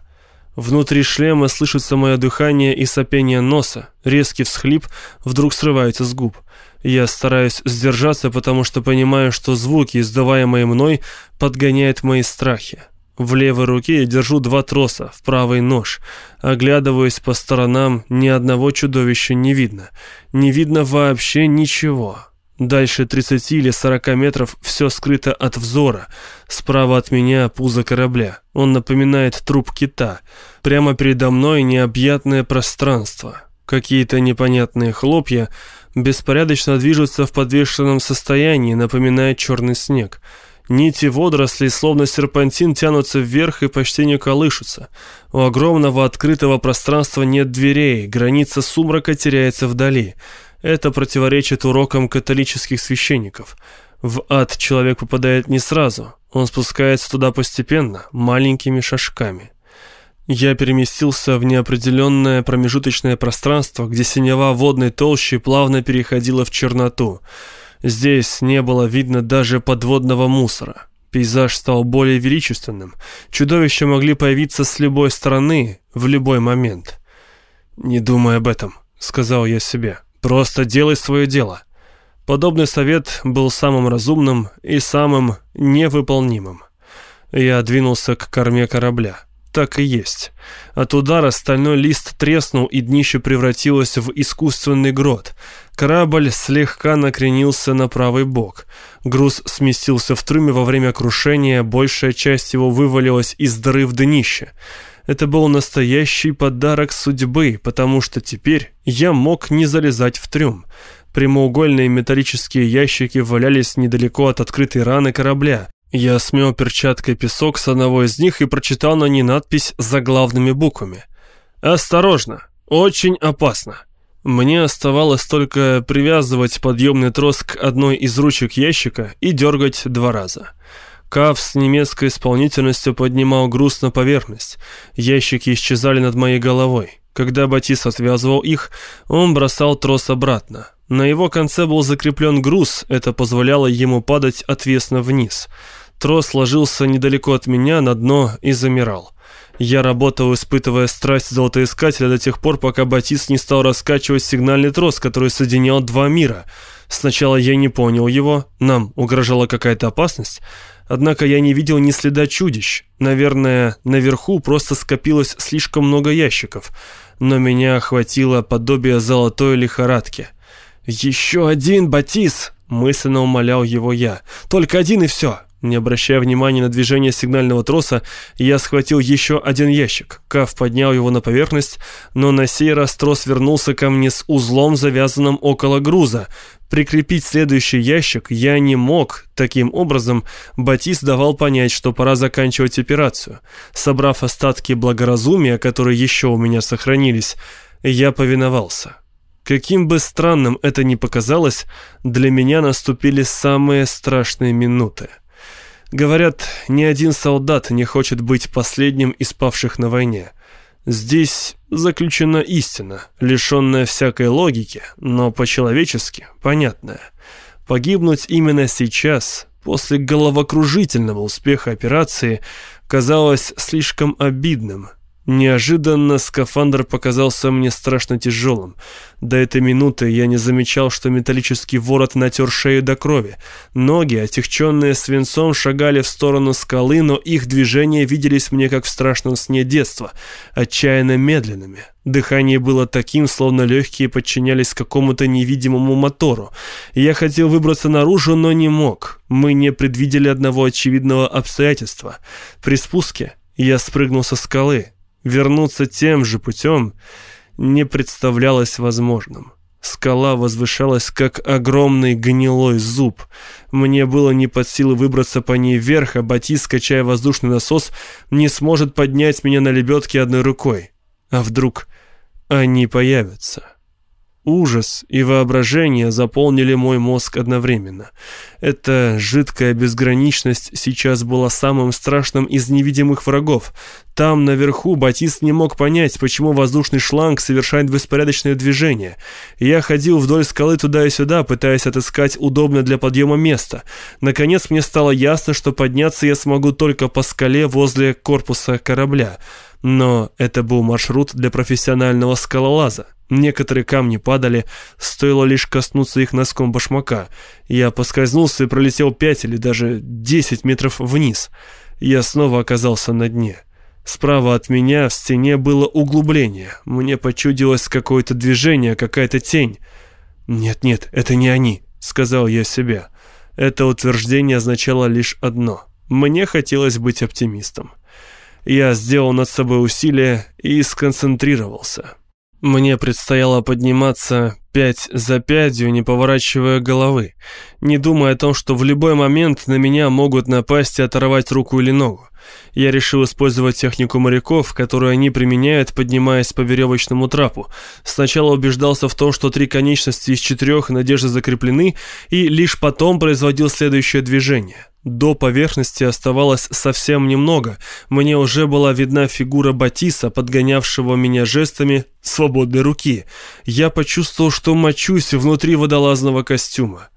Внутри шлема слышится мое дыхание и сопение носа. Резкий всхлип вдруг срывается с губ. Я стараюсь сдержаться, потому что понимаю, что звуки, издаваемые мной, подгоняют мои страхи. В левой руке я держу два троса, в правый нож. Оглядываясь по сторонам, ни одного чудовища не видно. Не видно вообще ничего. Дальше 30 или 40 метров все скрыто от взора. Справа от меня пузо корабля. Он напоминает труп кита. Прямо передо мной необъятное пространство. Какие-то непонятные хлопья беспорядочно движутся в подвешенном состоянии, напоминая черный снег. Нити водорослей, словно серпантин, тянутся вверх и почти не колышутся. У огромного открытого пространства нет дверей, граница сумрака теряется вдали. Это противоречит урокам католических священников. В ад человек попадает не сразу, он спускается туда постепенно, маленькими шажками. Я переместился в неопределенное промежуточное пространство, где синева водной толщи плавно переходила в черноту. Здесь не было видно даже подводного мусора. Пейзаж стал более величественным. Чудовища могли появиться с любой стороны в любой момент. «Не думай об этом», — сказал я себе. Просто делай свое дело. Подобный совет был самым разумным и самым невыполнимым. Я двинулся к корме корабля. Так и есть. От удара стальной лист треснул, и днище превратилось в искусственный грот. Корабль слегка накренился на правый бок. Груз сместился в трюме во время крушения, большая часть его вывалилась из дыры в днище. Это был настоящий подарок судьбы, потому что теперь я мог не залезать в трюм. Прямоугольные металлические ящики валялись недалеко от открытой раны корабля. Я смел перчаткой песок с одного из них и прочитал на ней надпись заглавными буквами. «Осторожно! Очень опасно!» Мне оставалось только привязывать подъемный трос к одной из ручек ящика и дергать два раза. Кав с немецкой исполнительностью поднимал груз на поверхность. Ящики исчезали над моей головой. Когда Батис отвязывал их, он бросал трос обратно. На его конце был закреплен груз, это позволяло ему падать отвесно вниз. Трос ложился недалеко от меня на дно и замирал. Я работал, испытывая страсть золотоискателя до тех пор, пока Батис не стал раскачивать сигнальный трос, который соединял два мира. Сначала я не понял его, нам угрожала какая-то опасность, Однако я не видел ни следа чудищ. Наверное, наверху просто скопилось слишком много ящиков. Но меня охватило подобие золотой лихорадки. «Еще один, Батис!» — мысленно умолял его я. «Только один и все!» Не обращая внимания на движение сигнального троса, я схватил еще один ящик. Кав поднял его на поверхность, но на сей раз трос вернулся ко мне с узлом, завязанным около груза. Прикрепить следующий ящик я не мог. Таким образом, Батис давал понять, что пора заканчивать операцию. Собрав остатки благоразумия, которые еще у меня сохранились, я повиновался. Каким бы странным это ни показалось, для меня наступили самые страшные минуты. Говорят, ни один солдат не хочет быть последним из павших на войне. Здесь заключена истина, лишенная всякой логики, но по-человечески понятная. Погибнуть именно сейчас, после головокружительного успеха операции, казалось слишком обидным – Неожиданно скафандр показался мне страшно тяжелым. До этой минуты я не замечал, что металлический ворот натер шею до крови. Ноги, отягченные свинцом, шагали в сторону скалы, но их движения виделись мне как в страшном сне детства, отчаянно медленными. Дыхание было таким, словно легкие подчинялись какому-то невидимому мотору. Я хотел выбраться наружу, но не мог. Мы не предвидели одного очевидного обстоятельства. При спуске я спрыгнул со скалы, Вернуться тем же путем не представлялось возможным. Скала возвышалась, как огромный гнилой зуб. Мне было не под силу выбраться по ней вверх, а Батис, качая воздушный насос, не сможет поднять меня на лебедке одной рукой. А вдруг они появятся?» Ужас и воображение заполнили мой мозг одновременно. Эта жидкая безграничность сейчас была самым страшным из невидимых врагов. Там, наверху, Батист не мог понять, почему воздушный шланг совершает беспорядочное движение. Я ходил вдоль скалы туда и сюда, пытаясь отыскать удобное для подъема место. Наконец мне стало ясно, что подняться я смогу только по скале возле корпуса корабля. Но это был маршрут для профессионального скалолаза. Некоторые камни падали, стоило лишь коснуться их носком башмака. Я поскользнулся и пролетел пять или даже десять метров вниз. Я снова оказался на дне. Справа от меня в стене было углубление. Мне почудилось какое-то движение, какая-то тень. «Нет-нет, это не они», — сказал я себе. Это утверждение означало лишь одно. Мне хотелось быть оптимистом. Я сделал над собой усилие и сконцентрировался. Мне предстояло подниматься пять за пятью, не поворачивая головы, не думая о том, что в любой момент на меня могут напасть и оторвать руку или ногу. Я решил использовать технику моряков, которую они применяют, поднимаясь по веревочному трапу. Сначала убеждался в том, что три конечности из четырех надежды закреплены, и лишь потом производил следующее движение. До поверхности оставалось совсем немного. Мне уже была видна фигура Батиса, подгонявшего меня жестами свободной руки. Я почувствовал, что мочусь внутри водолазного костюма.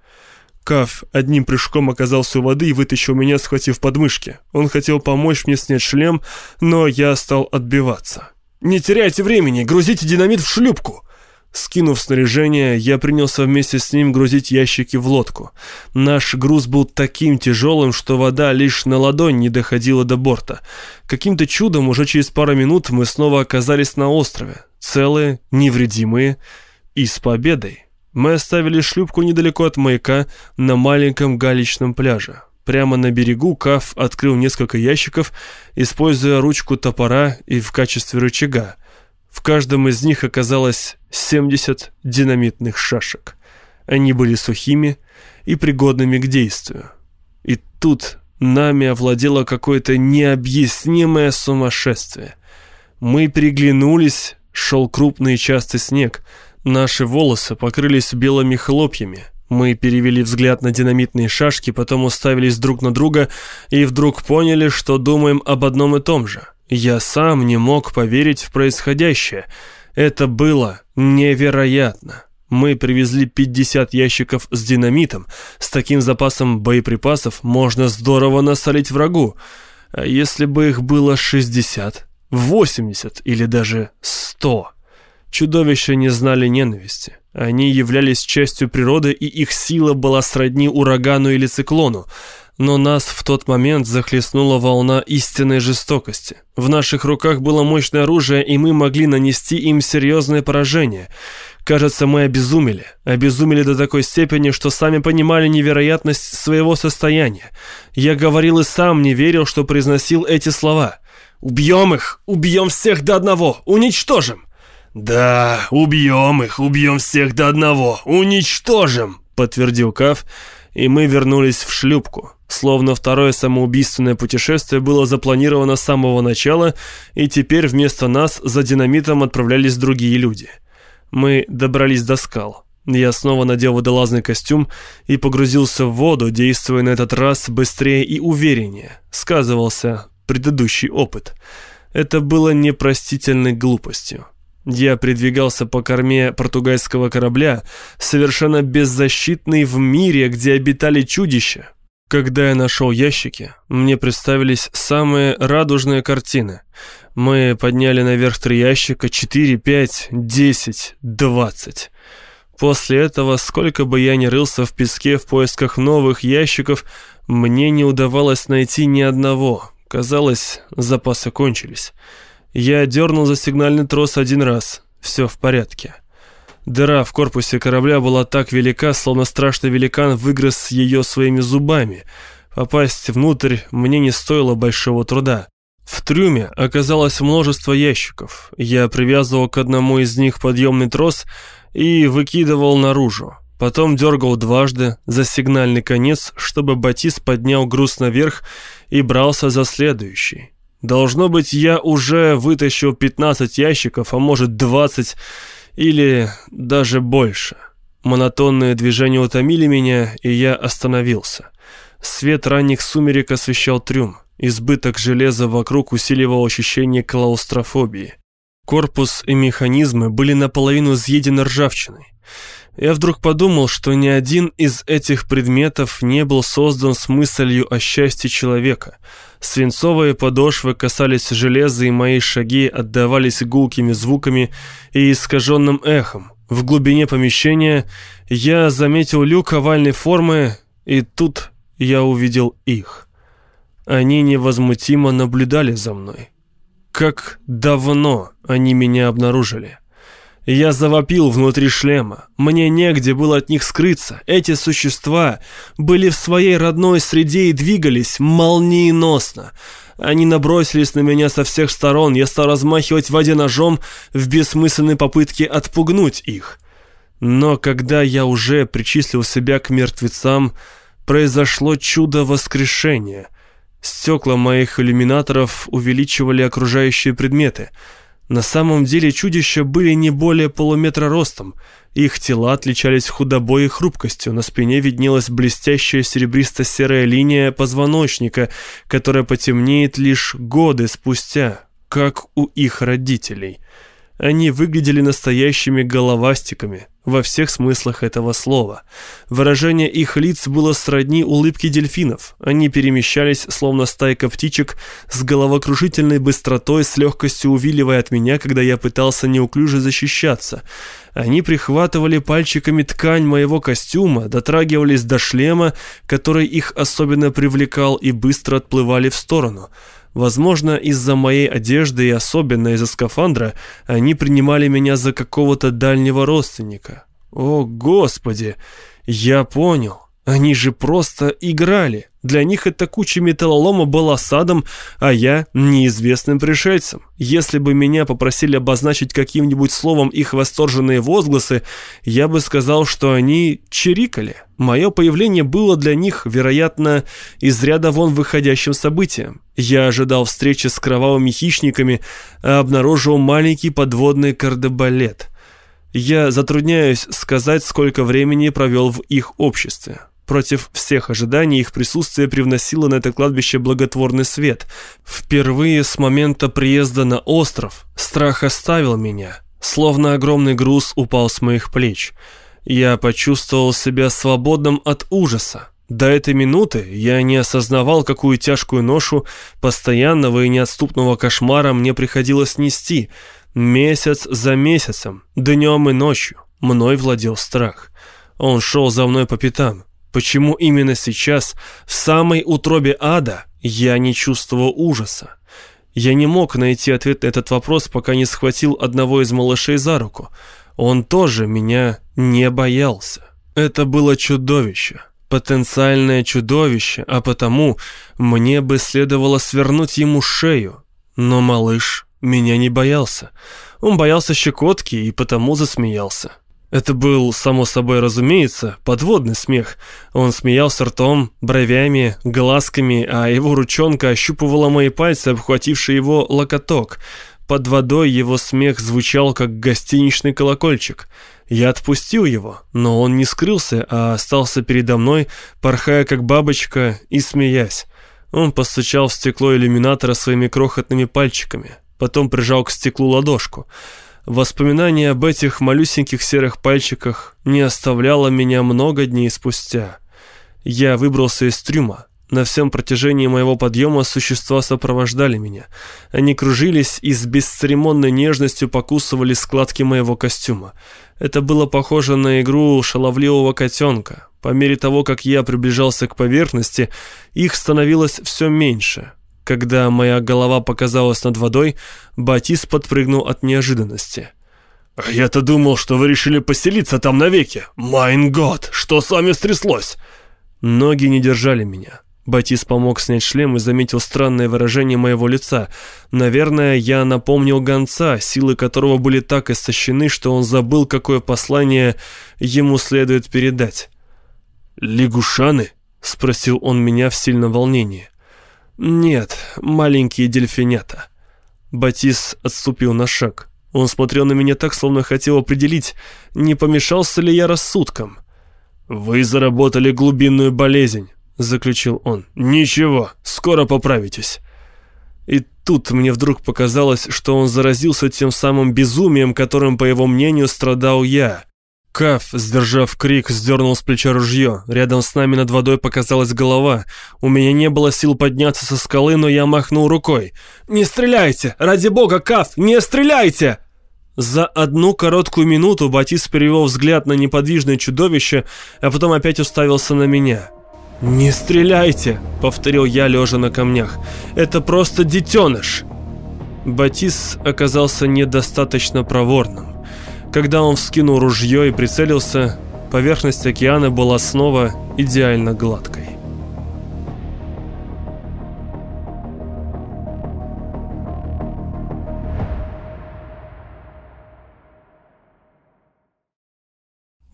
Каф одним прыжком оказался у воды и вытащил меня, схватив подмышки. Он хотел помочь мне снять шлем, но я стал отбиваться. «Не теряйте времени, грузите динамит в шлюпку!» Скинув снаряжение, я принялся вместе с ним грузить ящики в лодку. Наш груз был таким тяжелым, что вода лишь на ладонь не доходила до борта. Каким-то чудом уже через пару минут мы снова оказались на острове, целые, невредимые и с победой. Мы оставили шлюпку недалеко от маяка на маленьком галечном пляже. Прямо на берегу Каф открыл несколько ящиков, используя ручку топора и в качестве рычага. В каждом из них оказалось 70 динамитных шашек. Они были сухими и пригодными к действию. И тут нами овладело какое-то необъяснимое сумасшествие. Мы приглянулись, шел крупный и частый снег. Наши волосы покрылись белыми хлопьями. Мы перевели взгляд на динамитные шашки, потом уставились друг на друга и вдруг поняли, что думаем об одном и том же. Я сам не мог поверить в происходящее. Это было невероятно. Мы привезли 50 ящиков с динамитом. С таким запасом боеприпасов можно здорово насолить врагу. А если бы их было 60, 80 или даже 100? Чудовища не знали ненависти. Они являлись частью природы, и их сила была сродни урагану или циклону но нас в тот момент захлестнула волна истинной жестокости. В наших руках было мощное оружие, и мы могли нанести им серьезное поражение. Кажется, мы обезумели. Обезумели до такой степени, что сами понимали невероятность своего состояния. Я говорил и сам не верил, что произносил эти слова. «Убьем их! Убьем всех до одного! Уничтожим!» «Да, убьем их, убьем всех до одного! Уничтожим!» — подтвердил Каф, и мы вернулись в шлюпку. Словно второе самоубийственное путешествие было запланировано с самого начала, и теперь вместо нас за динамитом отправлялись другие люди. Мы добрались до скал. Я снова надел водолазный костюм и погрузился в воду, действуя на этот раз быстрее и увереннее. Сказывался предыдущий опыт. Это было непростительной глупостью. Я передвигался по корме португальского корабля, совершенно беззащитный в мире, где обитали чудища, когда я нашел ящики, мне представились самые радужные картины. Мы подняли наверх три ящика, четыре, пять, десять, двадцать. После этого, сколько бы я ни рылся в песке в поисках новых ящиков, мне не удавалось найти ни одного. Казалось, запасы кончились. Я дернул за сигнальный трос один раз. Все в порядке. Дыра в корпусе корабля была так велика, словно страшный великан выгрыз ее своими зубами. Попасть внутрь мне не стоило большого труда. В трюме оказалось множество ящиков. Я привязывал к одному из них подъемный трос и выкидывал наружу. Потом дергал дважды за сигнальный конец, чтобы Батис поднял груз наверх и брался за следующий. Должно быть, я уже вытащил 15 ящиков, а может 20 или даже больше. Монотонные движения утомили меня, и я остановился. Свет ранних сумерек освещал трюм. Избыток железа вокруг усиливал ощущение клаустрофобии. Корпус и механизмы были наполовину изъедены ржавчиной. Я вдруг подумал, что ни один из этих предметов не был создан с мыслью о счастье человека. Свинцовые подошвы касались железа, и мои шаги отдавались гулкими звуками и искаженным эхом. В глубине помещения я заметил люк овальной формы, и тут я увидел их. Они невозмутимо наблюдали за мной. Как давно они меня обнаружили. Я завопил внутри шлема. Мне негде было от них скрыться. Эти существа были в своей родной среде и двигались молниеносно. Они набросились на меня со всех сторон. Я стал размахивать в воде ножом в бессмысленной попытке отпугнуть их. Но когда я уже причислил себя к мертвецам, произошло чудо воскрешения. Стекла моих иллюминаторов увеличивали окружающие предметы — на самом деле чудища были не более полуметра ростом. Их тела отличались худобой и хрупкостью. На спине виднелась блестящая серебристо-серая линия позвоночника, которая потемнеет лишь годы спустя, как у их родителей. Они выглядели настоящими головастиками, во всех смыслах этого слова. Выражение их лиц было сродни улыбке дельфинов. Они перемещались, словно стайка птичек, с головокружительной быстротой, с легкостью увиливая от меня, когда я пытался неуклюже защищаться. Они прихватывали пальчиками ткань моего костюма, дотрагивались до шлема, который их особенно привлекал, и быстро отплывали в сторону. Возможно, из-за моей одежды и особенно из-за скафандра они принимали меня за какого-то дальнего родственника. О, Господи! Я понял. Они же просто играли. Для них эта куча металлолома была садом, а я неизвестным пришельцем. Если бы меня попросили обозначить каким-нибудь словом их восторженные возгласы, я бы сказал, что они чирикали. Мое появление было для них, вероятно, из ряда вон выходящим событием. Я ожидал встречи с кровавыми хищниками, а обнаружил маленький подводный кардебалет. Я затрудняюсь сказать, сколько времени провел в их обществе. Против всех ожиданий их присутствие привносило на это кладбище благотворный свет. Впервые с момента приезда на остров страх оставил меня, словно огромный груз упал с моих плеч. Я почувствовал себя свободным от ужаса. До этой минуты я не осознавал, какую тяжкую ношу постоянного и неотступного кошмара мне приходилось нести. Месяц за месяцем, днем и ночью, мной владел страх. Он шел за мной по пятам. Почему именно сейчас, в самой утробе ада, я не чувствовал ужаса? Я не мог найти ответ на этот вопрос, пока не схватил одного из малышей за руку. Он тоже меня не боялся. Это было чудовище, потенциальное чудовище, а потому мне бы следовало свернуть ему шею. Но малыш меня не боялся. Он боялся щекотки и потому засмеялся. Это был, само собой разумеется, подводный смех. Он смеялся ртом, бровями, глазками, а его ручонка ощупывала мои пальцы, обхватившие его локоток. Под водой его смех звучал, как гостиничный колокольчик. Я отпустил его, но он не скрылся, а остался передо мной, порхая как бабочка и смеясь. Он постучал в стекло иллюминатора своими крохотными пальчиками, потом прижал к стеклу ладошку. Воспоминание об этих малюсеньких серых пальчиках не оставляло меня много дней спустя. Я выбрался из трюма. На всем протяжении моего подъема существа сопровождали меня. Они кружились и с бесцеремонной нежностью покусывали складки моего костюма. Это было похоже на игру шаловливого котенка. По мере того, как я приближался к поверхности, их становилось все меньше. Когда моя голова показалась над водой, Батис подпрыгнул от неожиданности. «А «Я-то думал, что вы решили поселиться там навеки. Майн год, что с вами стряслось?» Ноги не держали меня. Батис помог снять шлем и заметил странное выражение моего лица. Наверное, я напомнил гонца, силы которого были так истощены, что он забыл, какое послание ему следует передать. «Лягушаны?» — спросил он меня в сильном волнении. «Нет, маленькие дельфинята». Батис отступил на шаг. Он смотрел на меня так, словно хотел определить, не помешался ли я рассудком. «Вы заработали глубинную болезнь», — заключил он. «Ничего, скоро поправитесь». И тут мне вдруг показалось, что он заразился тем самым безумием, которым, по его мнению, страдал я. Каф, сдержав крик, сдернул с плеча ружье. Рядом с нами над водой показалась голова. У меня не было сил подняться со скалы, но я махнул рукой. «Не стреляйте! Ради бога, Каф, не стреляйте!» За одну короткую минуту Батис перевел взгляд на неподвижное чудовище, а потом опять уставился на меня. «Не стреляйте!» — повторил я, лежа на камнях. «Это просто детеныш!» Батис оказался недостаточно проворным. Когда он вскинул ружье и прицелился, поверхность океана была снова идеально гладкой.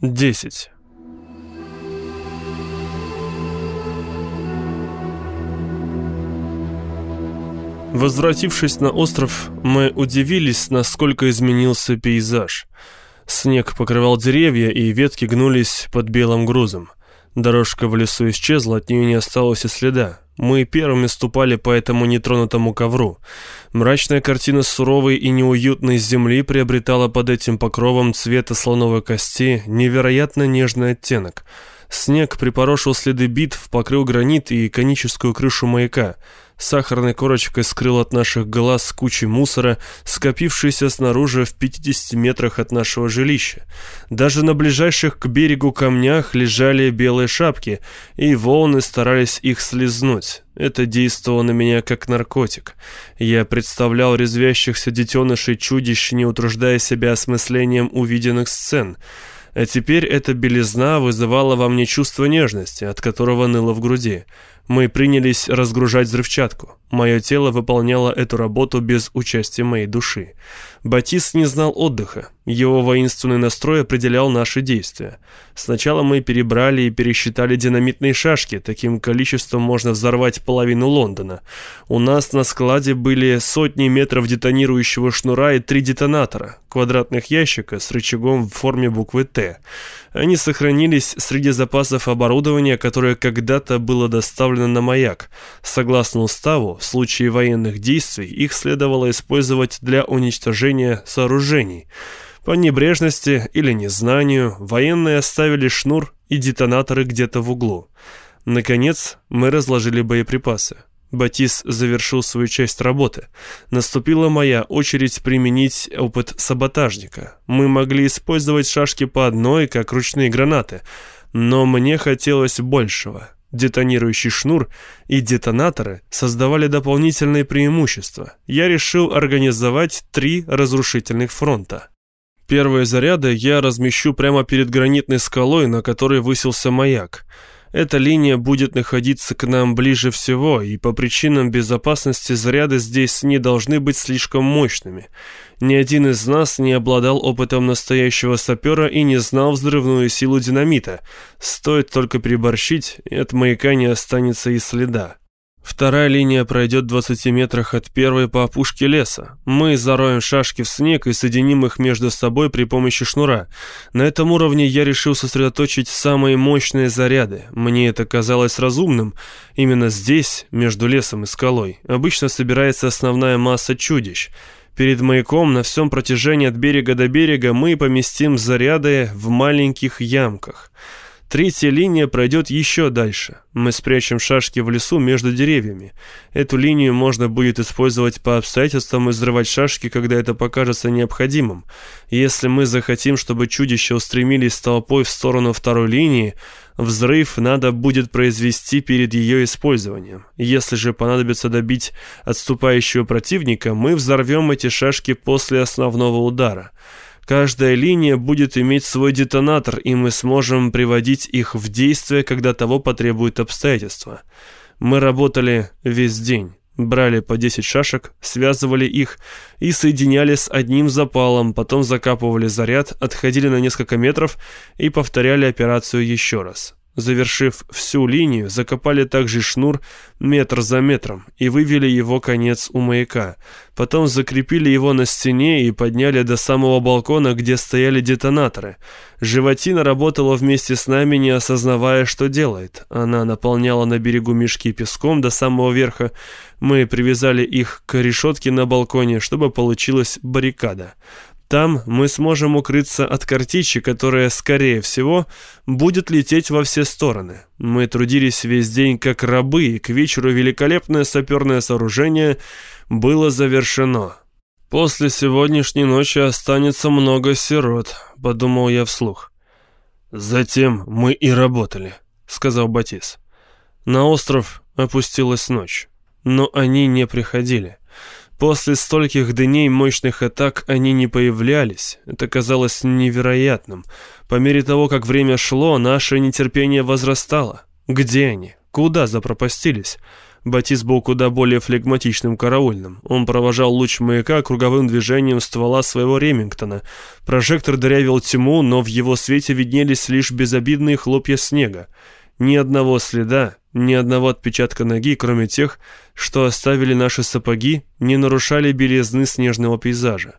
Десять. Возвратившись на остров, мы удивились, насколько изменился пейзаж. Снег покрывал деревья, и ветки гнулись под белым грузом. Дорожка в лесу исчезла, от нее не осталось и следа. Мы первыми ступали по этому нетронутому ковру. Мрачная картина суровой и неуютной земли приобретала под этим покровом цвета слоновой кости невероятно нежный оттенок – Снег припорошил следы битв, покрыл гранит и коническую крышу маяка. Сахарной корочкой скрыл от наших глаз кучи мусора, скопившейся снаружи в 50 метрах от нашего жилища. Даже на ближайших к берегу камнях лежали белые шапки, и волны старались их слезнуть. Это действовало на меня как наркотик. Я представлял резвящихся детенышей чудищ, не утруждая себя осмыслением увиденных сцен — а теперь эта белизна вызывала во мне чувство нежности, от которого ныло в груди. Мы принялись разгружать взрывчатку. Мое тело выполняло эту работу без участия моей души. Батис не знал отдыха. Его воинственный настрой определял наши действия. Сначала мы перебрали и пересчитали динамитные шашки. Таким количеством можно взорвать половину Лондона. У нас на складе были сотни метров детонирующего шнура и три детонатора. Квадратных ящика с рычагом в форме буквы «Т». Они сохранились среди запасов оборудования, которое когда-то было доставлено на маяк. Согласно уставу, в случае военных действий их следовало использовать для уничтожения сооружений. По небрежности или незнанию военные оставили шнур и детонаторы где-то в углу. Наконец, мы разложили боеприпасы. Батис завершил свою часть работы. Наступила моя очередь применить опыт саботажника. Мы могли использовать шашки по одной, как ручные гранаты, но мне хотелось большего. Детонирующий шнур и детонаторы создавали дополнительные преимущества. Я решил организовать три разрушительных фронта. Первые заряды я размещу прямо перед гранитной скалой, на которой высился маяк. Эта линия будет находиться к нам ближе всего, и по причинам безопасности заряды здесь не должны быть слишком мощными. Ни один из нас не обладал опытом настоящего сапера и не знал взрывную силу динамита. Стоит только приборщить, и от маяка не останется и следа. Вторая линия пройдет в 20 метрах от первой по опушке леса. Мы зароем шашки в снег и соединим их между собой при помощи шнура. На этом уровне я решил сосредоточить самые мощные заряды. Мне это казалось разумным. Именно здесь, между лесом и скалой, обычно собирается основная масса чудищ. Перед маяком на всем протяжении от берега до берега мы поместим заряды в маленьких ямках. Третья линия пройдет еще дальше. Мы спрячем шашки в лесу между деревьями. Эту линию можно будет использовать по обстоятельствам и взрывать шашки, когда это покажется необходимым. Если мы захотим, чтобы чудища устремились толпой в сторону второй линии, взрыв надо будет произвести перед ее использованием. Если же понадобится добить отступающего противника, мы взорвем эти шашки после основного удара. Каждая линия будет иметь свой детонатор, и мы сможем приводить их в действие, когда того потребуют обстоятельства. Мы работали весь день. Брали по 10 шашек, связывали их и соединяли с одним запалом, потом закапывали заряд, отходили на несколько метров и повторяли операцию еще раз. Завершив всю линию, закопали также шнур метр за метром и вывели его конец у маяка. Потом закрепили его на стене и подняли до самого балкона, где стояли детонаторы. Животина работала вместе с нами, не осознавая, что делает. Она наполняла на берегу мешки песком до самого верха. Мы привязали их к решетке на балконе, чтобы получилась баррикада. Там мы сможем укрыться от картичи, которая, скорее всего, будет лететь во все стороны. Мы трудились весь день как рабы, и к вечеру великолепное саперное сооружение было завершено. «После сегодняшней ночи останется много сирот», — подумал я вслух. «Затем мы и работали», — сказал Батис. На остров опустилась ночь, но они не приходили. После стольких дней мощных атак они не появлялись. Это казалось невероятным. По мере того, как время шло, наше нетерпение возрастало. Где они? Куда запропастились? Батис был куда более флегматичным караульным. Он провожал луч маяка круговым движением ствола своего Ремингтона. Прожектор дырявил тьму, но в его свете виднелись лишь безобидные хлопья снега. Ни одного следа, ни одного отпечатка ноги, кроме тех, что оставили наши сапоги, не нарушали белизны снежного пейзажа.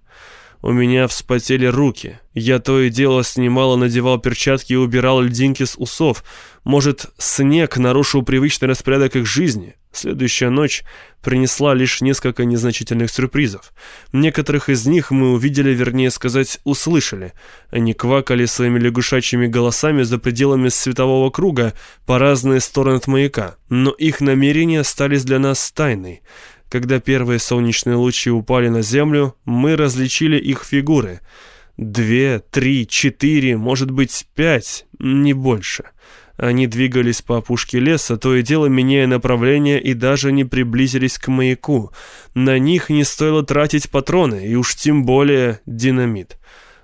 У меня вспотели руки. Я то и дело снимал и надевал перчатки и убирал льдинки с усов. Может, снег нарушил привычный распорядок их жизни? Следующая ночь принесла лишь несколько незначительных сюрпризов. Некоторых из них мы увидели, вернее сказать, услышали. Они квакали своими лягушачьими голосами за пределами светового круга по разные стороны от маяка, но их намерения остались для нас тайной. Когда первые солнечные лучи упали на землю, мы различили их фигуры. Две, три, четыре, может быть, пять, не больше. Они двигались по опушке леса, то и дело меняя направление и даже не приблизились к маяку. На них не стоило тратить патроны, и уж тем более динамит.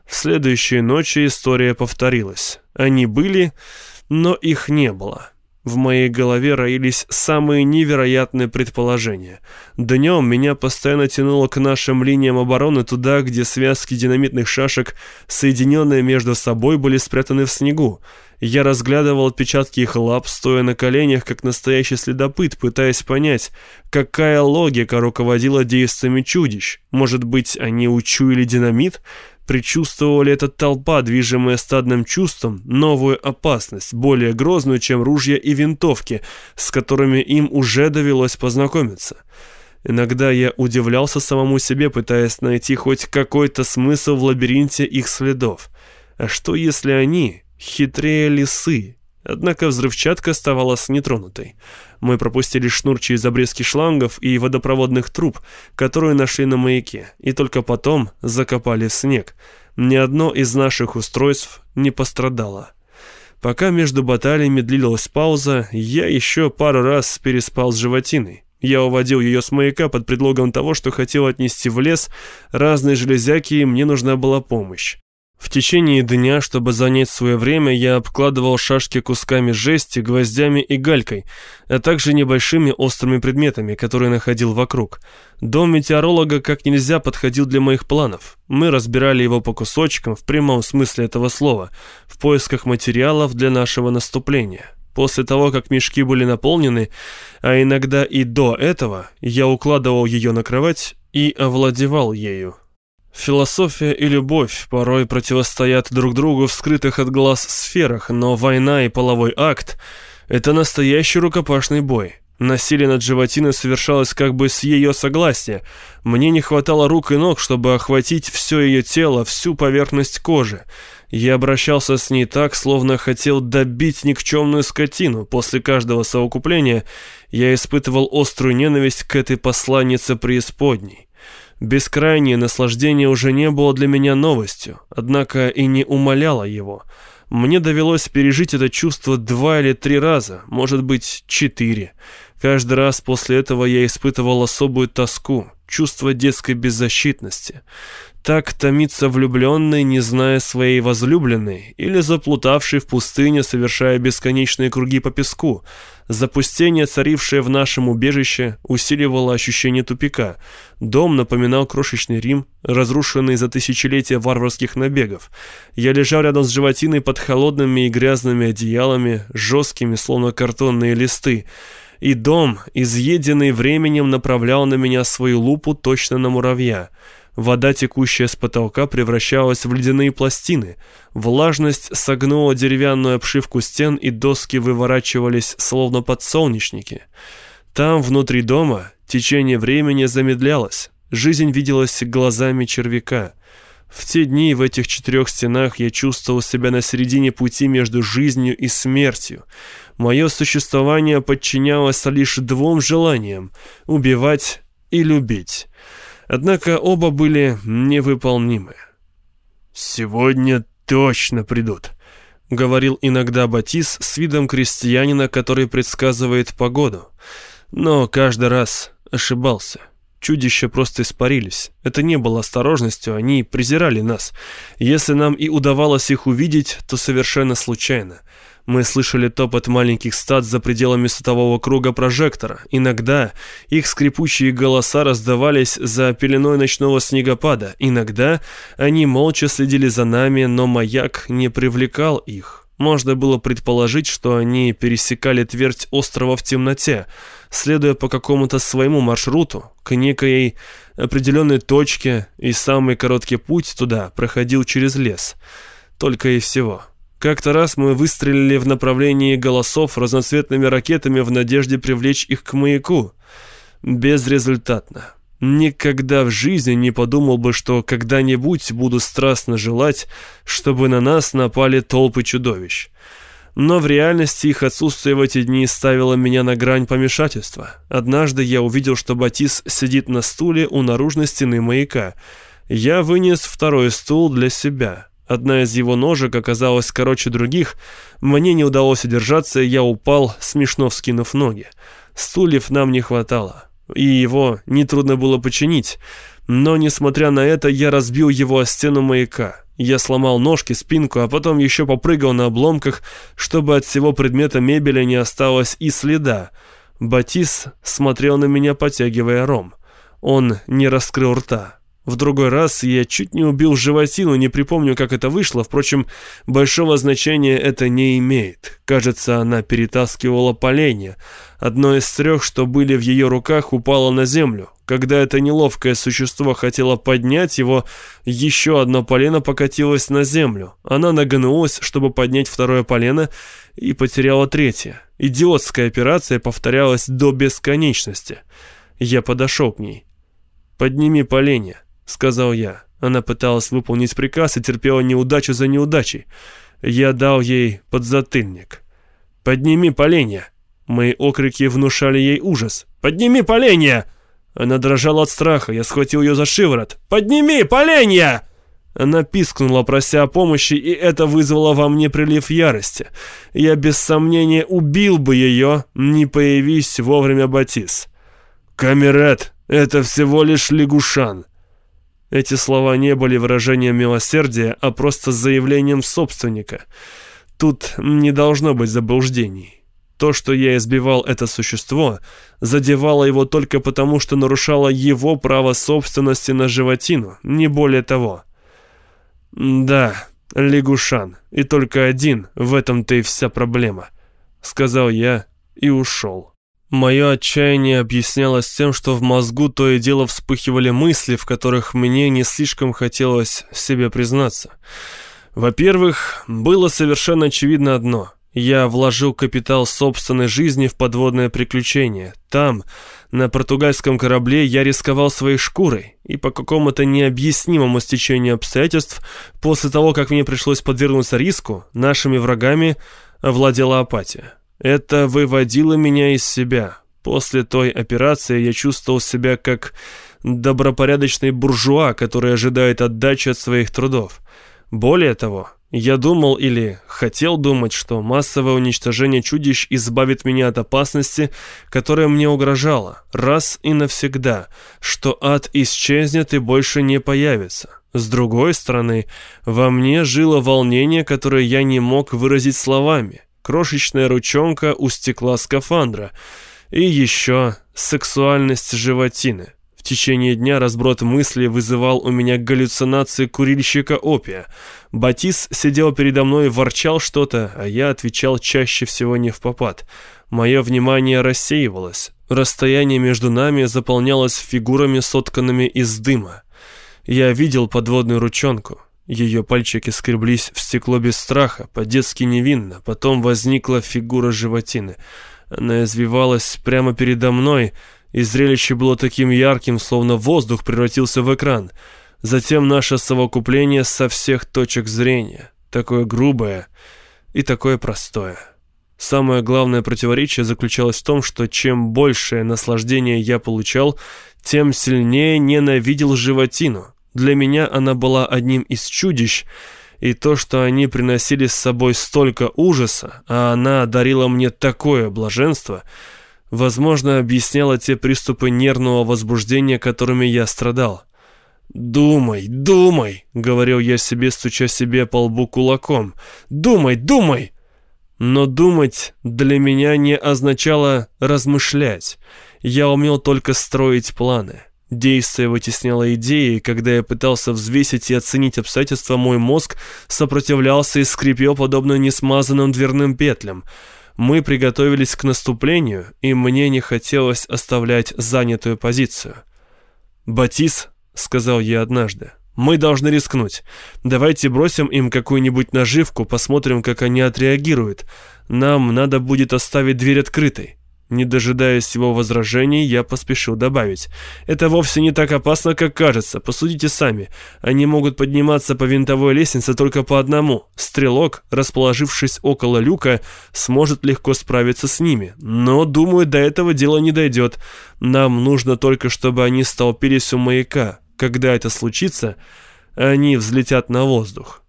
В следующие ночи история повторилась. Они были, но их не было. В моей голове роились самые невероятные предположения. Днем меня постоянно тянуло к нашим линиям обороны туда, где связки динамитных шашек, соединенные между собой, были спрятаны в снегу. Я разглядывал отпечатки их лап, стоя на коленях, как настоящий следопыт, пытаясь понять, какая логика руководила действиями чудищ. Может быть, они учуяли динамит? Предчувствовала ли эта толпа, движимая стадным чувством, новую опасность, более грозную, чем ружья и винтовки, с которыми им уже довелось познакомиться? Иногда я удивлялся самому себе, пытаясь найти хоть какой-то смысл в лабиринте их следов. А что если они хитрее лисы? Однако взрывчатка оставалась нетронутой. Мы пропустили шнур через обрезки шлангов и водопроводных труб, которые нашли на маяке, и только потом закопали снег. Ни одно из наших устройств не пострадало. Пока между баталиями длилась пауза, я еще пару раз переспал с животиной. Я уводил ее с маяка под предлогом того, что хотел отнести в лес разные железяки, и мне нужна была помощь. В течение дня, чтобы занять свое время, я обкладывал шашки кусками жести, гвоздями и галькой, а также небольшими острыми предметами, которые находил вокруг. Дом метеоролога как нельзя подходил для моих планов. Мы разбирали его по кусочкам, в прямом смысле этого слова, в поисках материалов для нашего наступления. После того, как мешки были наполнены, а иногда и до этого, я укладывал ее на кровать и овладевал ею. Философия и любовь порой противостоят друг другу в скрытых от глаз сферах, но война и половой акт – это настоящий рукопашный бой. Насилие над животиной совершалось как бы с ее согласия. Мне не хватало рук и ног, чтобы охватить все ее тело, всю поверхность кожи. Я обращался с ней так, словно хотел добить никчемную скотину. После каждого совокупления я испытывал острую ненависть к этой посланнице преисподней. Бескрайнее наслаждение уже не было для меня новостью, однако и не умаляло его. Мне довелось пережить это чувство два или три раза, может быть, четыре. Каждый раз после этого я испытывал особую тоску, чувство детской беззащитности. Так томится влюбленный, не зная своей возлюбленной, или заплутавший в пустыне, совершая бесконечные круги по песку. Запустение, царившее в нашем убежище, усиливало ощущение тупика. Дом напоминал крошечный Рим, разрушенный за тысячелетия варварских набегов. Я лежал рядом с животиной под холодными и грязными одеялами, жесткими, словно картонные листы. И дом, изъеденный временем, направлял на меня свою лупу точно на муравья — Вода, текущая с потолка, превращалась в ледяные пластины. Влажность согнула деревянную обшивку стен, и доски выворачивались, словно подсолнечники. Там, внутри дома, течение времени замедлялось. Жизнь виделась глазами червяка. В те дни в этих четырех стенах я чувствовал себя на середине пути между жизнью и смертью. Мое существование подчинялось лишь двум желаниям – убивать и любить. Однако оба были невыполнимы. «Сегодня точно придут. — говорил иногда Батис с видом крестьянина, который предсказывает погоду. Но каждый раз ошибался. Чудища просто испарились. Это не было осторожностью, они презирали нас. Если нам и удавалось их увидеть, то совершенно случайно. Мы слышали топот маленьких стад за пределами светового круга прожектора. Иногда их скрипучие голоса раздавались за пеленой ночного снегопада. Иногда они молча следили за нами, но маяк не привлекал их. Можно было предположить, что они пересекали твердь острова в темноте, следуя по какому-то своему маршруту, к некой определенной точке, и самый короткий путь туда проходил через лес. Только и всего. Как-то раз мы выстрелили в направлении голосов разноцветными ракетами в надежде привлечь их к маяку. Безрезультатно. Никогда в жизни не подумал бы, что когда-нибудь буду страстно желать, чтобы на нас напали толпы чудовищ. Но в реальности их отсутствие в эти дни ставило меня на грань помешательства. Однажды я увидел, что Батис сидит на стуле у наружной стены маяка. Я вынес второй стул для себя. Одна из его ножек оказалась короче других. Мне не удалось удержаться, я упал, смешно вскинув ноги. Стульев нам не хватало, и его нетрудно было починить. Но, несмотря на это, я разбил его о стену маяка. Я сломал ножки, спинку, а потом еще попрыгал на обломках, чтобы от всего предмета мебели не осталось и следа. Батис смотрел на меня, потягивая ром. Он не раскрыл рта. В другой раз я чуть не убил животину, не припомню, как это вышло, впрочем, большого значения это не имеет. Кажется, она перетаскивала поленья. Одно из трех, что были в ее руках, упало на землю. Когда это неловкое существо хотело поднять его, еще одно полено покатилось на землю. Она нагнулась, чтобы поднять второе полено, и потеряла третье. Идиотская операция повторялась до бесконечности. Я подошел к ней. «Подними поленья». — сказал я. Она пыталась выполнить приказ и терпела неудачу за неудачей. Я дал ей подзатыльник. «Подними поленья!» Мои окрики внушали ей ужас. «Подними поленья!» Она дрожала от страха, я схватил ее за шиворот. «Подними поленья!» Она пискнула, прося о помощи, и это вызвало во мне прилив ярости. Я без сомнения убил бы ее, не появись вовремя Батис. «Камерет, это всего лишь лягушан. Эти слова не были выражением милосердия, а просто заявлением собственника. Тут не должно быть заблуждений. То, что я избивал это существо, задевало его только потому, что нарушало его право собственности на животину, не более того. «Да, лягушан, и только один, в этом-то и вся проблема», — сказал я и ушел. Мое отчаяние объяснялось тем, что в мозгу то и дело вспыхивали мысли, в которых мне не слишком хотелось себе признаться. Во-первых, было совершенно очевидно одно. Я вложил капитал собственной жизни в подводное приключение. Там, на португальском корабле, я рисковал своей шкурой, и по какому-то необъяснимому стечению обстоятельств, после того, как мне пришлось подвергнуться риску, нашими врагами овладела апатия. Это выводило меня из себя. После той операции я чувствовал себя как добропорядочный буржуа, который ожидает отдачи от своих трудов. Более того, я думал или хотел думать, что массовое уничтожение чудищ избавит меня от опасности, которая мне угрожала, раз и навсегда, что ад исчезнет и больше не появится. С другой стороны, во мне жило волнение, которое я не мог выразить словами крошечная ручонка у стекла скафандра и еще сексуальность животины. В течение дня разброд мыслей вызывал у меня галлюцинации курильщика опия. Батис сидел передо мной и ворчал что-то, а я отвечал чаще всего не в попад. Мое внимание рассеивалось. Расстояние между нами заполнялось фигурами, сотканными из дыма. Я видел подводную ручонку. Ее пальчики скреблись в стекло без страха, по-детски невинно. Потом возникла фигура животины. Она извивалась прямо передо мной, и зрелище было таким ярким, словно воздух превратился в экран. Затем наше совокупление со всех точек зрения. Такое грубое и такое простое. Самое главное противоречие заключалось в том, что чем большее наслаждение я получал, тем сильнее ненавидел животину. Для меня она была одним из чудищ, и то, что они приносили с собой столько ужаса, а она дарила мне такое блаженство, возможно, объясняло те приступы нервного возбуждения, которыми я страдал. «Думай, думай!» — говорил я себе, стуча себе по лбу кулаком. «Думай, думай!» Но думать для меня не означало размышлять. Я умел только строить планы. Действие вытесняло идеи, когда я пытался взвесить и оценить обстоятельства, мой мозг сопротивлялся и скрипел подобно несмазанным дверным петлям. Мы приготовились к наступлению, и мне не хотелось оставлять занятую позицию. «Батис», — сказал я однажды, — «мы должны рискнуть. Давайте бросим им какую-нибудь наживку, посмотрим, как они отреагируют. Нам надо будет оставить дверь открытой». Не дожидаясь его возражений, я поспешил добавить. «Это вовсе не так опасно, как кажется. Посудите сами. Они могут подниматься по винтовой лестнице только по одному. Стрелок, расположившись около люка, сможет легко справиться с ними. Но, думаю, до этого дело не дойдет. Нам нужно только, чтобы они столпились у маяка. Когда это случится, они взлетят на воздух».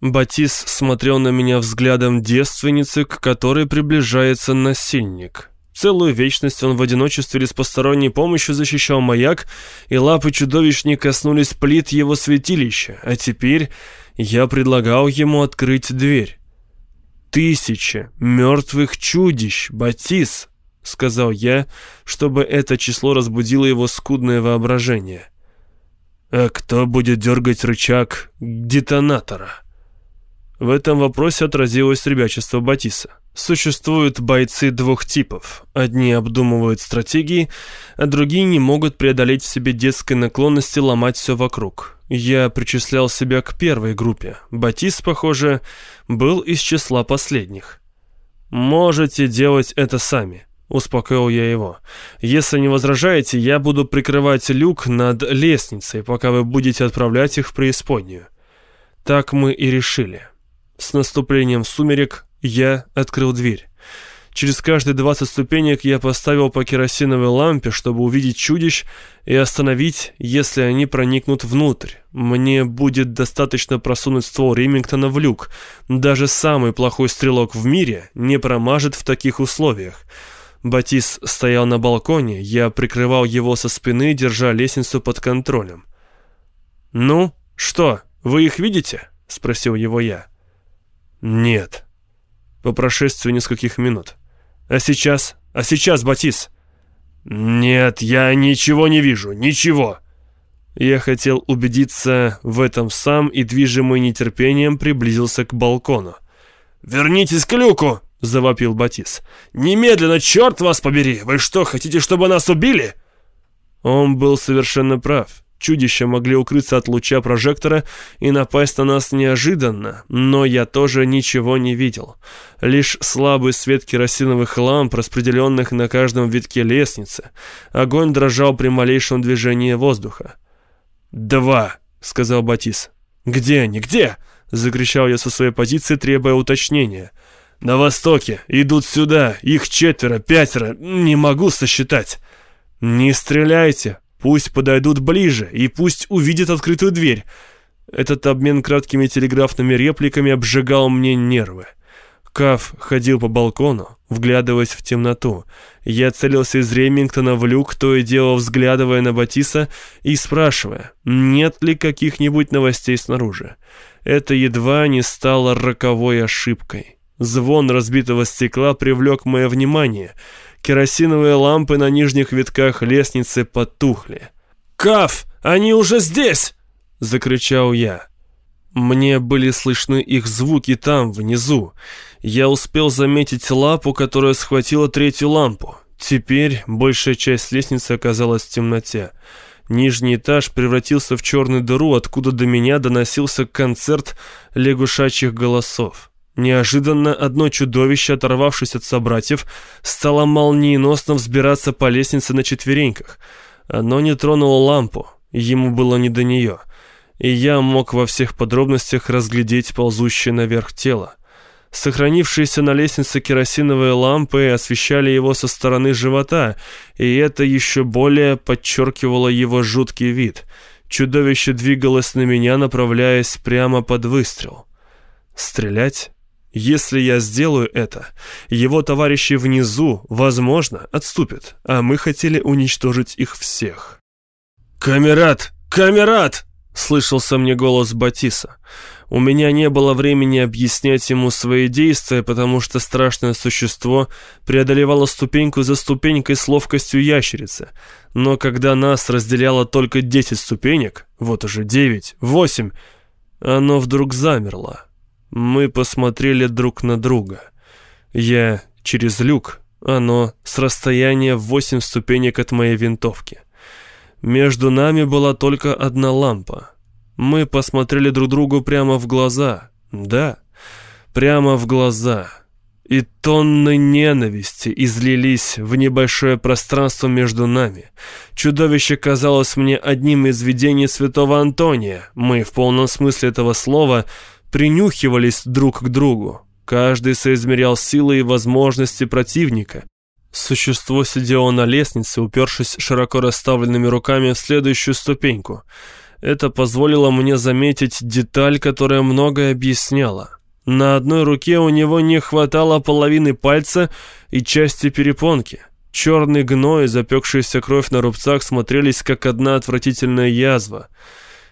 Батис смотрел на меня взглядом девственницы, к которой приближается насильник. Целую вечность он в одиночестве или с посторонней помощью защищал маяк, и лапы чудовищ не коснулись плит его святилища, а теперь я предлагал ему открыть дверь. «Тысяча мертвых чудищ, Батис!» — сказал я, чтобы это число разбудило его скудное воображение. «А кто будет дергать рычаг детонатора?» В этом вопросе отразилось ребячество Батиса. Существуют бойцы двух типов. Одни обдумывают стратегии, а другие не могут преодолеть в себе детской наклонности ломать все вокруг. Я причислял себя к первой группе. Батис, похоже, был из числа последних. «Можете делать это сами», — успокоил я его. «Если не возражаете, я буду прикрывать люк над лестницей, пока вы будете отправлять их в преисподнюю». Так мы и решили. С наступлением сумерек я открыл дверь. Через каждые 20 ступенек я поставил по керосиновой лампе, чтобы увидеть чудищ и остановить, если они проникнут внутрь. Мне будет достаточно просунуть ствол Ремингтона в люк. Даже самый плохой стрелок в мире не промажет в таких условиях. Батис стоял на балконе, я прикрывал его со спины, держа лестницу под контролем. «Ну, что, вы их видите?» — спросил его я. «Нет», по прошествии нескольких минут. «А сейчас? А сейчас, Батис?» «Нет, я ничего не вижу, ничего!» Я хотел убедиться в этом сам и, движимый нетерпением, приблизился к балкону. «Вернитесь к люку!» — завопил Батис. «Немедленно, черт вас побери! Вы что, хотите, чтобы нас убили?» Он был совершенно прав. Чудища могли укрыться от луча прожектора и напасть на нас неожиданно, но я тоже ничего не видел. Лишь слабый свет керосиновых ламп, распределенных на каждом витке лестницы. Огонь дрожал при малейшем движении воздуха. «Два!» — сказал Батис. «Где они? Где?» — закричал я со своей позиции, требуя уточнения. «На востоке. Идут сюда. Их четверо, пятеро. Не могу сосчитать». «Не стреляйте!» Пусть подойдут ближе и пусть увидят открытую дверь. Этот обмен краткими телеграфными репликами обжигал мне нервы. Каф ходил по балкону, вглядываясь в темноту. Я целился из Ремингтона в люк, то и дело взглядывая на Батиса и спрашивая, нет ли каких-нибудь новостей снаружи. Это едва не стало роковой ошибкой. Звон разбитого стекла привлек мое внимание — Керосиновые лампы на нижних витках лестницы потухли. «Каф, они уже здесь!» — закричал я. Мне были слышны их звуки там, внизу. Я успел заметить лапу, которая схватила третью лампу. Теперь большая часть лестницы оказалась в темноте. Нижний этаж превратился в черную дыру, откуда до меня доносился концерт лягушачьих голосов. Неожиданно одно чудовище, оторвавшись от собратьев, стало молниеносно взбираться по лестнице на четвереньках. Оно не тронуло лампу, ему было не до нее, и я мог во всех подробностях разглядеть ползущее наверх тело. Сохранившиеся на лестнице керосиновые лампы освещали его со стороны живота, и это еще более подчеркивало его жуткий вид — Чудовище двигалось на меня, направляясь прямо под выстрел. Стрелять? Если я сделаю это, его товарищи внизу, возможно, отступят, а мы хотели уничтожить их всех. «Камерат! Камерат!» — слышался мне голос Батиса. У меня не было времени объяснять ему свои действия, потому что страшное существо преодолевало ступеньку за ступенькой с ловкостью ящерицы. Но когда нас разделяло только десять ступенек, вот уже девять, восемь, оно вдруг замерло. Мы посмотрели друг на друга. Я через люк, оно с расстояния в восемь ступенек от моей винтовки. Между нами была только одна лампа. Мы посмотрели друг другу прямо в глаза. Да, прямо в глаза. И тонны ненависти излились в небольшое пространство между нами. Чудовище казалось мне одним из видений святого Антония. Мы в полном смысле этого слова принюхивались друг к другу. Каждый соизмерял силы и возможности противника. Существо сидело на лестнице, упершись широко расставленными руками в следующую ступеньку. Это позволило мне заметить деталь, которая многое объясняла. На одной руке у него не хватало половины пальца и части перепонки. Черный гной и запекшаяся кровь на рубцах смотрелись, как одна отвратительная язва —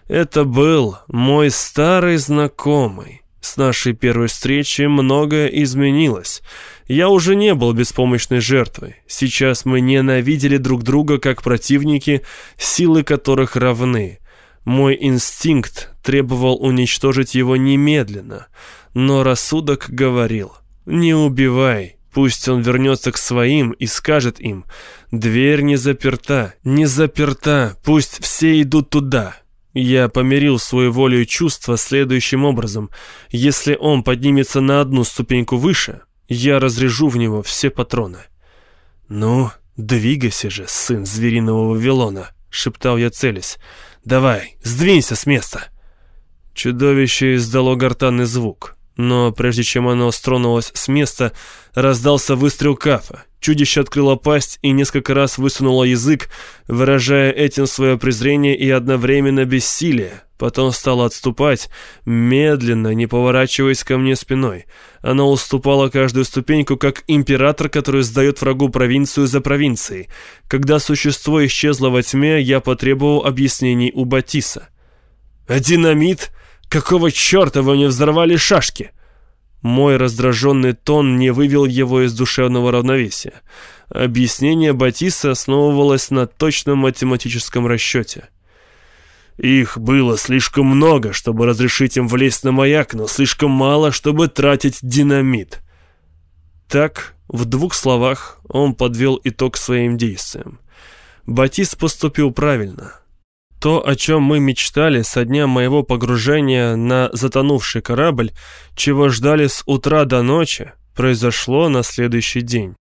это был мой старый знакомый. С нашей первой встречи многое изменилось. Я уже не был беспомощной жертвой. Сейчас мы ненавидели друг друга как противники, силы которых равны. Мой инстинкт требовал уничтожить его немедленно, но рассудок говорил «Не убивай, пусть он вернется к своим и скажет им «Дверь не заперта, не заперта, пусть все идут туда, я помирил свою волю и чувства следующим образом. Если он поднимется на одну ступеньку выше, я разрежу в него все патроны. «Ну, двигайся же, сын звериного Вавилона», — шептал я целясь. «Давай, сдвинься с места». Чудовище издало гортанный звук. Но прежде чем оно стронулось с места, раздался выстрел кафа. Чудище открыло пасть и несколько раз высунуло язык, выражая этим свое презрение и одновременно бессилие. Потом стало отступать, медленно, не поворачиваясь ко мне спиной. Оно уступало каждую ступеньку, как император, который сдает врагу провинцию за провинцией. Когда существо исчезло во тьме, я потребовал объяснений у Батиса. «А динамит?» Какого черта вы мне взорвали шашки?» Мой раздраженный тон не вывел его из душевного равновесия. Объяснение Батиса основывалось на точном математическом расчете. Их было слишком много, чтобы разрешить им влезть на маяк, но слишком мало, чтобы тратить динамит. Так, в двух словах, он подвел итог своим действиям. Батис поступил правильно. То, о чем мы мечтали со дня моего погружения на затонувший корабль, чего ждали с утра до ночи, произошло на следующий день.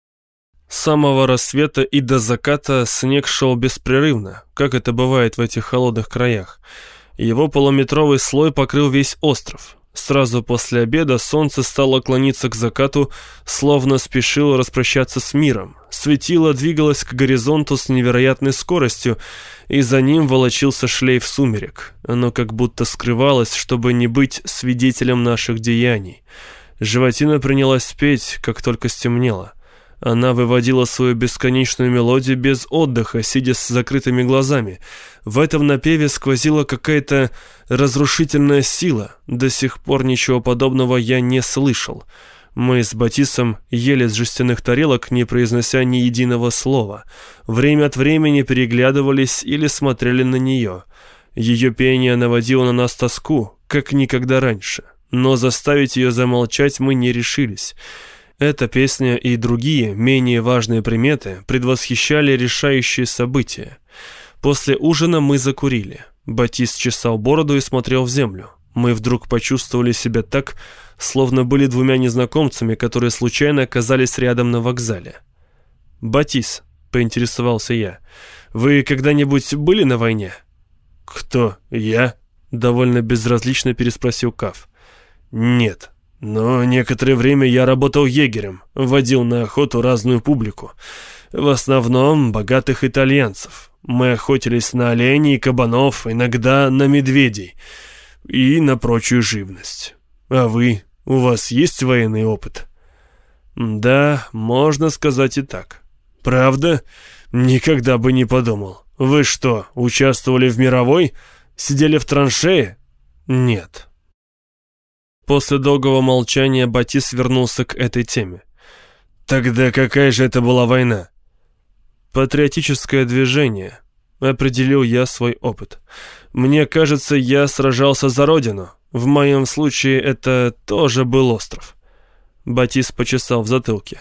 С самого рассвета и до заката снег шел беспрерывно, как это бывает в этих холодных краях. Его полуметровый слой покрыл весь остров. Сразу после обеда солнце стало клониться к закату, словно спешило распрощаться с миром. Светило двигалось к горизонту с невероятной скоростью, и за ним волочился шлейф сумерек. Оно как будто скрывалось, чтобы не быть свидетелем наших деяний. Животина принялась петь, как только стемнело. Она выводила свою бесконечную мелодию без отдыха, сидя с закрытыми глазами. В этом напеве сквозила какая-то разрушительная сила. До сих пор ничего подобного я не слышал. Мы с Батисом ели с жестяных тарелок, не произнося ни единого слова. Время от времени переглядывались или смотрели на нее. Ее пение наводило на нас тоску, как никогда раньше. Но заставить ее замолчать мы не решились. Эта песня и другие, менее важные приметы предвосхищали решающие события. После ужина мы закурили. Батист чесал бороду и смотрел в землю. Мы вдруг почувствовали себя так, словно были двумя незнакомцами, которые случайно оказались рядом на вокзале. «Батис», — поинтересовался я, — «вы когда-нибудь были на войне?» «Кто, я?» — довольно безразлично переспросил Каф. «Нет», но некоторое время я работал егерем, водил на охоту разную публику. В основном богатых итальянцев. Мы охотились на оленей, кабанов, иногда на медведей и на прочую живность. А вы, у вас есть военный опыт? Да, можно сказать и так. Правда? Никогда бы не подумал. Вы что, участвовали в мировой? Сидели в траншее? Нет. После долгого молчания Батис вернулся к этой теме. Тогда какая же это была война? Патриотическое движение. Определил я свой опыт. Мне кажется, я сражался за родину. В моем случае это тоже был остров. Батис почесал в затылке.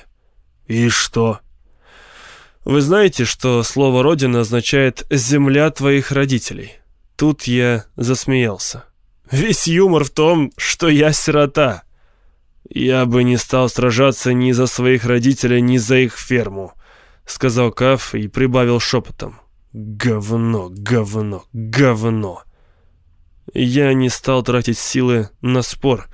И что? Вы знаете, что слово «родина» означает «земля твоих родителей». Тут я засмеялся. Весь юмор в том, что я сирота. Я бы не стал сражаться ни за своих родителей, ни за их ферму, сказал Каф и прибавил шепотом. Говно, говно, говно. Я не стал тратить силы на спор.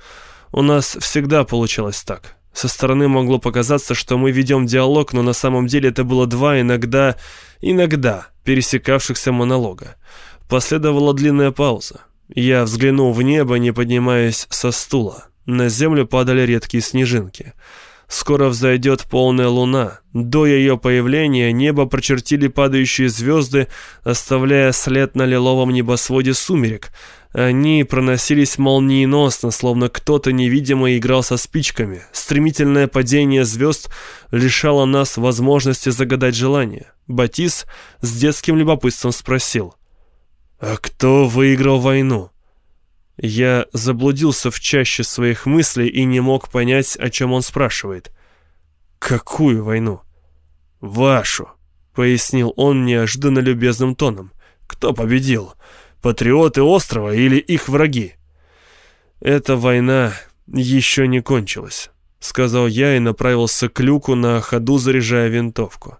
У нас всегда получалось так. Со стороны могло показаться, что мы ведем диалог, но на самом деле это было два иногда, иногда пересекавшихся монолога. Последовала длинная пауза. Я взглянул в небо, не поднимаясь со стула. На землю падали редкие снежинки. Скоро взойдет полная луна. До ее появления небо прочертили падающие звезды, оставляя след на лиловом небосводе сумерек. Они проносились молниеносно, словно кто-то невидимо играл со спичками. Стремительное падение звезд лишало нас возможности загадать желание. Батис с детским любопытством спросил — «А кто выиграл войну?» Я заблудился в чаще своих мыслей и не мог понять, о чем он спрашивает. «Какую войну?» «Вашу», — пояснил он неожиданно любезным тоном. «Кто победил? Патриоты острова или их враги?» «Эта война еще не кончилась», — сказал я и направился к люку на ходу, заряжая винтовку.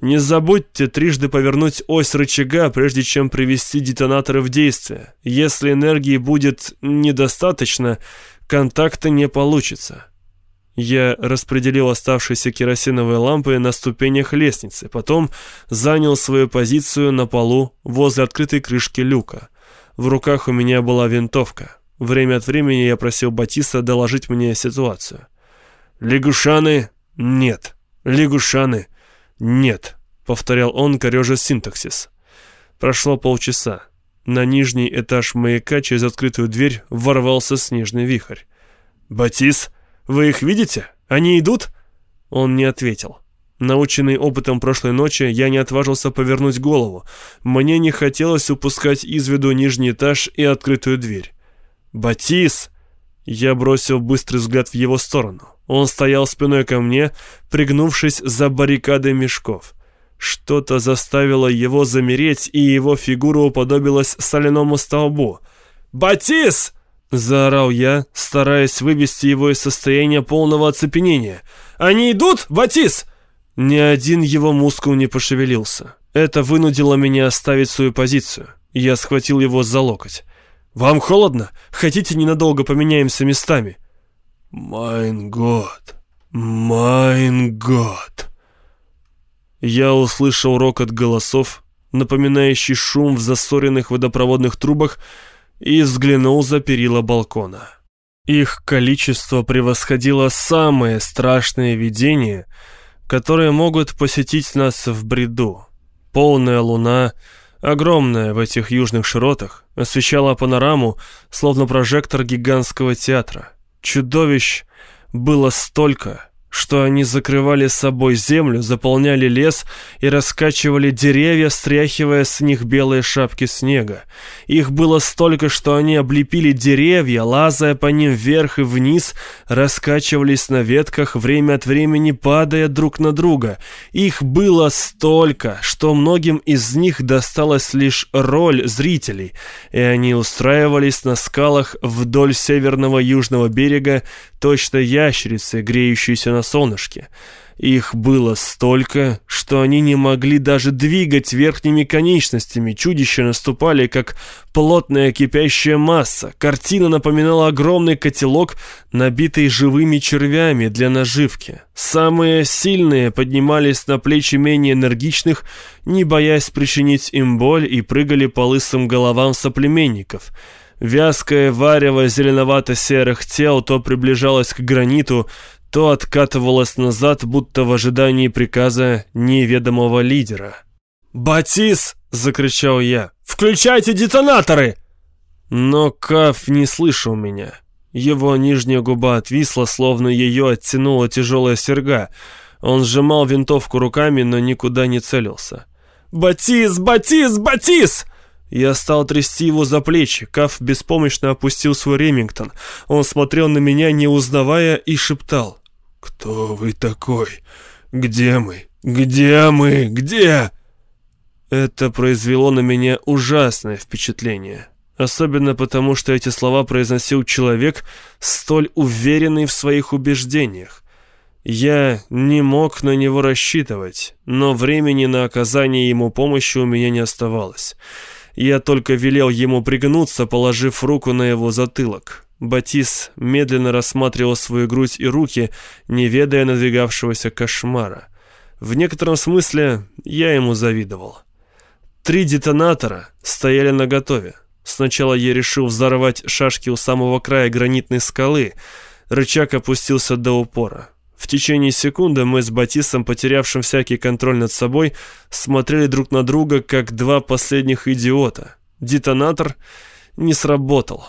Не забудьте трижды повернуть ось рычага, прежде чем привести детонаторы в действие. Если энергии будет недостаточно, контакта не получится. Я распределил оставшиеся керосиновые лампы на ступенях лестницы, потом занял свою позицию на полу возле открытой крышки люка. В руках у меня была винтовка. Время от времени я просил Батиста доложить мне ситуацию. «Лягушаны? Нет. Лягушаны?» «Нет», — повторял он, корежа синтаксис. Прошло полчаса. На нижний этаж маяка через открытую дверь ворвался снежный вихрь. «Батис, вы их видите? Они идут?» Он не ответил. Наученный опытом прошлой ночи, я не отважился повернуть голову. Мне не хотелось упускать из виду нижний этаж и открытую дверь. «Батис!» Я бросил быстрый взгляд в его сторону. Он стоял спиной ко мне, пригнувшись за баррикадой мешков. Что-то заставило его замереть, и его фигура уподобилась соляному столбу. «Батис!» — заорал я, стараясь вывести его из состояния полного оцепенения. «Они идут, Батис!» Ни один его мускул не пошевелился. Это вынудило меня оставить свою позицию. Я схватил его за локоть. «Вам холодно? Хотите, ненадолго поменяемся местами?» «Майн год! Майн год!» Я услышал рокот голосов, напоминающий шум в засоренных водопроводных трубах, и взглянул за перила балкона. Их количество превосходило самые страшные видения, которые могут посетить нас в бреду. Полная луна, огромная в этих южных широтах, освещала панораму, словно прожектор гигантского театра. Чудовищ было столько, что они закрывали с собой землю, заполняли лес и раскачивали деревья, стряхивая с них белые шапки снега. Их было столько, что они облепили деревья, лазая по ним вверх и вниз, раскачивались на ветках, время от времени падая друг на друга. Их было столько, что многим из них досталась лишь роль зрителей, и они устраивались на скалах вдоль северного южного берега, точно ящерицы, греющиеся на на солнышке. Их было столько, что они не могли даже двигать верхними конечностями. Чудища наступали, как плотная кипящая масса. Картина напоминала огромный котелок, набитый живыми червями для наживки. Самые сильные поднимались на плечи менее энергичных, не боясь причинить им боль, и прыгали по лысым головам соплеменников. Вязкое варево зеленовато-серых тел то приближалось к граниту, то откатывалась назад, будто в ожидании приказа неведомого лидера. «Батис!» — закричал я. «Включайте детонаторы!» Но Каф не слышал меня. Его нижняя губа отвисла, словно ее оттянула тяжелая серга. Он сжимал винтовку руками, но никуда не целился. «Батис! Батис! Батис!» Я стал трясти его за плечи. Каф беспомощно опустил свой ремингтон. Он смотрел на меня, не узнавая, и шептал. «Кто вы такой? Где мы? Где мы? Где?» Это произвело на меня ужасное впечатление. Особенно потому, что эти слова произносил человек, столь уверенный в своих убеждениях. Я не мог на него рассчитывать, но времени на оказание ему помощи у меня не оставалось. Я только велел ему пригнуться, положив руку на его затылок. Батис медленно рассматривал свою грудь и руки, не ведая надвигавшегося кошмара. В некотором смысле я ему завидовал. Три детонатора стояли наготове. Сначала я решил взорвать шашки у самого края гранитной скалы. Рычаг опустился до упора. В течение секунды мы с Батисом, потерявшим всякий контроль над собой, смотрели друг на друга, как два последних идиота. Детонатор не сработал.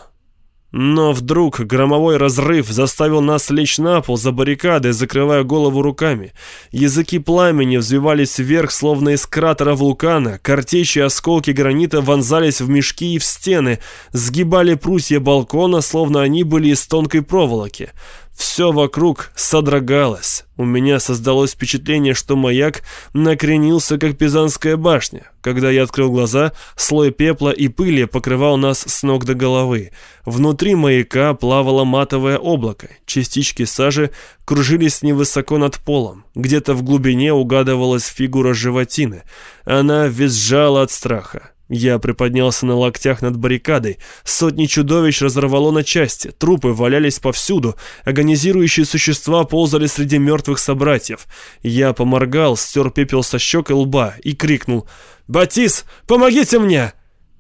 Но вдруг громовой разрыв заставил нас лечь на пол за баррикадой, закрывая голову руками. Языки пламени взвивались вверх, словно из кратера вулкана. Картечи осколки гранита вонзались в мешки и в стены, сгибали прутья балкона, словно они были из тонкой проволоки. Все вокруг содрогалось. У меня создалось впечатление, что маяк накренился, как Пизанская башня. Когда я открыл глаза, слой пепла и пыли покрывал нас с ног до головы. Внутри маяка плавало матовое облако. Частички сажи кружились невысоко над полом. Где-то в глубине угадывалась фигура животины. Она визжала от страха. Я приподнялся на локтях над баррикадой. Сотни чудовищ разорвало на части. Трупы валялись повсюду. Агонизирующие существа ползали среди мертвых собратьев. Я поморгал, стер пепел со щек и лба и крикнул «Батис, помогите мне!»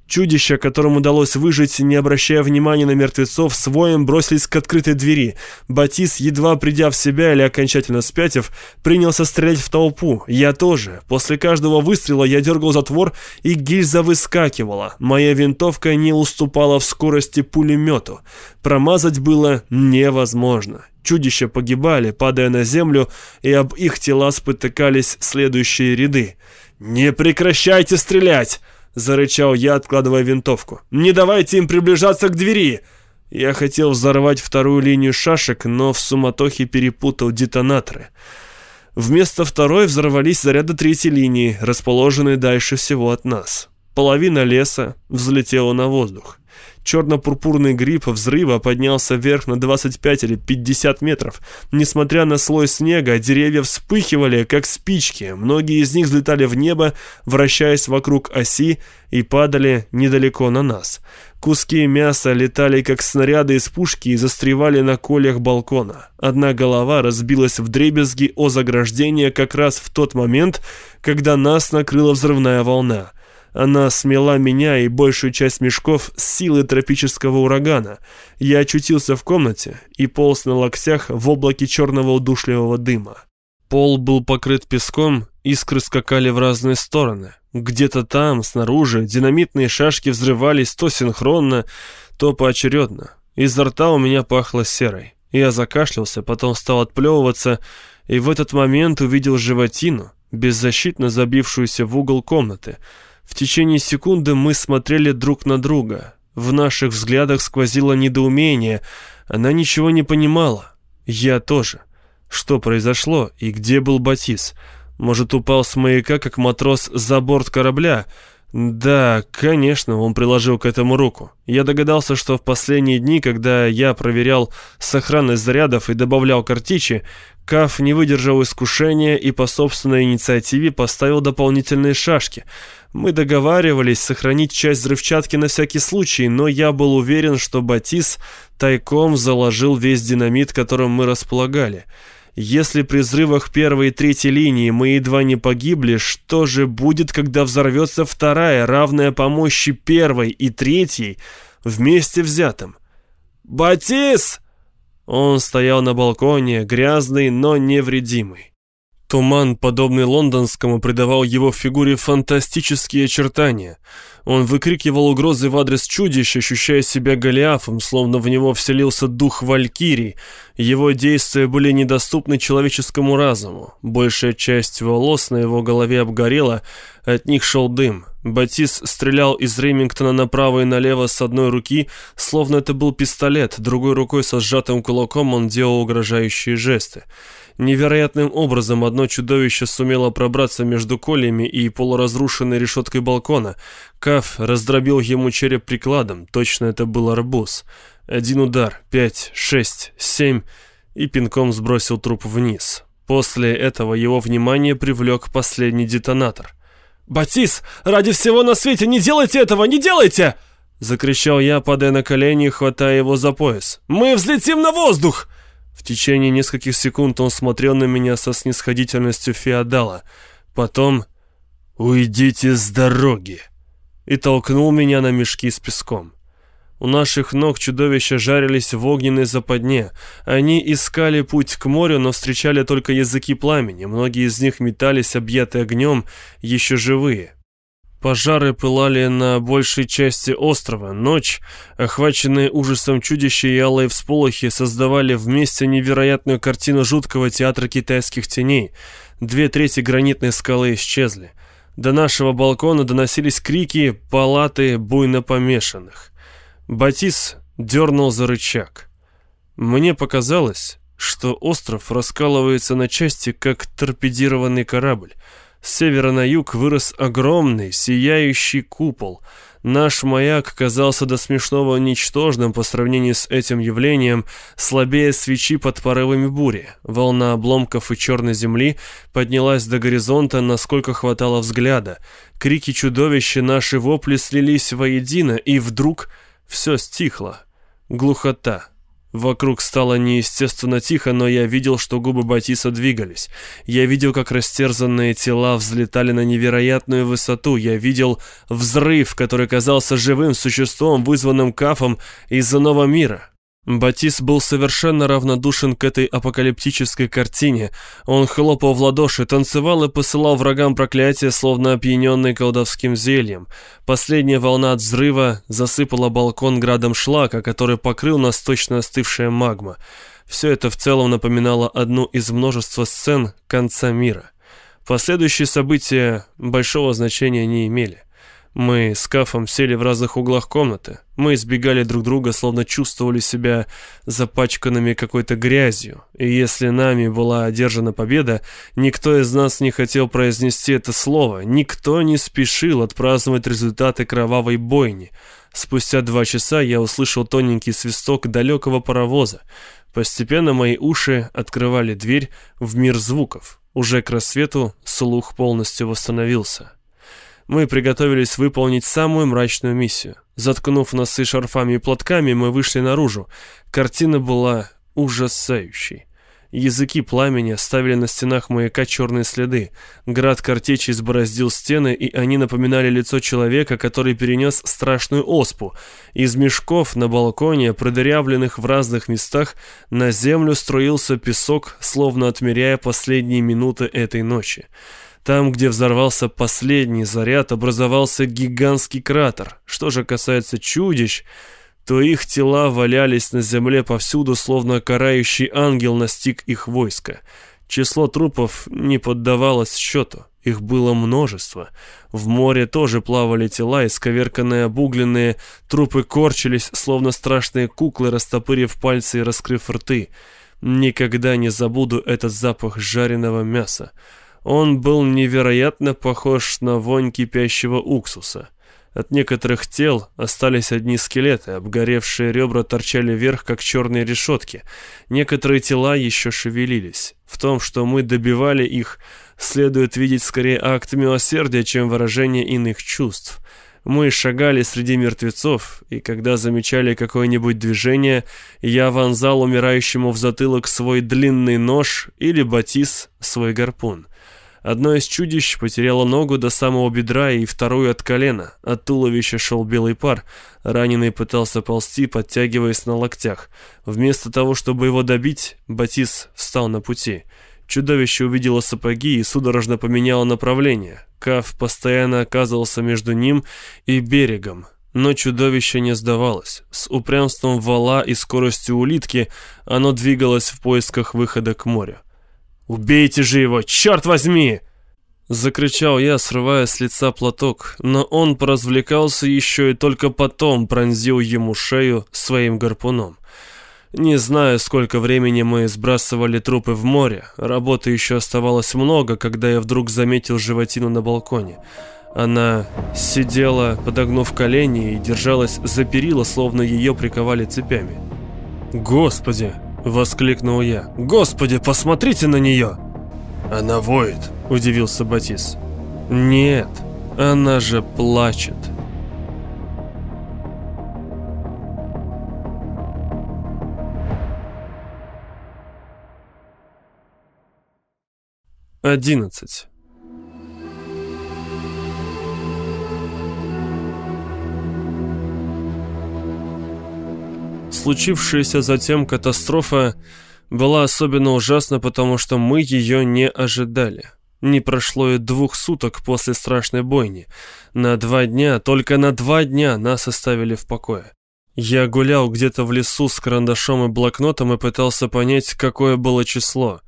Чудища, которым удалось выжить, не обращая внимания на мертвецов, с воем бросились к открытой двери. Батис, едва придя в себя или окончательно спятив, принялся стрелять в толпу. Я тоже. После каждого выстрела я дергал затвор, и гильза выскакивала. Моя винтовка не уступала в скорости пулемету. Промазать было невозможно. Чудища погибали, падая на землю, и об их тела спотыкались следующие ряды. «Не прекращайте стрелять!» — зарычал я, откладывая винтовку. «Не давайте им приближаться к двери!» Я хотел взорвать вторую линию шашек, но в суматохе перепутал детонаторы. Вместо второй взорвались заряды третьей линии, расположенные дальше всего от нас. Половина леса взлетела на воздух. Черно-пурпурный гриб взрыва поднялся вверх на 25 или 50 метров. Несмотря на слой снега, деревья вспыхивали, как спички. Многие из них взлетали в небо, вращаясь вокруг оси, и падали недалеко на нас. Куски мяса летали, как снаряды из пушки, и застревали на колях балкона. Одна голова разбилась в дребезги о заграждение как раз в тот момент, когда нас накрыла взрывная волна. Она смела меня и большую часть мешков с силы тропического урагана. Я очутился в комнате и полз на локтях в облаке черного удушливого дыма. Пол был покрыт песком, искры скакали в разные стороны. Где-то там, снаружи, динамитные шашки взрывались то синхронно, то поочередно. Изо рта у меня пахло серой. Я закашлялся, потом стал отплевываться, и в этот момент увидел животину, беззащитно забившуюся в угол комнаты — в течение секунды мы смотрели друг на друга. В наших взглядах сквозило недоумение. Она ничего не понимала. Я тоже. Что произошло и где был Батис? Может, упал с маяка, как матрос, за борт корабля? Да, конечно, он приложил к этому руку. Я догадался, что в последние дни, когда я проверял сохранность зарядов и добавлял картичи, Каф не выдержал искушения и по собственной инициативе поставил дополнительные шашки. Мы договаривались сохранить часть взрывчатки на всякий случай, но я был уверен, что Батис тайком заложил весь динамит, которым мы располагали. Если при взрывах первой и третьей линии мы едва не погибли, что же будет, когда взорвется вторая, равная по мощи первой и третьей, вместе взятым? «Батис!» Он стоял на балконе, грязный, но невредимый. Туман, подобный лондонскому, придавал его фигуре фантастические очертания. Он выкрикивал угрозы в адрес чудища, ощущая себя Голиафом, словно в него вселился дух Валькирии. Его действия были недоступны человеческому разуму. Большая часть волос на его голове обгорела, от них шел дым. Батис стрелял из Ремингтона направо и налево с одной руки, словно это был пистолет, другой рукой со сжатым кулаком он делал угрожающие жесты. Невероятным образом одно чудовище сумело пробраться между колями и полуразрушенной решеткой балкона. Каф раздробил ему череп прикладом, точно это был арбуз. Один удар, пять, шесть, семь, и пинком сбросил труп вниз. После этого его внимание привлек последний детонатор. «Батис, ради всего на свете, не делайте этого, не делайте!» Закричал я, падая на колени, хватая его за пояс. «Мы взлетим на воздух!» В течение нескольких секунд он смотрел на меня со снисходительностью феодала. Потом «Уйдите с дороги!» и толкнул меня на мешки с песком. У наших ног чудовища жарились в огненной западне. Они искали путь к морю, но встречали только языки пламени. Многие из них метались, объятые огнем, еще живые. Пожары пылали на большей части острова. Ночь, охваченные ужасом чудища и алые всполохи, создавали вместе невероятную картину жуткого театра китайских теней. Две трети гранитной скалы исчезли. До нашего балкона доносились крики палаты буйно помешанных. Батис дернул за рычаг. Мне показалось, что остров раскалывается на части, как торпедированный корабль. С севера на юг вырос огромный, сияющий купол. Наш маяк казался до смешного ничтожным по сравнению с этим явлением, слабее свечи под порывами бури. Волна обломков и черной земли поднялась до горизонта, насколько хватало взгляда. Крики чудовища, наши вопли слились воедино, и вдруг все стихло. Глухота, Вокруг стало неестественно тихо, но я видел, что губы Батиса двигались. Я видел, как растерзанные тела взлетали на невероятную высоту. Я видел взрыв, который казался живым существом, вызванным кафом из иного мира. Батис был совершенно равнодушен к этой апокалиптической картине. Он хлопал в ладоши, танцевал и посылал врагам проклятия, словно опьяненный колдовским зельем. Последняя волна от взрыва засыпала балкон градом шлака, который покрыл нас точно остывшая магма. Все это в целом напоминало одну из множества сцен конца мира. Последующие события большого значения не имели. Мы с Кафом сели в разных углах комнаты. Мы избегали друг друга, словно чувствовали себя запачканными какой-то грязью. И если нами была одержана победа, никто из нас не хотел произнести это слово. Никто не спешил отпраздновать результаты кровавой бойни. Спустя два часа я услышал тоненький свисток далекого паровоза. Постепенно мои уши открывали дверь в мир звуков. Уже к рассвету слух полностью восстановился. Мы приготовились выполнить самую мрачную миссию. Заткнув носы шарфами и платками, мы вышли наружу. Картина была ужасающей. Языки пламени оставили на стенах маяка черные следы. Град картечи избороздил стены, и они напоминали лицо человека, который перенес страшную оспу. Из мешков на балконе, продырявленных в разных местах, на землю струился песок, словно отмеряя последние минуты этой ночи. Там, где взорвался последний заряд, образовался гигантский кратер. Что же касается чудищ, то их тела валялись на земле повсюду, словно карающий ангел настиг их войско. Число трупов не поддавалось счету. Их было множество. В море тоже плавали тела, исковерканные обугленные, трупы корчились, словно страшные куклы, растопырив пальцы и раскрыв рты. Никогда не забуду этот запах жареного мяса. Он был невероятно похож на вонь кипящего уксуса. От некоторых тел остались одни скелеты, обгоревшие ребра торчали вверх, как черные решетки. Некоторые тела еще шевелились. В том, что мы добивали их, следует видеть скорее акт милосердия, чем выражение иных чувств. Мы шагали среди мертвецов, и когда замечали какое-нибудь движение, я вонзал умирающему в затылок свой длинный нож или батис свой гарпун. Одно из чудищ потеряло ногу до самого бедра и вторую от колена. От туловища шел белый пар. Раненый пытался ползти, подтягиваясь на локтях. Вместо того, чтобы его добить, Батис встал на пути. Чудовище увидело сапоги и судорожно поменяло направление. Каф постоянно оказывался между ним и берегом. Но чудовище не сдавалось. С упрямством вала и скоростью улитки оно двигалось в поисках выхода к морю. «Убейте же его, черт возьми!» Закричал я, срывая с лица платок, но он поразвлекался еще и только потом пронзил ему шею своим гарпуном. Не знаю, сколько времени мы сбрасывали трупы в море. Работы еще оставалось много, когда я вдруг заметил животину на балконе. Она сидела, подогнув колени, и держалась за перила, словно ее приковали цепями. «Господи!» — воскликнул я. «Господи, посмотрите на нее!» «Она воет», — удивился Батис. «Нет, она же плачет». Одиннадцать. Случившаяся затем катастрофа была особенно ужасна, потому что мы ее не ожидали. Не прошло и двух суток после страшной бойни. На два дня, только на два дня нас оставили в покое. Я гулял где-то в лесу с карандашом и блокнотом и пытался понять, какое было число.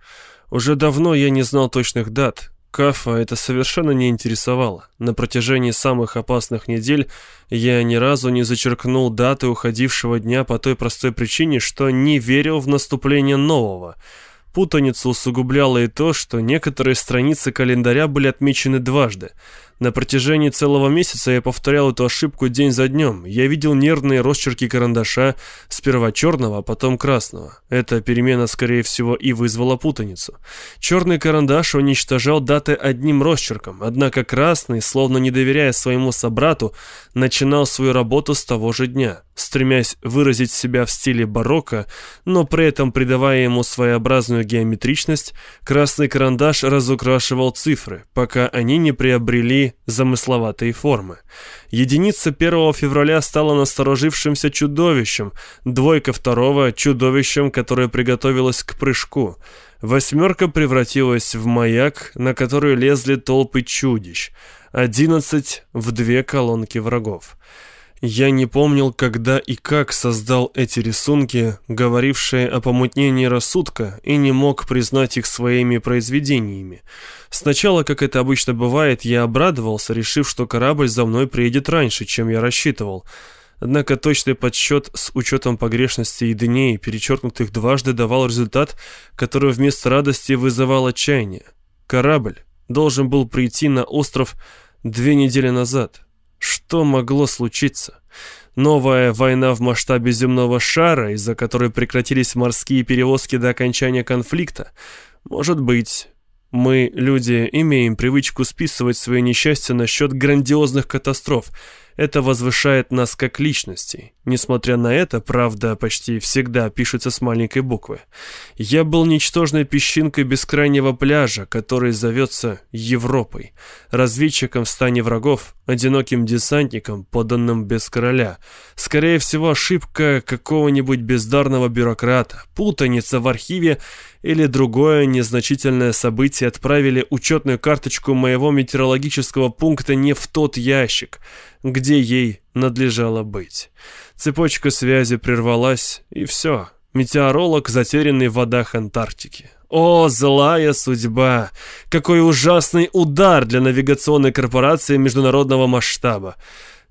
Уже давно я не знал точных дат, Кафа это совершенно не интересовало. На протяжении самых опасных недель я ни разу не зачеркнул даты уходившего дня по той простой причине, что не верил в наступление нового – Путаницу усугубляло и то, что некоторые страницы календаря были отмечены дважды. На протяжении целого месяца я повторял эту ошибку день за днем. Я видел нервные росчерки карандаша, сперва черного, а потом красного. Эта перемена, скорее всего, и вызвала путаницу. Черный карандаш уничтожал даты одним росчерком, однако красный, словно не доверяя своему собрату, начинал свою работу с того же дня стремясь выразить себя в стиле барокко, но при этом придавая ему своеобразную геометричность, красный карандаш разукрашивал цифры, пока они не приобрели замысловатые формы. Единица 1 февраля стала насторожившимся чудовищем, двойка второго — чудовищем, которое приготовилось к прыжку. Восьмерка превратилась в маяк, на который лезли толпы чудищ. Одиннадцать — в две колонки врагов. Я не помнил, когда и как создал эти рисунки, говорившие о помутнении рассудка, и не мог признать их своими произведениями. Сначала, как это обычно бывает, я обрадовался, решив, что корабль за мной приедет раньше, чем я рассчитывал. Однако точный подсчет с учетом погрешностей и дней, перечеркнутых дважды, давал результат, который вместо радости вызывал отчаяние. Корабль должен был прийти на остров две недели назад. Что могло случиться? Новая война в масштабе земного шара, из-за которой прекратились морские перевозки до окончания конфликта? Может быть. Мы, люди, имеем привычку списывать свои несчастья на счет грандиозных катастроф – это возвышает нас как личностей. Несмотря на это, правда почти всегда пишется с маленькой буквы. Я был ничтожной песчинкой бескрайнего пляжа, который зовется Европой, разведчиком в стане врагов, одиноким десантником, поданным без короля. Скорее всего, ошибка какого-нибудь бездарного бюрократа, путаница в архиве или другое незначительное событие отправили учетную карточку моего метеорологического пункта не в тот ящик, где ей надлежало быть. Цепочка связи прервалась, и все. Метеоролог, затерянный в водах Антарктики. О, злая судьба! Какой ужасный удар для навигационной корпорации международного масштаба!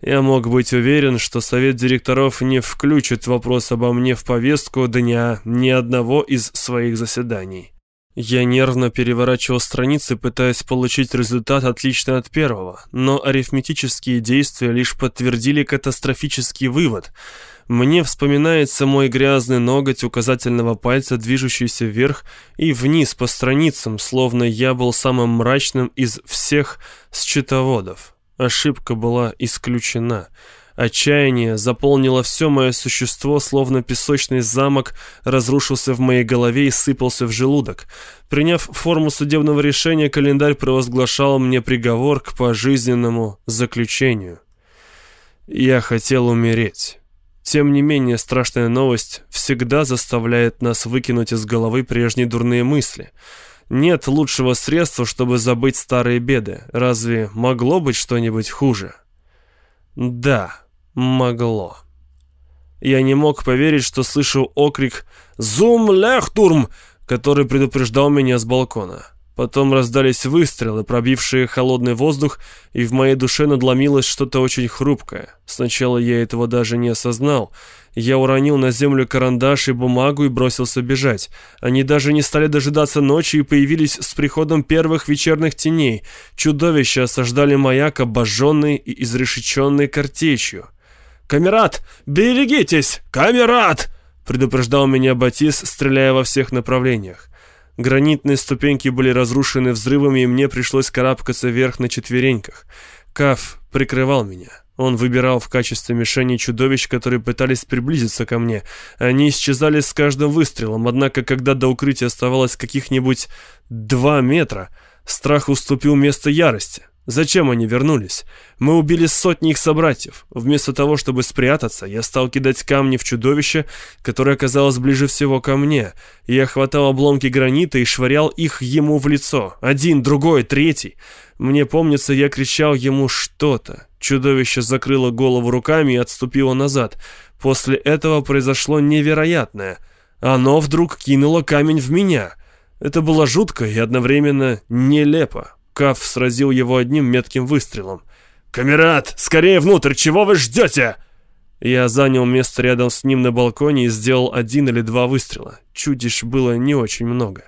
Я мог быть уверен, что совет директоров не включит вопрос обо мне в повестку дня ни одного из своих заседаний. Я нервно переворачивал страницы, пытаясь получить результат отличный от первого, но арифметические действия лишь подтвердили катастрофический вывод. Мне вспоминается мой грязный ноготь указательного пальца, движущийся вверх и вниз по страницам, словно я был самым мрачным из всех счетоводов. Ошибка была исключена. Отчаяние заполнило все мое существо, словно песочный замок разрушился в моей голове и сыпался в желудок. Приняв форму судебного решения, календарь провозглашал мне приговор к пожизненному заключению. Я хотел умереть. Тем не менее, страшная новость всегда заставляет нас выкинуть из головы прежние дурные мысли. Нет лучшего средства, чтобы забыть старые беды. Разве могло быть что-нибудь хуже? Да, могло. Я не мог поверить, что слышу окрик «Зум лехтурм!», который предупреждал меня с балкона. Потом раздались выстрелы, пробившие холодный воздух, и в моей душе надломилось что-то очень хрупкое. Сначала я этого даже не осознал. Я уронил на землю карандаш и бумагу и бросился бежать. Они даже не стали дожидаться ночи и появились с приходом первых вечерних теней. Чудовища осаждали маяк, обожженный и изрешеченный картечью. «Камерат, берегитесь! Камерат!» предупреждал меня Батис, стреляя во всех направлениях. Гранитные ступеньки были разрушены взрывами, и мне пришлось карабкаться вверх на четвереньках. Каф прикрывал меня. Он выбирал в качестве мишени чудовищ, которые пытались приблизиться ко мне. Они исчезали с каждым выстрелом, однако, когда до укрытия оставалось каких-нибудь два метра, страх уступил место ярости. Зачем они вернулись? Мы убили сотни их собратьев. Вместо того, чтобы спрятаться, я стал кидать камни в чудовище, которое оказалось ближе всего ко мне. Я хватал обломки гранита и швырял их ему в лицо. Один, другой, третий. Мне помнится, я кричал ему что-то. Чудовище закрыло голову руками и отступило назад. После этого произошло невероятное. Оно вдруг кинуло камень в меня. Это было жутко и одновременно нелепо. Каф сразил его одним метким выстрелом. «Камерат, скорее внутрь, чего вы ждете?» Я занял место рядом с ним на балконе и сделал один или два выстрела. Чудищ было не очень много.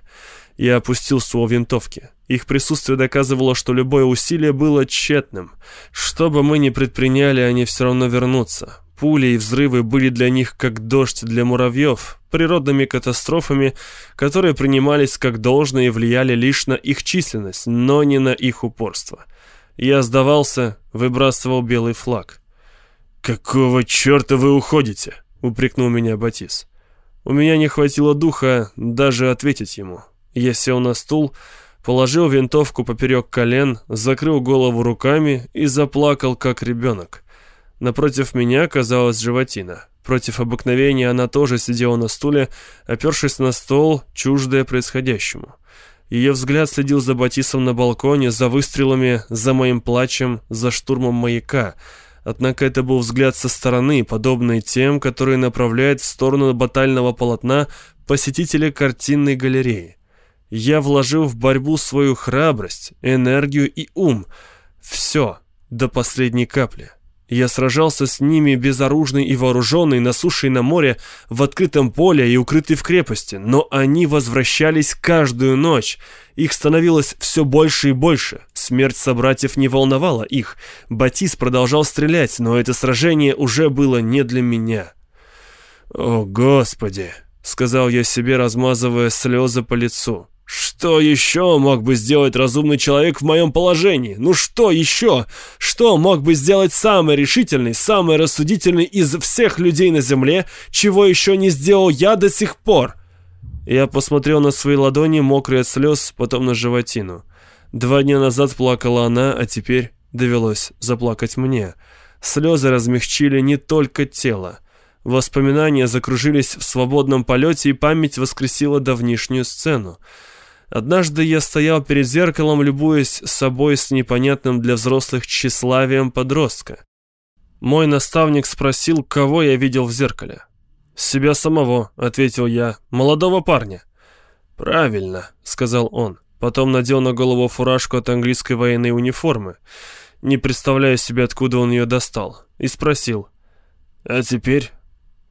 Я опустил ствол винтовки. Их присутствие доказывало, что любое усилие было тщетным. Что бы мы ни предприняли, они все равно вернутся. Пули и взрывы были для них как дождь для муравьев, природными катастрофами, которые принимались как должное и влияли лишь на их численность, но не на их упорство. Я сдавался, выбрасывал белый флаг. «Какого черта вы уходите?» — упрекнул меня Батис. У меня не хватило духа даже ответить ему. Я сел на стул, положил винтовку поперек колен, закрыл голову руками и заплакал, как ребенок. Напротив меня оказалась животина. Против обыкновения она тоже сидела на стуле, опершись на стол, чуждая происходящему. Ее взгляд следил за Батисом на балконе, за выстрелами, за моим плачем, за штурмом маяка. Однако это был взгляд со стороны, подобный тем, которые направляют в сторону батального полотна посетители картинной галереи. Я вложил в борьбу свою храбрость, энергию и ум. Все, до последней капли. Я сражался с ними безоружный и вооруженный на суше и на море, в открытом поле и укрытый в крепости, но они возвращались каждую ночь. Их становилось все больше и больше. Смерть собратьев не волновала их. Батис продолжал стрелять, но это сражение уже было не для меня. «О, Господи!» — сказал я себе, размазывая слезы по лицу. Что еще мог бы сделать разумный человек в моем положении? Ну что еще? Что мог бы сделать самый решительный, самый рассудительный из всех людей на земле, чего еще не сделал я до сих пор? Я посмотрел на свои ладони, мокрые от слез, потом на животину. Два дня назад плакала она, а теперь довелось заплакать мне. Слезы размягчили не только тело. Воспоминания закружились в свободном полете, и память воскресила давнишнюю сцену. Однажды я стоял перед зеркалом, любуясь собой с непонятным для взрослых тщеславием подростка. Мой наставник спросил, кого я видел в зеркале. «Себя самого», — ответил я, — «молодого парня». «Правильно», — сказал он. Потом надел на голову фуражку от английской военной униформы, не представляя себе, откуда он ее достал, и спросил. «А теперь?»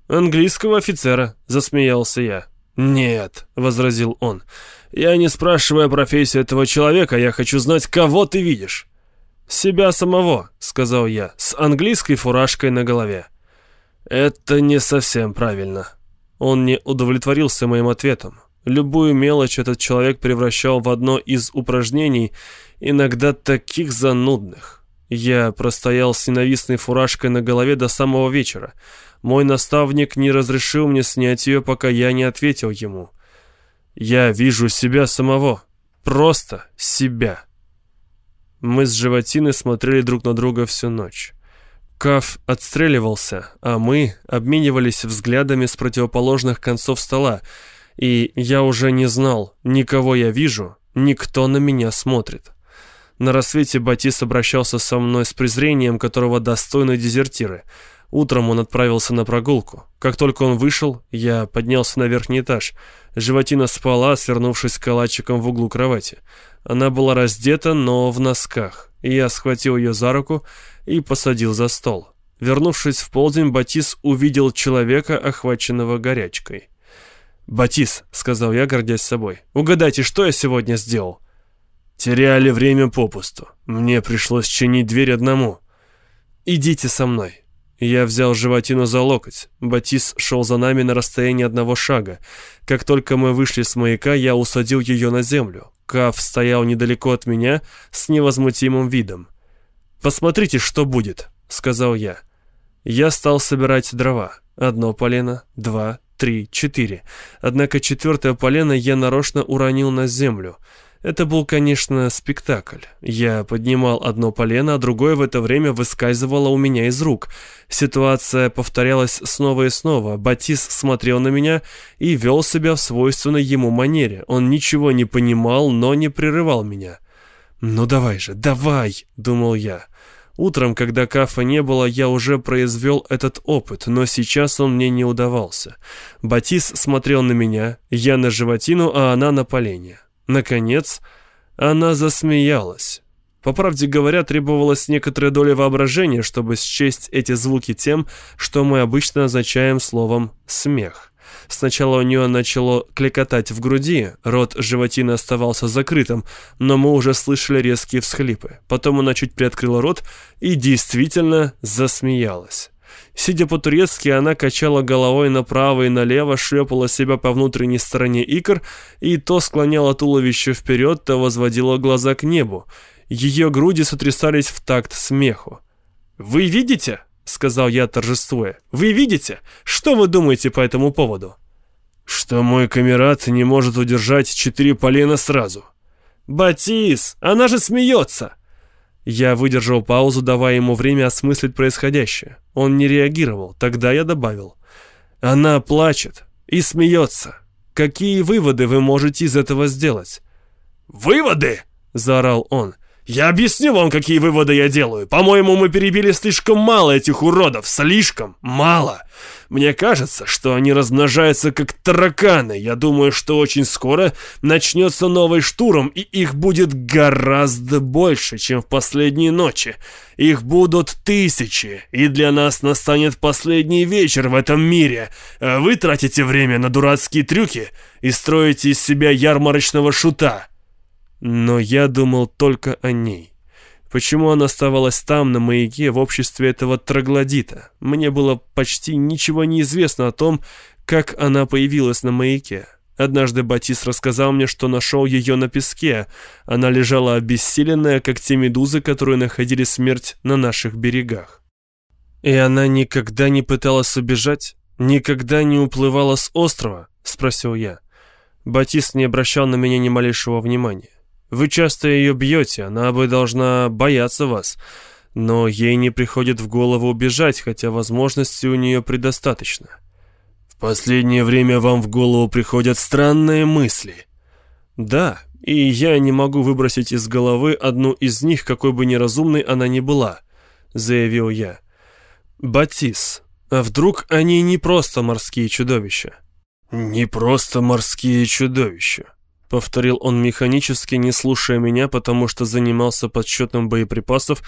«Английского офицера», — засмеялся я. «Нет», — возразил он, — «я не спрашиваю о профессии этого человека, я хочу знать, кого ты видишь». «Себя самого», — сказал я, — «с английской фуражкой на голове». «Это не совсем правильно». Он не удовлетворился моим ответом. Любую мелочь этот человек превращал в одно из упражнений, иногда таких занудных. Я простоял с ненавистной фуражкой на голове до самого вечера. Мой наставник не разрешил мне снять ее, пока я не ответил ему. Я вижу себя самого. Просто себя. Мы с животиной смотрели друг на друга всю ночь. Каф отстреливался, а мы обменивались взглядами с противоположных концов стола, и я уже не знал, никого я вижу, никто на меня смотрит. На рассвете Батис обращался со мной с презрением, которого достойны дезертиры. Утром он отправился на прогулку. Как только он вышел, я поднялся на верхний этаж. Животина спала, свернувшись калачиком в углу кровати. Она была раздета, но в носках. Я схватил ее за руку и посадил за стол. Вернувшись в полдень, Батис увидел человека, охваченного горячкой. «Батис», — сказал я, гордясь собой, — «угадайте, что я сегодня сделал?» «Теряли время попусту. Мне пришлось чинить дверь одному». «Идите со мной». Я взял животину за локоть. Батис шел за нами на расстоянии одного шага. Как только мы вышли с маяка, я усадил ее на землю. Каф стоял недалеко от меня с невозмутимым видом. «Посмотрите, что будет», — сказал я. Я стал собирать дрова. Одно полено, два, три, четыре. Однако четвертое полено я нарочно уронил на землю — это был, конечно, спектакль. Я поднимал одно полено, а другое в это время выскальзывало у меня из рук. Ситуация повторялась снова и снова. Батис смотрел на меня и вел себя в свойственной ему манере. Он ничего не понимал, но не прерывал меня. «Ну давай же, давай!» — думал я. Утром, когда кафа не было, я уже произвел этот опыт, но сейчас он мне не удавался. Батис смотрел на меня, я на животину, а она на поленье. Наконец, она засмеялась. По правде говоря, требовалась некоторая доля воображения, чтобы счесть эти звуки тем, что мы обычно означаем словом «смех». Сначала у нее начало клекотать в груди, рот животины оставался закрытым, но мы уже слышали резкие всхлипы. Потом она чуть приоткрыла рот и действительно засмеялась. Сидя по-турецки, она качала головой направо и налево, шлепала себя по внутренней стороне икр и то склоняла туловище вперед, то возводила глаза к небу. Ее груди сотрясались в такт смеху. «Вы видите?» — сказал я, торжествуя. «Вы видите? Что вы думаете по этому поводу?» «Что мой камерат не может удержать четыре полена сразу». «Батис, она же смеется!» Я выдержал паузу, давая ему время осмыслить происходящее. Он не реагировал. Тогда я добавил. Она плачет и смеется. Какие выводы вы можете из этого сделать? «Выводы?» – заорал он. «Я объясню вам, какие выводы я делаю. По-моему, мы перебили слишком мало этих уродов. Слишком мало. Мне кажется, что они размножаются как тараканы. Я думаю, что очень скоро начнется новый штурм, и их будет гораздо больше, чем в последние ночи. Их будут тысячи, и для нас настанет последний вечер в этом мире. А вы тратите время на дурацкие трюки и строите из себя ярмарочного шута». Но я думал только о ней. Почему она оставалась там, на маяке, в обществе этого троглодита? Мне было почти ничего не известно о том, как она появилась на маяке. Однажды Батис рассказал мне, что нашел ее на песке. Она лежала обессиленная, как те медузы, которые находили смерть на наших берегах. «И она никогда не пыталась убежать? Никогда не уплывала с острова?» — спросил я. Батис не обращал на меня ни малейшего внимания. Вы часто ее бьете, она бы должна бояться вас. Но ей не приходит в голову убежать, хотя возможностей у нее предостаточно. В последнее время вам в голову приходят странные мысли. Да, и я не могу выбросить из головы одну из них, какой бы неразумной она ни была, заявил я. Батис, а вдруг они не просто морские чудовища? Не просто морские чудовища. Повторил он механически, не слушая меня, потому что занимался подсчетом боеприпасов,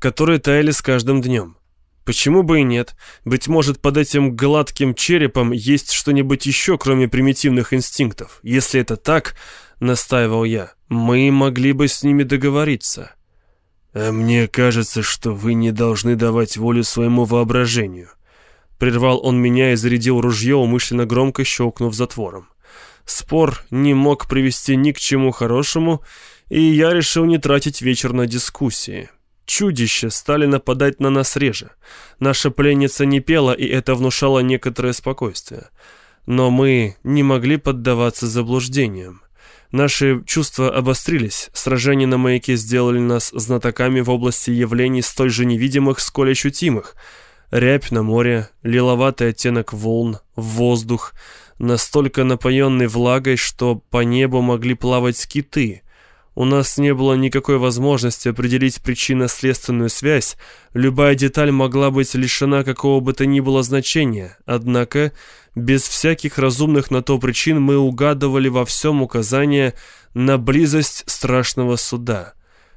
которые таяли с каждым днем. Почему бы и нет? Быть может, под этим гладким черепом есть что-нибудь еще, кроме примитивных инстинктов. Если это так, настаивал я, мы могли бы с ними договориться. А мне кажется, что вы не должны давать волю своему воображению. Прервал он меня и зарядил ружье, умышленно громко щелкнув затвором. Спор не мог привести ни к чему хорошему, и я решил не тратить вечер на дискуссии. Чудища стали нападать на нас реже. Наша пленница не пела, и это внушало некоторое спокойствие. Но мы не могли поддаваться заблуждениям. Наши чувства обострились, сражения на маяке сделали нас знатоками в области явлений столь же невидимых, сколь ощутимых. Рябь на море, лиловатый оттенок волн, воздух, настолько напоенный влагой, что по небу могли плавать киты — у нас не было никакой возможности определить причинно-следственную связь, любая деталь могла быть лишена какого бы то ни было значения, однако без всяких разумных на то причин мы угадывали во всем указания на близость страшного суда.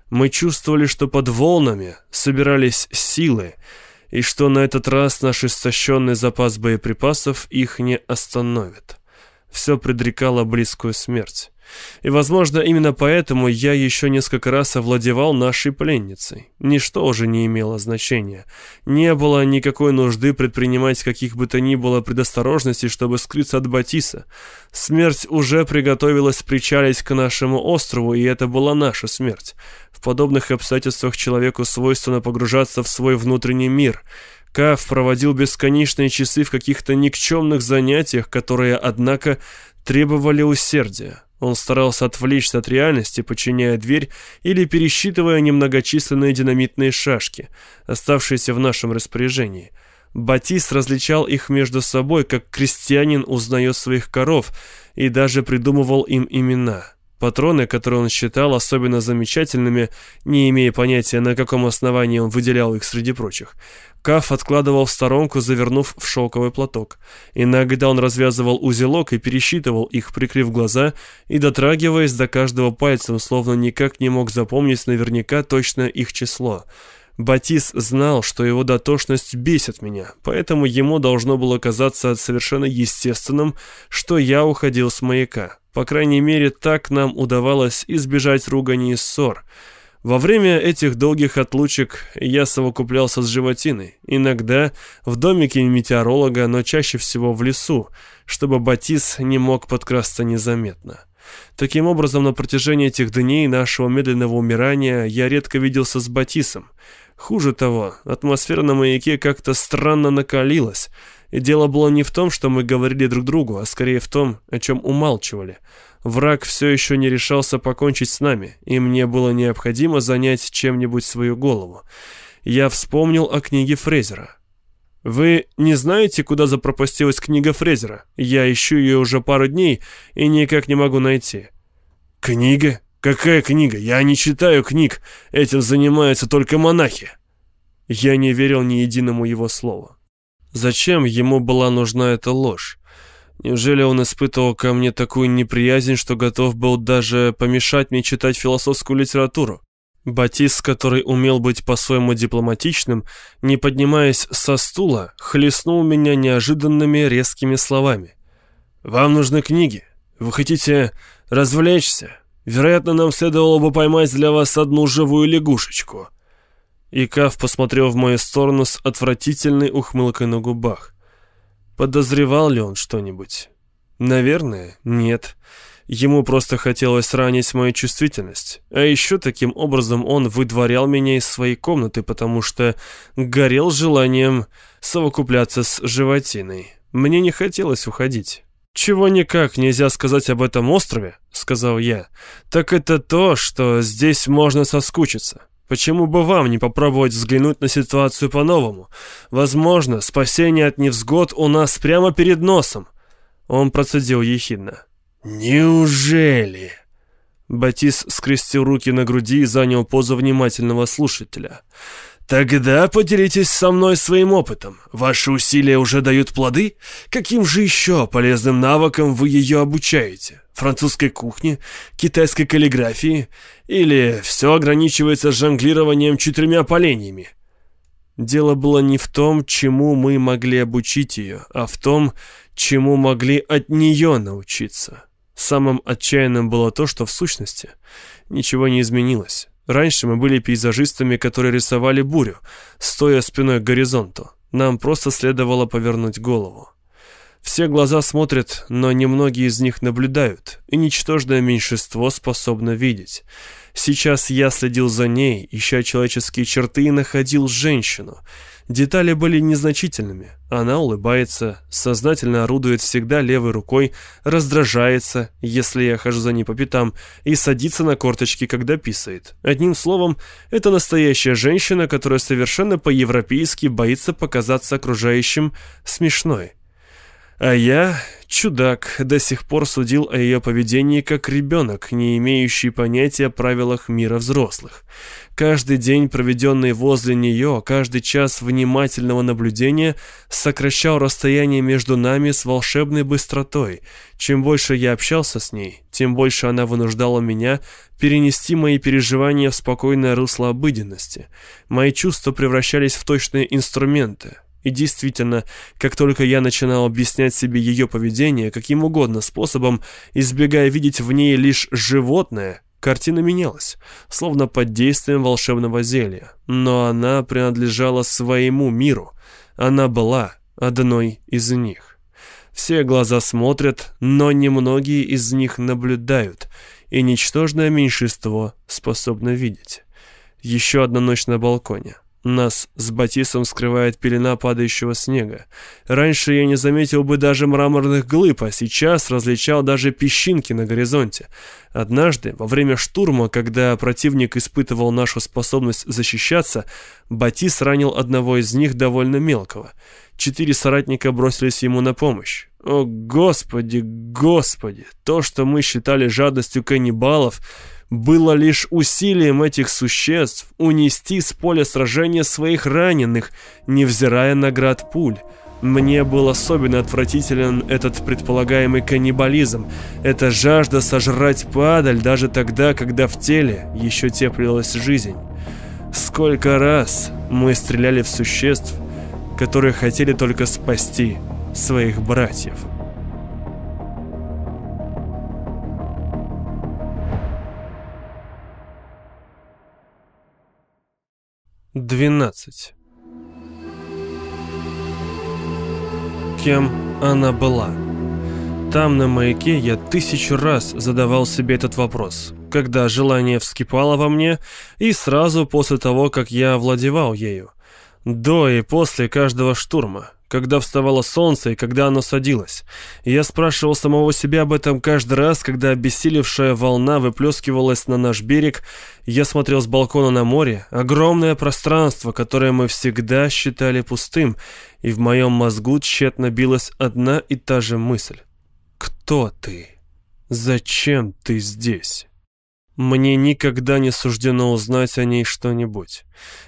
Мы чувствовали, что под волнами собирались силы, и что на этот раз наш истощенный запас боеприпасов их не остановит. Все предрекало близкую смерть. И, возможно, именно поэтому я еще несколько раз овладевал нашей пленницей. Ничто уже не имело значения. Не было никакой нужды предпринимать каких бы то ни было предосторожностей, чтобы скрыться от Батиса. Смерть уже приготовилась причалить к нашему острову, и это была наша смерть. В подобных обстоятельствах человеку свойственно погружаться в свой внутренний мир — Каф проводил бесконечные часы в каких-то никчемных занятиях, которые, однако, требовали усердия. Он старался отвлечься от реальности, подчиняя дверь или пересчитывая немногочисленные динамитные шашки, оставшиеся в нашем распоряжении. Батис различал их между собой, как крестьянин узнает своих коров, и даже придумывал им имена. Патроны, которые он считал особенно замечательными, не имея понятия, на каком основании он выделял их среди прочих, Каф откладывал в сторонку, завернув в шелковый платок. Иногда он развязывал узелок и пересчитывал их, прикрыв глаза и дотрагиваясь до каждого пальцем, словно никак не мог запомнить наверняка точно их число. Батис знал, что его дотошность бесит меня, поэтому ему должно было казаться совершенно естественным, что я уходил с маяка. По крайней мере, так нам удавалось избежать ругани и ссор. Во время этих долгих отлучек я совокуплялся с животиной, иногда в домике метеоролога, но чаще всего в лесу, чтобы Батис не мог подкрасться незаметно. Таким образом, на протяжении этих дней нашего медленного умирания я редко виделся с Батисом. Хуже того, атмосфера на маяке как-то странно накалилась, и дело было не в том, что мы говорили друг другу, а скорее в том, о чем умалчивали – Враг все еще не решался покончить с нами, и мне было необходимо занять чем-нибудь свою голову. Я вспомнил о книге Фрезера. «Вы не знаете, куда запропастилась книга Фрезера? Я ищу ее уже пару дней и никак не могу найти». «Книга? Какая книга? Я не читаю книг. Этим занимаются только монахи». Я не верил ни единому его слову. Зачем ему была нужна эта ложь? Неужели он испытывал ко мне такую неприязнь, что готов был даже помешать мне читать философскую литературу? Батис, который умел быть по-своему дипломатичным, не поднимаясь со стула, хлестнул меня неожиданными резкими словами. «Вам нужны книги? Вы хотите развлечься? Вероятно, нам следовало бы поймать для вас одну живую лягушечку». И Кав посмотрел в мою сторону с отвратительной ухмылкой на губах. Подозревал ли он что-нибудь? Наверное, нет. Ему просто хотелось ранить мою чувствительность. А еще таким образом он выдворял меня из своей комнаты, потому что горел желанием совокупляться с животиной. Мне не хотелось уходить. «Чего никак нельзя сказать об этом острове», — сказал я, — «так это то, что здесь можно соскучиться. Почему бы вам не попробовать взглянуть на ситуацию по-новому? Возможно, спасение от невзгод у нас прямо перед носом. Он процедил ехидно. Неужели? Батис скрестил руки на груди и занял позу внимательного слушателя. Тогда поделитесь со мной своим опытом. Ваши усилия уже дают плоды? Каким же еще полезным навыкам вы ее обучаете? Французской кухне? Китайской каллиграфии? Или все ограничивается жонглированием четырьмя поленьями? Дело было не в том, чему мы могли обучить ее, а в том, чему могли от нее научиться. Самым отчаянным было то, что в сущности ничего не изменилось. Раньше мы были пейзажистами, которые рисовали бурю, стоя спиной к горизонту. Нам просто следовало повернуть голову. Все глаза смотрят, но немногие из них наблюдают, и ничтожное меньшинство способно видеть. Сейчас я следил за ней, ища человеческие черты, и находил женщину. Детали были незначительными. Она улыбается, сознательно орудует всегда левой рукой, раздражается, если я хожу за ней по пятам, и садится на корточки, когда писает. Одним словом, это настоящая женщина, которая совершенно по-европейски боится показаться окружающим смешной. А я, чудак, до сих пор судил о ее поведении как ребенок, не имеющий понятия о правилах мира взрослых. Каждый день, проведенный возле нее, каждый час внимательного наблюдения сокращал расстояние между нами с волшебной быстротой. Чем больше я общался с ней, тем больше она вынуждала меня перенести мои переживания в спокойное русло обыденности. Мои чувства превращались в точные инструменты. И действительно, как только я начинал объяснять себе ее поведение каким угодно способом, избегая видеть в ней лишь животное, картина менялась, словно под действием волшебного зелья. Но она принадлежала своему миру. Она была одной из них. Все глаза смотрят, но немногие из них наблюдают, и ничтожное меньшинство способно видеть. Еще одна ночь на балконе. Нас с Батисом скрывает пелена падающего снега. Раньше я не заметил бы даже мраморных глыб, а сейчас различал даже песчинки на горизонте. Однажды, во время штурма, когда противник испытывал нашу способность защищаться, Батис ранил одного из них довольно мелкого. Четыре соратника бросились ему на помощь. О, Господи, Господи! То, что мы считали жадностью каннибалов было лишь усилием этих существ унести с поля сражения своих раненых, невзирая на град пуль. Мне был особенно отвратителен этот предполагаемый каннибализм, эта жажда сожрать падаль даже тогда, когда в теле еще теплилась жизнь. Сколько раз мы стреляли в существ, которые хотели только спасти своих братьев. 12. Кем она была? Там, на маяке, я тысячу раз задавал себе этот вопрос, когда желание вскипало во мне, и сразу после того, как я овладевал ею. До и после каждого штурма, когда вставало солнце и когда оно садилось. я спрашивал самого себя об этом каждый раз, когда обессилевшая волна выплескивалась на наш берег. Я смотрел с балкона на море, огромное пространство, которое мы всегда считали пустым, и в моем мозгу тщетно билась одна и та же мысль. «Кто ты? Зачем ты здесь?» Мне никогда не суждено узнать о ней что-нибудь.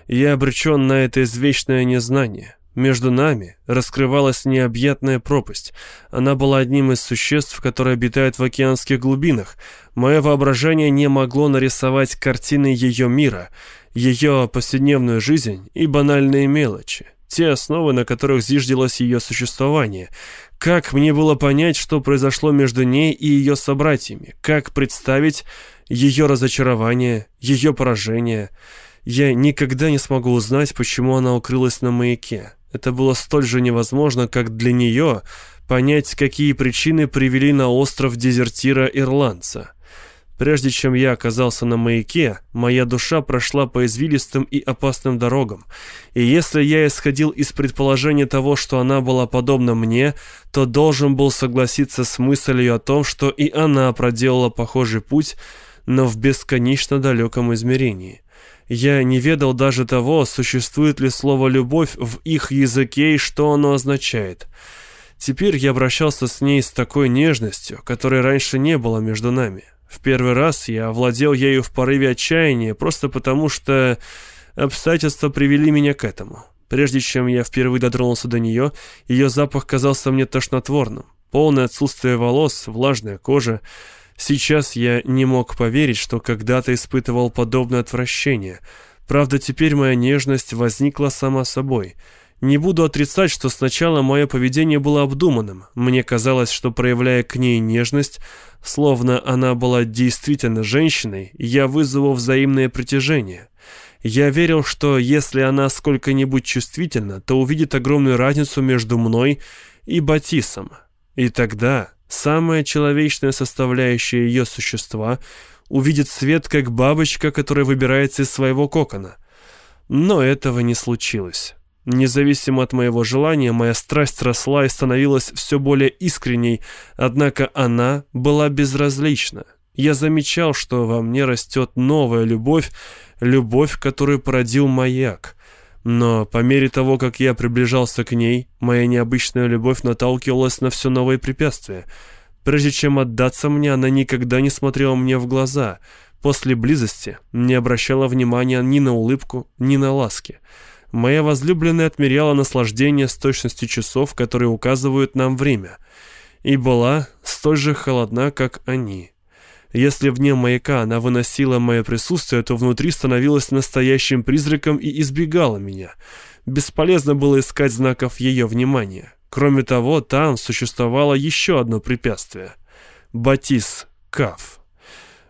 Я обречен на это извечное незнание. Между нами раскрывалась необъятная пропасть. Она была одним из существ, которые обитают в океанских глубинах. Мое воображение не могло нарисовать картины ее мира, ее повседневную жизнь и банальные мелочи, те основы, на которых зиждилось ее существование. Как мне было понять, что произошло между ней и ее собратьями? Как представить ее разочарование, ее поражение? Я никогда не смогу узнать, почему она укрылась на маяке. Это было столь же невозможно, как для нее понять, какие причины привели на остров дезертира-ирландца. Прежде чем я оказался на маяке, моя душа прошла по извилистым и опасным дорогам, и если я исходил из предположения того, что она была подобна мне, то должен был согласиться с мыслью о том, что и она проделала похожий путь, но в бесконечно далеком измерении. Я не ведал даже того, существует ли слово «любовь» в их языке и что оно означает. Теперь я обращался с ней с такой нежностью, которой раньше не было между нами. В первый раз я овладел ею в порыве отчаяния, просто потому что обстоятельства привели меня к этому. Прежде чем я впервые дотронулся до нее, ее запах казался мне тошнотворным. Полное отсутствие волос, влажная кожа — Сейчас я не мог поверить, что когда-то испытывал подобное отвращение. Правда, теперь моя нежность возникла сама собой. Не буду отрицать, что сначала мое поведение было обдуманным. Мне казалось, что проявляя к ней нежность, словно она была действительно женщиной, я вызову взаимное притяжение. Я верил, что если она сколько-нибудь чувствительна, то увидит огромную разницу между мной и Батисом. И тогда самая человечная составляющая ее существа увидит свет, как бабочка, которая выбирается из своего кокона. Но этого не случилось. Независимо от моего желания, моя страсть росла и становилась все более искренней, однако она была безразлична. Я замечал, что во мне растет новая любовь, любовь, которую породил маяк. Но по мере того, как я приближался к ней, моя необычная любовь наталкивалась на все новые препятствия. Прежде чем отдаться мне, она никогда не смотрела мне в глаза. После близости не обращала внимания ни на улыбку, ни на ласки. Моя возлюбленная отмеряла наслаждение с точностью часов, которые указывают нам время, и была столь же холодна, как они. Если вне маяка она выносила мое присутствие, то внутри становилась настоящим призраком и избегала меня. Бесполезно было искать знаков ее внимания. Кроме того, там существовало еще одно препятствие. Батис Каф.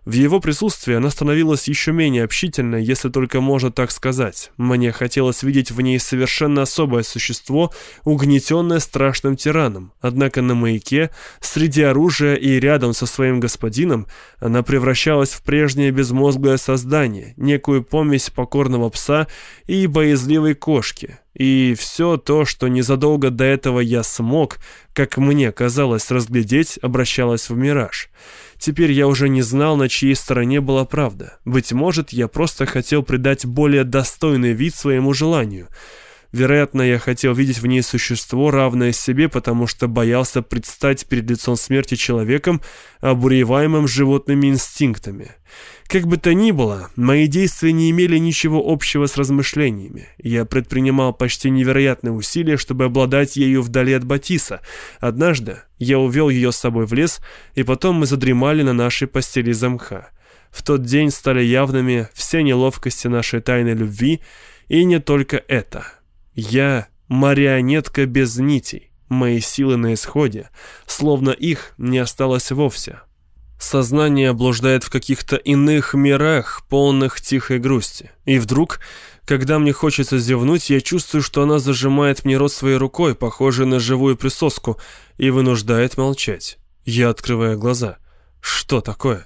В его присутствии она становилась еще менее общительной, если только можно так сказать. Мне хотелось видеть в ней совершенно особое существо, угнетенное страшным тираном. Однако на маяке, среди оружия и рядом со своим господином, она превращалась в прежнее безмозглое создание, некую помесь покорного пса и боязливой кошки. И все то, что незадолго до этого я смог, как мне казалось разглядеть, обращалось в мираж. Теперь я уже не знал, на чьей стороне была правда. Быть может, я просто хотел придать более достойный вид своему желанию. Вероятно, я хотел видеть в ней существо, равное себе, потому что боялся предстать перед лицом смерти человеком, обуреваемым животными инстинктами. Как бы то ни было, мои действия не имели ничего общего с размышлениями. Я предпринимал почти невероятные усилия, чтобы обладать ею вдали от Батиса. Однажды я увел ее с собой в лес, и потом мы задремали на нашей постели замха. В тот день стали явными все неловкости нашей тайной любви, и не только это. Я марионетка без нитей, мои силы на исходе, словно их не осталось вовсе. Сознание блуждает в каких-то иных мирах, полных тихой грусти. И вдруг, когда мне хочется зевнуть, я чувствую, что она зажимает мне рот своей рукой, похожей на живую присоску, и вынуждает молчать. Я открываю глаза. Что такое?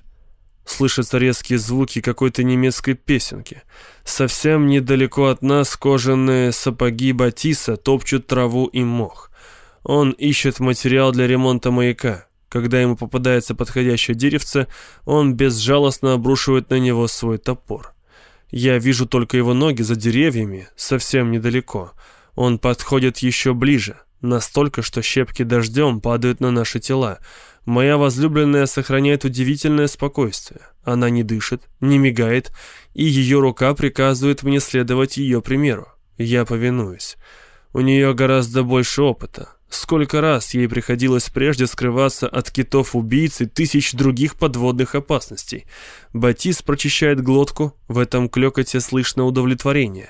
Слышатся резкие звуки какой-то немецкой песенки. Совсем недалеко от нас кожаные сапоги Батиса топчут траву и мох. Он ищет материал для ремонта маяка. Когда ему попадается подходящее деревце, он безжалостно обрушивает на него свой топор. Я вижу только его ноги за деревьями, совсем недалеко. Он подходит еще ближе, настолько, что щепки дождем падают на наши тела. Моя возлюбленная сохраняет удивительное спокойствие. Она не дышит, не мигает, и ее рука приказывает мне следовать ее примеру. Я повинуюсь. У нее гораздо больше опыта. Сколько раз ей приходилось прежде скрываться от китов-убийц и тысяч других подводных опасностей. Батис прочищает глотку, в этом клёкоте слышно удовлетворение.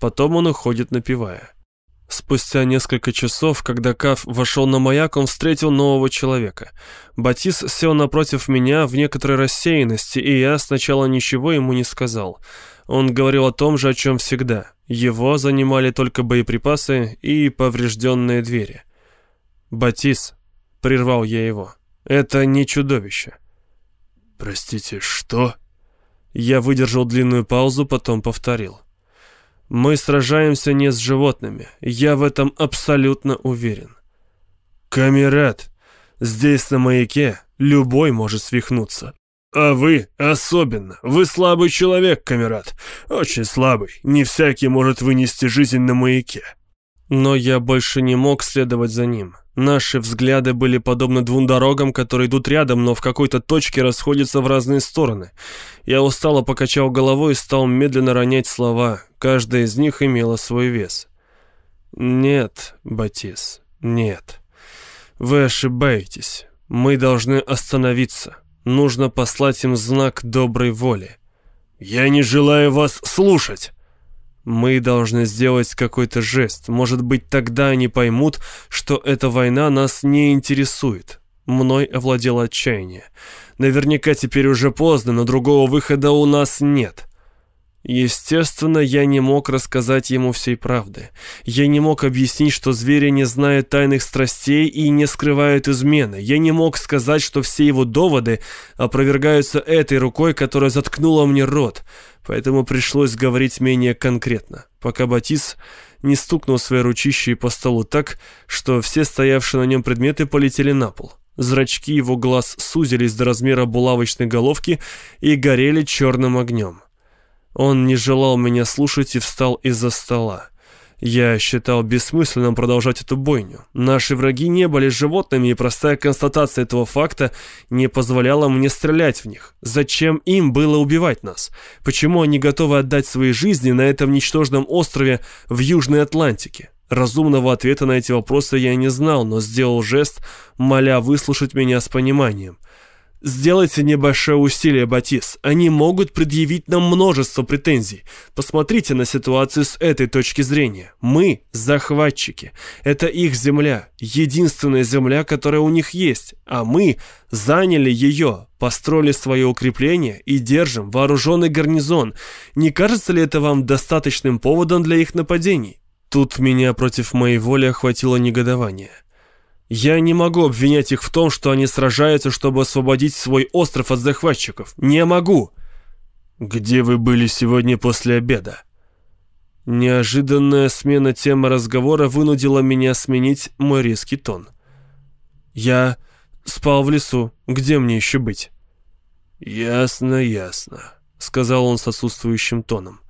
Потом он уходит, напевая. Спустя несколько часов, когда Каф вошел на маяк, он встретил нового человека. Батис сел напротив меня в некоторой рассеянности, и я сначала ничего ему не сказал. Он говорил о том же, о чем всегда. Его занимали только боеприпасы и поврежденные двери. «Батис», — прервал я его, — «это не чудовище». «Простите, что?» Я выдержал длинную паузу, потом повторил. «Мы сражаемся не с животными, я в этом абсолютно уверен». «Камерат, здесь на маяке любой может свихнуться. А вы особенно. Вы слабый человек, камерат. Очень слабый. Не всякий может вынести жизнь на маяке». Но я больше не мог следовать за ним. Наши взгляды были подобны двум дорогам, которые идут рядом, но в какой-то точке расходятся в разные стороны. Я устало покачал головой и стал медленно ронять слова. Каждая из них имела свой вес. «Нет, Батис, нет. Вы ошибаетесь. Мы должны остановиться. Нужно послать им знак доброй воли». «Я не желаю вас слушать!» Мы должны сделать какой-то жест. Может быть, тогда они поймут, что эта война нас не интересует. Мной овладело отчаяние. Наверняка теперь уже поздно, но другого выхода у нас нет. Естественно, я не мог рассказать ему всей правды. Я не мог объяснить, что звери не знают тайных страстей и не скрывают измены. Я не мог сказать, что все его доводы опровергаются этой рукой, которая заткнула мне рот. Поэтому пришлось говорить менее конкретно, пока Батис не стукнул своей ручищей по столу так, что все стоявшие на нем предметы полетели на пол. Зрачки его глаз сузились до размера булавочной головки и горели черным огнем. Он не желал меня слушать и встал из-за стола. Я считал бессмысленным продолжать эту бойню. Наши враги не были животными, и простая констатация этого факта не позволяла мне стрелять в них. Зачем им было убивать нас? Почему они готовы отдать свои жизни на этом ничтожном острове в Южной Атлантике? Разумного ответа на эти вопросы я не знал, но сделал жест, моля выслушать меня с пониманием. Сделайте небольшое усилие, Батис. Они могут предъявить нам множество претензий. Посмотрите на ситуацию с этой точки зрения. Мы – захватчики. Это их земля. Единственная земля, которая у них есть. А мы заняли ее, построили свое укрепление и держим вооруженный гарнизон. Не кажется ли это вам достаточным поводом для их нападений? Тут меня против моей воли охватило негодование. Я не могу обвинять их в том, что они сражаются, чтобы освободить свой остров от захватчиков. Не могу. Где вы были сегодня после обеда? Неожиданная смена темы разговора вынудила меня сменить мой резкий тон. Я спал в лесу. Где мне еще быть? Ясно, ясно, сказал он с отсутствующим тоном.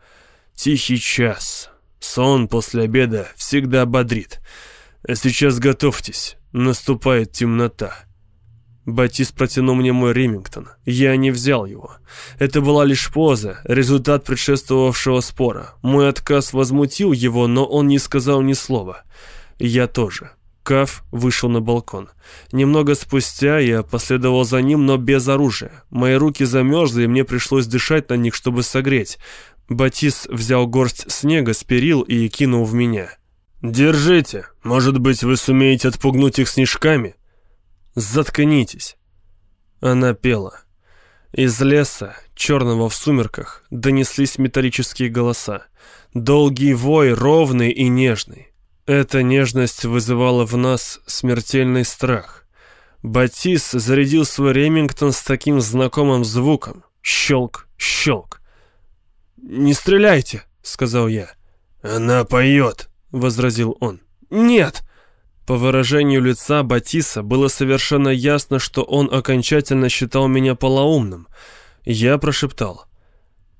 Тихий час. Сон после обеда всегда бодрит. А сейчас готовьтесь. Наступает темнота. Батис протянул мне мой Ремингтон. Я не взял его. Это была лишь поза, результат предшествовавшего спора. Мой отказ возмутил его, но он не сказал ни слова. Я тоже. Каф вышел на балкон. Немного спустя я последовал за ним, но без оружия. Мои руки замерзли, и мне пришлось дышать на них, чтобы согреть. Батис взял горсть снега с и кинул в меня. «Держите. Может быть, вы сумеете отпугнуть их снежками?» «Заткнитесь». Она пела. Из леса, черного в сумерках, донеслись металлические голоса. Долгий вой, ровный и нежный. Эта нежность вызывала в нас смертельный страх. Батис зарядил свой Ремингтон с таким знакомым звуком. Щелк, щелк. «Не стреляйте», — сказал я. «Она поет», возразил он. «Нет!» По выражению лица Батиса было совершенно ясно, что он окончательно считал меня полоумным. Я прошептал.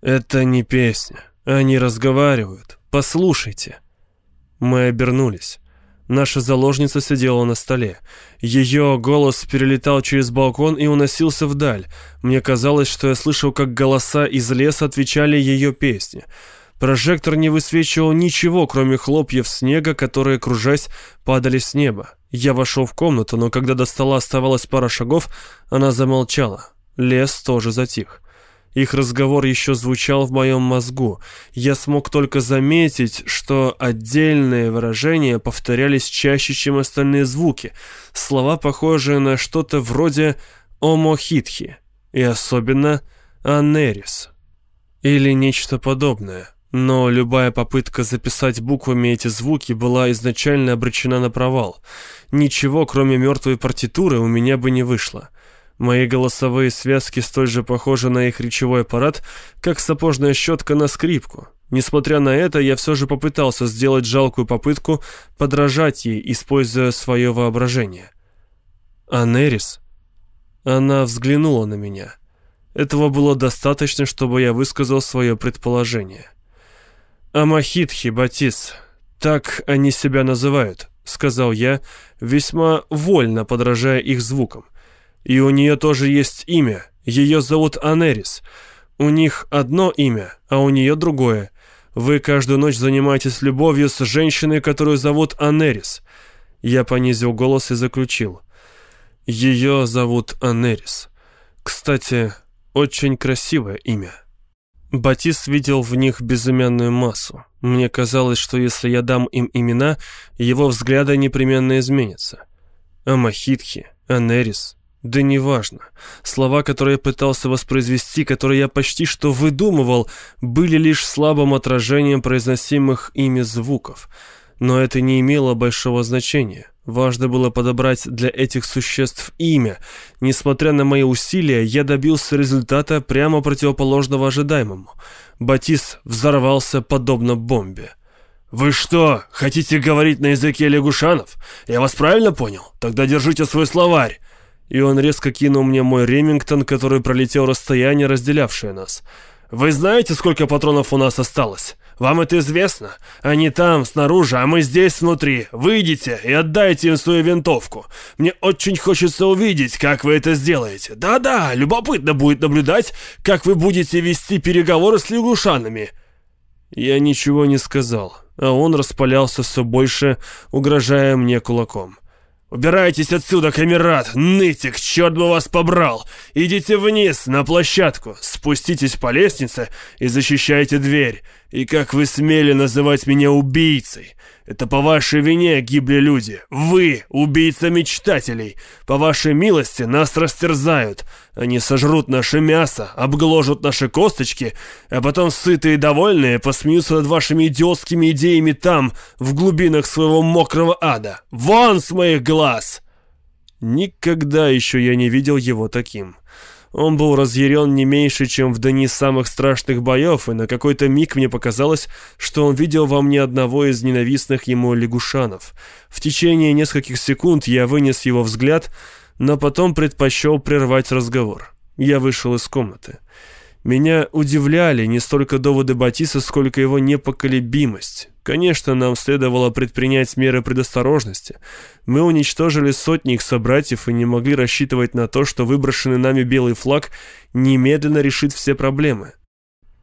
«Это не песня. Они разговаривают. Послушайте». Мы обернулись. Наша заложница сидела на столе. Ее голос перелетал через балкон и уносился вдаль. Мне казалось, что я слышал, как голоса из леса отвечали ее песне. Прожектор не высвечивал ничего, кроме хлопьев снега, которые, кружась, падали с неба. Я вошел в комнату, но когда до стола оставалось пара шагов, она замолчала. Лес тоже затих. Их разговор еще звучал в моем мозгу. Я смог только заметить, что отдельные выражения повторялись чаще, чем остальные звуки. Слова, похожие на что-то вроде «омохитхи» и особенно «анерис» или нечто подобное. Но любая попытка записать буквами эти звуки была изначально обречена на провал. Ничего, кроме мертвой партитуры, у меня бы не вышло. Мои голосовые связки столь же похожи на их речевой аппарат, как сапожная щетка на скрипку. Несмотря на это, я все же попытался сделать жалкую попытку подражать ей, используя свое воображение. «Анерис?» Она взглянула на меня. Этого было достаточно, чтобы я высказал свое предположение. «Амахитхи, Батис, так они себя называют», — сказал я, весьма вольно подражая их звукам. «И у нее тоже есть имя. Ее зовут Анерис. У них одно имя, а у нее другое. Вы каждую ночь занимаетесь любовью с женщиной, которую зовут Анерис». Я понизил голос и заключил. «Ее зовут Анерис. Кстати, очень красивое имя». Батис видел в них безымянную массу. Мне казалось, что если я дам им имена, его взгляды непременно изменятся. Амахитхи, Анерис, да неважно. Слова, которые я пытался воспроизвести, которые я почти что выдумывал, были лишь слабым отражением произносимых ими звуков. Но это не имело большого значения. Важно было подобрать для этих существ имя. Несмотря на мои усилия, я добился результата прямо противоположного ожидаемому. Батис взорвался подобно бомбе. «Вы что, хотите говорить на языке лягушанов? Я вас правильно понял? Тогда держите свой словарь!» И он резко кинул мне мой Ремингтон, который пролетел расстояние, разделявшее нас. «Вы знаете, сколько патронов у нас осталось? Вам это известно? Они там, снаружи, а мы здесь, внутри. Выйдите и отдайте им свою винтовку. Мне очень хочется увидеть, как вы это сделаете. Да-да, любопытно будет наблюдать, как вы будете вести переговоры с лягушанами». Я ничего не сказал, а он распалялся все больше, угрожая мне кулаком. «Убирайтесь отсюда, камерат! Нытик, черт бы вас побрал! Идите вниз, на площадку, спуститесь по лестнице и защищайте дверь. И как вы смели называть меня убийцей? Это по вашей вине гибли люди. Вы, убийца мечтателей. По вашей милости нас растерзают. Они сожрут наше мясо, обгложат наши косточки, а потом сытые и довольные посмеются над вашими идиотскими идеями там, в глубинах своего мокрого ада. Вон с моих глаз!» Никогда еще я не видел его таким. Он был разъярен не меньше, чем в дни самых страшных боев, и на какой-то миг мне показалось, что он видел во мне одного из ненавистных ему лягушанов. В течение нескольких секунд я вынес его взгляд, но потом предпочел прервать разговор. Я вышел из комнаты. Меня удивляли не столько доводы Батиса, сколько его непоколебимость. Конечно, нам следовало предпринять меры предосторожности. Мы уничтожили сотни их собратьев и не могли рассчитывать на то, что выброшенный нами белый флаг немедленно решит все проблемы.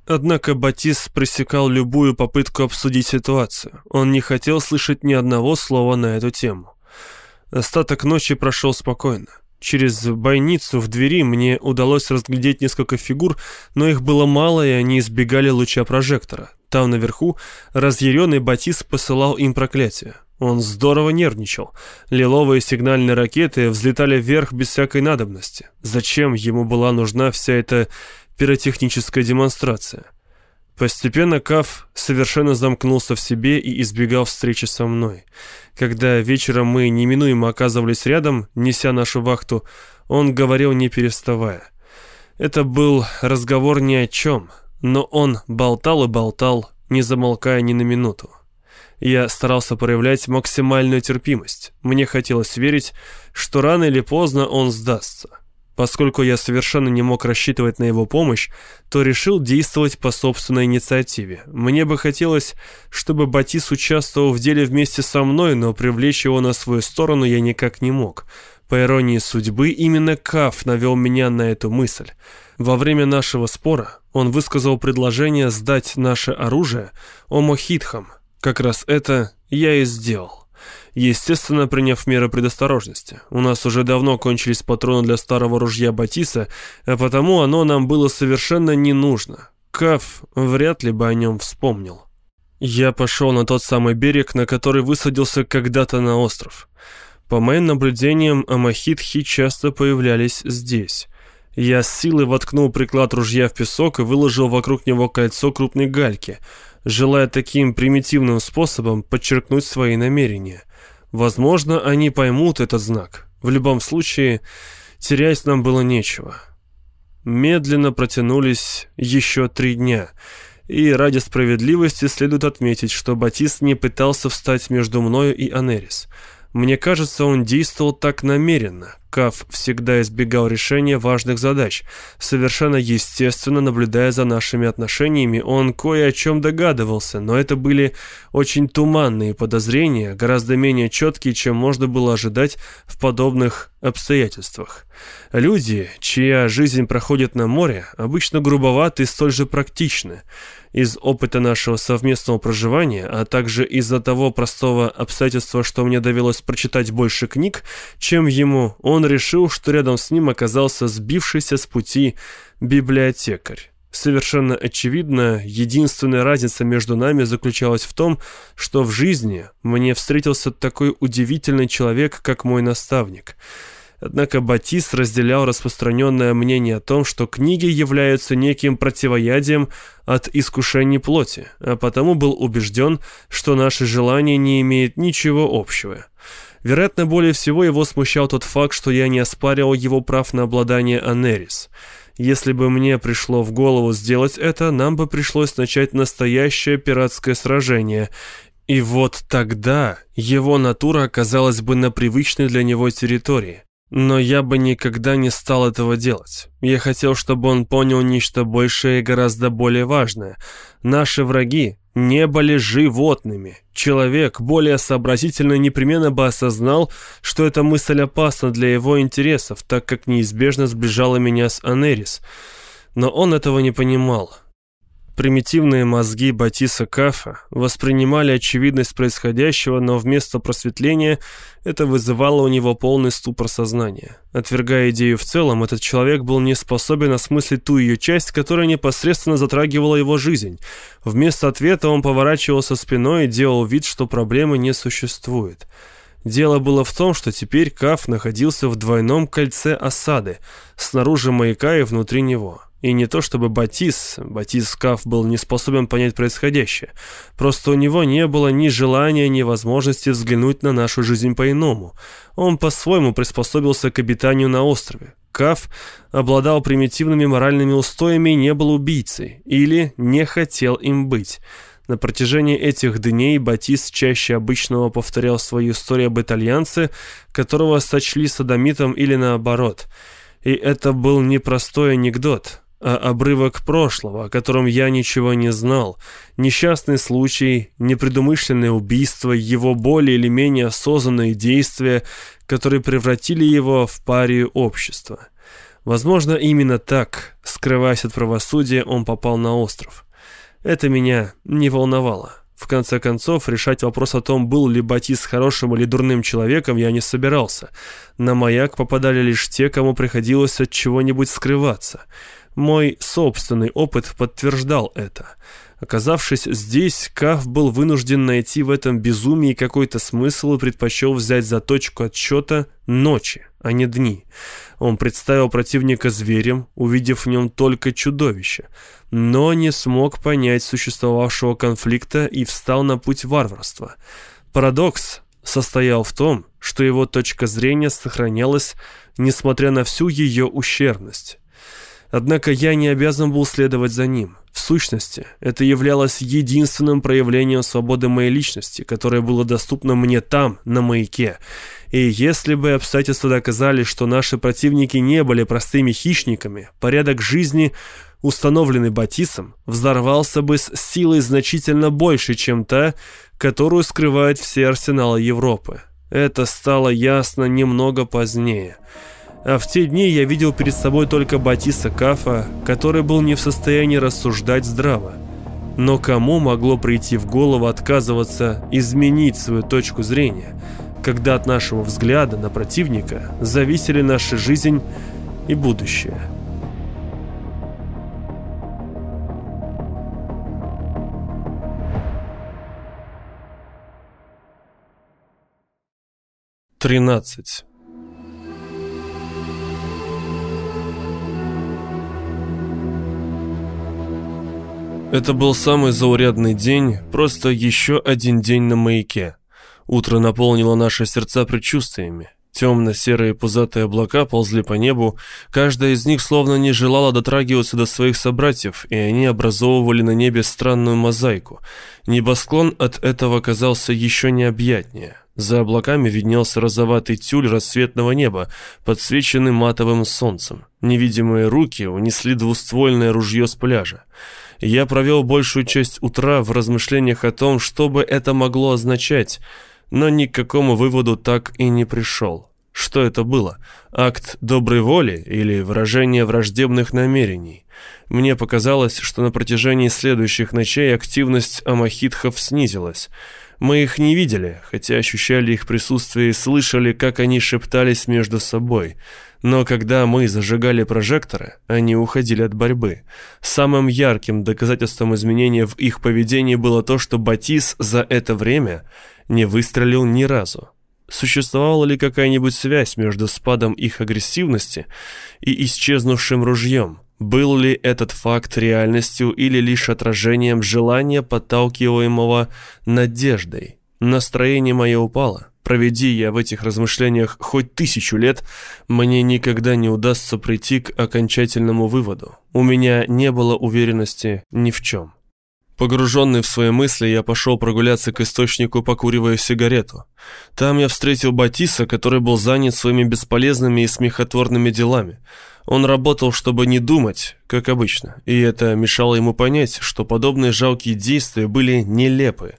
Однако Батис пресекал любую попытку обсудить ситуацию. Он не хотел слышать ни одного слова на эту тему. Остаток ночи прошел спокойно. Через бойницу в двери мне удалось разглядеть несколько фигур, но их было мало, и они избегали луча прожектора. Там наверху разъяренный Батис посылал им проклятие. Он здорово нервничал. Лиловые сигнальные ракеты взлетали вверх без всякой надобности. Зачем ему была нужна вся эта пиротехническая демонстрация? Постепенно Каф совершенно замкнулся в себе и избегал встречи со мной. Когда вечером мы неминуемо оказывались рядом, неся нашу вахту, он говорил не переставая. Это был разговор ни о чем, но он болтал и болтал, не замолкая ни на минуту. Я старался проявлять максимальную терпимость. Мне хотелось верить, что рано или поздно он сдастся. Поскольку я совершенно не мог рассчитывать на его помощь, то решил действовать по собственной инициативе. Мне бы хотелось, чтобы Батис участвовал в деле вместе со мной, но привлечь его на свою сторону я никак не мог. По иронии судьбы, именно Каф навел меня на эту мысль. Во время нашего спора он высказал предложение сдать наше оружие Омохитхам. Как раз это я и сделал естественно, приняв меры предосторожности. У нас уже давно кончились патроны для старого ружья Батиса, а потому оно нам было совершенно не нужно. Каф вряд ли бы о нем вспомнил. Я пошел на тот самый берег, на который высадился когда-то на остров. По моим наблюдениям, амахитхи часто появлялись здесь. Я с силой воткнул приклад ружья в песок и выложил вокруг него кольцо крупной гальки, желая таким примитивным способом подчеркнуть свои намерения. Возможно, они поймут этот знак. В любом случае, терять нам было нечего. Медленно протянулись еще три дня. И ради справедливости следует отметить, что Батист не пытался встать между мною и Анерис. Мне кажется, он действовал так намеренно. Каф всегда избегал решения важных задач. Совершенно естественно, наблюдая за нашими отношениями, он кое о чем догадывался, но это были очень туманные подозрения, гораздо менее четкие, чем можно было ожидать в подобных обстоятельствах. Люди, чья жизнь проходит на море, обычно грубоваты и столь же практичны. Из опыта нашего совместного проживания, а также из-за того простого обстоятельства, что мне довелось прочитать больше книг, чем ему, он решил, что рядом с ним оказался сбившийся с пути библиотекарь. Совершенно очевидно, единственная разница между нами заключалась в том, что в жизни мне встретился такой удивительный человек, как мой наставник. Однако Батис разделял распространенное мнение о том, что книги являются неким противоядием от искушений плоти, а потому был убежден, что наше желание не имеет ничего общего. Вероятно, более всего его смущал тот факт, что я не оспаривал его прав на обладание Анерис – если бы мне пришло в голову сделать это, нам бы пришлось начать настоящее пиратское сражение. И вот тогда его натура оказалась бы на привычной для него территории. Но я бы никогда не стал этого делать. Я хотел, чтобы он понял нечто большее и гораздо более важное. Наши враги не были животными. Человек, более сообразительный, непременно бы осознал, что эта мысль опасна для его интересов, так как неизбежно сближала меня с Анерис. Но он этого не понимал. Примитивные мозги Батиса Кафа воспринимали очевидность происходящего, но вместо просветления это вызывало у него полный ступор сознания. Отвергая идею в целом, этот человек был не способен осмыслить ту ее часть, которая непосредственно затрагивала его жизнь. Вместо ответа он поворачивался спиной и делал вид, что проблемы не существует. Дело было в том, что теперь Каф находился в двойном кольце осады, снаружи маяка и внутри него. И не то чтобы Батис, Батис Каф был не способен понять происходящее. Просто у него не было ни желания, ни возможности взглянуть на нашу жизнь по-иному. Он по-своему приспособился к обитанию на острове. Каф обладал примитивными моральными устоями и не был убийцей. Или не хотел им быть. На протяжении этих дней Батис чаще обычного повторял свою историю об итальянце, которого сочли садомитом или наоборот. И это был непростой анекдот а обрывок прошлого, о котором я ничего не знал, несчастный случай, непредумышленное убийство, его более или менее осознанные действия, которые превратили его в парию общества. Возможно, именно так, скрываясь от правосудия, он попал на остров. Это меня не волновало. В конце концов, решать вопрос о том, был ли Батис хорошим или дурным человеком, я не собирался. На маяк попадали лишь те, кому приходилось от чего-нибудь скрываться – мой собственный опыт подтверждал это. Оказавшись здесь, Каф был вынужден найти в этом безумии какой-то смысл и предпочел взять за точку отсчета ночи, а не дни. Он представил противника зверем, увидев в нем только чудовище, но не смог понять существовавшего конфликта и встал на путь варварства. Парадокс состоял в том, что его точка зрения сохранялась, несмотря на всю ее ущербность. Однако я не обязан был следовать за ним. В сущности, это являлось единственным проявлением свободы моей личности, которое было доступно мне там, на маяке. И если бы обстоятельства доказали, что наши противники не были простыми хищниками, порядок жизни, установленный Батисом, взорвался бы с силой значительно больше, чем та, которую скрывают все арсеналы Европы. Это стало ясно немного позднее. А в те дни я видел перед собой только Батиса Кафа, который был не в состоянии рассуждать здраво. Но кому могло прийти в голову отказываться изменить свою точку зрения, когда от нашего взгляда на противника зависели наша жизнь и будущее? Тринадцать. Это был самый заурядный день, просто еще один день на маяке. Утро наполнило наши сердца предчувствиями. Темно-серые пузатые облака ползли по небу, каждая из них словно не желала дотрагиваться до своих собратьев, и они образовывали на небе странную мозаику. Небосклон от этого казался еще необъятнее. За облаками виднелся розоватый тюль рассветного неба, подсвеченный матовым солнцем. Невидимые руки унесли двуствольное ружье с пляжа. Я провел большую часть утра в размышлениях о том, что бы это могло означать, но ни к какому выводу так и не пришел. Что это было? Акт доброй воли или выражение враждебных намерений? Мне показалось, что на протяжении следующих ночей активность амахитхов снизилась. Мы их не видели, хотя ощущали их присутствие и слышали, как они шептались между собой – Но когда мы зажигали прожекторы, они уходили от борьбы. Самым ярким доказательством изменения в их поведении было то, что Батис за это время не выстрелил ни разу. Существовала ли какая-нибудь связь между спадом их агрессивности и исчезнувшим ружьем? Был ли этот факт реальностью или лишь отражением желания, подталкиваемого надеждой? Настроение мое упало. Проведи я в этих размышлениях хоть тысячу лет, мне никогда не удастся прийти к окончательному выводу. У меня не было уверенности ни в чем. Погруженный в свои мысли, я пошел прогуляться к источнику, покуривая сигарету. Там я встретил Батиса, который был занят своими бесполезными и смехотворными делами. Он работал, чтобы не думать, как обычно, и это мешало ему понять, что подобные жалкие действия были нелепы.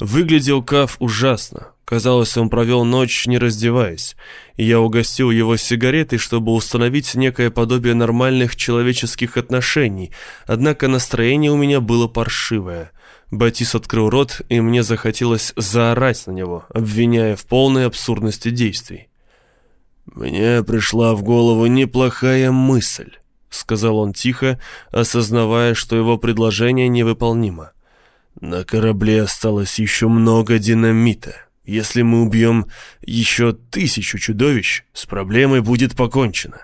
Выглядел Каф ужасно. Казалось, он провел ночь, не раздеваясь. Я угостил его сигаретой, чтобы установить некое подобие нормальных человеческих отношений, однако настроение у меня было паршивое. Батис открыл рот, и мне захотелось заорать на него, обвиняя в полной абсурдности действий. «Мне пришла в голову неплохая мысль», — сказал он тихо, осознавая, что его предложение невыполнимо. «На корабле осталось еще много динамита». Если мы убьем еще тысячу чудовищ, с проблемой будет покончено.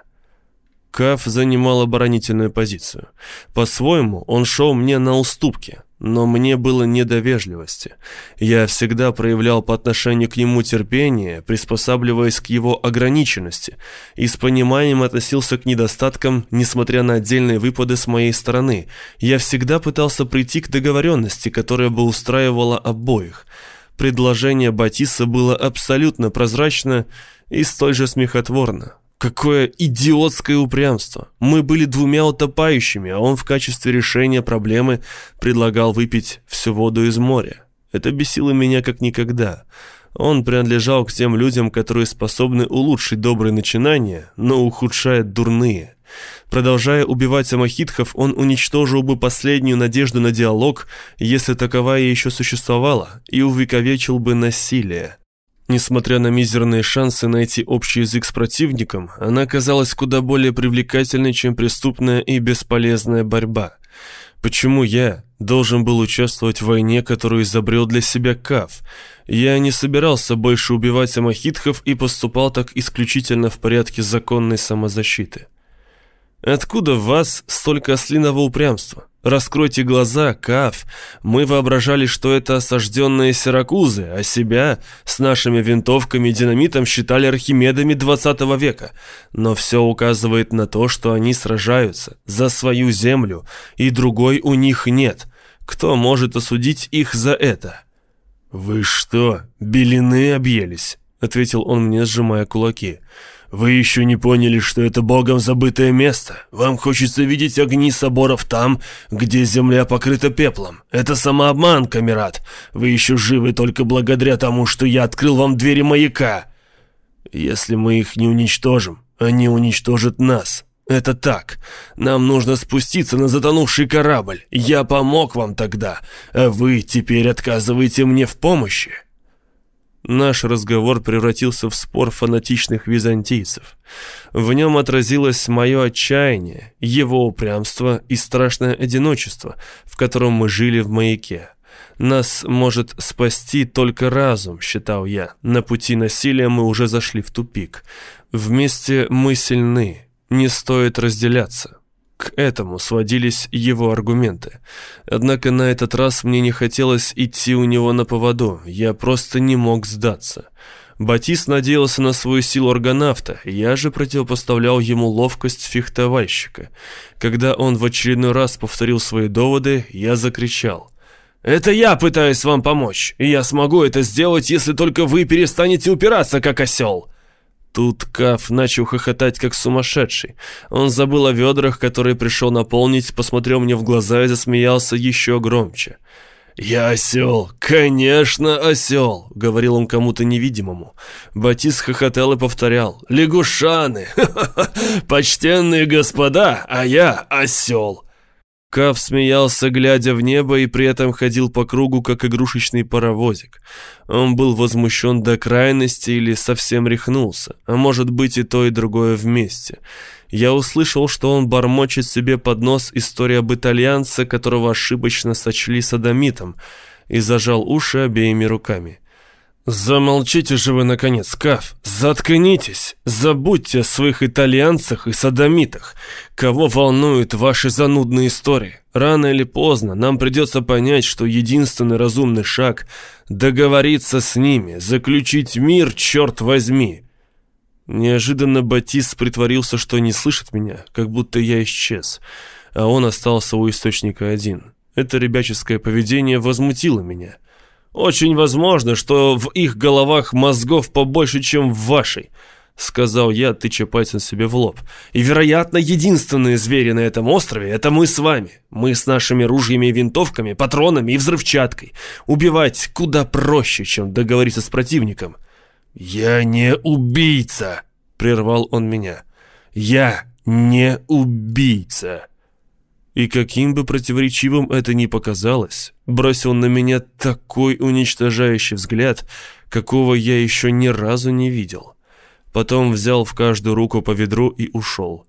Каф занимал оборонительную позицию. По-своему, он шел мне на уступки, но мне было не до вежливости. Я всегда проявлял по отношению к нему терпение, приспосабливаясь к его ограниченности, и с пониманием относился к недостаткам, несмотря на отдельные выпады с моей стороны. Я всегда пытался прийти к договоренности, которая бы устраивала обоих – Предложение Батиса было абсолютно прозрачно и столь же смехотворно. Какое идиотское упрямство. Мы были двумя утопающими, а он в качестве решения проблемы предлагал выпить всю воду из моря. Это бесило меня как никогда. Он принадлежал к тем людям, которые способны улучшить добрые начинания, но ухудшают дурные. Продолжая убивать амахитхов, он уничтожил бы последнюю надежду на диалог, если таковая еще существовала, и увековечил бы насилие. Несмотря на мизерные шансы найти общий язык с противником, она казалась куда более привлекательной, чем преступная и бесполезная борьба. Почему я должен был участвовать в войне, которую изобрел для себя Кав? Я не собирался больше убивать амахитхов и поступал так исключительно в порядке законной самозащиты. Откуда в вас столько ослиного упрямства? Раскройте глаза, Каф. Мы воображали, что это осажденные Сиракузы, а себя с нашими винтовками и динамитом считали архимедами 20 века. Но все указывает на то, что они сражаются за свою землю, и другой у них нет. Кто может осудить их за это? «Вы что, белины объелись?» — ответил он мне, сжимая кулаки. Вы еще не поняли, что это богом забытое место. Вам хочется видеть огни соборов там, где земля покрыта пеплом. Это самообман, камерат. Вы еще живы только благодаря тому, что я открыл вам двери маяка. Если мы их не уничтожим, они уничтожат нас. Это так. Нам нужно спуститься на затонувший корабль. Я помог вам тогда, а вы теперь отказываете мне в помощи. Наш разговор превратился в спор фанатичных византийцев. В нем отразилось мое отчаяние, его упрямство и страшное одиночество, в котором мы жили в маяке. Нас может спасти только разум, считал я. На пути насилия мы уже зашли в тупик. Вместе мы сильны, не стоит разделяться. К этому сводились его аргументы. Однако на этот раз мне не хотелось идти у него на поводу, я просто не мог сдаться. Батис надеялся на свою силу аргонавта, я же противопоставлял ему ловкость фехтовальщика. Когда он в очередной раз повторил свои доводы, я закричал. «Это я пытаюсь вам помочь, и я смогу это сделать, если только вы перестанете упираться, как осел!» Тут Каф начал хохотать как сумасшедший. Он забыл о ведрах, которые пришел наполнить, посмотрел мне в глаза и засмеялся еще громче. «Я осел, конечно осел», — говорил он кому-то невидимому. Батис хохотал и повторял. «Лягушаны! <laughs> Почтенные господа, а я осел!» Кав смеялся, глядя в небо, и при этом ходил по кругу, как игрушечный паровозик. Он был возмущен до крайности или совсем рехнулся, а может быть и то, и другое вместе. Я услышал, что он бормочет себе под нос историю об итальянце, которого ошибочно сочли садомитом, и зажал уши обеими руками. «Замолчите же вы, наконец, Каф! Заткнитесь! Забудьте о своих итальянцах и садомитах! Кого волнуют ваши занудные истории? Рано или поздно нам придется понять, что единственный разумный шаг — договориться с ними, заключить мир, черт возьми!» Неожиданно Батис притворился, что не слышит меня, как будто я исчез, а он остался у источника один. Это ребяческое поведение возмутило меня — очень возможно, что в их головах мозгов побольше, чем в вашей, сказал я, тыча пальцем себе в лоб. И, вероятно, единственные звери на этом острове — это мы с вами. Мы с нашими ружьями и винтовками, патронами и взрывчаткой. Убивать куда проще, чем договориться с противником. «Я не убийца!» — прервал он меня. «Я не убийца!» И каким бы противоречивым это ни показалось, бросил на меня такой уничтожающий взгляд, какого я еще ни разу не видел. Потом взял в каждую руку по ведру и ушел.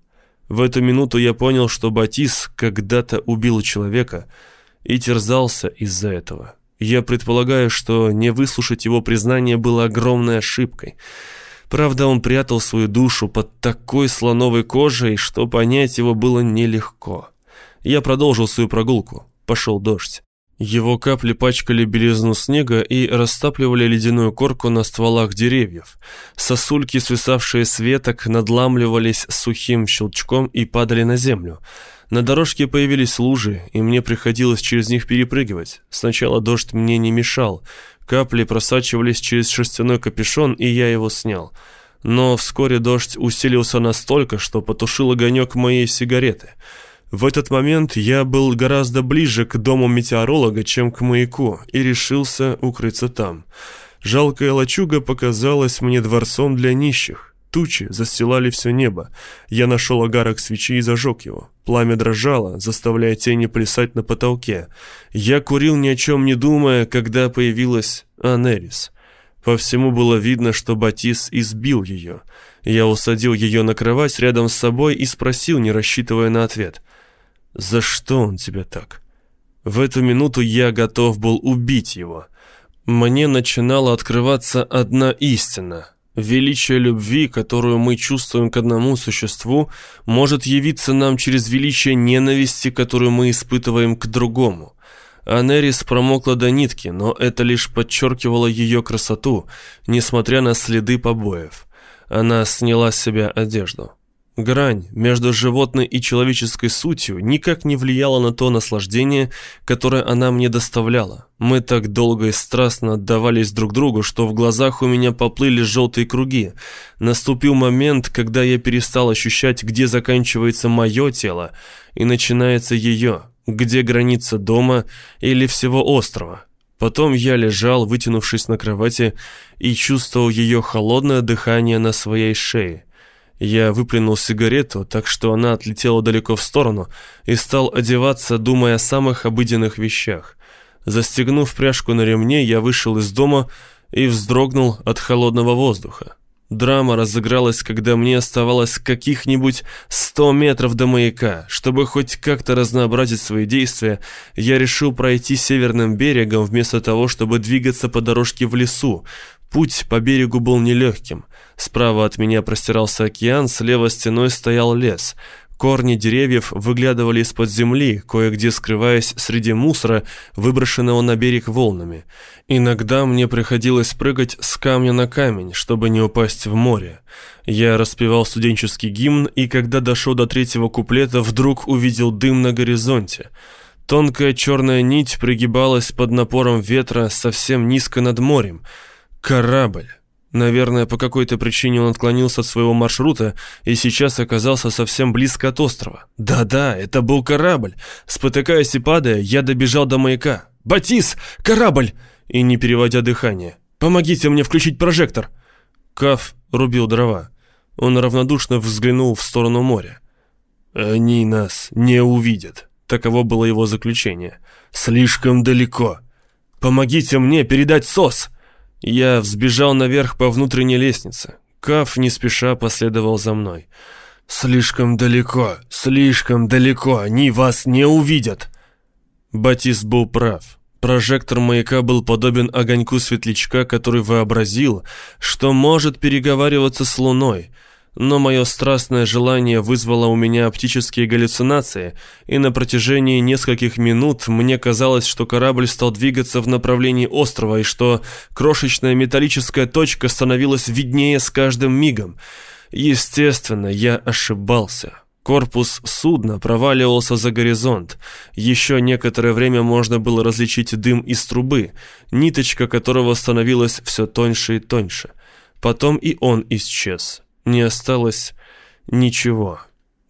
В эту минуту я понял, что Батис когда-то убил человека и терзался из-за этого. Я предполагаю, что не выслушать его признание было огромной ошибкой. Правда, он прятал свою душу под такой слоновой кожей, что понять его было нелегко. Я продолжил свою прогулку. Пошел дождь. Его капли пачкали белизну снега и растапливали ледяную корку на стволах деревьев. Сосульки, свисавшие с веток, надламливались сухим щелчком и падали на землю. На дорожке появились лужи, и мне приходилось через них перепрыгивать. Сначала дождь мне не мешал. Капли просачивались через шерстяной капюшон, и я его снял. Но вскоре дождь усилился настолько, что потушил огонек моей сигареты — в этот момент я был гораздо ближе к дому метеоролога, чем к маяку, и решился укрыться там. Жалкая лачуга показалась мне дворцом для нищих. Тучи застилали все небо. Я нашел огарок свечи и зажег его. Пламя дрожало, заставляя тени плясать на потолке. Я курил ни о чем не думая, когда появилась Анерис. По всему было видно, что Батис избил ее. Я усадил ее на кровать рядом с собой и спросил, не рассчитывая на ответ — за что он тебя так? В эту минуту я готов был убить его. Мне начинала открываться одна истина. Величие любви, которую мы чувствуем к одному существу, может явиться нам через величие ненависти, которую мы испытываем к другому. Анерис промокла до нитки, но это лишь подчеркивало ее красоту, несмотря на следы побоев. Она сняла с себя одежду. Грань между животной и человеческой сутью никак не влияла на то наслаждение, которое она мне доставляла. Мы так долго и страстно отдавались друг другу, что в глазах у меня поплыли желтые круги. Наступил момент, когда я перестал ощущать, где заканчивается мое тело и начинается ее, где граница дома или всего острова. Потом я лежал, вытянувшись на кровати, и чувствовал ее холодное дыхание на своей шее. Я выплюнул сигарету, так что она отлетела далеко в сторону, и стал одеваться, думая о самых обыденных вещах. Застегнув пряжку на ремне, я вышел из дома и вздрогнул от холодного воздуха. Драма разыгралась, когда мне оставалось каких-нибудь сто метров до маяка. Чтобы хоть как-то разнообразить свои действия, я решил пройти северным берегом вместо того, чтобы двигаться по дорожке в лесу. Путь по берегу был нелегким. Справа от меня простирался океан, слева стеной стоял лес. Корни деревьев выглядывали из-под земли, кое-где скрываясь среди мусора, выброшенного на берег волнами. Иногда мне приходилось прыгать с камня на камень, чтобы не упасть в море. Я распевал студенческий гимн, и когда дошел до третьего куплета, вдруг увидел дым на горизонте. Тонкая черная нить пригибалась под напором ветра совсем низко над морем. Корабль. Наверное, по какой-то причине он отклонился от своего маршрута и сейчас оказался совсем близко от острова. Да-да, это был корабль. Спотыкаясь и падая, я добежал до маяка. «Батис! Корабль!» И не переводя дыхание. «Помогите мне включить прожектор!» Каф рубил дрова. Он равнодушно взглянул в сторону моря. «Они нас не увидят», Таково было его заключение. «Слишком далеко. Помогите мне передать СОС!» Я взбежал наверх по внутренней лестнице. Каф не спеша последовал за мной. «Слишком далеко, слишком далеко, они вас не увидят!» Батис был прав. Прожектор маяка был подобен огоньку светлячка, который вообразил, что может переговариваться с луной. Но мое страстное желание вызвало у меня оптические галлюцинации, и на протяжении нескольких минут мне казалось, что корабль стал двигаться в направлении острова, и что крошечная металлическая точка становилась виднее с каждым мигом. Естественно, я ошибался. Корпус судна проваливался за горизонт. Еще некоторое время можно было различить дым из трубы, ниточка которого становилась все тоньше и тоньше. Потом и он исчез. Не осталось ничего.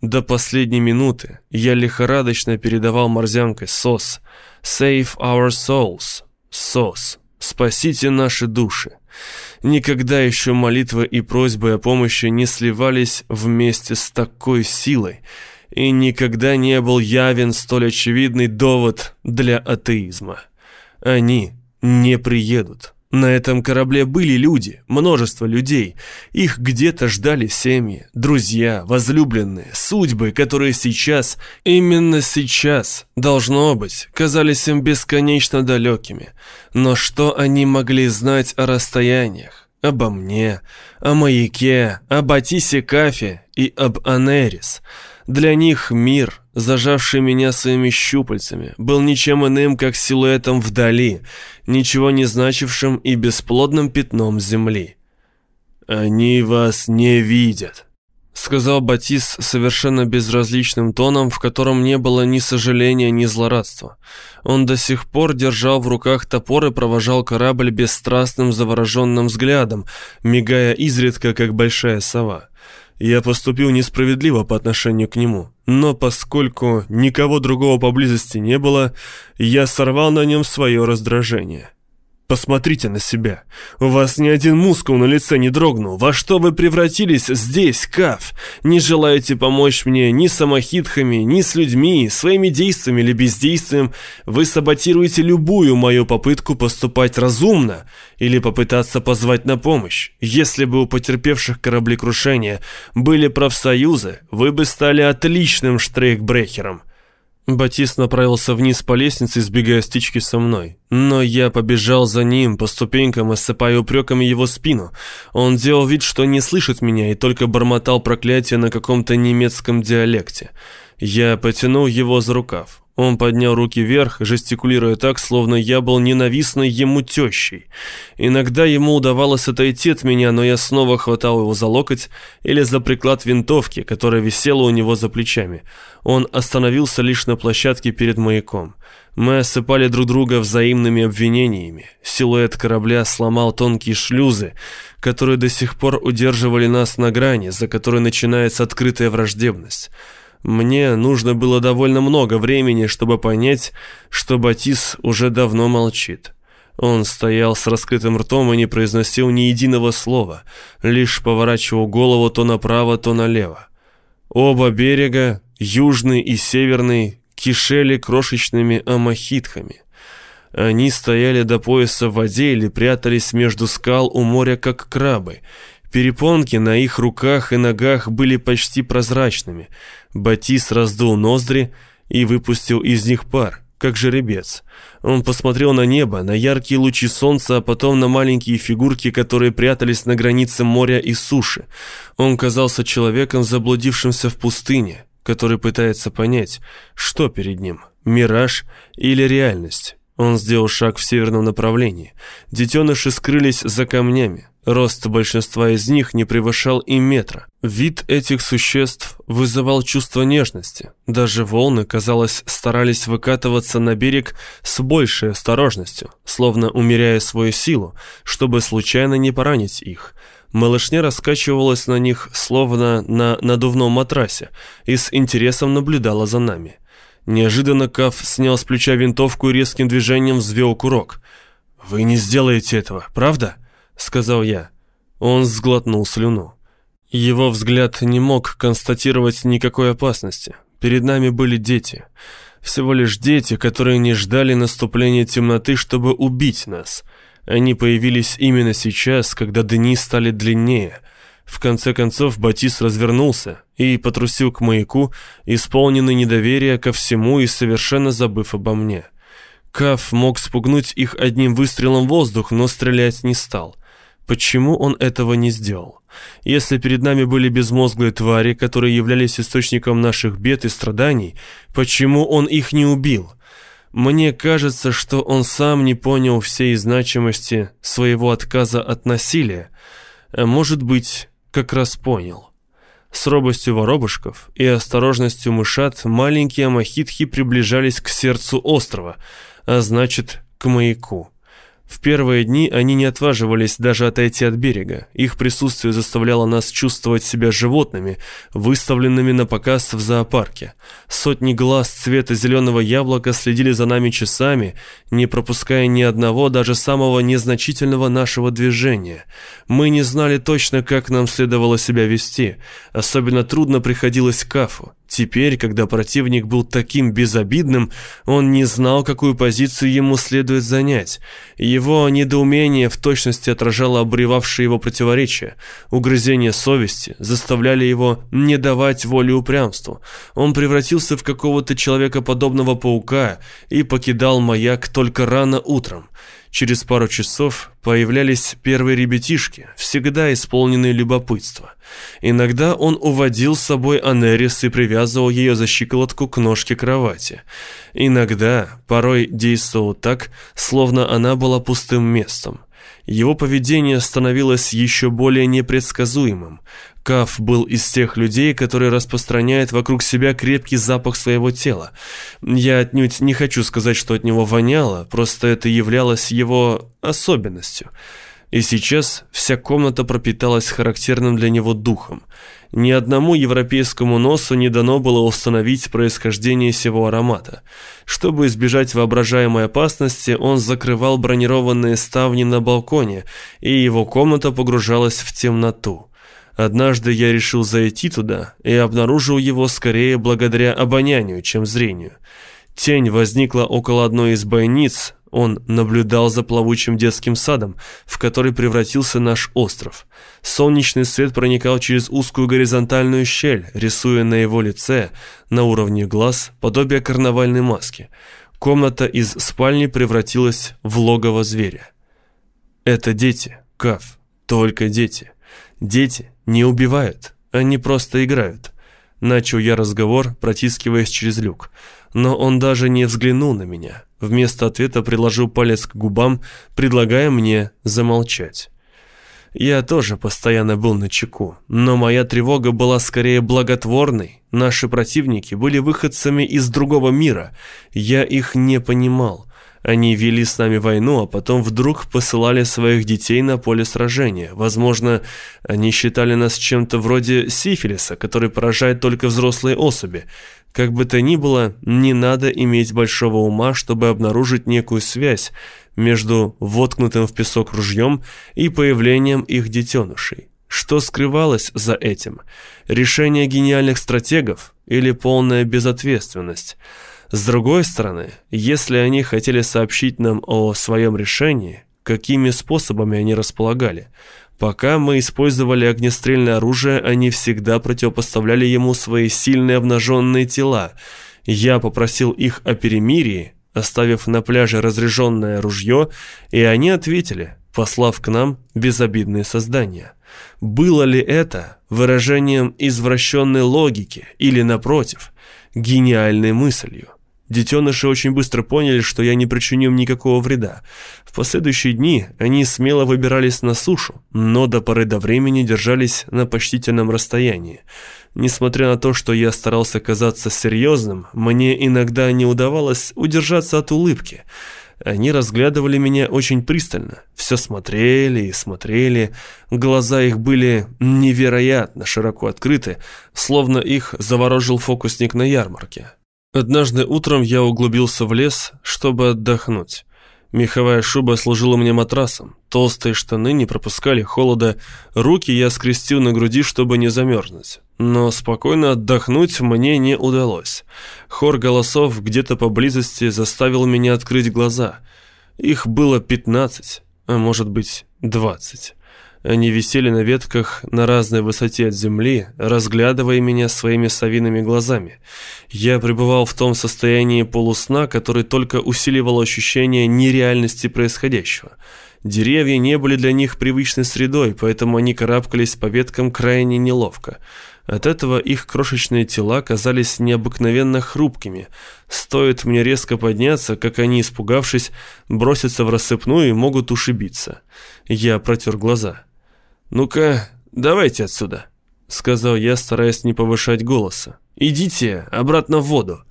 До последней минуты я лихорадочно передавал морзянкой «СОС». «Save our souls». «СОС». «Спасите наши души». Никогда еще молитвы и просьбы о помощи не сливались вместе с такой силой, и никогда не был явен столь очевидный довод для атеизма. Они не приедут. На этом корабле были люди, множество людей. Их где-то ждали семьи, друзья, возлюбленные, судьбы, которые сейчас, именно сейчас, должно быть, казались им бесконечно далекими. Но что они могли знать о расстояниях? Обо мне, о маяке, об Атисе Кафе и об Анерис – для них мир, зажавший меня своими щупальцами, был ничем иным, как силуэтом вдали, ничего не значившим и бесплодным пятном земли. «Они вас не видят», — сказал Батис совершенно безразличным тоном, в котором не было ни сожаления, ни злорадства. Он до сих пор держал в руках топор и провожал корабль бесстрастным завороженным взглядом, мигая изредка, как большая сова. Я поступил несправедливо по отношению к нему, но поскольку никого другого поблизости не было, я сорвал на нем свое раздражение. Посмотрите на себя. У вас ни один мускул на лице не дрогнул. Во что вы превратились здесь, Каф? Не желаете помочь мне ни самохитхами, ни с людьми, своими действиями или бездействием. Вы саботируете любую мою попытку поступать разумно или попытаться позвать на помощь. Если бы у потерпевших кораблекрушения были профсоюзы, вы бы стали отличным штрейкбрехером. Батист направился вниз по лестнице, избегая стички со мной. Но я побежал за ним, по ступенькам, осыпая упреками его спину. Он делал вид, что не слышит меня, и только бормотал проклятие на каком-то немецком диалекте. Я потянул его за рукав. Он поднял руки вверх, жестикулируя так, словно я был ненавистной ему тещей. Иногда ему удавалось отойти от меня, но я снова хватал его за локоть или за приклад винтовки, которая висела у него за плечами. Он остановился лишь на площадке перед маяком. Мы осыпали друг друга взаимными обвинениями. Силуэт корабля сломал тонкие шлюзы, которые до сих пор удерживали нас на грани, за которой начинается открытая враждебность. Мне нужно было довольно много времени, чтобы понять, что Батис уже давно молчит. Он стоял с раскрытым ртом и не произносил ни единого слова, лишь поворачивал голову то направо, то налево. Оба берега, южный и северный, кишели крошечными амахитками. Они стояли до пояса в воде или прятались между скал у моря, как крабы. Перепонки на их руках и ногах были почти прозрачными – Батис раздул ноздри и выпустил из них пар, как жеребец. Он посмотрел на небо, на яркие лучи солнца, а потом на маленькие фигурки, которые прятались на границе моря и суши. Он казался человеком, заблудившимся в пустыне, который пытается понять, что перед ним – мираж или реальность. Он сделал шаг в северном направлении. Детеныши скрылись за камнями. Рост большинства из них не превышал и метра. Вид этих существ вызывал чувство нежности. Даже волны, казалось, старались выкатываться на берег с большей осторожностью, словно умеряя свою силу, чтобы случайно не поранить их. Малышня раскачивалась на них, словно на надувном матрасе, и с интересом наблюдала за нами. Неожиданно Каф снял с плеча винтовку и резким движением взвел курок. «Вы не сделаете этого, правда?» — сказал я. Он сглотнул слюну. Его взгляд не мог констатировать никакой опасности. Перед нами были дети. Всего лишь дети, которые не ждали наступления темноты, чтобы убить нас. Они появились именно сейчас, когда дни стали длиннее. В конце концов Батис развернулся и потрусил к маяку, исполненный недоверия ко всему и совершенно забыв обо мне. Каф мог спугнуть их одним выстрелом в воздух, но стрелять не стал. Почему он этого не сделал? Если перед нами были безмозглые твари, которые являлись источником наших бед и страданий, почему он их не убил? Мне кажется, что он сам не понял всей значимости своего отказа от насилия. А может быть, как раз понял. С робостью воробушков и осторожностью мышат маленькие амахитхи приближались к сердцу острова, а значит, к маяку. В первые дни они не отваживались даже отойти от берега. Их присутствие заставляло нас чувствовать себя животными, выставленными на показ в зоопарке. Сотни глаз цвета зеленого яблока следили за нами часами, не пропуская ни одного, даже самого незначительного нашего движения. Мы не знали точно, как нам следовало себя вести. Особенно трудно приходилось Кафу. Теперь, когда противник был таким безобидным, он не знал, какую позицию ему следует занять. Его недоумение в точности отражало обревавшие его противоречия. Угрызения совести заставляли его не давать воли упрямству. Он превратился в какого-то человекоподобного паука и покидал маяк только рано утром. Через пару часов появлялись первые ребятишки, всегда исполненные любопытства. Иногда он уводил с собой Анерис и привязывал ее за щиколотку к ножке кровати. Иногда, порой действовал так, словно она была пустым местом. Его поведение становилось еще более непредсказуемым. Каф был из тех людей, которые распространяют вокруг себя крепкий запах своего тела. Я отнюдь не хочу сказать, что от него воняло, просто это являлось его особенностью. И сейчас вся комната пропиталась характерным для него духом. Ни одному европейскому носу не дано было установить происхождение сего аромата. Чтобы избежать воображаемой опасности, он закрывал бронированные ставни на балконе, и его комната погружалась в темноту. Однажды я решил зайти туда и обнаружил его скорее благодаря обонянию, чем зрению. Тень возникла около одной из бойниц, он наблюдал за плавучим детским садом, в который превратился наш остров. Солнечный свет проникал через узкую горизонтальную щель, рисуя на его лице, на уровне глаз, подобие карнавальной маски. Комната из спальни превратилась в логово зверя. Это дети, Каф, только дети. Дети не убивают, они просто играют. Начал я разговор, протискиваясь через люк. Но он даже не взглянул на меня. Вместо ответа приложил палец к губам, предлагая мне замолчать. Я тоже постоянно был на чеку, но моя тревога была скорее благотворной. Наши противники были выходцами из другого мира. Я их не понимал. Они вели с нами войну, а потом вдруг посылали своих детей на поле сражения. Возможно, они считали нас чем-то вроде сифилиса, который поражает только взрослые особи. Как бы то ни было, не надо иметь большого ума, чтобы обнаружить некую связь между воткнутым в песок ружьем и появлением их детенышей. Что скрывалось за этим? Решение гениальных стратегов или полная безответственность? С другой стороны, если они хотели сообщить нам о своем решении, какими способами они располагали? Пока мы использовали огнестрельное оружие, они всегда противопоставляли ему свои сильные обнаженные тела. Я попросил их о перемирии, оставив на пляже разряженное ружье, и они ответили, послав к нам безобидные создания. Было ли это выражением извращенной логики или, напротив, гениальной мыслью? Детеныши очень быстро поняли, что я не причиню им никакого вреда. В последующие дни они смело выбирались на сушу, но до поры до времени держались на почтительном расстоянии. Несмотря на то, что я старался казаться серьезным, мне иногда не удавалось удержаться от улыбки. Они разглядывали меня очень пристально, все смотрели и смотрели, глаза их были невероятно широко открыты, словно их заворожил фокусник на ярмарке. Однажды утром я углубился в лес, чтобы отдохнуть. Меховая шуба служила мне матрасом, толстые штаны не пропускали холода, руки я скрестил на груди, чтобы не замерзнуть. Но спокойно отдохнуть мне не удалось. Хор голосов где-то поблизости заставил меня открыть глаза. Их было пятнадцать, а может быть двадцать. Они висели на ветках на разной высоте от земли, разглядывая меня своими совиными глазами. Я пребывал в том состоянии полусна, который только усиливал ощущение нереальности происходящего. Деревья не были для них привычной средой, поэтому они карабкались по веткам крайне неловко. От этого их крошечные тела казались необыкновенно хрупкими. Стоит мне резко подняться, как они, испугавшись, бросятся в рассыпную и могут ушибиться. Я протер глаза. «Ну-ка, давайте отсюда», — сказал я, стараясь не повышать голоса. «Идите обратно в воду».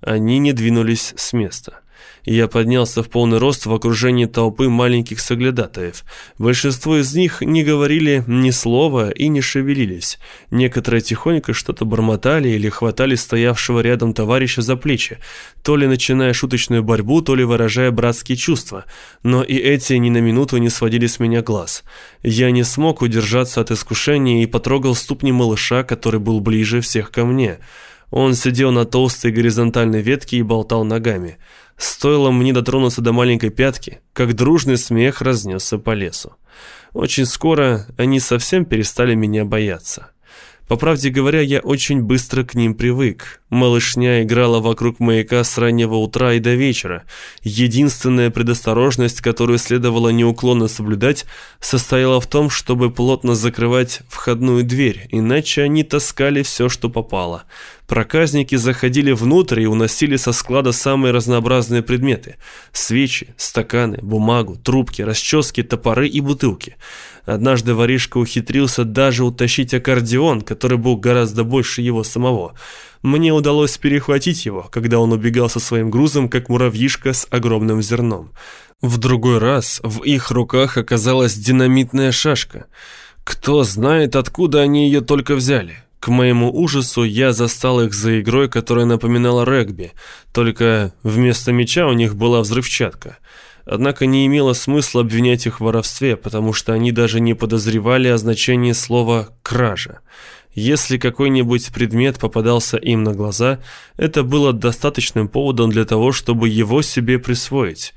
Они не двинулись с места. Я поднялся в полный рост в окружении толпы маленьких соглядатаев. Большинство из них не говорили ни слова и не шевелились. Некоторые тихонько что-то бормотали или хватали стоявшего рядом товарища за плечи, то ли начиная шуточную борьбу, то ли выражая братские чувства. Но и эти ни на минуту не сводили с меня глаз. Я не смог удержаться от искушения и потрогал ступни малыша, который был ближе всех ко мне. Он сидел на толстой горизонтальной ветке и болтал ногами. Стоило мне дотронуться до маленькой пятки, как дружный смех разнесся по лесу. Очень скоро они совсем перестали меня бояться. По правде говоря, я очень быстро к ним привык. Малышня играла вокруг маяка с раннего утра и до вечера. Единственная предосторожность, которую следовало неуклонно соблюдать, состояла в том, чтобы плотно закрывать входную дверь, иначе они таскали все, что попало. Проказники заходили внутрь и уносили со склада самые разнообразные предметы. Свечи, стаканы, бумагу, трубки, расчески, топоры и бутылки. Однажды воришка ухитрился даже утащить аккордеон, который был гораздо больше его самого. Мне удалось перехватить его, когда он убегал со своим грузом, как муравьишка с огромным зерном. В другой раз в их руках оказалась динамитная шашка. Кто знает, откуда они ее только взяли. К моему ужасу я застал их за игрой, которая напоминала регби, только вместо мяча у них была взрывчатка. Однако не имело смысла обвинять их в воровстве, потому что они даже не подозревали о значении слова «кража». Если какой-нибудь предмет попадался им на глаза, это было достаточным поводом для того, чтобы его себе присвоить.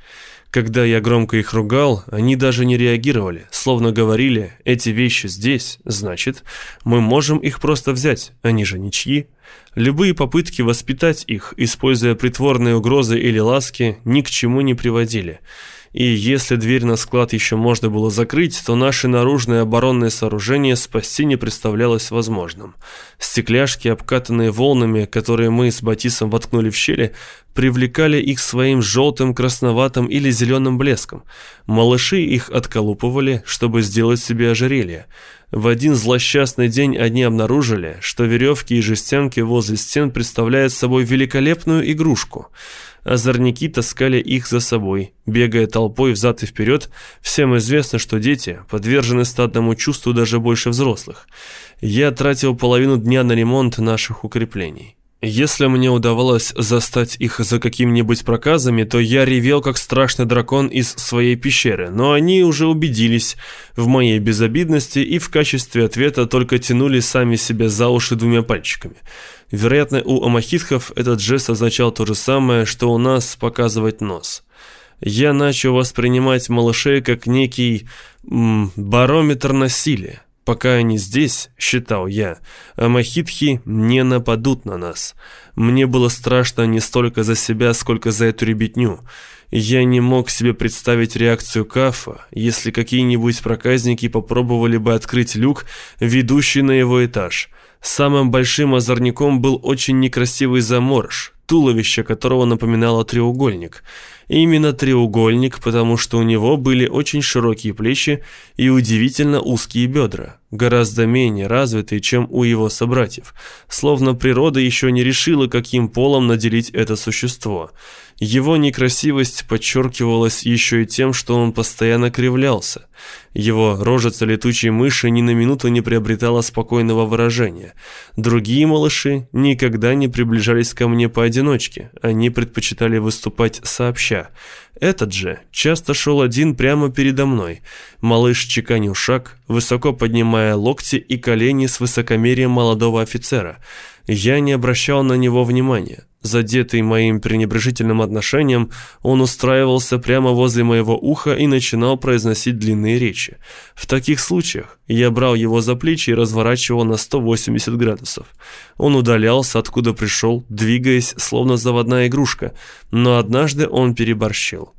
Когда я громко их ругал, они даже не реагировали, словно говорили, эти вещи здесь, значит, мы можем их просто взять, они же ничьи. Любые попытки воспитать их, используя притворные угрозы или ласки, ни к чему не приводили и если дверь на склад еще можно было закрыть, то наши наружные оборонные сооружения спасти не представлялось возможным. Стекляшки, обкатанные волнами, которые мы с Батисом воткнули в щели, привлекали их своим желтым, красноватым или зеленым блеском. Малыши их отколупывали, чтобы сделать себе ожерелье. В один злосчастный день они обнаружили, что веревки и жестянки возле стен представляют собой великолепную игрушку – Озорники таскали их за собой, бегая толпой взад и вперед. Всем известно, что дети подвержены стадному чувству даже больше взрослых. Я тратил половину дня на ремонт наших укреплений. Если мне удавалось застать их за какими-нибудь проказами, то я ревел как страшный дракон из своей пещеры, но они уже убедились в моей безобидности и в качестве ответа только тянули сами себя за уши двумя пальчиками. Вероятно, у амахитхов этот жест означал то же самое, что у нас показывать нос. Я начал воспринимать малышей как некий м, барометр насилия. Пока они здесь, считал я, амахитхи не нападут на нас. Мне было страшно не столько за себя, сколько за эту ребятню. Я не мог себе представить реакцию Кафа, если какие-нибудь проказники попробовали бы открыть люк, ведущий на его этаж – Самым большим озорником был очень некрасивый заморож, туловище которого напоминало треугольник. Именно треугольник, потому что у него были очень широкие плечи и удивительно узкие бедра, гораздо менее развитые, чем у его собратьев, словно природа еще не решила, каким полом наделить это существо. Его некрасивость подчеркивалась еще и тем, что он постоянно кривлялся. Его рожица летучей мыши ни на минуту не приобретала спокойного выражения. Другие малыши никогда не приближались ко мне поодиночке, они предпочитали выступать сообща. Этот же часто шел один прямо передо мной. Малыш чеканил шаг, высоко поднимая локти и колени с высокомерием молодого офицера. Я не обращал на него внимания. Задетый моим пренебрежительным отношением, он устраивался прямо возле моего уха и начинал произносить длинные речи. В таких случаях я брал его за плечи и разворачивал на 180 градусов. Он удалялся, откуда пришел, двигаясь, словно заводная игрушка, но однажды он переборщил.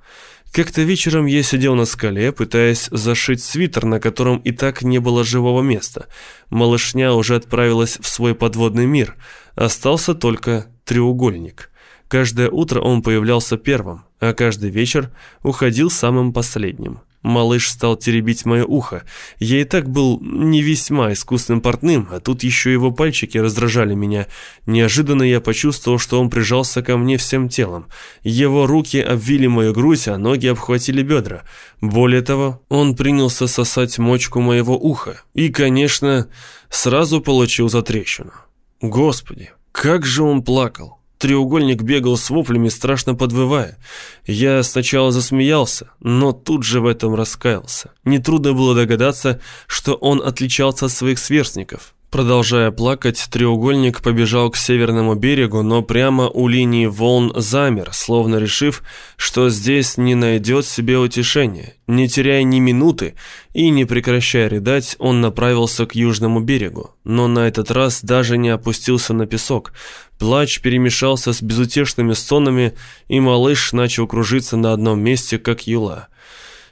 Как-то вечером я сидел на скале, пытаясь зашить свитер, на котором и так не было живого места. Малышня уже отправилась в свой подводный мир. Остался только треугольник. Каждое утро он появлялся первым, а каждый вечер уходил самым последним. Малыш стал теребить мое ухо. Я и так был не весьма искусным портным, а тут еще его пальчики раздражали меня. Неожиданно я почувствовал, что он прижался ко мне всем телом. Его руки обвили мою грудь, а ноги обхватили бедра. Более того, он принялся сосать мочку моего уха. И, конечно, сразу получил затрещину. Господи, как же он плакал! Треугольник бегал с воплями, страшно подвывая. Я сначала засмеялся, но тут же в этом раскаялся. Нетрудно было догадаться, что он отличался от своих сверстников. Продолжая плакать, треугольник побежал к северному берегу, но прямо у линии волн замер, словно решив, что здесь не найдет себе утешения. Не теряя ни минуты и не прекращая рыдать, он направился к южному берегу, но на этот раз даже не опустился на песок. Плач перемешался с безутешными стонами, и малыш начал кружиться на одном месте, как юла.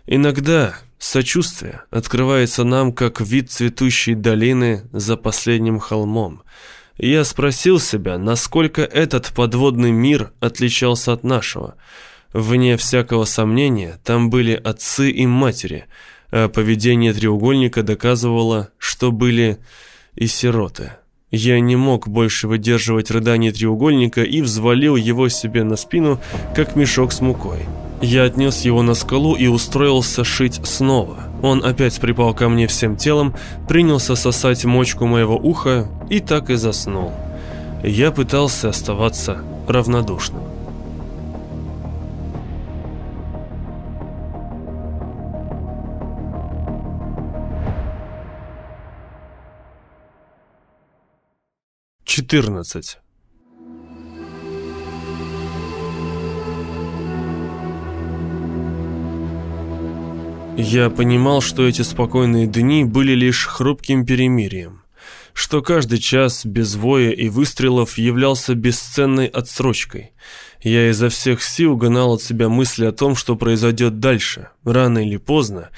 Иногда Сочувствие открывается нам как вид цветущей долины за последним холмом. Я спросил себя, насколько этот подводный мир отличался от нашего. Вне всякого сомнения, там были отцы и матери, а поведение треугольника доказывало, что были и сироты. Я не мог больше выдерживать рыдание треугольника и взвалил его себе на спину, как мешок с мукой. Я отнес его на скалу и устроился шить снова. Он опять припал ко мне всем телом, принялся сосать мочку моего уха и так и заснул. Я пытался оставаться равнодушным. Четырнадцать. Я понимал, что эти спокойные дни были лишь хрупким перемирием, что каждый час без воя и выстрелов являлся бесценной отсрочкой. Я изо всех сил гнал от себя мысли о том, что произойдет дальше, рано или поздно,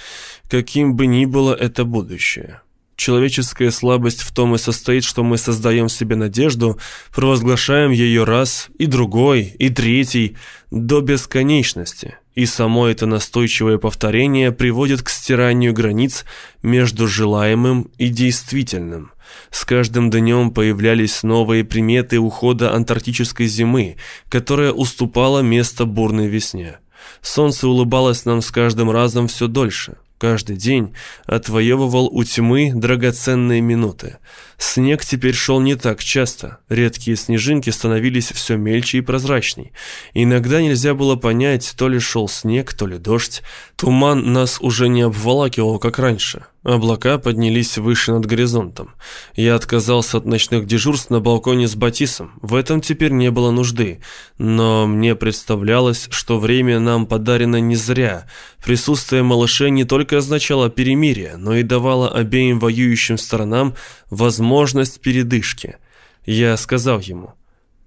каким бы ни было это будущее. Человеческая слабость в том и состоит, что мы создаем себе надежду, провозглашаем ее раз, и другой, и третий, до бесконечности – и само это настойчивое повторение приводит к стиранию границ между желаемым и действительным. С каждым днем появлялись новые приметы ухода антарктической зимы, которая уступала место бурной весне. Солнце улыбалось нам с каждым разом все дольше. Каждый день отвоевывал у тьмы драгоценные минуты. Снег теперь шел не так часто, редкие снежинки становились все мельче и прозрачней. Иногда нельзя было понять, то ли шел снег, то ли дождь. Туман нас уже не обволакивал, как раньше. Облака поднялись выше над горизонтом. Я отказался от ночных дежурств на балконе с Батисом. В этом теперь не было нужды. Но мне представлялось, что время нам подарено не зря. Присутствие малышей не только означало перемирие, но и давало обеим воюющим сторонам возможность передышки. Я сказал ему,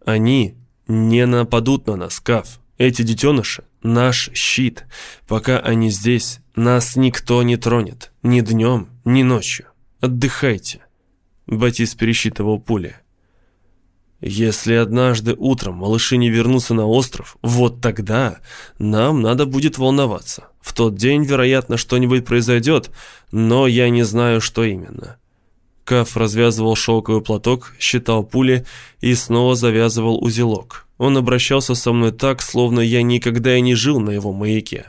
они не нападут на нас, Кав. Эти детеныши – наш щит. Пока они здесь, нас никто не тронет. Ни днем, ни ночью. Отдыхайте. Батис пересчитывал пули. Если однажды утром малыши не вернутся на остров, вот тогда нам надо будет волноваться. В тот день, вероятно, что-нибудь произойдет, но я не знаю, что именно. Каф развязывал шелковый платок, считал пули и снова завязывал узелок. Он обращался со мной так, словно я никогда и не жил на его маяке.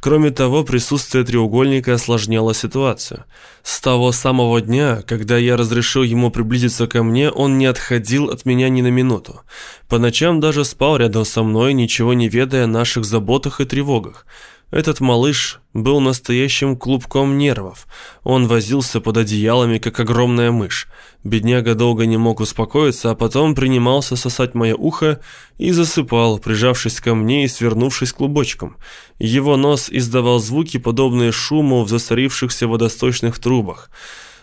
Кроме того, присутствие треугольника осложняло ситуацию. С того самого дня, когда я разрешил ему приблизиться ко мне, он не отходил от меня ни на минуту. По ночам даже спал рядом со мной, ничего не ведая о наших заботах и тревогах. Этот малыш был настоящим клубком нервов. Он возился под одеялами, как огромная мышь. Бедняга долго не мог успокоиться, а потом принимался сосать мое ухо и засыпал, прижавшись ко мне и свернувшись клубочком. Его нос издавал звуки, подобные шуму в засорившихся водосточных трубах.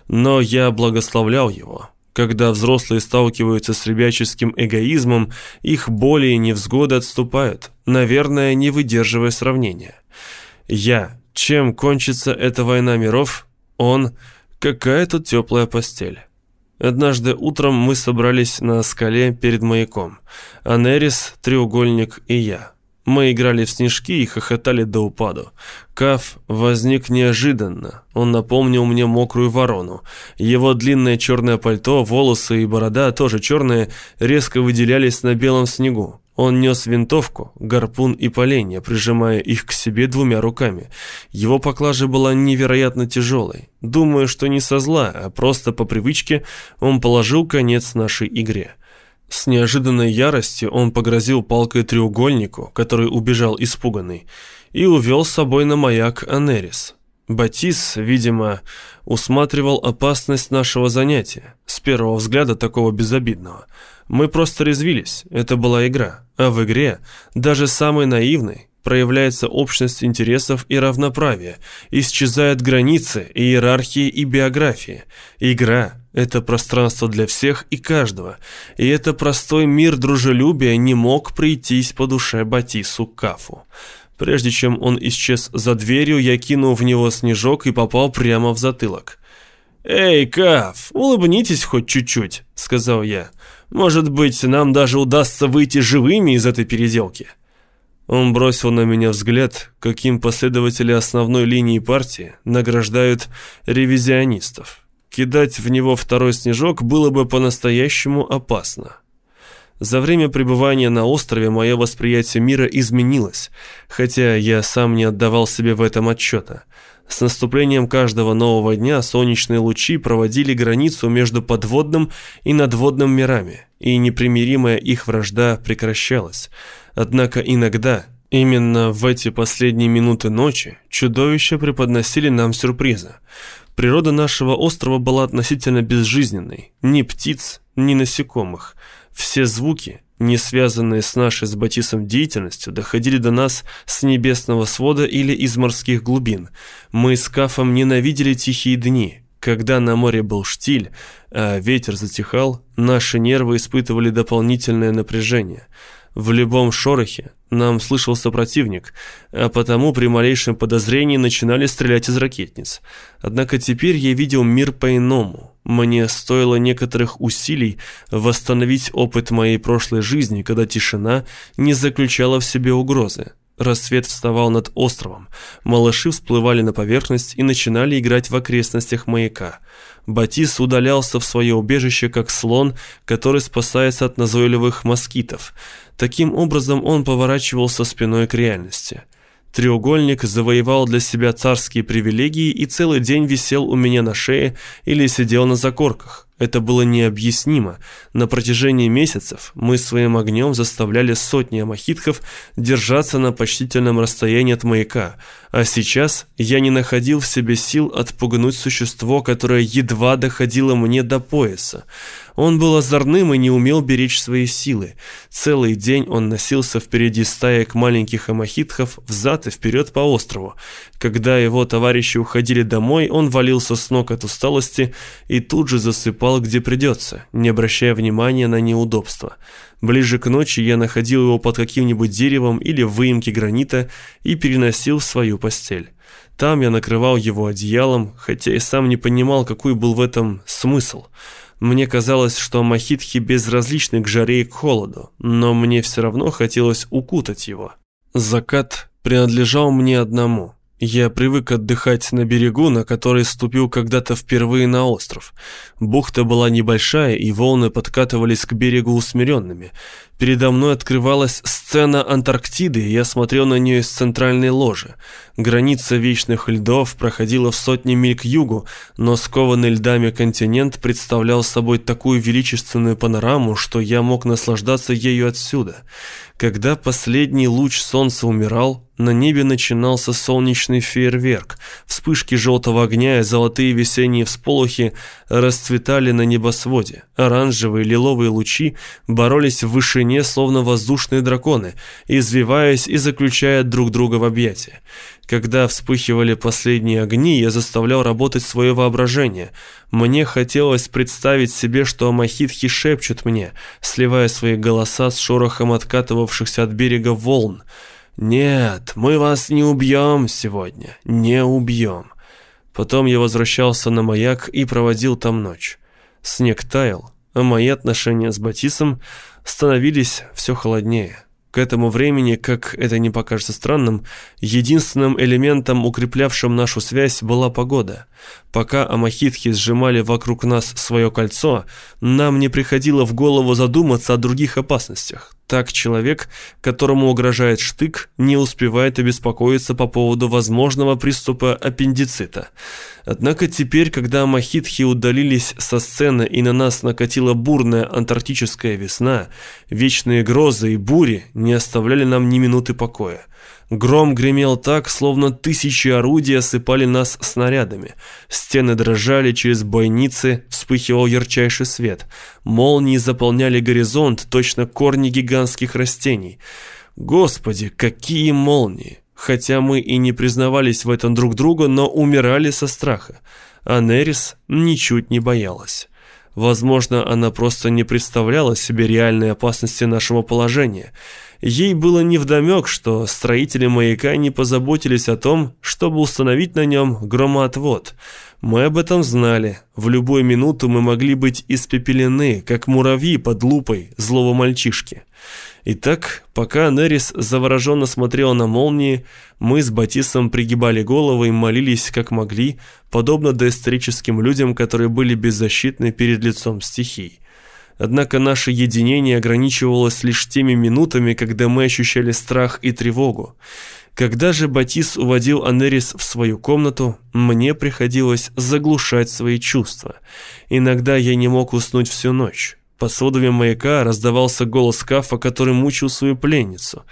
Но я благословлял его. Когда взрослые сталкиваются с ребяческим эгоизмом, их боли и невзгоды отступают, наверное, не выдерживая сравнения. Я. Чем кончится эта война миров? Он. Какая тут теплая постель. Однажды утром мы собрались на скале перед маяком. Анерис, треугольник и я. Мы играли в снежки и хохотали до упаду. Каф возник неожиданно. Он напомнил мне мокрую ворону. Его длинное черное пальто, волосы и борода, тоже черные, резко выделялись на белом снегу. Он нес винтовку, гарпун и поленья, прижимая их к себе двумя руками. Его поклажа была невероятно тяжелой. Думаю, что не со зла, а просто по привычке он положил конец нашей игре. С неожиданной яростью он погрозил палкой треугольнику, который убежал испуганный, и увел с собой на маяк Анерис. Батис, видимо, усматривал опасность нашего занятия, с первого взгляда такого безобидного – мы просто резвились, это была игра. А в игре, даже самой наивной, проявляется общность интересов и равноправие, исчезают границы, иерархии и биографии. Игра – это пространство для всех и каждого, и это простой мир дружелюбия не мог прийтись по душе Батису Кафу. Прежде чем он исчез за дверью, я кинул в него снежок и попал прямо в затылок. «Эй, Каф, улыбнитесь хоть чуть-чуть», — сказал я. Может быть, нам даже удастся выйти живыми из этой переделки». Он бросил на меня взгляд, каким последователи основной линии партии награждают ревизионистов. Кидать в него второй снежок было бы по-настоящему опасно. За время пребывания на острове мое восприятие мира изменилось, хотя я сам не отдавал себе в этом отчета – с наступлением каждого нового дня солнечные лучи проводили границу между подводным и надводным мирами, и непримиримая их вражда прекращалась. Однако иногда, именно в эти последние минуты ночи, чудовища преподносили нам сюрпризы. Природа нашего острова была относительно безжизненной. Ни птиц, ни насекомых. Все звуки, не связанные с нашей с Батисом деятельностью, доходили до нас с небесного свода или из морских глубин. Мы с Кафом ненавидели тихие дни. Когда на море был штиль, а ветер затихал, наши нервы испытывали дополнительное напряжение. В любом шорохе нам слышался противник, а потому при малейшем подозрении начинали стрелять из ракетниц. Однако теперь я видел мир по-иному. Мне стоило некоторых усилий восстановить опыт моей прошлой жизни, когда тишина не заключала в себе угрозы. Рассвет вставал над островом. Малыши всплывали на поверхность и начинали играть в окрестностях маяка. Батис удалялся в свое убежище, как слон, который спасается от назойливых москитов. Таким образом он поворачивался спиной к реальности. Треугольник завоевал для себя царские привилегии и целый день висел у меня на шее или сидел на закорках. Это было необъяснимо. На протяжении месяцев мы своим огнем заставляли сотни амахитков держаться на почтительном расстоянии от маяка, а сейчас я не находил в себе сил отпугнуть существо, которое едва доходило мне до пояса. Он был озорным и не умел беречь свои силы. Целый день он носился впереди стаек маленьких амахитхов взад и вперед по острову. Когда его товарищи уходили домой, он валился с ног от усталости и тут же засыпал где придется, не обращая внимания на неудобства. Ближе к ночи я находил его под каким-нибудь деревом или в выемке гранита и переносил в свою постель. Там я накрывал его одеялом, хотя и сам не понимал, какой был в этом смысл. Мне казалось, что махитхи безразличны к жаре и к холоду, но мне все равно хотелось укутать его. Закат принадлежал мне одному. Я привык отдыхать на берегу, на который ступил когда-то впервые на остров. Бухта была небольшая, и волны подкатывались к берегу усмиренными. Передо мной открывалась сцена Антарктиды, и я смотрел на нее из центральной ложи. Граница вечных льдов проходила в сотни миль к югу, но скованный льдами континент представлял собой такую величественную панораму, что я мог наслаждаться ею отсюда. Когда последний луч солнца умирал, на небе начинался солнечный фейерверк. Вспышки желтого огня и золотые весенние всполохи расцветали на небосводе. Оранжевые лиловые лучи боролись в вышине, словно воздушные драконы, извиваясь и заключая друг друга в объятия. Когда вспыхивали последние огни, я заставлял работать свое воображение. Мне хотелось представить себе, что амахитхи шепчут мне, сливая свои голоса с шорохом откатывавшихся от берега волн. «Нет, мы вас не убьем сегодня, не убьем». Потом я возвращался на маяк и проводил там ночь. Снег таял, а мои отношения с Батисом становились все холоднее. К этому времени, как это не покажется странным, единственным элементом, укреплявшим нашу связь, была погода. Пока амахитхи сжимали вокруг нас свое кольцо, нам не приходило в голову задуматься о других опасностях. Так человек, которому угрожает штык, не успевает обеспокоиться по поводу возможного приступа аппендицита. Однако теперь, когда махитхи удалились со сцены и на нас накатила бурная антарктическая весна, вечные грозы и бури не оставляли нам ни минуты покоя. Гром гремел так, словно тысячи орудий осыпали нас снарядами. Стены дрожали, через бойницы вспыхивал ярчайший свет. Молнии заполняли горизонт, точно корни гигантских растений. Господи, какие молнии! Хотя мы и не признавались в этом друг другу, но умирали со страха. А Нерис ничуть не боялась. Возможно, она просто не представляла себе реальной опасности нашего положения – Ей было невдомек, что строители маяка не позаботились о том, чтобы установить на нем громоотвод. Мы об этом знали. В любую минуту мы могли быть испепелены, как муравьи под лупой злого мальчишки. Итак, пока Нерис завороженно смотрела на молнии, мы с Батисом пригибали головы и молились как могли, подобно доисторическим людям, которые были беззащитны перед лицом стихий. Однако наше единение ограничивалось лишь теми минутами, когда мы ощущали страх и тревогу. Когда же Батис уводил Анерис в свою комнату, мне приходилось заглушать свои чувства. Иногда я не мог уснуть всю ночь. Под сводами маяка раздавался голос Кафа, который мучил свою пленницу.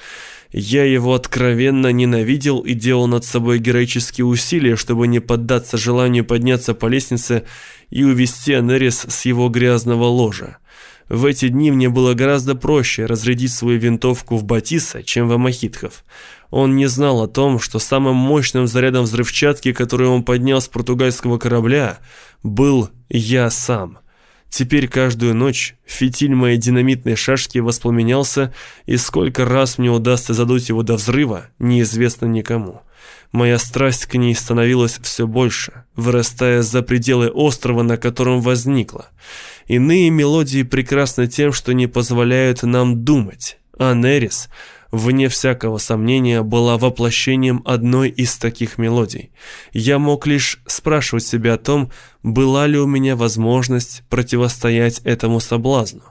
Я его откровенно ненавидел и делал над собой героические усилия, чтобы не поддаться желанию подняться по лестнице и увести Анерис с его грязного ложа. В эти дни мне было гораздо проще разрядить свою винтовку в Батиса, чем в Амахитхов. Он не знал о том, что самым мощным зарядом взрывчатки, который он поднял с португальского корабля, был я сам. Теперь каждую ночь фитиль моей динамитной шашки воспламенялся, и сколько раз мне удастся задуть его до взрыва, неизвестно никому. Моя страсть к ней становилась все больше, вырастая за пределы острова, на котором возникла. Иные мелодии прекрасны тем, что не позволяют нам думать, а Нерис, вне всякого сомнения, была воплощением одной из таких мелодий. Я мог лишь спрашивать себя о том, была ли у меня возможность противостоять этому соблазну.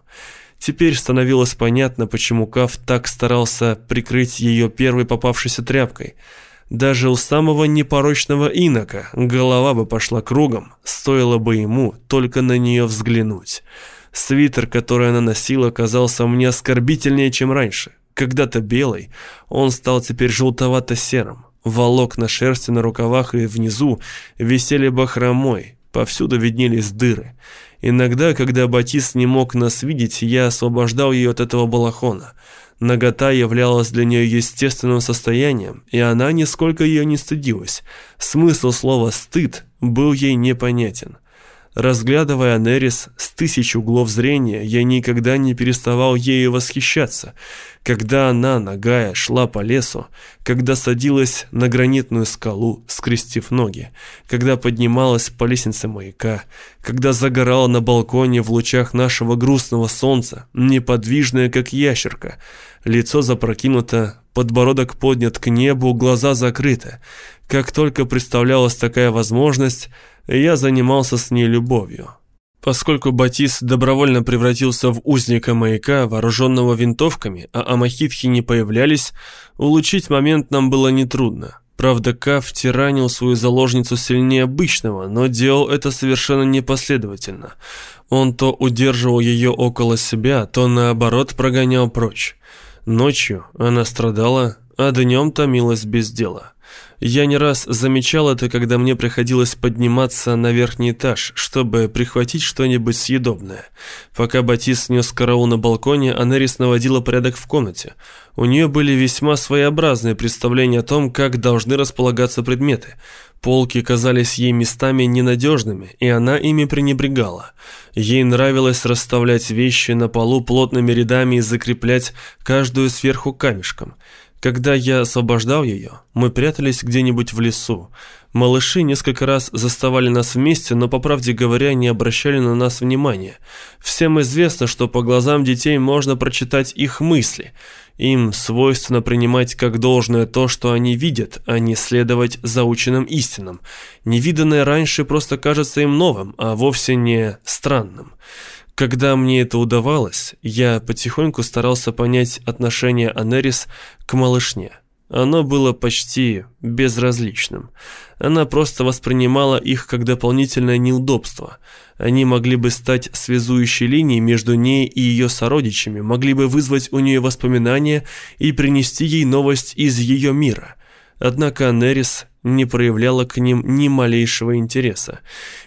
Теперь становилось понятно, почему Каф так старался прикрыть ее первой попавшейся тряпкой – даже у самого непорочного инока голова бы пошла кругом, стоило бы ему только на нее взглянуть. Свитер, который она носила, казался мне оскорбительнее, чем раньше. Когда-то белый, он стал теперь желтовато-серым. Волокна шерсти на рукавах и внизу висели бахромой, повсюду виднелись дыры. Иногда, когда Батис не мог нас видеть, я освобождал ее от этого балахона – Нагота являлась для нее естественным состоянием, и она нисколько ее не стыдилась. Смысл слова «стыд» был ей непонятен. Разглядывая Нерис с тысяч углов зрения, я никогда не переставал ею восхищаться. Когда она, нагая, шла по лесу, когда садилась на гранитную скалу, скрестив ноги, когда поднималась по лестнице маяка, когда загорала на балконе в лучах нашего грустного солнца, неподвижная, как ящерка, лицо запрокинуто, подбородок поднят к небу, глаза закрыты. Как только представлялась такая возможность, я занимался с ней любовью. Поскольку Батис добровольно превратился в узника маяка, вооруженного винтовками, а амахитхи не появлялись, улучшить момент нам было нетрудно. Правда, Каф тиранил свою заложницу сильнее обычного, но делал это совершенно непоследовательно. Он то удерживал ее около себя, то наоборот прогонял прочь. Ночью она страдала, а днем томилась без дела. Я не раз замечал это, когда мне приходилось подниматься на верхний этаж, чтобы прихватить что-нибудь съедобное. Пока Батис нес караул на балконе, Анерис наводила порядок в комнате. У нее были весьма своеобразные представления о том, как должны располагаться предметы. Полки казались ей местами ненадежными, и она ими пренебрегала. Ей нравилось расставлять вещи на полу плотными рядами и закреплять каждую сверху камешком – когда я освобождал ее, мы прятались где-нибудь в лесу. Малыши несколько раз заставали нас вместе, но, по правде говоря, не обращали на нас внимания. Всем известно, что по глазам детей можно прочитать их мысли. Им свойственно принимать как должное то, что они видят, а не следовать заученным истинам. Невиданное раньше просто кажется им новым, а вовсе не странным. Когда мне это удавалось, я потихоньку старался понять отношение Анерис к малышне. Оно было почти безразличным. Она просто воспринимала их как дополнительное неудобство. Они могли бы стать связующей линией между ней и ее сородичами, могли бы вызвать у нее воспоминания и принести ей новость из ее мира. Однако Анерис не проявляла к ним ни малейшего интереса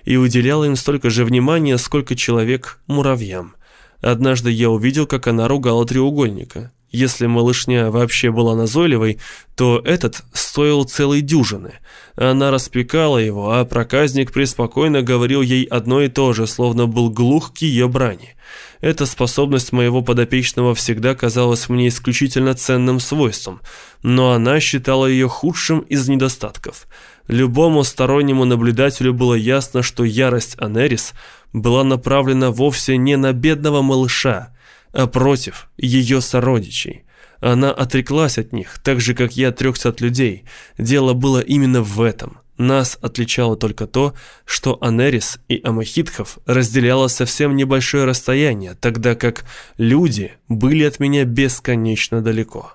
и уделяла им столько же внимания, сколько человек муравьям. Однажды я увидел, как она ругала треугольника. Если малышня вообще была назойливой, то этот стоил целой дюжины. Она распекала его, а проказник преспокойно говорил ей одно и то же, словно был глух к ее брани. Эта способность моего подопечного всегда казалась мне исключительно ценным свойством, но она считала ее худшим из недостатков. Любому стороннему наблюдателю было ясно, что ярость Анерис была направлена вовсе не на бедного малыша, а против ее сородичей. Она отреклась от них, так же, как я отрекся от людей. Дело было именно в этом. Нас отличало только то, что Анерис и Амахитхов разделяло совсем небольшое расстояние, тогда как люди были от меня бесконечно далеко.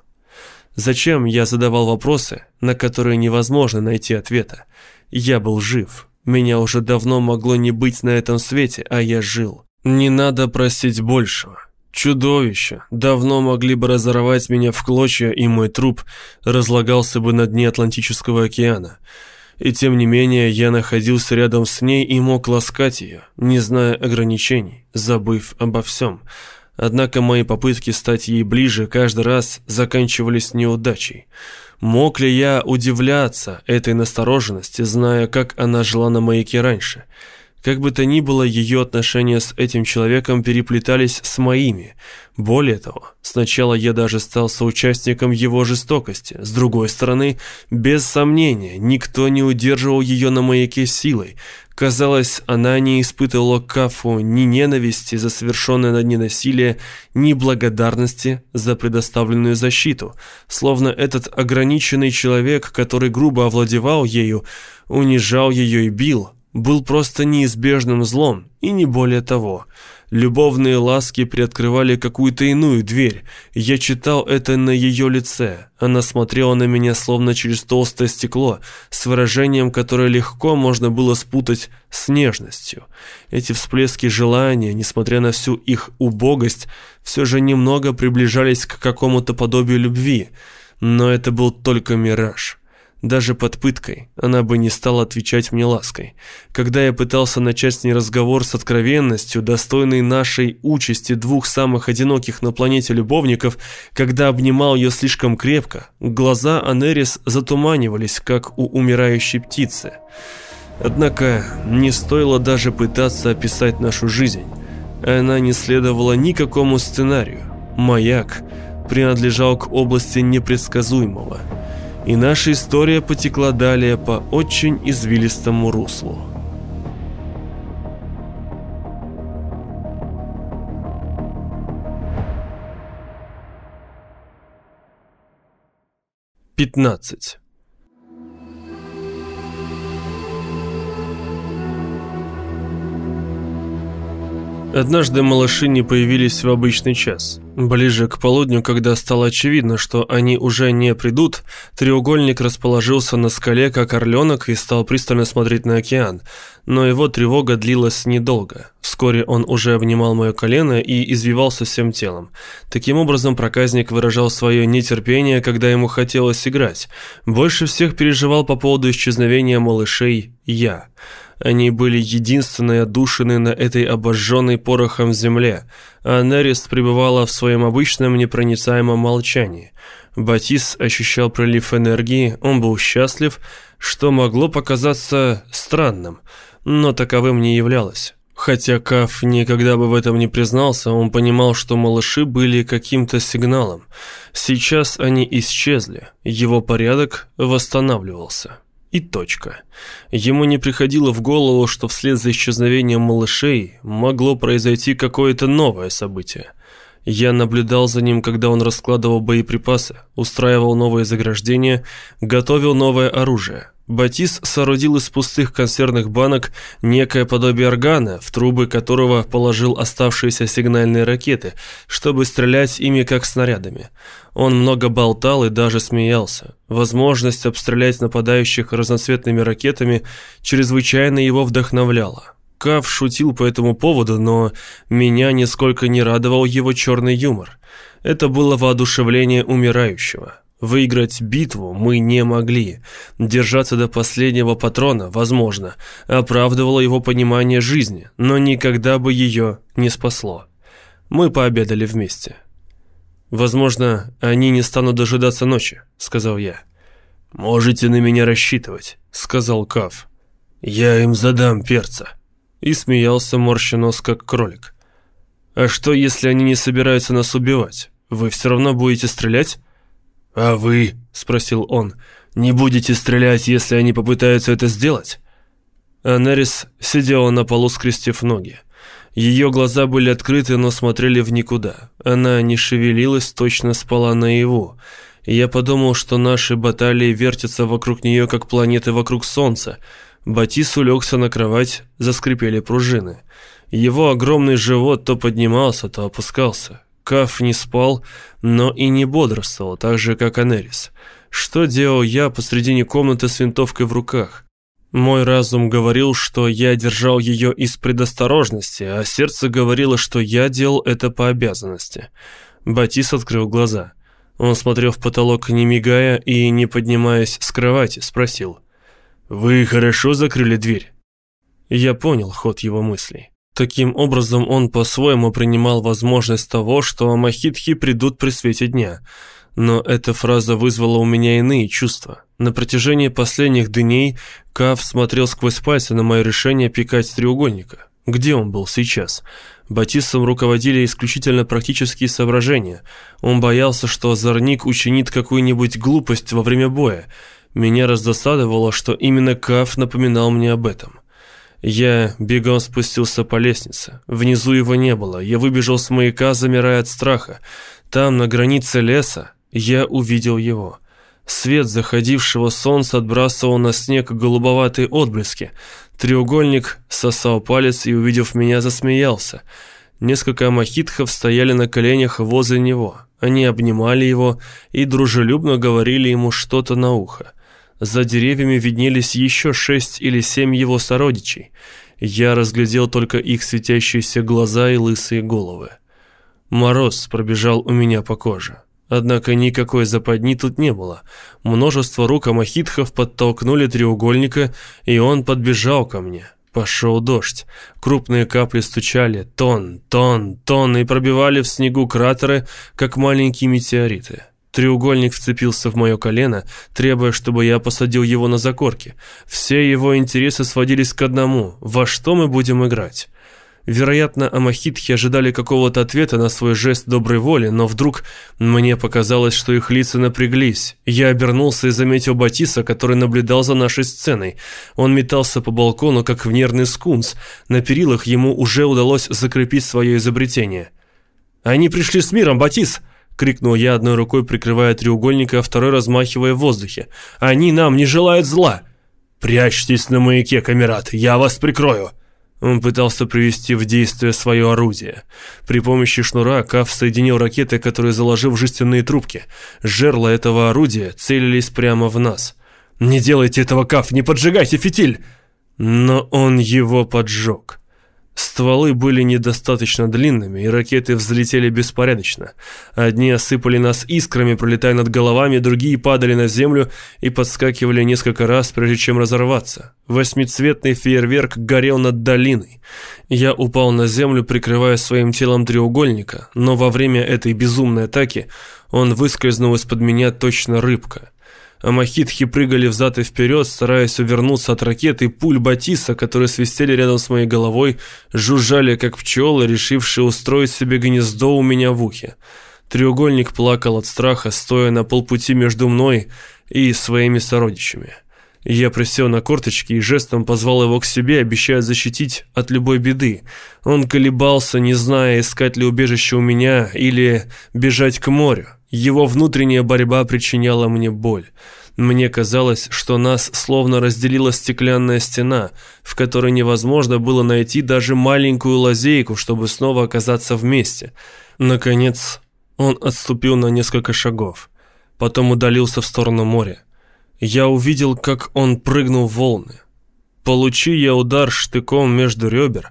Зачем я задавал вопросы, на которые невозможно найти ответа? Я был жив. Меня уже давно могло не быть на этом свете, а я жил. Не надо просить большего. Чудовища давно могли бы разорвать меня в клочья, и мой труп разлагался бы на дне Атлантического океана. И тем не менее я находился рядом с ней и мог ласкать ее, не зная ограничений, забыв обо всем. Однако мои попытки стать ей ближе каждый раз заканчивались неудачей. Мог ли я удивляться этой настороженности, зная, как она жила на маяке раньше? Как бы то ни было, ее отношения с этим человеком переплетались с моими. Более того, сначала я даже стал соучастником его жестокости. С другой стороны, без сомнения, никто не удерживал ее на маяке силой. Казалось, она не испытывала к Кафу ни ненависти за совершенное над ней насилие, ни благодарности за предоставленную защиту. Словно этот ограниченный человек, который грубо овладевал ею, унижал ее и бил, был просто неизбежным злом, и не более того. Любовные ласки приоткрывали какую-то иную дверь. Я читал это на ее лице. Она смотрела на меня словно через толстое стекло, с выражением, которое легко можно было спутать с нежностью. Эти всплески желания, несмотря на всю их убогость, все же немного приближались к какому-то подобию любви. Но это был только мираж. Даже под пыткой она бы не стала отвечать мне лаской. Когда я пытался начать с ней разговор с откровенностью, достойной нашей участи двух самых одиноких на планете любовников, когда обнимал ее слишком крепко, глаза Анерис затуманивались, как у умирающей птицы. Однако не стоило даже пытаться описать нашу жизнь. Она не следовала никакому сценарию. Маяк принадлежал к области непредсказуемого – и наша история потекла далее по очень извилистому руслу. Пятнадцать. Однажды малыши не появились в обычный час. Ближе к полудню, когда стало очевидно, что они уже не придут, треугольник расположился на скале, как орленок, и стал пристально смотреть на океан. Но его тревога длилась недолго. Вскоре он уже обнимал мое колено и извивался всем телом. Таким образом, проказник выражал свое нетерпение, когда ему хотелось играть. Больше всех переживал по поводу исчезновения малышей я. Они были единственной отдушины на этой обожженной порохом земле, а Нерест пребывала в своем обычном непроницаемом молчании. Батис ощущал прилив энергии, он был счастлив, что могло показаться странным, но таковым не являлось. Хотя Каф никогда бы в этом не признался, он понимал, что малыши были каким-то сигналом. Сейчас они исчезли, его порядок восстанавливался. И точка. Ему не приходило в голову, что вслед за исчезновением малышей могло произойти какое-то новое событие. Я наблюдал за ним, когда он раскладывал боеприпасы, устраивал новые заграждения, готовил новое оружие. Батис соорудил из пустых консервных банок некое подобие органа, в трубы которого положил оставшиеся сигнальные ракеты, чтобы стрелять ими как снарядами. Он много болтал и даже смеялся. Возможность обстрелять нападающих разноцветными ракетами чрезвычайно его вдохновляла. Кав шутил по этому поводу, но меня нисколько не радовал его черный юмор. Это было воодушевление умирающего. Выиграть битву мы не могли. Держаться до последнего патрона, возможно, оправдывало его понимание жизни, но никогда бы ее не спасло. Мы пообедали вместе. «Возможно, они не станут дожидаться ночи», — сказал я. «Можете на меня рассчитывать», — сказал Кав. «Я им задам перца» и смеялся морща нос, как кролик. «А что, если они не собираются нас убивать? Вы все равно будете стрелять?» «А вы?» – спросил он. «Не будете стрелять, если они попытаются это сделать?» Анерис сидела на полу, скрестив ноги. Ее глаза были открыты, но смотрели в никуда. Она не шевелилась, точно спала наяву. Я подумал, что наши баталии вертятся вокруг нее, как планеты вокруг Солнца – Батис улегся на кровать, заскрипели пружины. Его огромный живот то поднимался, то опускался. Каф не спал, но и не бодрствовал, так же, как Анерис. Что делал я посредине комнаты с винтовкой в руках? Мой разум говорил, что я держал ее из предосторожности, а сердце говорило, что я делал это по обязанности. Батис открыл глаза. Он смотрел в потолок, не мигая и, не поднимаясь с кровати, спросил — «Вы хорошо закрыли дверь?» Я понял ход его мыслей. Таким образом, он по-своему принимал возможность того, что амахитхи придут при свете дня. Но эта фраза вызвала у меня иные чувства. На протяжении последних дней Кав смотрел сквозь пальцы на мое решение пикать треугольника. Где он был сейчас? Батистом руководили исключительно практические соображения. Он боялся, что озорник учинит какую-нибудь глупость во время боя. Меня раздосадовало, что именно Каф напоминал мне об этом. Я бегом спустился по лестнице. Внизу его не было. Я выбежал с маяка, замирая от страха. Там, на границе леса, я увидел его. Свет заходившего солнца отбрасывал на снег голубоватые отблески. Треугольник сосал палец и, увидев меня, засмеялся. Несколько амахитхов стояли на коленях возле него. Они обнимали его и дружелюбно говорили ему что-то на ухо. За деревьями виднелись еще шесть или семь его сородичей. Я разглядел только их светящиеся глаза и лысые головы. Мороз пробежал у меня по коже. Однако никакой западни тут не было. Множество рук амахитхов подтолкнули треугольника, и он подбежал ко мне. Пошел дождь. Крупные капли стучали, тон, тон, тон, и пробивали в снегу кратеры, как маленькие метеориты. Треугольник вцепился в мое колено, требуя, чтобы я посадил его на закорки. Все его интересы сводились к одному – во что мы будем играть? Вероятно, амахитхи ожидали какого-то ответа на свой жест доброй воли, но вдруг мне показалось, что их лица напряглись. Я обернулся и заметил Батиса, который наблюдал за нашей сценой. Он метался по балкону, как в нервный скунс. На перилах ему уже удалось закрепить свое изобретение. «Они пришли с миром, Батис!» Крикнул я одной рукой, прикрывая треугольник, а второй размахивая в воздухе. «Они нам не желают зла!» «Прячьтесь на маяке, камерат, я вас прикрою!» Он пытался привести в действие свое орудие. При помощи шнура Каф соединил ракеты, которые заложил в жестяные трубки. Жерла этого орудия целились прямо в нас. «Не делайте этого, Каф! Не поджигайте фитиль!» Но он его поджег. Стволы были недостаточно длинными, и ракеты взлетели беспорядочно. Одни осыпали нас искрами, пролетая над головами, другие падали на землю и подскакивали несколько раз, прежде чем разорваться. Восьмицветный фейерверк горел над долиной. Я упал на землю, прикрывая своим телом треугольника, но во время этой безумной атаки он выскользнул из-под меня точно рыбка а махитхи прыгали взад и вперед, стараясь увернуться от ракет и пуль Батиса, которые свистели рядом с моей головой, жужжали, как пчелы, решившие устроить себе гнездо у меня в ухе. Треугольник плакал от страха, стоя на полпути между мной и своими сородичами. Я присел на корточки и жестом позвал его к себе, обещая защитить от любой беды. Он колебался, не зная, искать ли убежище у меня или бежать к морю. Его внутренняя борьба причиняла мне боль. Мне казалось, что нас словно разделила стеклянная стена, в которой невозможно было найти даже маленькую лазейку, чтобы снова оказаться вместе. Наконец, он отступил на несколько шагов, потом удалился в сторону моря. Я увидел, как он прыгнул в волны. Получи я удар штыком между ребер,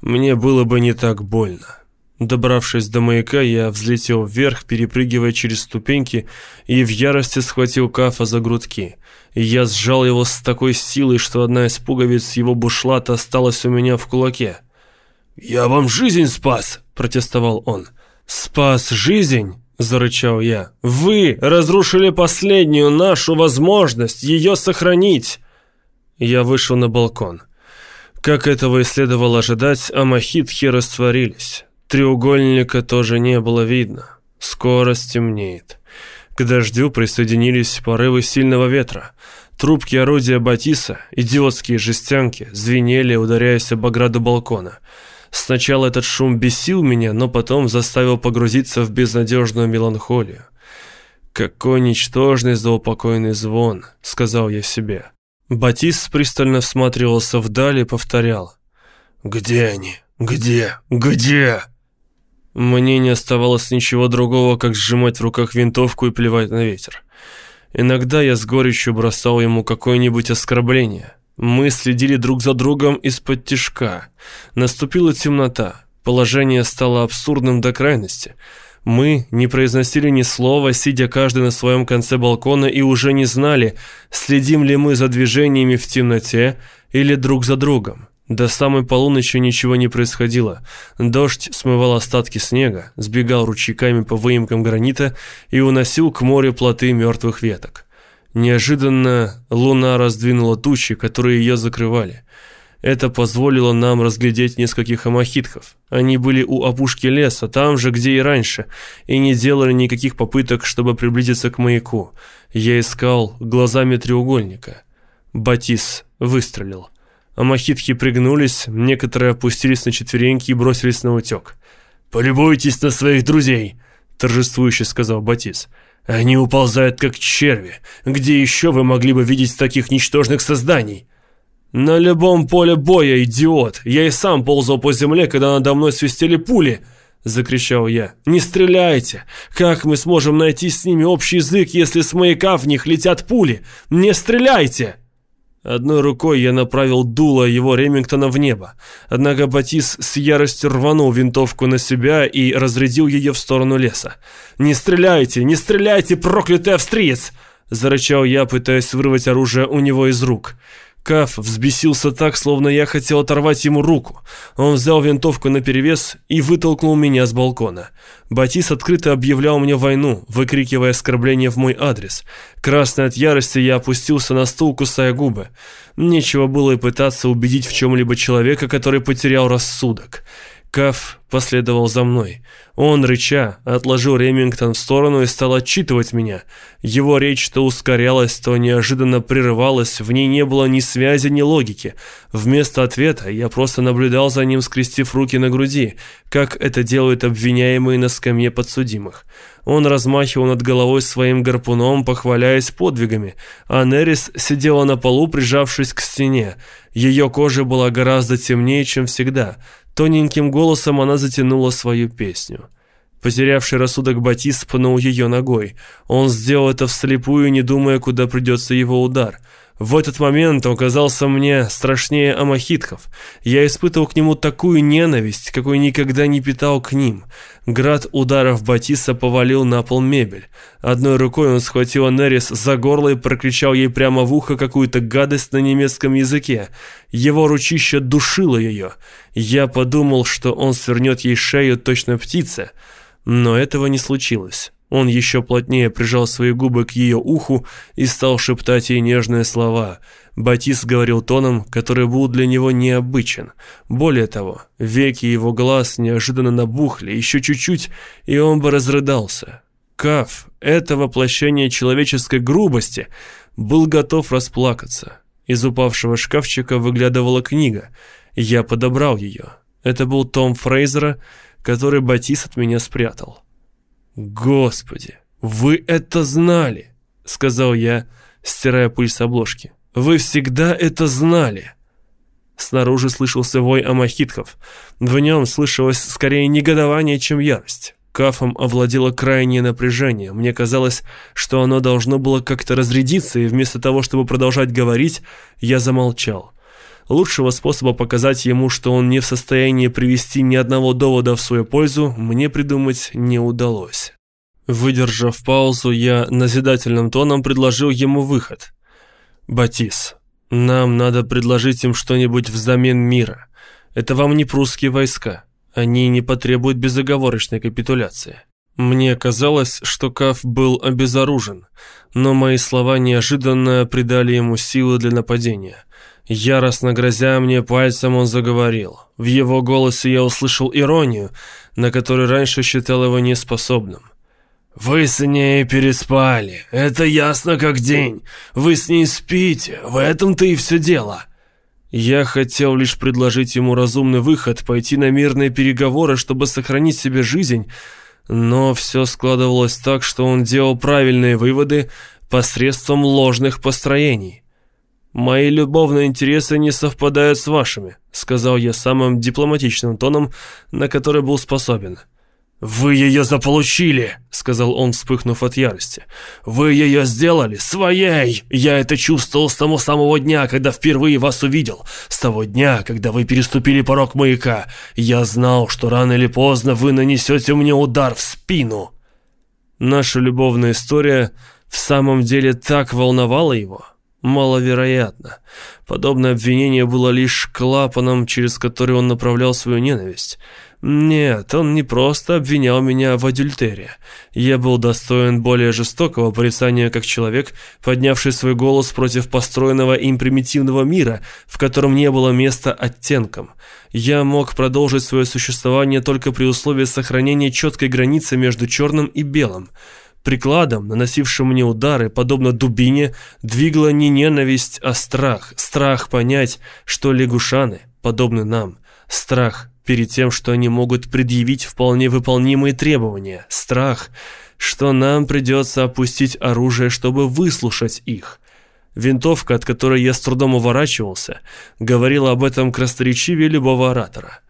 мне было бы не так больно. Добравшись до маяка, я взлетел вверх, перепрыгивая через ступеньки, и в ярости схватил Кафа за грудки. Я сжал его с такой силой, что одна из пуговиц его бушлата осталась у меня в кулаке. «Я вам жизнь спас!» – протестовал он. «Спас жизнь?» – зарычал я. «Вы разрушили последнюю нашу возможность ее сохранить!» Я вышел на балкон. Как этого и следовало ожидать, амахитхи растворились. Треугольника тоже не было видно. Скоро стемнеет. К дождю присоединились порывы сильного ветра. Трубки орудия Батиса, идиотские жестянки, звенели, ударяясь об ограду балкона. Сначала этот шум бесил меня, но потом заставил погрузиться в безнадежную меланхолию. «Какой ничтожный заупокойный звон», — сказал я себе. Батис пристально всматривался вдаль и повторял. «Где они? Где? Где?» Мне не оставалось ничего другого, как сжимать в руках винтовку и плевать на ветер. Иногда я с горечью бросал ему какое-нибудь оскорбление. Мы следили друг за другом из-под тишка. Наступила темнота. Положение стало абсурдным до крайности. Мы не произносили ни слова, сидя каждый на своем конце балкона и уже не знали, следим ли мы за движениями в темноте или друг за другом. До самой полуночи ничего не происходило. Дождь смывал остатки снега, сбегал ручейками по выемкам гранита и уносил к морю плоты мертвых веток. Неожиданно луна раздвинула тучи, которые ее закрывали. Это позволило нам разглядеть нескольких амахитхов. Они были у опушки леса, там же, где и раньше, и не делали никаких попыток, чтобы приблизиться к маяку. Я искал глазами треугольника. Батис выстрелил. Амахитхи пригнулись, некоторые опустились на четвереньки и бросились на утек. «Полюбуйтесь на своих друзей!» – торжествующе сказал Батис. «Они уползают, как черви. Где еще вы могли бы видеть таких ничтожных созданий?» «На любом поле боя, идиот! Я и сам ползал по земле, когда надо мной свистели пули!» — закричал я. «Не стреляйте! Как мы сможем найти с ними общий язык, если с маяка в них летят пули? Не стреляйте!» Одной рукой я направил дуло его Ремингтона в небо. Однако Батис с яростью рванул винтовку на себя и разрядил ее в сторону леса. «Не стреляйте! Не стреляйте, проклятый австриец!» Зарычал я, пытаясь вырвать оружие у него из рук. Каф взбесился так, словно я хотел оторвать ему руку. Он взял винтовку наперевес и вытолкнул меня с балкона. Батис открыто объявлял мне войну, выкрикивая оскорбления в мой адрес. Красный от ярости я опустился на стул, кусая губы. Нечего было и пытаться убедить в чем-либо человека, который потерял рассудок. Каф последовал за мной. Он, рыча, отложил Ремингтон в сторону и стал отчитывать меня. Его речь то ускорялась, то неожиданно прерывалась, в ней не было ни связи, ни логики. Вместо ответа я просто наблюдал за ним, скрестив руки на груди, как это делают обвиняемые на скамье подсудимых. Он размахивал над головой своим гарпуном, похваляясь подвигами, а Нерис сидела на полу, прижавшись к стене. Ее кожа была гораздо темнее, чем всегда. Тоненьким голосом она затянула свою песню. Потерявший рассудок Батист пнул ее ногой. Он сделал это вслепую, не думая, куда придется его удар. В этот момент он казался мне страшнее амахитков. Я испытывал к нему такую ненависть, какой никогда не питал к ним. Град ударов Батиса повалил на пол мебель. Одной рукой он схватил Нерис за горло и прокричал ей прямо в ухо какую-то гадость на немецком языке. Его ручище душило ее. Я подумал, что он свернет ей шею точно птица. Но этого не случилось. Он еще плотнее прижал свои губы к ее уху и стал шептать ей нежные слова. Батис говорил тоном, который был для него необычен. Более того, веки его глаз неожиданно набухли, еще чуть-чуть, и он бы разрыдался. Каф, это воплощение человеческой грубости, был готов расплакаться. Из упавшего шкафчика выглядывала книга. Я подобрал ее. Это был том Фрейзера, который Батис от меня спрятал. «Господи, вы это знали!» — сказал я, стирая пыль с обложки. «Вы всегда это знали!» Снаружи слышался вой амахитков. В нем слышалось скорее негодование, чем ярость. Кафом овладело крайнее напряжение. Мне казалось, что оно должно было как-то разрядиться, и вместо того, чтобы продолжать говорить, я замолчал. Лучшего способа показать ему, что он не в состоянии привести ни одного довода в свою пользу, мне придумать не удалось. Выдержав паузу, я назидательным тоном предложил ему выход. «Батис, нам надо предложить им что-нибудь взамен мира. Это вам не прусские войска. Они не потребуют безоговорочной капитуляции». Мне казалось, что Каф был обезоружен, но мои слова неожиданно придали ему силы для нападения. Яростно грозя мне пальцем, он заговорил. В его голосе я услышал иронию, на которую раньше считал его неспособным. «Вы с ней переспали, это ясно как день. Вы с ней спите, в этом-то и все дело». Я хотел лишь предложить ему разумный выход, пойти на мирные переговоры, чтобы сохранить себе жизнь, но все складывалось так, что он делал правильные выводы посредством ложных построений. «Мои любовные интересы не совпадают с вашими», — сказал я самым дипломатичным тоном, на который был способен. «Вы ее заполучили», — сказал он, вспыхнув от ярости. «Вы ее сделали своей! Я это чувствовал с того самого дня, когда впервые вас увидел. С того дня, когда вы переступили порог маяка. Я знал, что рано или поздно вы нанесете мне удар в спину». Наша любовная история в самом деле так волновала его. Маловероятно. Подобное обвинение было лишь клапаном, через который он направлял свою ненависть. Нет, он не просто обвинял меня в адюльтере. Я был достоин более жестокого порицания как человек, поднявший свой голос против построенного им примитивного мира, в котором не было места оттенкам. Я мог продолжить свое существование только при условии сохранения четкой границы между черным и белым. Прикладом, наносившим мне удары, подобно дубине, двигала не ненависть, а страх. Страх понять, что лягушаны подобны нам. Страх перед тем, что они могут предъявить вполне выполнимые требования. Страх, что нам придется опустить оружие, чтобы выслушать их. Винтовка, от которой я с трудом уворачивался, говорила об этом красноречивее любого оратора.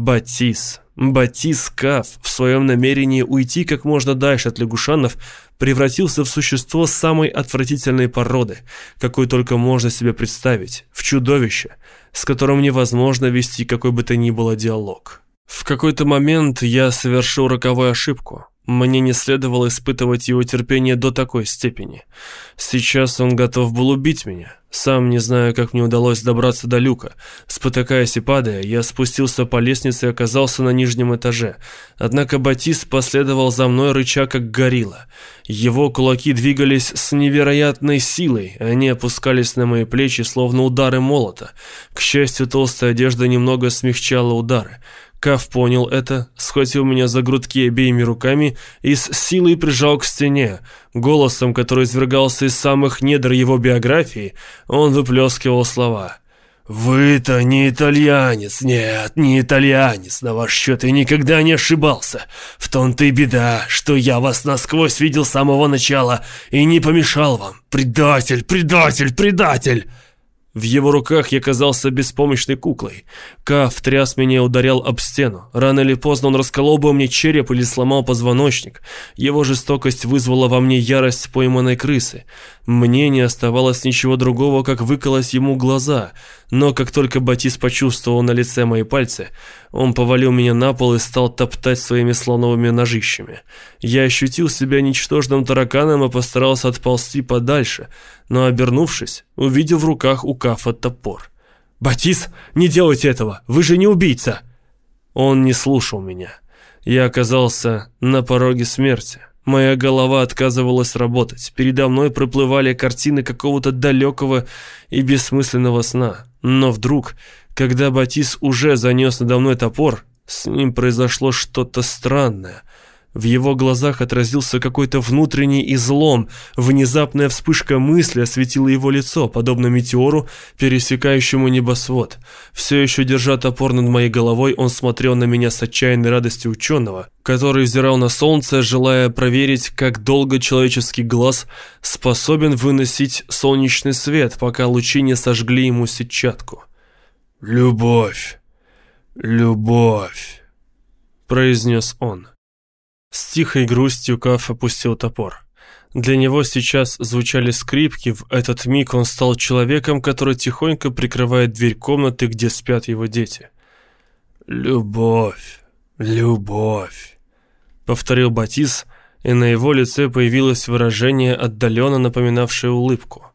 Батис, Батис Каф в своем намерении уйти как можно дальше от лягушанов превратился в существо самой отвратительной породы, какой только можно себе представить, в чудовище, с которым невозможно вести какой бы то ни было диалог. В какой-то момент я совершил роковую ошибку. Мне не следовало испытывать его терпение до такой степени. Сейчас он готов был убить меня. Сам не знаю, как мне удалось добраться до люка. Спотыкаясь и падая, я спустился по лестнице и оказался на нижнем этаже. Однако Батис последовал за мной, рыча как горилла. Его кулаки двигались с невероятной силой, они опускались на мои плечи, словно удары молота. К счастью, толстая одежда немного смягчала удары. Кав понял это, схватил меня за грудки обеими руками и с силой прижал к стене. Голосом, который извергался из самых недр его биографии, он выплескивал слова. «Вы-то не итальянец, нет, не итальянец, на ваш счет я никогда не ошибался. В том-то и беда, что я вас насквозь видел с самого начала и не помешал вам. Предатель, предатель, предатель!» В его руках я казался беспомощной куклой. Каф тряс меня и ударял об стену. Рано или поздно он расколол бы мне череп или сломал позвоночник. Его жестокость вызвала во мне ярость пойманной крысы. Мне не оставалось ничего другого, как выколоть ему глаза. Но как только Батис почувствовал на лице мои пальцы, он повалил меня на пол и стал топтать своими слоновыми ножищами. Я ощутил себя ничтожным тараканом и постарался отползти подальше, но, обернувшись, увидел в руках у Кафа топор. «Батис, не делайте этого! Вы же не убийца!» Он не слушал меня. Я оказался на пороге смерти. Моя голова отказывалась работать. Передо мной проплывали картины какого-то далекого и бессмысленного сна. Но вдруг, когда Батис уже занес надо мной топор, с ним произошло что-то странное. В его глазах отразился какой-то внутренний излом. Внезапная вспышка мысли осветила его лицо, подобно метеору, пересекающему небосвод. Все еще держа топор над моей головой, он смотрел на меня с отчаянной радостью ученого, который взирал на солнце, желая проверить, как долго человеческий глаз способен выносить солнечный свет, пока лучи не сожгли ему сетчатку. «Любовь, любовь», — произнес он. С тихой грустью Каф опустил топор. Для него сейчас звучали скрипки, в этот миг он стал человеком, который тихонько прикрывает дверь комнаты, где спят его дети. «Любовь, любовь», — повторил Батис, и на его лице появилось выражение, отдаленно напоминавшее улыбку.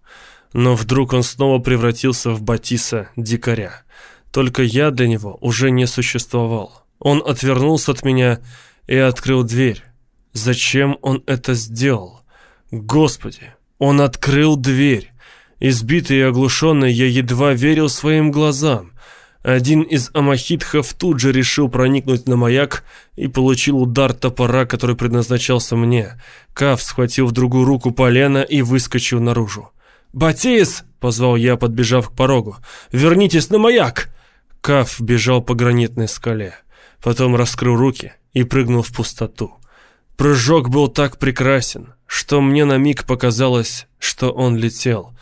Но вдруг он снова превратился в Батиса, дикаря. Только я для него уже не существовал. Он отвернулся от меня и открыл дверь. Зачем он это сделал? Господи, он открыл дверь. Избитый и оглушенный, я едва верил своим глазам. Один из амахитхов тут же решил проникнуть на маяк и получил удар топора, который предназначался мне. Кав схватил в другую руку полено и выскочил наружу. «Батис!» — позвал я, подбежав к порогу. «Вернитесь на маяк!» Кав бежал по гранитной скале. Потом раскрыл руки и прыгнул в пустоту. Прыжок был так прекрасен, что мне на миг показалось, что он летел.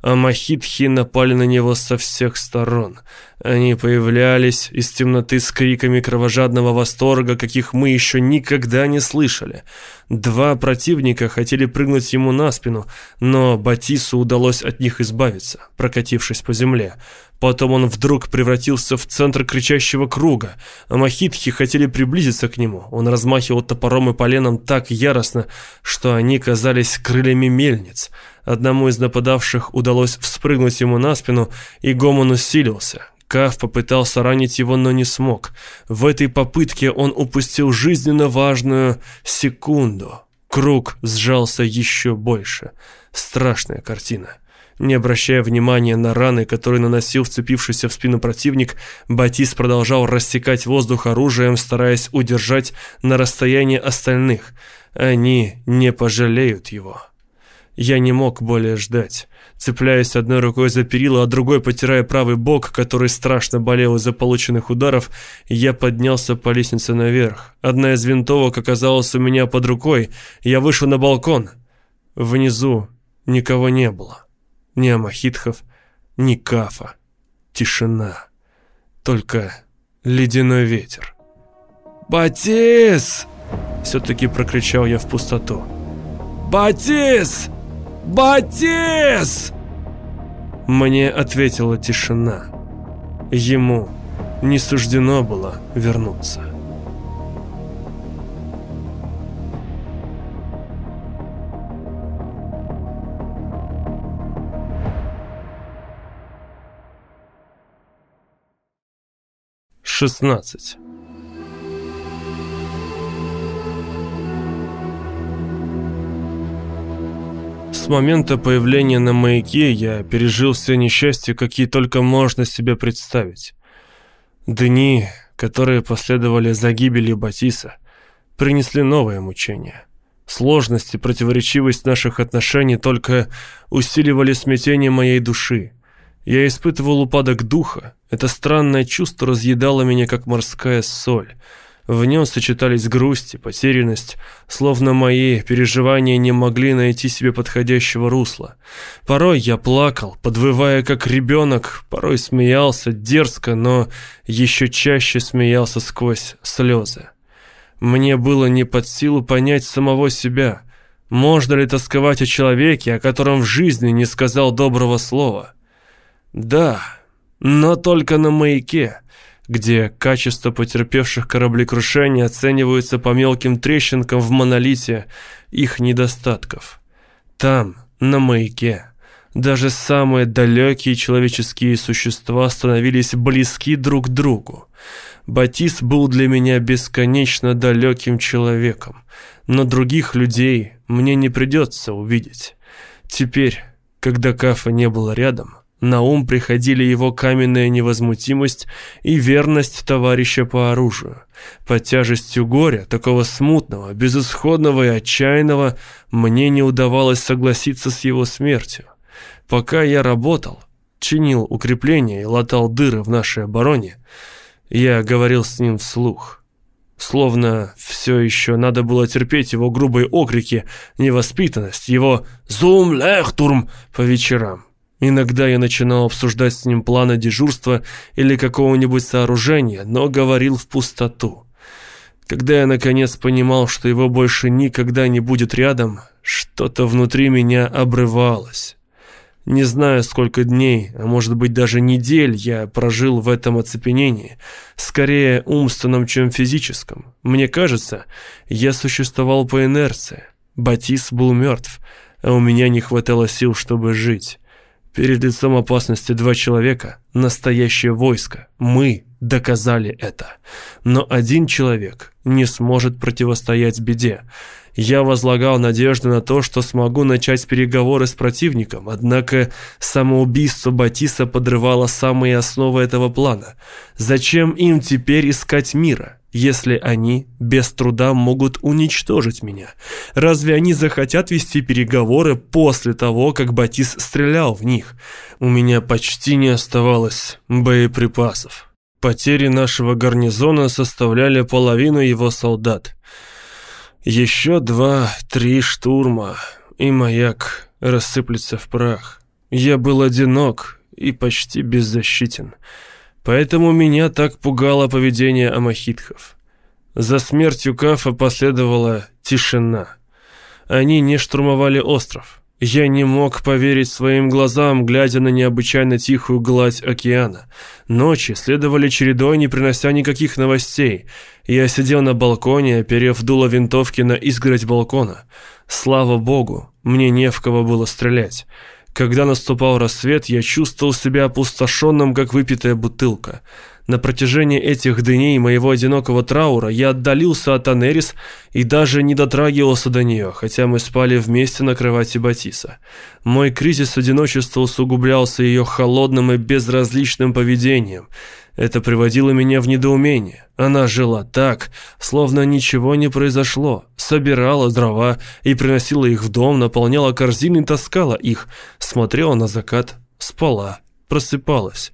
А махитхи напали на него со всех сторон. Они появлялись из темноты с криками кровожадного восторга, каких мы еще никогда не слышали. Два противника хотели прыгнуть ему на спину, но Батису удалось от них избавиться, прокатившись по земле. Потом он вдруг превратился в центр кричащего круга, махитхи хотели приблизиться к нему. Он размахивал топором и поленом так яростно, что они казались крыльями мельниц. Одному из нападавших удалось вспрыгнуть ему на спину, и гомон усилился. Кав попытался ранить его, но не смог. В этой попытке он упустил жизненно важную секунду. Круг сжался еще больше. Страшная картина. Не обращая внимания на раны, которые наносил вцепившийся в спину противник, Батис продолжал рассекать воздух оружием, стараясь удержать на расстоянии остальных. Они не пожалеют его. Я не мог более ждать. Цепляясь одной рукой за перила, а другой потирая правый бок, который страшно болел из-за полученных ударов, я поднялся по лестнице наверх. Одна из винтовок оказалась у меня под рукой. Я вышел на балкон. Внизу никого не было ни Амахитхов, ни Кафа. Тишина. Только ледяной ветер. «Батис!» Все-таки прокричал я в пустоту. «Батис! Батис!» Мне ответила тишина. Ему не суждено было вернуться. 16. С момента появления на маяке я пережил все несчастья, какие только можно себе представить. Дни, которые последовали за гибелью Батиса, принесли новое мучение. Сложность и противоречивость наших отношений только усиливали смятение моей души. Я испытывал упадок духа. Это странное чувство разъедало меня, как морская соль. В нем сочетались грусть и потерянность, словно мои переживания не могли найти себе подходящего русла. Порой я плакал, подвывая как ребенок, порой смеялся дерзко, но еще чаще смеялся сквозь слезы. Мне было не под силу понять самого себя. Можно ли тосковать о человеке, о котором в жизни не сказал доброго слова? Да, но только на маяке где качество потерпевших кораблекрушения оцениваются по мелким трещинкам в монолите их недостатков. Там, на маяке, даже самые далекие человеческие существа становились близки друг к другу. Батис был для меня бесконечно далеким человеком, но других людей мне не придется увидеть. Теперь, когда Кафа не было рядом, на ум приходили его каменная невозмутимость и верность товарища по оружию. Под тяжестью горя, такого смутного, безысходного и отчаянного, мне не удавалось согласиться с его смертью. Пока я работал, чинил укрепления и латал дыры в нашей обороне, я говорил с ним вслух. Словно все еще надо было терпеть его грубые окрики, невоспитанность, его «Зум лехтурм» по вечерам. Иногда я начинал обсуждать с ним планы дежурства или какого-нибудь сооружения, но говорил в пустоту. Когда я наконец понимал, что его больше никогда не будет рядом, что-то внутри меня обрывалось. Не знаю, сколько дней, а может быть даже недель я прожил в этом оцепенении, скорее умственном, чем физическом. Мне кажется, я существовал по инерции. Батис был мертв, а у меня не хватало сил, чтобы жить. Перед лицом опасности два человека, настоящее войско. Мы доказали это. Но один человек не сможет противостоять беде. Я возлагал надежды на то, что смогу начать переговоры с противником, однако самоубийство Батиса подрывало самые основы этого плана. Зачем им теперь искать мира? Если они без труда могут уничтожить меня? Разве они захотят вести переговоры после того, как Батис стрелял в них? У меня почти не оставалось боеприпасов. Потери нашего гарнизона составляли половину его солдат. Еще два-три штурма, и маяк рассыплется в прах. Я был одинок и почти беззащитен. Поэтому меня так пугало поведение амахитхов. За смертью Кафа последовала тишина. Они не штурмовали остров. Я не мог поверить своим глазам, глядя на необычайно тихую гладь океана. Ночи следовали чередой, не принося никаких новостей. Я сидел на балконе, оперев дуло винтовки на изгородь балкона. Слава богу, мне не в кого было стрелять. Когда наступал рассвет, я чувствовал себя опустошенным, как выпитая бутылка. На протяжении этих дней моего одинокого траура я отдалился от Анерис и даже не дотрагивался до нее, хотя мы спали вместе на кровати Батиса. Мой кризис одиночества усугублялся ее холодным и безразличным поведением. Это приводило меня в недоумение. Она жила так, словно ничего не произошло. Собирала дрова и приносила их в дом, наполняла корзины и таскала их, смотрела на закат, спала, просыпалась.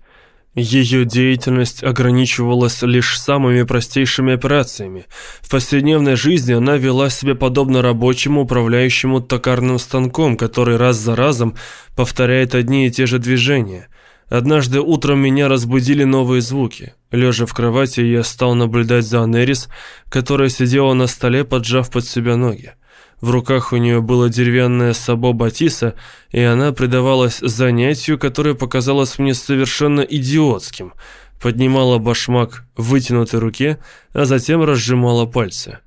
Ее деятельность ограничивалась лишь самыми простейшими операциями. В повседневной жизни она вела себя подобно рабочему, управляющему токарным станком, который раз за разом повторяет одни и те же движения. Однажды утром меня разбудили новые звуки. Лежа в кровати, я стал наблюдать за Анерис, которая сидела на столе, поджав под себя ноги. В руках у нее было деревянное сабо Батиса, и она предавалась занятию, которое показалось мне совершенно идиотским. Поднимала башмак в вытянутой руке, а затем разжимала пальцы.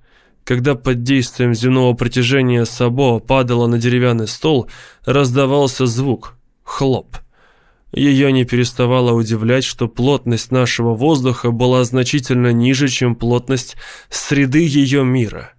Когда под действием земного притяжения сабо падала на деревянный стол, раздавался звук – хлоп. Ее не переставало удивлять, что плотность нашего воздуха была значительно ниже, чем плотность среды ее мира –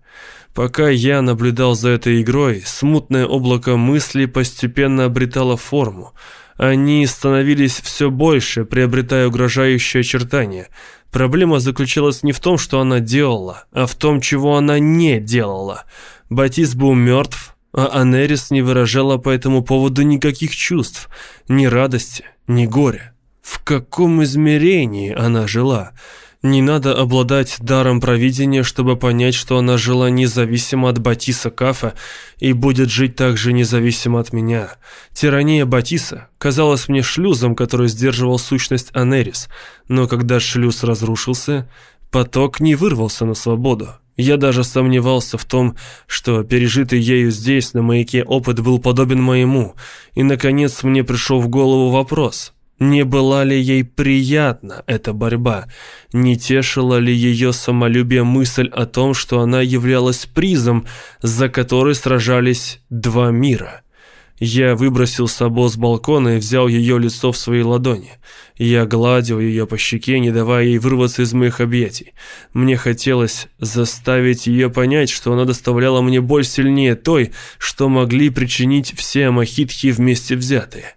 Пока я наблюдал за этой игрой, смутное облако мыслей постепенно обретало форму. Они становились все больше, приобретая угрожающие очертания. Проблема заключалась не в том, что она делала, а в том, чего она не делала. Батис был мертв, а Анерис не выражала по этому поводу никаких чувств, ни радости, ни горя. В каком измерении она жила? Не надо обладать даром провидения, чтобы понять, что она жила независимо от Батиса Кафа и будет жить также независимо от меня. Тирания Батиса казалась мне шлюзом, который сдерживал сущность Анерис, но когда шлюз разрушился, поток не вырвался на свободу. Я даже сомневался в том, что пережитый ею здесь, на маяке, опыт был подобен моему, и, наконец, мне пришел в голову вопрос – не была ли ей приятна эта борьба? Не тешила ли ее самолюбие мысль о том, что она являлась призом, за который сражались два мира? Я выбросил Сабо с балкона и взял ее лицо в свои ладони. Я гладил ее по щеке, не давая ей вырваться из моих объятий. Мне хотелось заставить ее понять, что она доставляла мне боль сильнее той, что могли причинить все амахитхи вместе взятые.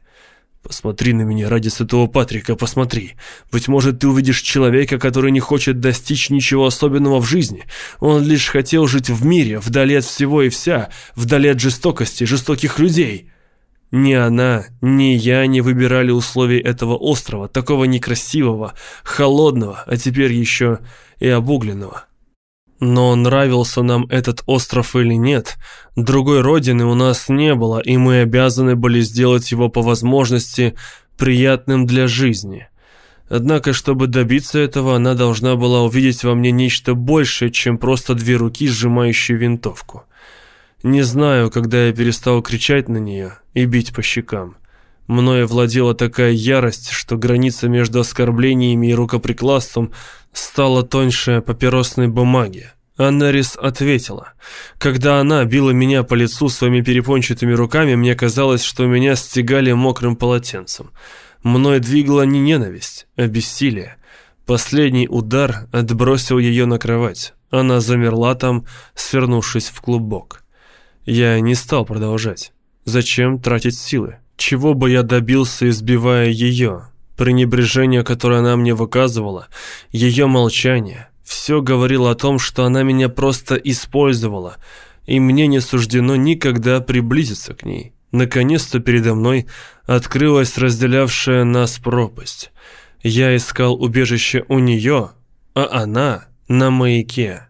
Посмотри на меня ради святого Патрика, посмотри. Быть может, ты увидишь человека, который не хочет достичь ничего особенного в жизни. Он лишь хотел жить в мире, вдали от всего и вся, вдали от жестокости, жестоких людей. Ни она, ни я не выбирали условий этого острова, такого некрасивого, холодного, а теперь еще и обугленного. Но нравился нам этот остров или нет, другой родины у нас не было, и мы обязаны были сделать его по возможности приятным для жизни. Однако, чтобы добиться этого, она должна была увидеть во мне нечто большее, чем просто две руки, сжимающие винтовку. Не знаю, когда я перестал кричать на нее и бить по щекам. Мною владела такая ярость, что граница между оскорблениями и рукоприкладством стала тоньше папиросной бумаги. Аннарис ответила. Когда она била меня по лицу своими перепончатыми руками, мне казалось, что меня стегали мокрым полотенцем. Мной двигала не ненависть, а бессилие. Последний удар отбросил ее на кровать. Она замерла там, свернувшись в клубок. Я не стал продолжать. Зачем тратить силы? Чего бы я добился, избивая ее? Пренебрежение, которое она мне выказывала, ее молчание, все говорило о том, что она меня просто использовала, и мне не суждено никогда приблизиться к ней. Наконец-то передо мной открылась разделявшая нас пропасть. Я искал убежище у нее, а она на маяке.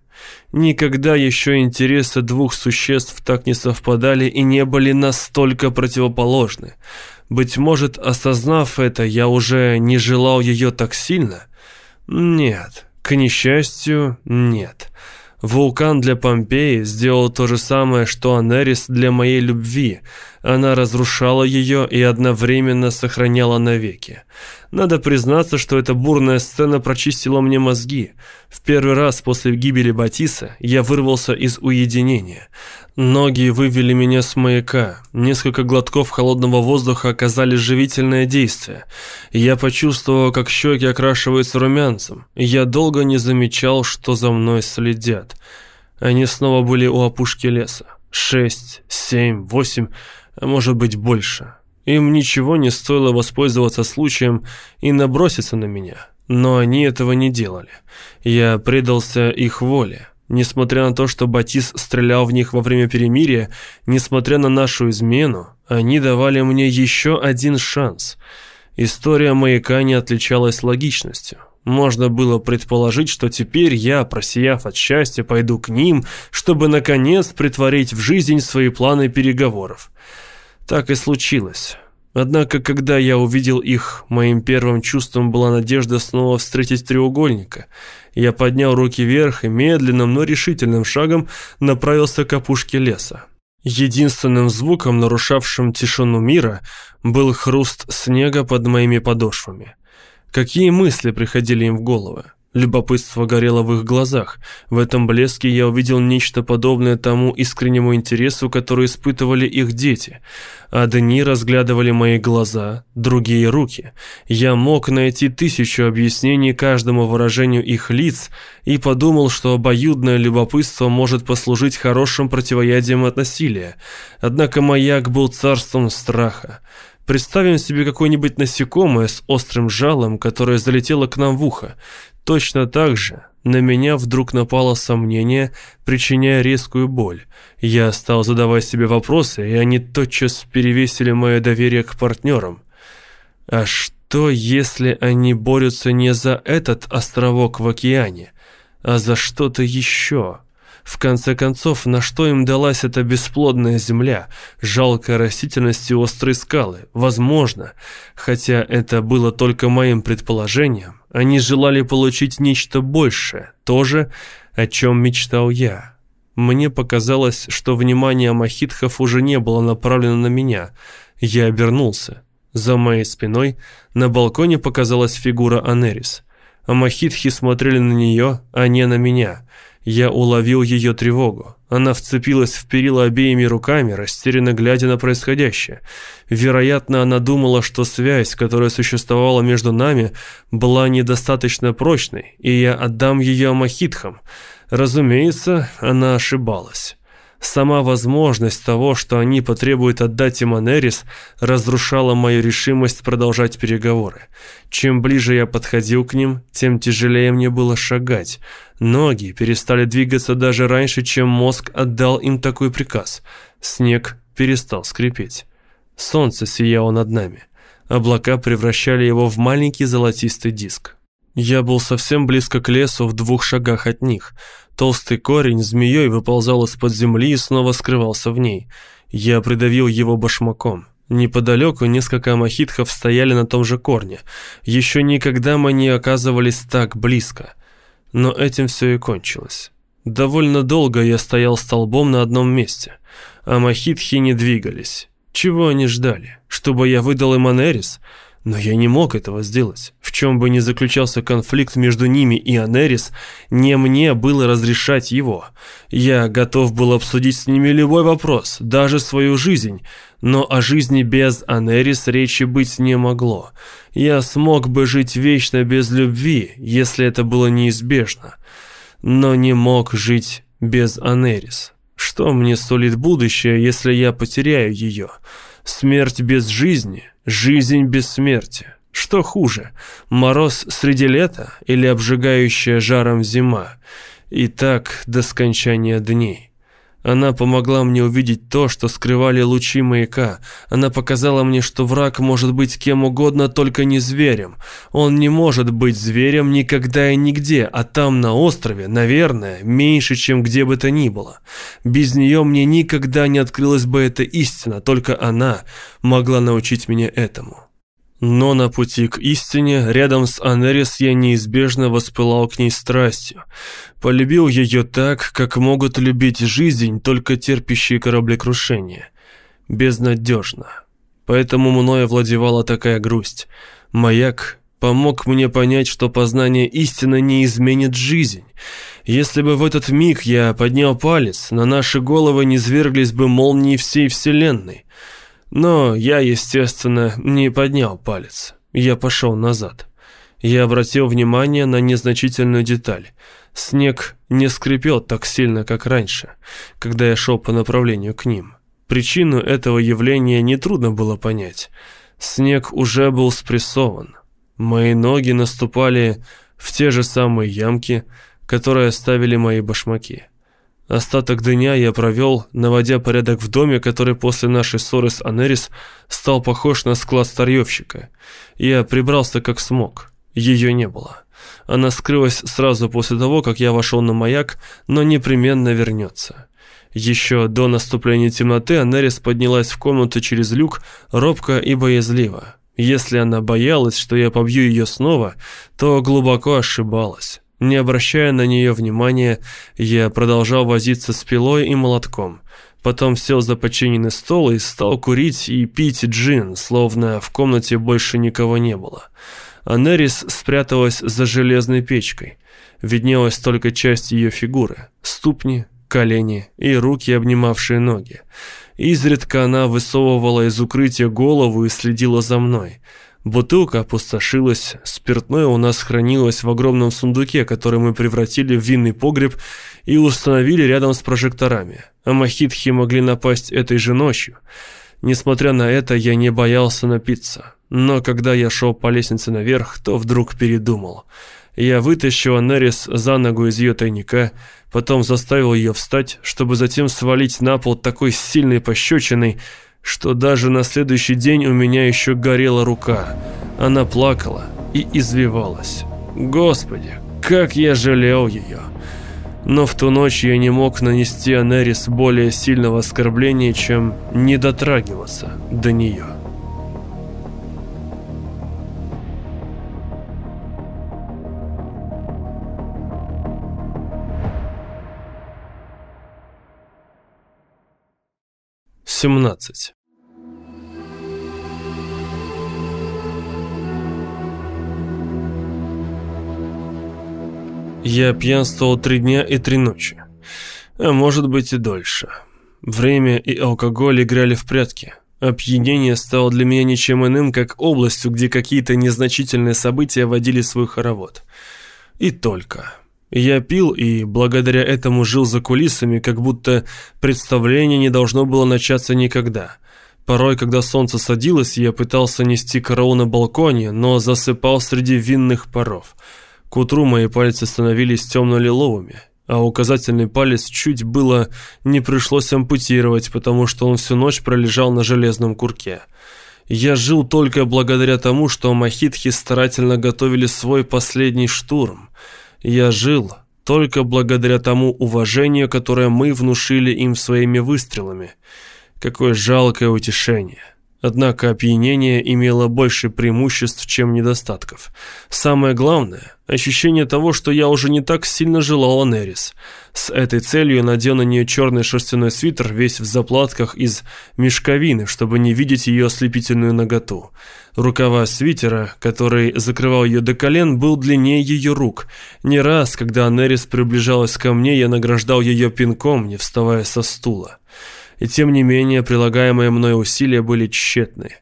Никогда еще интересы двух существ так не совпадали и не были настолько противоположны. Быть может, осознав это, я уже не желал ее так сильно? Нет, к несчастью, нет. Вулкан для Помпеи сделал то же самое, что Анерис для моей любви. Она разрушала ее и одновременно сохраняла навеки. Надо признаться, что эта бурная сцена прочистила мне мозги. В первый раз после гибели Батиса я вырвался из уединения. Ноги вывели меня с маяка. Несколько глотков холодного воздуха оказали живительное действие. Я почувствовал, как щеки окрашиваются румянцем. Я долго не замечал, что за мной следят. Они снова были у опушки леса. Шесть, семь, восемь, а может быть больше. Им ничего не стоило воспользоваться случаем и наброситься на меня. Но они этого не делали. Я предался их воле. Несмотря на то, что Батис стрелял в них во время перемирия, несмотря на нашу измену, они давали мне еще один шанс. История маяка не отличалась логичностью. Можно было предположить, что теперь я, просияв от счастья, пойду к ним, чтобы, наконец, притворить в жизнь свои планы переговоров. Так и случилось. Однако, когда я увидел их, моим первым чувством была надежда снова встретить треугольника. Я поднял руки вверх и медленным, но решительным шагом направился к опушке леса. Единственным звуком, нарушавшим тишину мира, был хруст снега под моими подошвами. Какие мысли приходили им в голову? Любопытство горело в их глазах. В этом блеске я увидел нечто подобное тому искреннему интересу, который испытывали их дети. Одни разглядывали мои глаза, другие — руки. Я мог найти тысячу объяснений каждому выражению их лиц и подумал, что обоюдное любопытство может послужить хорошим противоядием от насилия. Однако маяк был царством страха. Представим себе какое-нибудь насекомое с острым жалом, которое залетело к нам в ухо. Точно так же на меня вдруг напало сомнение, причиняя резкую боль. Я стал задавать себе вопросы, и они тотчас перевесили мое доверие к партнерам. А что, если они борются не за этот островок в океане, а за что-то еще? В конце концов, на что им далась эта бесплодная земля, жалкая растительность и острые скалы? Возможно, хотя это было только моим предположением, они желали получить нечто большее, то же, о чем мечтал я. Мне показалось, что внимание махитхов уже не было направлено на меня. Я обернулся. За моей спиной на балконе показалась фигура Анерис. Махитхи смотрели на нее, а не на меня – я уловил ее тревогу. Она вцепилась в перила обеими руками, растерянно глядя на происходящее. Вероятно, она думала, что связь, которая существовала между нами, была недостаточно прочной, и я отдам ее Амахитхам. Разумеется, она ошибалась. Сама возможность того, что они потребуют отдать им Анерис, разрушала мою решимость продолжать переговоры. Чем ближе я подходил к ним, тем тяжелее мне было шагать. Ноги перестали двигаться даже раньше, чем мозг отдал им такой приказ. Снег перестал скрипеть. Солнце сияло над нами. Облака превращали его в маленький золотистый диск. Я был совсем близко к лесу, в двух шагах от них. Толстый корень змеей выползал из-под земли и снова скрывался в ней. Я придавил его башмаком. Неподалеку несколько махитхов стояли на том же корне. Еще никогда мы не оказывались так близко. Но этим все и кончилось. Довольно долго я стоял столбом на одном месте, а махитхи не двигались. Чего они ждали? Чтобы я выдал им Анерис? Но я не мог этого сделать. В чем бы ни заключался конфликт между ними и Анерис, не мне было разрешать его. Я готов был обсудить с ними любой вопрос, даже свою жизнь, но о жизни без Анерис речи быть не могло. Я смог бы жить вечно без любви, если это было неизбежно, но не мог жить без Анерис. Что мне сулит будущее, если я потеряю ее? Смерть без жизни, жизнь без смерти. Что хуже, мороз среди лета или обжигающая жаром зима? И так до скончания дней. Она помогла мне увидеть то, что скрывали лучи маяка. Она показала мне, что враг может быть кем угодно, только не зверем. Он не может быть зверем никогда и нигде, а там, на острове, наверное, меньше, чем где бы то ни было. Без нее мне никогда не открылась бы эта истина, только она могла научить меня этому. Но на пути к истине, рядом с Анерис, я неизбежно воспылал к ней страстью. Полюбил ее так, как могут любить жизнь только терпящие кораблекрушения. Безнадежно. Поэтому мною овладевала такая грусть. Маяк помог мне понять, что познание истины не изменит жизнь. Если бы в этот миг я поднял палец, на наши головы не зверглись бы молнии всей Вселенной. Но я, естественно, не поднял палец. Я пошел назад. Я обратил внимание на незначительную деталь. Снег не скрипел так сильно, как раньше, когда я шел по направлению к ним. Причину этого явления нетрудно было понять. Снег уже был спрессован. Мои ноги наступали в те же самые ямки, которые оставили мои башмаки. Остаток дня я провел, наводя порядок в доме, который после нашей ссоры с Анерис стал похож на склад старьевщика. Я прибрался как смог. Ее не было. Она скрылась сразу после того, как я вошел на маяк, но непременно вернется. Еще до наступления темноты Анерис поднялась в комнату через люк, робко и боязливо. Если она боялась, что я побью ее снова, то глубоко ошибалась. Не обращая на нее внимания, я продолжал возиться с пилой и молотком. Потом сел за починенный стол и стал курить и пить джин, словно в комнате больше никого не было. Анерис спряталась за железной печкой. Виднелась только часть ее фигуры – ступни, колени и руки, обнимавшие ноги. Изредка она высовывала из укрытия голову и следила за мной – Бутылка опустошилась, спиртное у нас хранилось в огромном сундуке, который мы превратили в винный погреб и установили рядом с прожекторами. А махитхи могли напасть этой же ночью. Несмотря на это, я не боялся напиться. Но когда я шел по лестнице наверх, то вдруг передумал. Я вытащил Анерис за ногу из ее тайника, потом заставил ее встать, чтобы затем свалить на пол такой сильной пощечиной, что даже на следующий день у меня еще горела рука. Она плакала и извивалась. Господи, как я жалел ее. Но в ту ночь я не мог нанести Анерис более сильного оскорбления, чем не дотрагиваться до нее. Семнадцать. Я пьянствовал три дня и три ночи. А может быть и дольше. Время и алкоголь играли в прятки. Опьянение стало для меня ничем иным, как областью, где какие-то незначительные события водили свой хоровод. И только. Я пил и благодаря этому жил за кулисами, как будто представление не должно было начаться никогда. Порой, когда солнце садилось, я пытался нести караул на балконе, но засыпал среди винных паров – к утру мои пальцы становились темно-лиловыми, а указательный палец чуть было не пришлось ампутировать, потому что он всю ночь пролежал на железном курке. Я жил только благодаря тому, что махитхи старательно готовили свой последний штурм. Я жил только благодаря тому уважению, которое мы внушили им своими выстрелами. Какое жалкое утешение. Однако опьянение имело больше преимуществ, чем недостатков. Самое главное – ощущение того, что я уже не так сильно желал Анерис. С этой целью надел на нее черный шерстяной свитер, весь в заплатках из мешковины, чтобы не видеть ее ослепительную наготу. Рукава свитера, который закрывал ее до колен, был длиннее ее рук. Не раз, когда Анерис приближалась ко мне, я награждал ее пинком, не вставая со стула. И тем не менее, прилагаемые мной усилия были тщетны.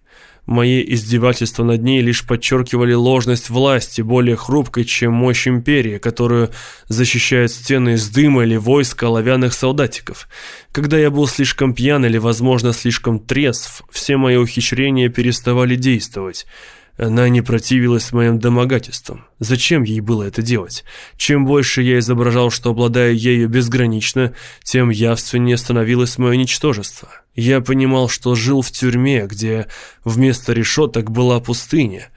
Мои издевательства над ней лишь подчеркивали ложность власти, более хрупкой, чем мощь империи, которую защищают стены из дыма или войска оловянных солдатиков. Когда я был слишком пьян или, возможно, слишком трезв, все мои ухищрения переставали действовать. Она не противилась моим домогательствам. Зачем ей было это делать? Чем больше я изображал, что обладаю ею безгранично, тем явственнее становилось мое ничтожество. Я понимал, что жил в тюрьме, где вместо решеток была пустыня.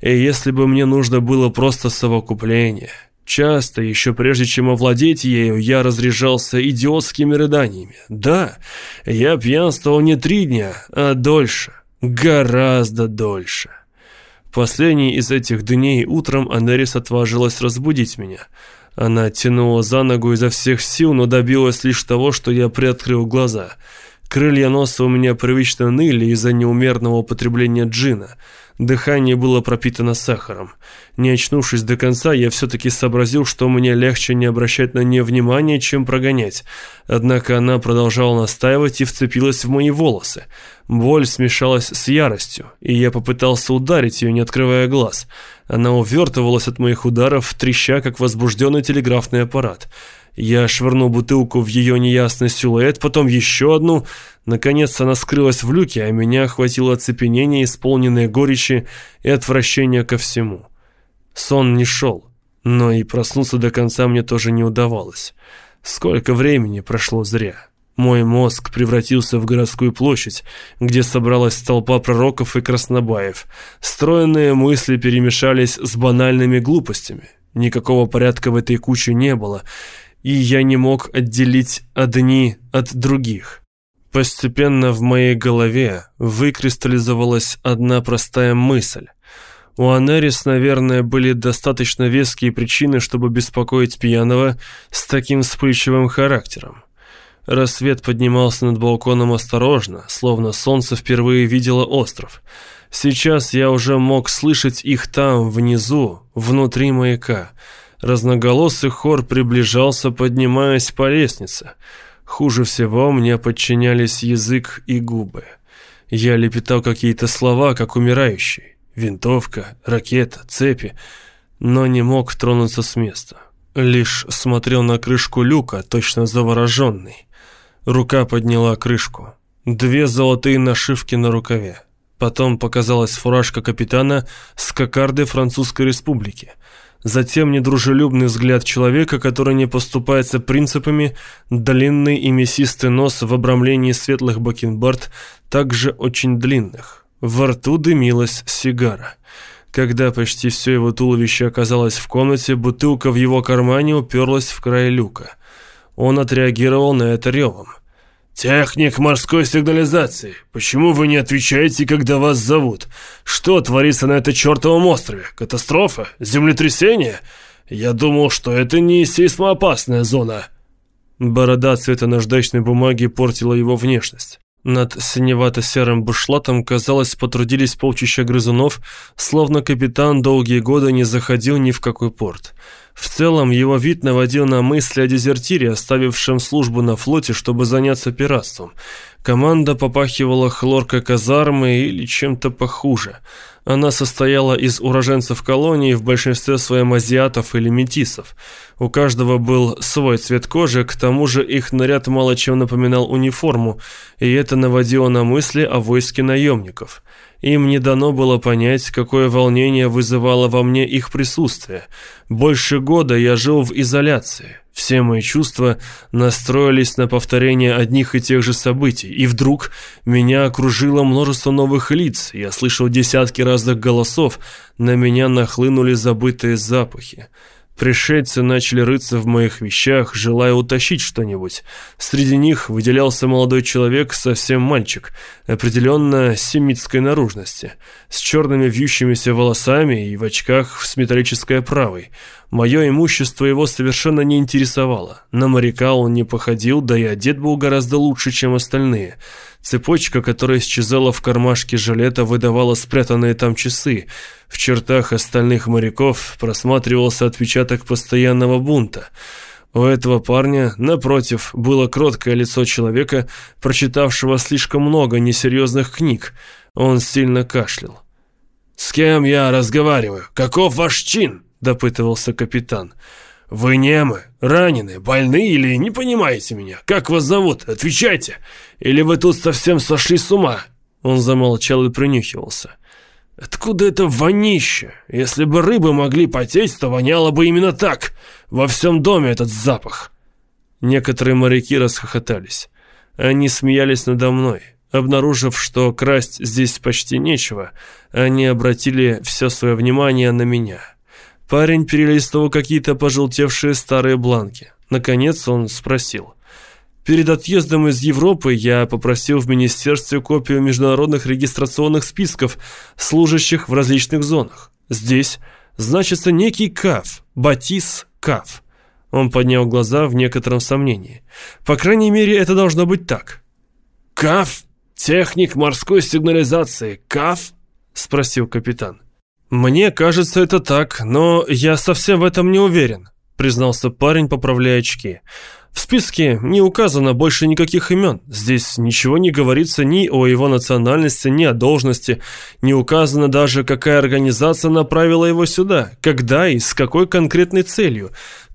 И если бы мне нужно было просто совокупление... Часто, еще прежде чем овладеть ею, я разряжался идиотскими рыданиями. Да, я пьянствовал не три дня, а дольше. Гораздо дольше. Последний из этих дней утром Анерис отважилась разбудить меня. Она тянула за ногу изо всех сил, но добилась лишь того, что я приоткрыл глаза. Крылья носа у меня привычно ныли из-за неумерного употребления джина – Дыхание было пропитано сахаром. Не очнувшись до конца, я все-таки сообразил, что мне легче не обращать на нее внимания, чем прогонять. Однако она продолжала настаивать и вцепилась в мои волосы. Боль смешалась с яростью, и я попытался ударить ее, не открывая глаз. Она увертывалась от моих ударов, треща, как возбужденный телеграфный аппарат. Я швырнул бутылку в ее неясный силуэт, потом еще одну. Наконец она скрылась в люке, а меня охватило оцепенение, исполненное горечи и отвращения ко всему. Сон не шел, но и проснуться до конца мне тоже не удавалось. Сколько времени прошло зря. Мой мозг превратился в городскую площадь, где собралась толпа пророков и краснобаев. Стройные мысли перемешались с банальными глупостями. Никакого порядка в этой куче не было, и я не мог отделить одни от других. Постепенно в моей голове выкристаллизовалась одна простая мысль. У Анерис, наверное, были достаточно веские причины, чтобы беспокоить пьяного с таким вспыльчивым характером. Рассвет поднимался над балконом осторожно, словно солнце впервые видело остров. Сейчас я уже мог слышать их там, внизу, внутри маяка — Разноголосый хор приближался, поднимаясь по лестнице. Хуже всего мне подчинялись язык и губы. Я лепетал какие-то слова, как умирающий. Винтовка, ракета, цепи. Но не мог тронуться с места. Лишь смотрел на крышку люка, точно завороженный. Рука подняла крышку. две золотые нашивки на рукаве. Потом показалась фуражка капитана с кокарды Французской Республики. Затем недружелюбный взгляд человека, который не поступается принципами, длинный и мясистый нос в обрамлении светлых бакенбард, также очень длинных. Во рту дымилась сигара. Когда почти все его туловище оказалось в комнате, бутылка в его кармане уперлась в край люка. Он отреагировал на это ревом. «Техник морской сигнализации, почему вы не отвечаете, когда вас зовут? Что творится на этом чертовом острове? Катастрофа? Землетрясение? Я думал, что это не сейсмоопасная зона». Борода цвета наждачной бумаги портила его внешность. Над синевато-серым бушлатом, казалось, потрудились полчища грызунов, словно капитан долгие годы не заходил ни в какой порт. В целом, его вид наводил на мысли о дезертире, оставившем службу на флоте, чтобы заняться пиратством. Команда попахивала хлоркой казармы или чем-то похуже. Она состояла из уроженцев колонии, в большинстве своем азиатов или метисов. У каждого был свой цвет кожи, к тому же их наряд мало чем напоминал униформу, и это наводило на мысли о войске наемников. Им не дано было понять, какое волнение вызывало во мне их присутствие. Больше года я жил в изоляции. Все мои чувства настроились на повторение одних и тех же событий, и вдруг меня окружило множество новых лиц, я слышал десятки разных голосов, на меня нахлынули забытые запахи. Пришельцы начали рыться в моих вещах, желая утащить что-нибудь. Среди них выделялся молодой человек, совсем мальчик, определенно семитской наружности, с черными вьющимися волосами и в очках с металлической оправой. Мое имущество его совершенно не интересовало. На моряка он не походил, да и одет был гораздо лучше, чем остальные. Цепочка, которая исчезала в кармашке жилета, выдавала спрятанные там часы. В чертах остальных моряков просматривался отпечаток постоянного бунта. У этого парня, напротив, было кроткое лицо человека, прочитавшего слишком много несерьезных книг. Он сильно кашлял. «С кем я разговариваю? Каков ваш чин?» допытывался капитан. «Вы немы, ранены, больны или не понимаете меня? Как вас зовут? Отвечайте! Или вы тут совсем сошли с ума?» Он замолчал и принюхивался. «Откуда это вонище? Если бы рыбы могли потеть, то воняло бы именно так. Во всем доме этот запах». Некоторые моряки расхохотались. Они смеялись надо мной. Обнаружив, что красть здесь почти нечего, они обратили все свое внимание на меня. Парень перелистывал какие-то пожелтевшие старые бланки. Наконец он спросил. Перед отъездом из Европы я попросил в министерстве копию международных регистрационных списков служащих в различных зонах. Здесь значится некий КАФ, Батис КАФ. Он поднял глаза в некотором сомнении. По крайней мере, это должно быть так. «КАФ? Техник морской сигнализации КАФ?» — спросил капитан. «Мне кажется, это так, но я совсем в этом не уверен», признался парень, поправляя очки. «В списке не указано больше никаких имен. Здесь ничего не говорится ни о его национальности, ни о должности. Не указано даже, какая организация направила его сюда, когда и с какой конкретной целью.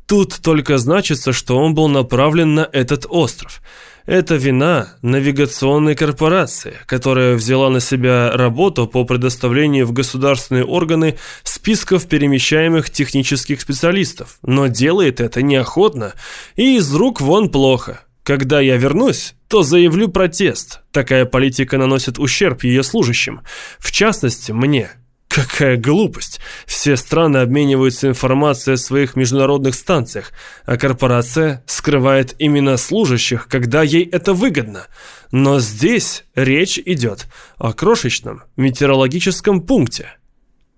Тут только значится, что он был направлен на этот остров». Это вина навигационной корпорации, которая взяла на себя работу по предоставлению в государственные органы списков перемещаемых технических специалистов, но делает это неохотно и из рук вон плохо. Когда я вернусь, то заявлю протест. Такая политика наносит ущерб ее служащим, в частности, мне. Какая глупость! Все страны обмениваются информацией о своих международных станциях, а корпорация скрывает имена служащих, когда ей это выгодно. Но здесь речь идет о крошечном метеорологическом пункте.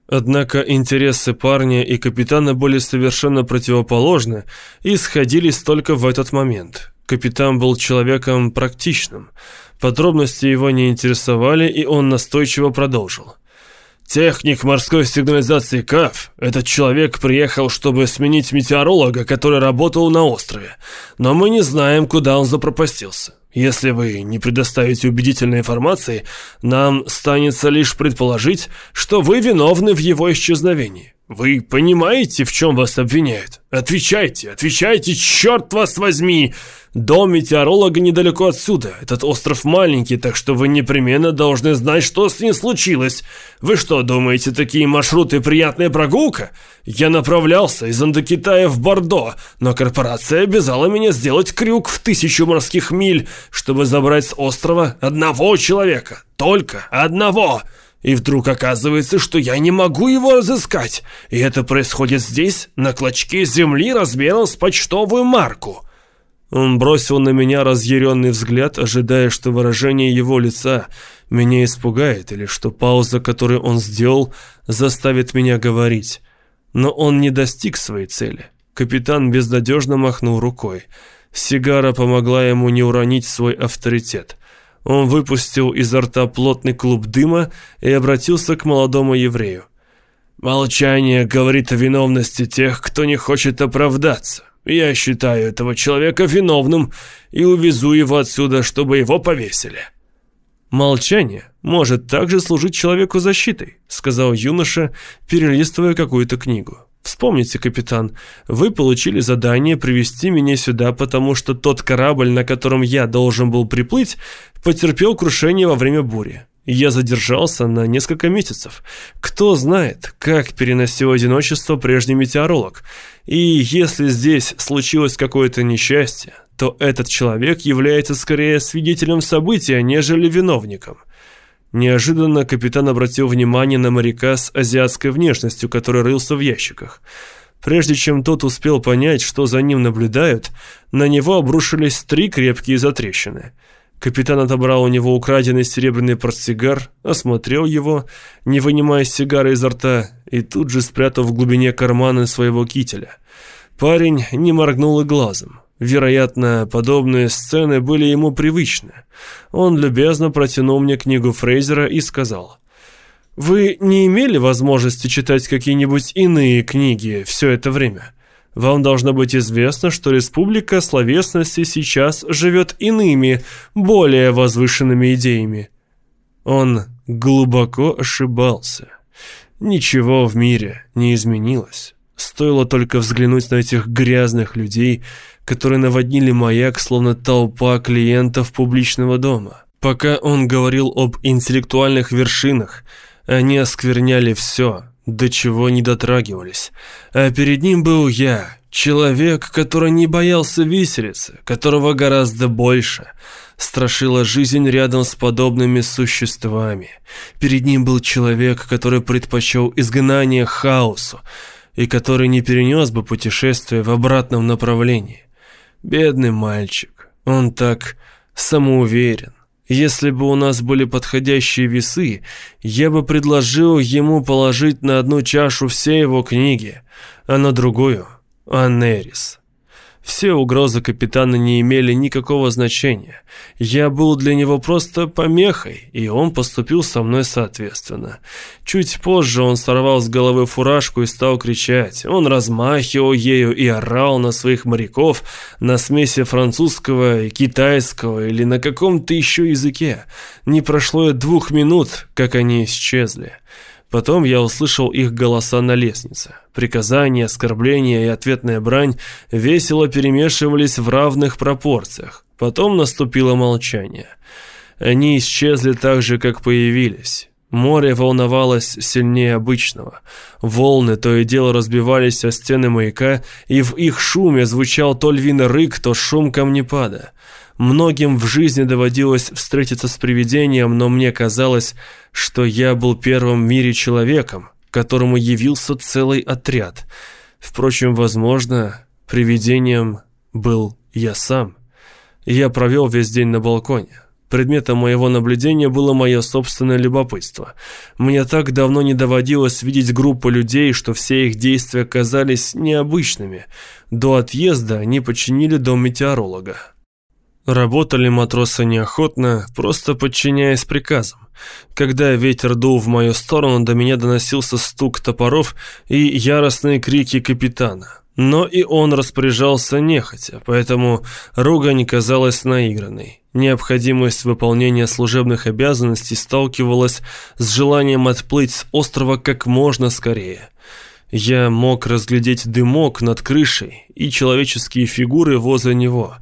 Однако интересы парня и капитана были совершенно противоположны и сходились только в этот момент. Капитан был человеком практичным. Подробности его не интересовали, и он настойчиво продолжил. Техник морской сигнализации КАФ. Этот человек приехал, чтобы сменить метеоролога, который работал на острове. Но мы не знаем, куда он запропастился. Если вы не предоставите убедительной информации, нам станется лишь предположить, что вы виновны в его исчезновении. Вы понимаете, в чем вас обвиняют? Отвечайте, отвечайте, черт вас возьми! Дом метеоролога недалеко отсюда. Этот остров маленький, так что вы непременно должны знать, что с ним случилось. Вы что, думаете, такие маршруты приятная прогулка? Я направлялся из Индокитая в Бордо, но корпорация обязала меня сделать крюк в тысячу морских миль, чтобы забрать с острова одного человека. Только одного. И вдруг оказывается, что я не могу его разыскать. И это происходит здесь, на клочке земли размером с почтовую марку. Он бросил на меня разъяренный взгляд, ожидая, что выражение его лица меня испугает, или что пауза, которую он сделал, заставит меня говорить. Но он не достиг своей цели. Капитан безнадежно махнул рукой. Сигара помогла ему не уронить свой авторитет. Он выпустил изо рта плотный клуб дыма и обратился к молодому еврею. «Молчание говорит о виновности тех, кто не хочет оправдаться. Я считаю этого человека виновным и увезу его отсюда, чтобы его повесили». «Молчание может также служить человеку защитой», — сказал юноша, перелистывая какую-то книгу. «Вспомните, капитан, вы получили задание привести меня сюда, потому что тот корабль, на котором я должен был приплыть, потерпел крушение во время бури. Я задержался на несколько месяцев. Кто знает, как переносил одиночество прежний метеоролог. И если здесь случилось какое-то несчастье, то этот человек является скорее свидетелем события, нежели виновником. Неожиданно капитан обратил внимание на моряка с азиатской внешностью, который рылся в ящиках. Прежде чем тот успел понять, что за ним наблюдают, на него обрушились три крепкие затрещины – Капитан отобрал у него украденный серебряный портсигар, осмотрел его, не вынимая сигары изо рта, и тут же спрятал в глубине кармана своего кителя. Парень не моргнул и глазом. Вероятно, подобные сцены были ему привычны. Он любезно протянул мне книгу Фрейзера и сказал, «Вы не имели возможности читать какие-нибудь иные книги все это время?» Вам должно быть известно, что республика словесности сейчас живет иными, более возвышенными идеями. Он глубоко ошибался. Ничего в мире не изменилось. Стоило только взглянуть на этих грязных людей, которые наводнили маяк, словно толпа клиентов публичного дома. Пока он говорил об интеллектуальных вершинах, они оскверняли все, до чего не дотрагивались. А перед ним был я, человек, который не боялся виселицы, которого гораздо больше страшила жизнь рядом с подобными существами. Перед ним был человек, который предпочел изгнание хаосу и который не перенес бы путешествие в обратном направлении. Бедный мальчик, он так самоуверен. Если бы у нас были подходящие весы, я бы предложил ему положить на одну чашу все его книги, а на другую — Анерис. Все угрозы капитана не имели никакого значения. Я был для него просто помехой, и он поступил со мной соответственно. Чуть позже он сорвал с головы фуражку и стал кричать. Он размахивал ею и орал на своих моряков на смеси французского и китайского или на каком-то еще языке. Не прошло и двух минут, как они исчезли. Потом я услышал их голоса на лестнице. Приказания, оскорбления и ответная брань весело перемешивались в равных пропорциях. Потом наступило молчание. Они исчезли так же, как появились. Море волновалось сильнее обычного. Волны то и дело разбивались о стены маяка, и в их шуме звучал то львиный рык, то шум камнепада. Многим в жизни доводилось встретиться с привидением, но мне казалось, что я был первым в мире человеком, которому явился целый отряд. Впрочем, возможно, привидением был я сам. Я провел весь день на балконе. Предметом моего наблюдения было мое собственное любопытство. Мне так давно не доводилось видеть группу людей, что все их действия казались необычными. До отъезда они починили дом метеоролога. Работали матросы неохотно, просто подчиняясь приказам. Когда ветер дул в мою сторону, до меня доносился стук топоров и яростные крики капитана. Но и он распоряжался нехотя, поэтому ругань казалась наигранной. Необходимость выполнения служебных обязанностей сталкивалась с желанием отплыть с острова как можно скорее. Я мог разглядеть дымок над крышей и человеческие фигуры возле него.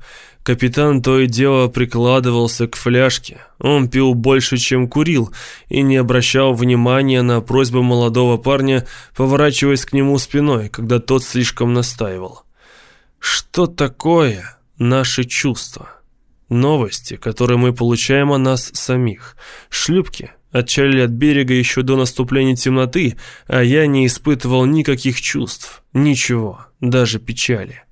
Капитан то и дело прикладывался к фляжке. Он пил больше, чем курил, и не обращал внимания на просьбу молодого парня, поворачиваясь к нему спиной, когда тот слишком настаивал. Что такое наши чувства? Новости, которые мы получаем о нас самих. Шлюпки, отчалили от берега еще до наступления темноты, а я не испытывал никаких чувств, ничего, даже печали.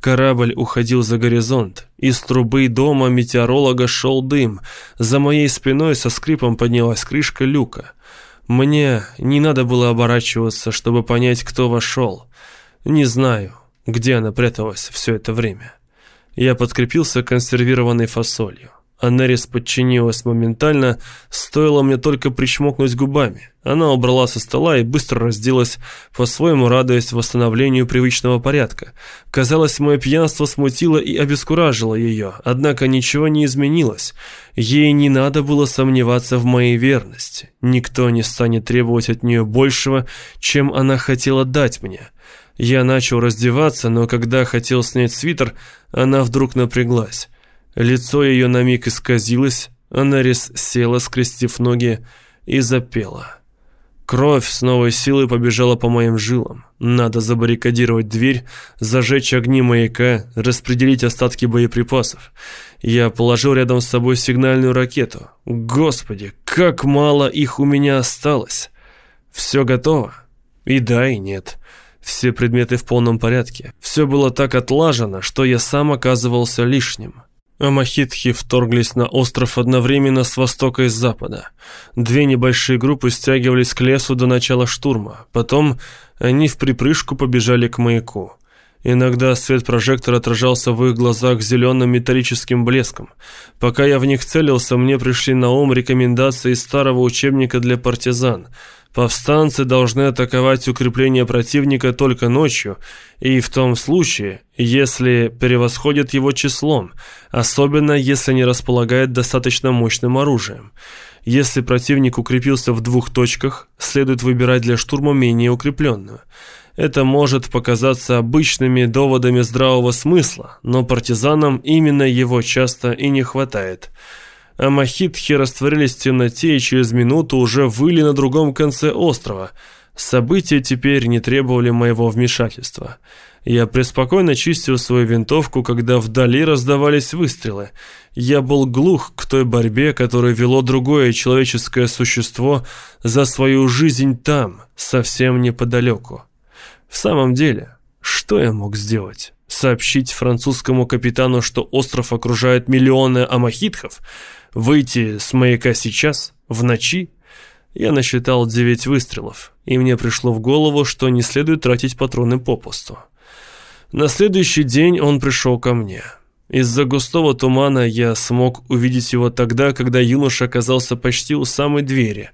Корабль уходил за горизонт. Из трубы дома метеоролога шел дым. За моей спиной со скрипом поднялась крышка люка. Мне не надо было оборачиваться, чтобы понять, кто вошел. Не знаю, где она пряталась все это время. Я подкрепился консервированной фасолью. Анерис подчинилась моментально, стоило мне только причмокнуть губами. Она убрала со стола и быстро разделась, по-своему радуясь восстановлению привычного порядка. Казалось, мое пьянство смутило и обескуражило ее, однако ничего не изменилось. Ей не надо было сомневаться в моей верности. Никто не станет требовать от нее большего, чем она хотела дать мне. Я начал раздеваться, но когда хотел снять свитер, она вдруг напряглась. Лицо ее на миг исказилось, Анарис села, скрестив ноги, и запела. Кровь с новой силой побежала по моим жилам. Надо забаррикадировать дверь, зажечь огни маяка, распределить остатки боеприпасов. Я положил рядом с собой сигнальную ракету. Господи, как мало их у меня осталось. Все готово? И да, и нет. Все предметы в полном порядке. Все было так отлажено, что я сам оказывался лишним. Амахитхи вторглись на остров одновременно с востока и с запада. Две небольшие группы стягивались к лесу до начала штурма. Потом они в припрыжку побежали к маяку. Иногда свет прожектора отражался в их глазах зеленым металлическим блеском. Пока я в них целился, мне пришли на ум рекомендации старого учебника для партизан – Повстанцы должны атаковать укрепления противника только ночью и в том случае, если превосходят его числом, особенно если не располагает достаточно мощным оружием. Если противник укрепился в двух точках, следует выбирать для штурма менее укрепленную. Это может показаться обычными доводами здравого смысла, но партизанам именно его часто и не хватает – а махитхи растворились в темноте и через минуту уже выли на другом конце острова. События теперь не требовали моего вмешательства. Я преспокойно чистил свою винтовку, когда вдали раздавались выстрелы. Я был глух к той борьбе, которую вело другое человеческое существо за свою жизнь там, совсем неподалеку. В самом деле, что я мог сделать? Сообщить французскому капитану, что остров окружает миллионы амахитхов – Выйти с маяка сейчас, в ночи? Я насчитал девять выстрелов, и мне пришло в голову, что не следует тратить патроны попусту. На следующий день он пришел ко мне. Из-за густого тумана я смог увидеть его тогда, когда юноша оказался почти у самой двери.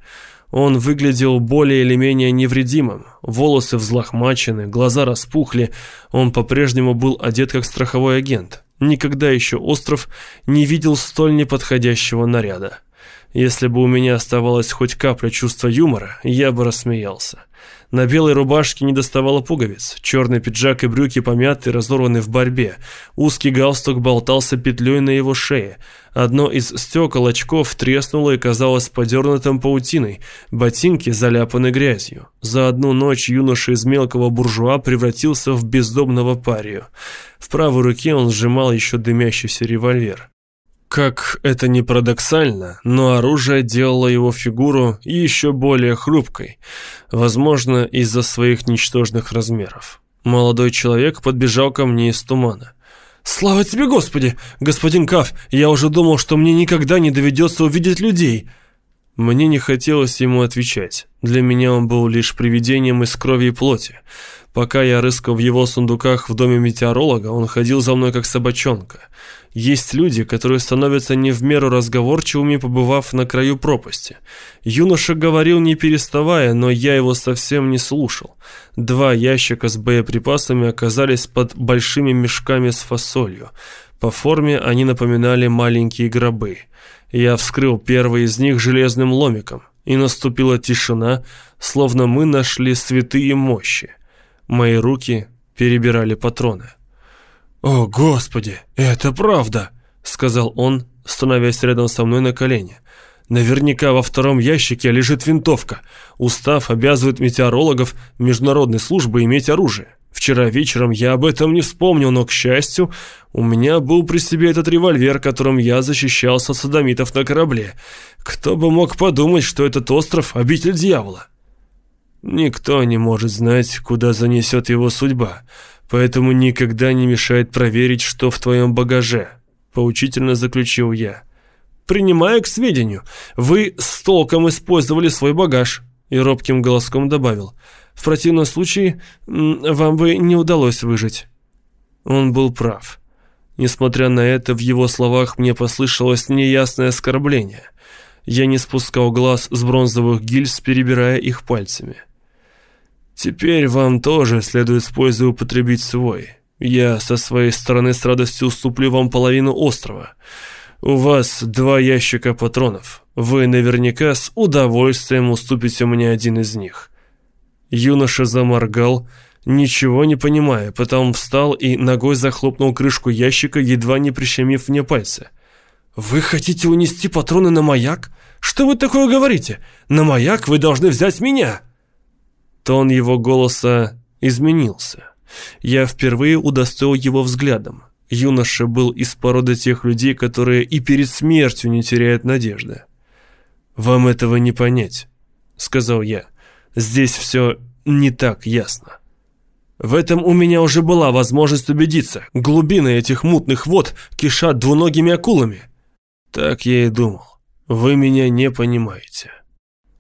Он выглядел более или менее невредимым. Волосы взлохмачены, глаза распухли. Он по-прежнему был одет как страховой агент. Никогда еще остров не видел столь неподходящего наряда. Если бы у меня оставалась хоть капля чувства юмора, я бы рассмеялся. На белой рубашке не доставало пуговиц, черный пиджак и брюки помяты и разорваны в борьбе, узкий галстук болтался петлей на его шее, одно из стекол очков треснуло и казалось подернутым паутиной, ботинки заляпаны грязью. За одну ночь юноша из мелкого буржуа превратился в бездомного парию. В правой руке он сжимал еще дымящийся револьвер. Как это ни парадоксально, но оружие делало его фигуру еще более хрупкой, возможно, из-за своих ничтожных размеров. Молодой человек подбежал ко мне из тумана. «Слава тебе, Господи! Господин Каф, я уже думал, что мне никогда не доведется увидеть людей!» Мне не хотелось ему отвечать. Для меня он был лишь привидением из крови и плоти. Пока я рыскал в его сундуках в доме метеоролога, он ходил за мной как собачонка. Есть люди, которые становятся не в меру разговорчивыми, побывав на краю пропасти. Юноша говорил не переставая, но я его совсем не слушал. Два ящика с боеприпасами оказались под большими мешками с фасолью. По форме они напоминали маленькие гробы. Я вскрыл первый из них железным ломиком, и наступила тишина, словно мы нашли святые мощи. Мои руки перебирали патроны. «О, Господи, это правда!» — сказал он, становясь рядом со мной на колени. Наверняка во втором ящике лежит винтовка. Устав обязывает метеорологов международной службы иметь оружие. Вчера вечером я об этом не вспомнил, но, к счастью, у меня был при себе этот револьвер, которым я защищался от садомитов на корабле. Кто бы мог подумать, что этот остров — обитель дьявола? Никто не может знать, куда занесет его судьба, поэтому никогда не мешает проверить, что в твоем багаже, — поучительно заключил я. Принимая к сведению, вы с толком использовали свой багаж, — и робким голоском добавил — в противном случае вам бы не удалось выжить». Он был прав. Несмотря на это, в его словах мне послышалось неясное оскорбление. Я не спускал глаз с бронзовых гильз, перебирая их пальцами. «Теперь вам тоже следует с пользой употребить свой. Я со своей стороны с радостью уступлю вам половину острова. У вас два ящика патронов. Вы наверняка с удовольствием уступите мне один из них. Юноша заморгал, ничего не понимая, потом встал и ногой захлопнул крышку ящика, едва не прищемив мне пальцы. «Вы хотите унести патроны на маяк? Что вы такое говорите? На маяк вы должны взять меня!» Тон его голоса изменился. Я впервые удостоил его взглядом. Юноша был из породы тех людей, которые и перед смертью не теряют надежды. «Вам этого не понять», — сказал я. Здесь все не так ясно. В этом у меня уже была возможность убедиться. Глубины этих мутных вод кишат двуногими акулами. Так я и думал. Вы меня не понимаете.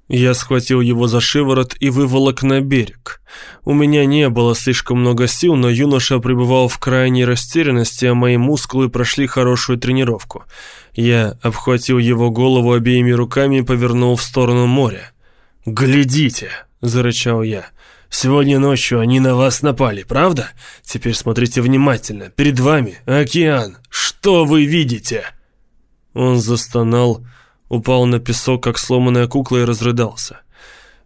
Я схватил его за шиворот и выволок на берег. У меня не было слишком много сил, но юноша пребывал в крайней растерянности, а мои мускулы прошли хорошую тренировку. Я обхватил его голову обеими руками и повернул в сторону моря. «Глядите!» – зарычал я. «Сегодня ночью они на вас напали, правда? Теперь смотрите внимательно. Перед вами океан. Что вы видите?» Он застонал, упал на песок, как сломанная кукла, и разрыдался.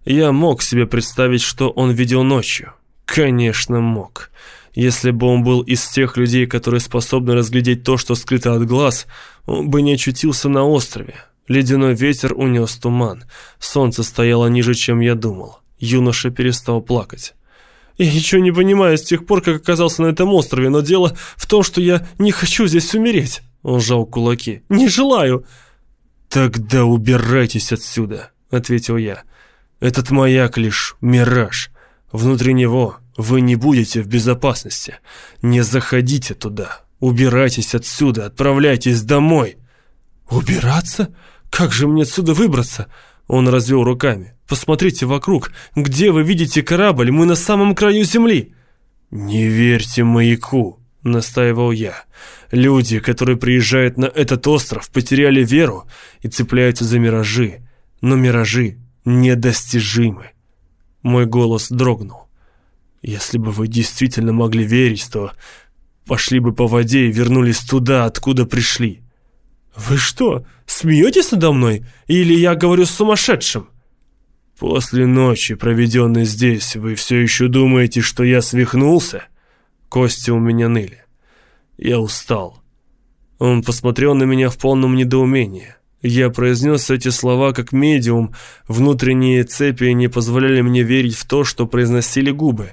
Я мог себе представить, что он видел ночью. Конечно, мог. Если бы он был из тех людей, которые способны разглядеть то, что скрыто от глаз, он бы не очутился на острове. Ледяной ветер унес туман. Солнце стояло ниже, чем я думал. Юноша перестал плакать. «Я ничего не понимаю с тех пор, как оказался на этом острове, но дело в том, что я не хочу здесь умереть». Он сжал кулаки. «Не желаю!» «Тогда убирайтесь отсюда», — ответил я. «Этот маяк лишь мираж. Внутри него вы не будете в безопасности. Не заходите туда. Убирайтесь отсюда, отправляйтесь домой». «Убираться? Как же мне отсюда выбраться?» Он развел руками. «Посмотрите вокруг. Где вы видите корабль? Мы на самом краю земли!» «Не верьте маяку», — настаивал я. «Люди, которые приезжают на этот остров, потеряли веру и цепляются за миражи. Но миражи недостижимы». Мой голос дрогнул. «Если бы вы действительно могли верить, то пошли бы по воде и вернулись туда, откуда пришли». «Вы что, смеетесь надо мной? Или я говорю с сумасшедшим?» «После ночи, проведенной здесь, вы все еще думаете, что я свихнулся?» Кости у меня ныли. Я устал. Он посмотрел на меня в полном недоумении. Я произнес эти слова как медиум. Внутренние цепи не позволяли мне верить в то, что произносили губы.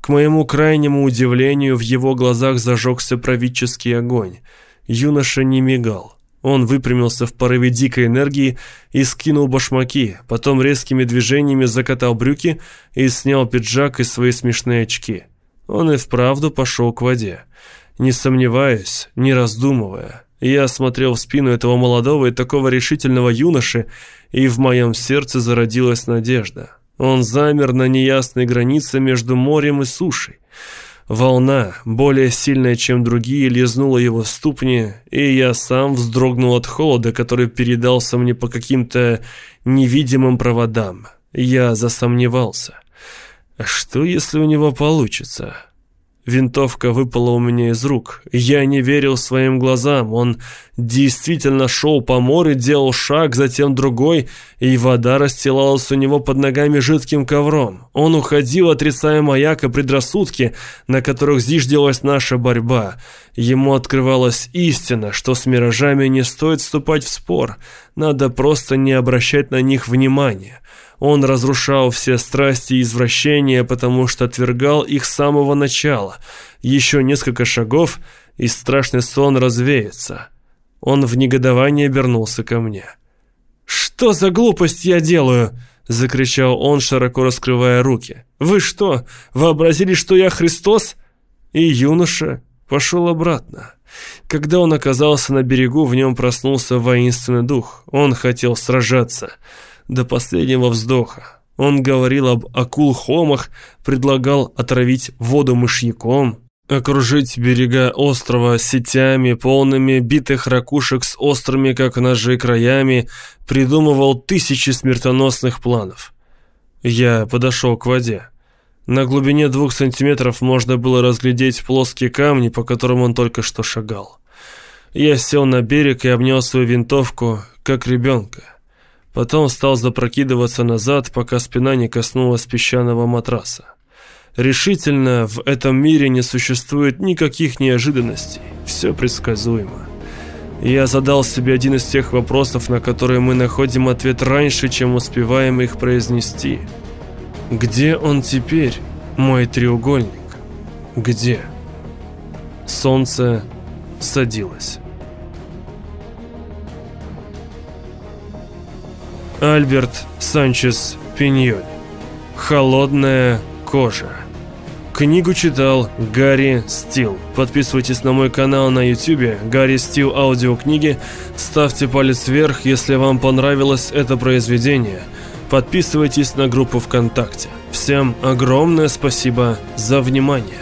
К моему крайнему удивлению, в его глазах зажегся правительский огонь. Юноша не мигал. Он выпрямился в порыве дикой энергии и скинул башмаки, потом резкими движениями закатал брюки и снял пиджак и свои смешные очки. Он и вправду пошел к воде. Не сомневаясь, не раздумывая, я смотрел в спину этого молодого и такого решительного юноши, и в моем сердце зародилась надежда. Он замер на неясной границе между морем и сушей. Волна, более сильная, чем другие, лизнула его ступни, и я сам вздрогнул от холода, который передался мне по каким-то невидимым проводам. Я засомневался. Что, если у него получится? Винтовка выпала у меня из рук. Я не верил своим глазам. Он действительно шел по морю, делал шаг, затем другой, и вода расстилалась у него под ногами жидким ковром. Он уходил, отрицая маяк и предрассудки, на которых зиждилась наша борьба. Ему открывалась истина, что с миражами не стоит вступать в спор. Надо просто не обращать на них внимания. Он разрушал все страсти и извращения, потому что отвергал их с самого начала. Еще несколько шагов, и страшный сон развеется. Он в негодовании обернулся ко мне. «Что за глупость я делаю?» — закричал он, широко раскрывая руки. «Вы что, вообразили, что я Христос?» И юноша пошел обратно. Когда он оказался на берегу, в нем проснулся воинственный дух. Он хотел сражаться до последнего вздоха. Он говорил об акул-хомах, предлагал отравить воду мышьяком, окружить берега острова сетями, полными битых ракушек с острыми, как ножи, краями, придумывал тысячи смертоносных планов. Я подошел к воде. На глубине двух сантиметров можно было разглядеть плоские камни, по которым он только что шагал. Я сел на берег и обнял свою винтовку, как ребенка. Потом стал запрокидываться назад, пока спина не коснулась песчаного матраса. Решительно, в этом мире не существует никаких неожиданностей. Все предсказуемо. Я задал себе один из тех вопросов, на которые мы находим ответ раньше, чем успеваем их произнести. Где он теперь, мой треугольник? Где? Солнце садилось. Альберт Санчес Пиньоль. Холодная кожа. Книгу читал Гарри Стил. Подписывайтесь на мой канал на YouTube Гарри Стил аудиокниги. Ставьте палец вверх, если вам понравилось это произведение. Подписывайтесь на группу ВКонтакте. Всем огромное спасибо за внимание.